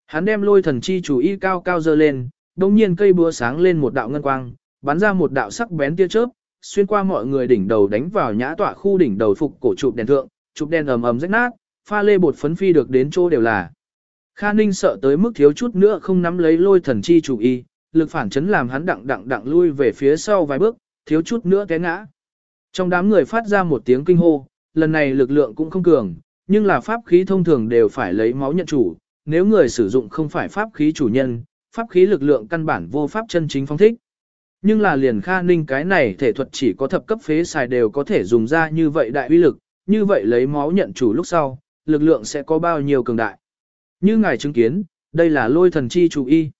Hắn đem lôi thần chi chủ y cao cao dơ lên, đồng nhiên cây búa sáng lên một đạo ngân quang, bắn ra một đạo sắc bén tia chớp, xuyên qua mọi người đỉnh đầu đánh vào nhã tọa khu đỉnh đầu phục cổ chụp đèn thượng, chụp đèn ầm ầm rách nát, pha lê bột phấn phi được đến chỗ đều là. Kha Ninh sợ tới mức thiếu chút nữa không nắm lấy lôi thần chi chủ y, lực phản chấn làm hắn đặng đặng đặng lui về phía sau vài bước, thiếu chút nữa té ngã. Trong đám người phát ra một tiếng kinh hô, lần này lực lượng cũng không cường, nhưng là pháp khí thông thường đều phải lấy máu nhận chủ, nếu người sử dụng không phải pháp khí chủ nhân, pháp khí lực lượng căn bản vô pháp chân chính phong thích. Nhưng là liền Kha Ninh cái này thể thuật chỉ có thập cấp phế xài đều có thể dùng ra như vậy đại uy lực, như vậy lấy máu nhận chủ lúc sau, lực lượng sẽ có bao nhiêu cường đại. Như ngài chứng kiến, đây là lôi thần chi chủ y.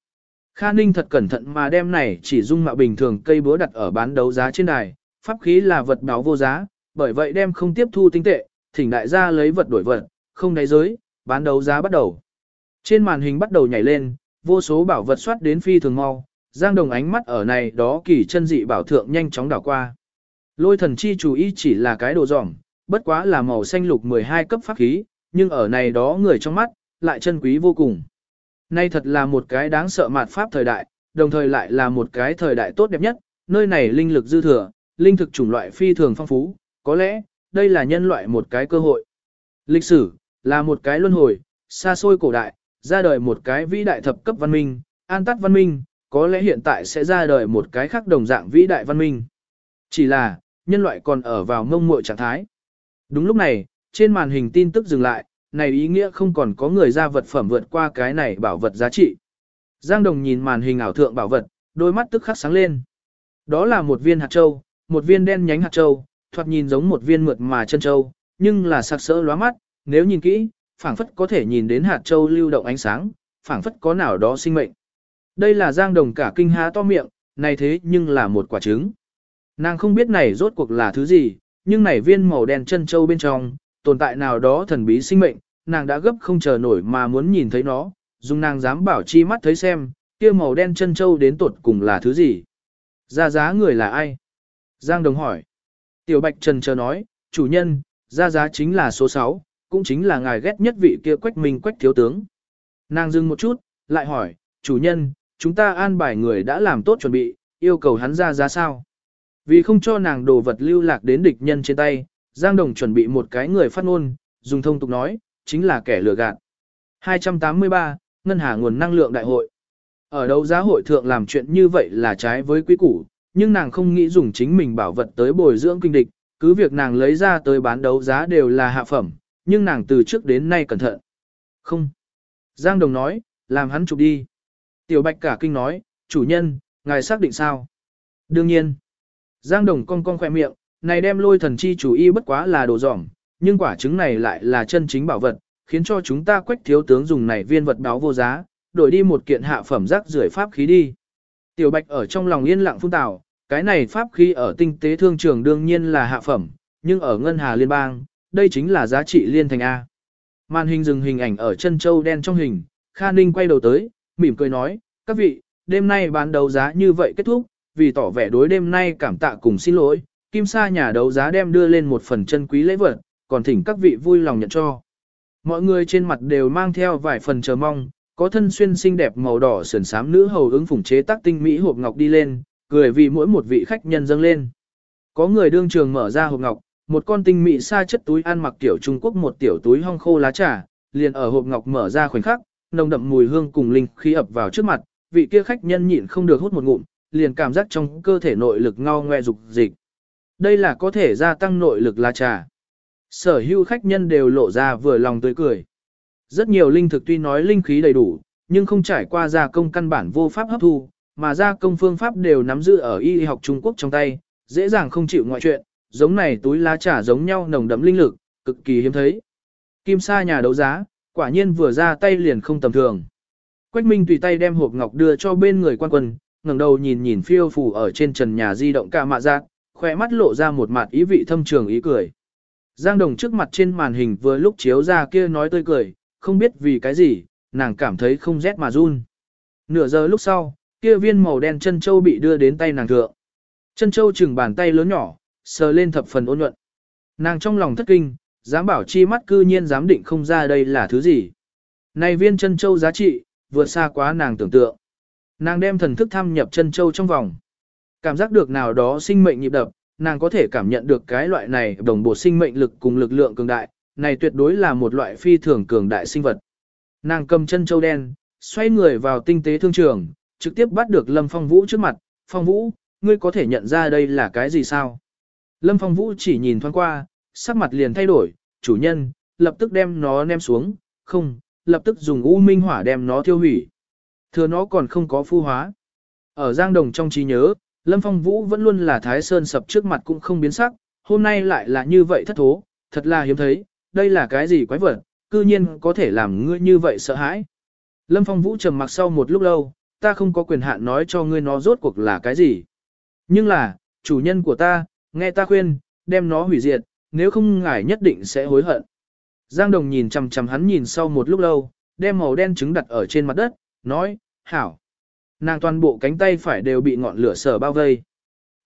Kha Ninh thật cẩn thận mà đem này chỉ dung mạo bình thường cây búa đặt ở bán đấu giá trên đài, pháp khí là vật báo vô giá, bởi vậy đem không tiếp thu tinh tệ, thỉnh đại gia lấy vật đổi vật, không đáy giới, bán đấu giá bắt đầu. Trên màn hình bắt đầu nhảy lên, vô số bảo vật soát đến phi thường mau, Giang Đồng ánh mắt ở này đó kỳ chân dị bảo thượng nhanh chóng đảo qua. Lôi thần chi chú ý chỉ là cái đồ dỏng, bất quá là màu xanh lục 12 cấp pháp khí, nhưng ở này đó người trong mắt, lại chân quý vô cùng. Nay thật là một cái đáng sợ mạt pháp thời đại, đồng thời lại là một cái thời đại tốt đẹp nhất, nơi này linh lực dư thừa, linh thực chủng loại phi thường phong phú, có lẽ, đây là nhân loại một cái cơ hội. Lịch sử, là một cái luân hồi, xa xôi cổ đại, ra đời một cái vĩ đại thập cấp văn minh, an tắt văn minh, có lẽ hiện tại sẽ ra đời một cái khác đồng dạng vĩ đại văn minh. Chỉ là, nhân loại còn ở vào mông muội trạng thái. Đúng lúc này, trên màn hình tin tức dừng lại, này ý nghĩa không còn có người ra vật phẩm vượt qua cái này bảo vật giá trị. Giang Đồng nhìn màn hình ảo thượng bảo vật, đôi mắt tức khắc sáng lên. Đó là một viên hạt châu, một viên đen nhánh hạt châu, thoạt nhìn giống một viên mượt mà chân châu, nhưng là sặc sỡ lóa mắt, nếu nhìn kỹ, phảng phất có thể nhìn đến hạt châu lưu động ánh sáng, phảng phất có nào đó sinh mệnh. Đây là Giang Đồng cả kinh há to miệng, này thế nhưng là một quả trứng. Nàng không biết này rốt cuộc là thứ gì, nhưng này viên màu đen chân châu bên trong, tồn tại nào đó thần bí sinh mệnh, nàng đã gấp không chờ nổi mà muốn nhìn thấy nó, dùng nàng dám bảo chi mắt thấy xem, kia màu đen chân châu đến tột cùng là thứ gì. Ra giá người là ai? Giang Đồng hỏi. Tiểu Bạch Trần chờ nói, chủ nhân, ra giá chính là số 6, cũng chính là ngài ghét nhất vị kia quách minh quách thiếu tướng. Nàng dừng một chút, lại hỏi, chủ nhân, chúng ta an bài người đã làm tốt chuẩn bị, yêu cầu hắn ra giá sao. Vì không cho nàng đồ vật lưu lạc đến địch nhân trên tay, Giang Đồng chuẩn bị một cái người phát ngôn, dùng thông tục nói, chính là kẻ lừa gạt. 283, Ngân hà nguồn năng lượng đại hội. Ở đâu giá hội thượng làm chuyện như vậy là trái với quý củ, nhưng nàng không nghĩ dùng chính mình bảo vật tới bồi dưỡng kinh địch, cứ việc nàng lấy ra tới bán đấu giá đều là hạ phẩm, nhưng nàng từ trước đến nay cẩn thận. Không. Giang Đồng nói, làm hắn chụp đi. Tiểu Bạch cả kinh nói, chủ nhân, ngài xác định sao? Đương nhiên. Giang Đồng cong cong khoe miệng, này đem lôi thần chi chủ y bất quá là đồ dỏng, nhưng quả trứng này lại là chân chính bảo vật, khiến cho chúng ta quách thiếu tướng dùng này viên vật đáo vô giá, đổi đi một kiện hạ phẩm rác rưởi pháp khí đi. Tiểu Bạch ở trong lòng yên lặng phun tào, cái này pháp khí ở tinh tế thương trường đương nhiên là hạ phẩm, nhưng ở ngân hà liên bang, đây chính là giá trị liên thành A. Màn hình dừng hình ảnh ở chân châu đen trong hình, Kha Ninh quay đầu tới, mỉm cười nói, các vị, đêm nay bán đấu giá như vậy kết thúc, vì tỏ vẻ đối đêm nay cảm tạ cùng xin lỗi, Kim Sa nhà đấu giá đem đưa lên một phần chân quý lễ vật, còn thỉnh các vị vui lòng nhận cho. Mọi người trên mặt đều mang theo vài phần chờ mong, có thân xuyên xinh đẹp màu đỏ sườn xám nữ hầu ứng phủng chế tác tinh mỹ hộp ngọc đi lên, cười vì mỗi một vị khách nhân dâng lên. Có người đương trường mở ra hộp ngọc, một con tinh mỹ sa chất túi ăn mặc tiểu Trung Quốc một tiểu túi hong khô lá trà, liền ở hộp ngọc mở ra khoảnh khắc, nồng đậm mùi hương cùng linh khí ập vào trước mặt, vị kia khách nhân nhịn không được hút một ngụm, liền cảm giác trong cơ thể nội lực ngao ngoe dục dịch. Đây là có thể gia tăng nội lực lá trà. Sở hữu khách nhân đều lộ ra vừa lòng tươi cười. Rất nhiều linh thực tuy nói linh khí đầy đủ, nhưng không trải qua gia công căn bản vô pháp hấp thu, mà gia công phương pháp đều nắm giữ ở y học Trung Quốc trong tay, dễ dàng không chịu ngoại chuyện, giống này túi lá trà giống nhau nồng đậm linh lực, cực kỳ hiếm thấy. Kim sa nhà đấu giá, quả nhiên vừa ra tay liền không tầm thường. Quách Minh tùy tay đem hộp ngọc đưa cho bên người quan quân, ngẩng đầu nhìn nhìn phiêu phù ở trên trần nhà di động ca mạ giác, khỏe mắt lộ ra một mặt ý vị thâm trường ý cười. Giang Đồng trước mặt trên màn hình vừa lúc chiếu ra kia nói tươi cười, không biết vì cái gì, nàng cảm thấy không rét mà run. Nửa giờ lúc sau, kia viên màu đen chân châu bị đưa đến tay nàng thượng. Chân châu chừng bàn tay lớn nhỏ, sờ lên thập phần ôn nhuận. Nàng trong lòng thất kinh, dám bảo chi mắt cư nhiên dám định không ra đây là thứ gì. Này viên chân châu giá trị, vượt xa quá nàng tưởng tượng. Nàng đem thần thức thăm nhập chân châu trong vòng. Cảm giác được nào đó sinh mệnh nhịp đập, nàng có thể cảm nhận được cái loại này đồng bộ sinh mệnh lực cùng lực lượng cường đại, này tuyệt đối là một loại phi thường cường đại sinh vật. Nàng cầm chân châu đen, xoay người vào tinh tế thương trường, trực tiếp bắt được Lâm Phong Vũ trước mặt, Phong Vũ, ngươi có thể nhận ra đây là cái gì sao? Lâm Phong Vũ chỉ nhìn thoáng qua, sắc mặt liền thay đổi, chủ nhân, lập tức đem nó ném xuống, không, lập tức dùng u minh hỏa đem nó tiêu hủy. Thừa nó còn không có phu hóa. Ở Giang Đồng trong trí nhớ, Lâm Phong Vũ vẫn luôn là Thái Sơn sập trước mặt cũng không biến sắc, hôm nay lại là như vậy thất thố, thật là hiếm thấy, đây là cái gì quái vật, cư nhiên có thể làm ngươi như vậy sợ hãi. Lâm Phong Vũ trầm mặc sau một lúc lâu, ta không có quyền hạn nói cho ngươi nó rốt cuộc là cái gì. Nhưng là, chủ nhân của ta, nghe ta khuyên, đem nó hủy diệt, nếu không ngài nhất định sẽ hối hận. Giang Đồng nhìn chằm chằm hắn nhìn sau một lúc lâu, đem màu đen trứng đặt ở trên mặt đất, nói, hảo. Nàng toàn bộ cánh tay phải đều bị ngọn lửa sở bao vây.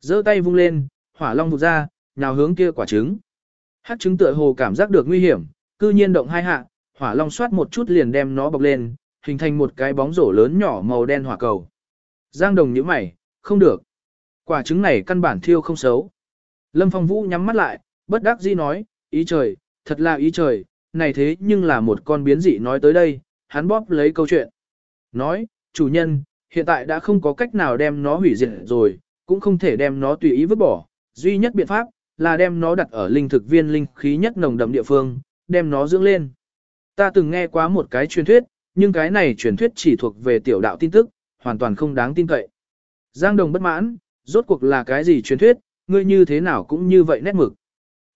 giơ tay vung lên, hỏa long vụt ra, nhào hướng kia quả trứng. Hát trứng tựa hồ cảm giác được nguy hiểm, cư nhiên động hai hạ, hỏa long xoát một chút liền đem nó bọc lên, hình thành một cái bóng rổ lớn nhỏ màu đen hỏa cầu. Giang đồng nhíu mày, không được. Quả trứng này căn bản thiêu không xấu. Lâm Phong Vũ nhắm mắt lại, bất đắc dĩ nói, ý trời, thật là ý trời, này thế nhưng là một con biến dị nói tới đây, hắn bóp lấy câu chuyện. Nói, chủ nhân, hiện tại đã không có cách nào đem nó hủy diệt rồi, cũng không thể đem nó tùy ý vứt bỏ, duy nhất biện pháp, là đem nó đặt ở linh thực viên linh khí nhất nồng đậm địa phương, đem nó dưỡng lên. Ta từng nghe quá một cái truyền thuyết, nhưng cái này truyền thuyết chỉ thuộc về tiểu đạo tin tức, hoàn toàn không đáng tin cậy. Giang Đồng bất mãn, rốt cuộc là cái gì truyền thuyết, ngươi như thế nào cũng như vậy nét mực.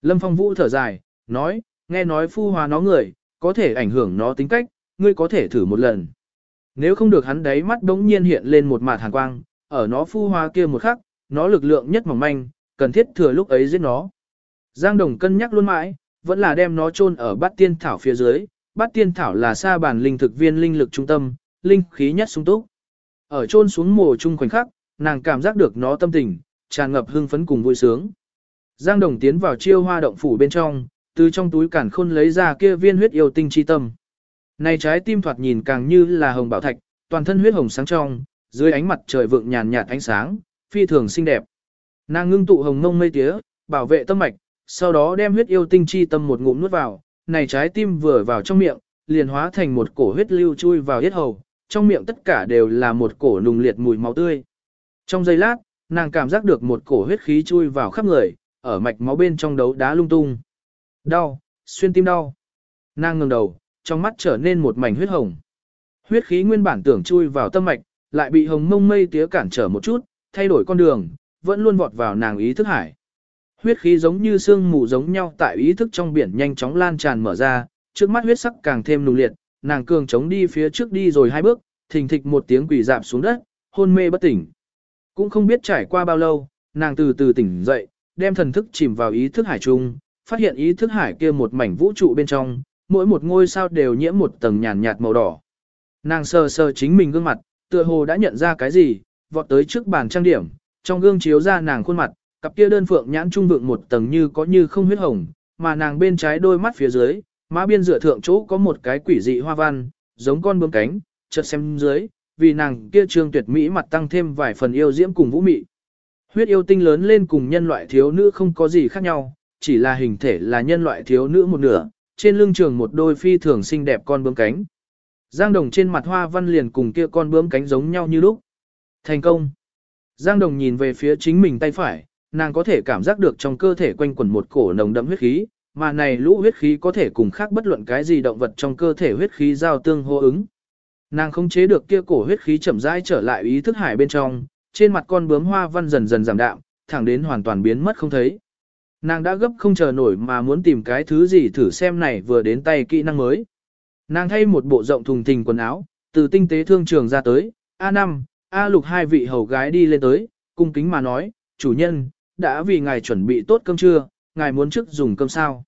Lâm Phong Vũ thở dài, nói, nghe nói phu hòa nó người, có thể ảnh hưởng nó tính cách, ngươi có thể thử một lần. Nếu không được hắn đấy mắt đống nhiên hiện lên một mạt hàn quang, ở nó phu hoa kia một khắc, nó lực lượng nhất mỏng manh, cần thiết thừa lúc ấy giết nó. Giang Đồng cân nhắc luôn mãi, vẫn là đem nó chôn ở bát tiên thảo phía dưới, bát tiên thảo là sa bản linh thực viên linh lực trung tâm, linh khí nhất sung túc. Ở chôn xuống mồ chung khoảnh khắc, nàng cảm giác được nó tâm tình, tràn ngập hưng phấn cùng vui sướng. Giang Đồng tiến vào chiêu hoa động phủ bên trong, từ trong túi cản khôn lấy ra kia viên huyết yêu tinh chi tâm. Này trái tim thoạt nhìn càng như là hồng bảo thạch, toàn thân huyết hồng sáng trong, dưới ánh mặt trời vượng nhàn nhạt ánh sáng, phi thường xinh đẹp. Nàng ngưng tụ hồng ngông mây tía, bảo vệ tâm mạch, sau đó đem huyết yêu tinh chi tâm một ngụm nuốt vào, này trái tim vừa vào trong miệng, liền hóa thành một cổ huyết lưu chui vào huyết hầu, trong miệng tất cả đều là một cổ nùng liệt mùi máu tươi. Trong giây lát, nàng cảm giác được một cổ huyết khí chui vào khắp người, ở mạch máu bên trong đấu đá lung tung. Đau, xuyên tim đau. Nàng ngừng đầu, trong mắt trở nên một mảnh huyết hồng. Huyết khí nguyên bản tưởng chui vào tâm mạch, lại bị hồng mông mây tía cản trở một chút, thay đổi con đường, vẫn luôn vọt vào nàng ý thức hải. Huyết khí giống như sương mù giống nhau tại ý thức trong biển nhanh chóng lan tràn mở ra, trước mắt huyết sắc càng thêm nùng liệt, nàng cường chống đi phía trước đi rồi hai bước, thình thịch một tiếng quỷ dạp xuống đất, hôn mê bất tỉnh. Cũng không biết trải qua bao lâu, nàng từ từ tỉnh dậy, đem thần thức chìm vào ý thức hải trung, phát hiện ý thức hải kia một mảnh vũ trụ bên trong, mỗi một ngôi sao đều nhiễm một tầng nhàn nhạt màu đỏ. Nàng sờ sờ chính mình gương mặt, tựa hồ đã nhận ra cái gì, vọt tới trước bàn trang điểm, trong gương chiếu ra nàng khuôn mặt, cặp kia đơn phượng nhãn trung vượng một tầng như có như không huyết hồng, mà nàng bên trái đôi mắt phía dưới, má biên dựa thượng chỗ có một cái quỷ dị hoa văn, giống con bướm cánh, chợt xem dưới, vì nàng kia trương tuyệt mỹ mặt tăng thêm vài phần yêu diễm cùng vũ mị. Huyết yêu tinh lớn lên cùng nhân loại thiếu nữ không có gì khác nhau, chỉ là hình thể là nhân loại thiếu nữ một nửa, trên lưng trường một đôi phi thường xinh đẹp con bướm cánh. Giang Đồng trên mặt hoa văn liền cùng kia con bướm cánh giống nhau như lúc. Thành công. Giang Đồng nhìn về phía chính mình tay phải, nàng có thể cảm giác được trong cơ thể quanh quẩn một cổ nồng đậm huyết khí, mà này lũ huyết khí có thể cùng khác bất luận cái gì động vật trong cơ thể huyết khí giao tương hô ứng. Nàng không chế được kia cổ huyết khí chậm rãi trở lại ý thức hải bên trong, trên mặt con bướm hoa văn dần dần giảm đạm, thẳng đến hoàn toàn biến mất không thấy. Nàng đã gấp không chờ nổi mà muốn tìm cái thứ gì thử xem này vừa đến tay kỹ năng mới. Nàng thay một bộ rộng thùng thình quần áo, từ tinh tế thương trường ra tới, A5, A lục hai vị hầu gái đi lên tới, cung kính mà nói, chủ nhân, đã vì ngài chuẩn bị tốt cơm trưa, ngài muốn trước dùng cơm sao.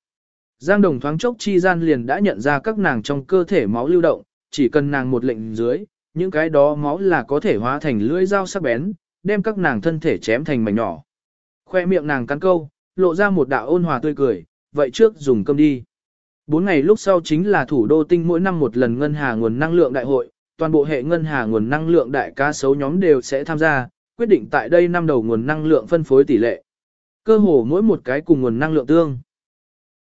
Giang đồng thoáng chốc chi gian liền đã nhận ra các nàng trong cơ thể máu lưu động, chỉ cần nàng một lệnh dưới, những cái đó máu là có thể hóa thành lưỡi dao sắc bén, đem các nàng thân thể chém thành mảnh nhỏ. Khoe miệng nàng cắn câu, lộ ra một đạo ôn hòa tươi cười, vậy trước dùng cơm đi. Bốn ngày lúc sau chính là thủ đô tinh mỗi năm một lần ngân hà nguồn năng lượng đại hội, toàn bộ hệ ngân hà nguồn năng lượng đại ca sấu nhóm đều sẽ tham gia, quyết định tại đây năm đầu nguồn năng lượng phân phối tỷ lệ. Cơ hồ mỗi một cái cùng nguồn năng lượng tương.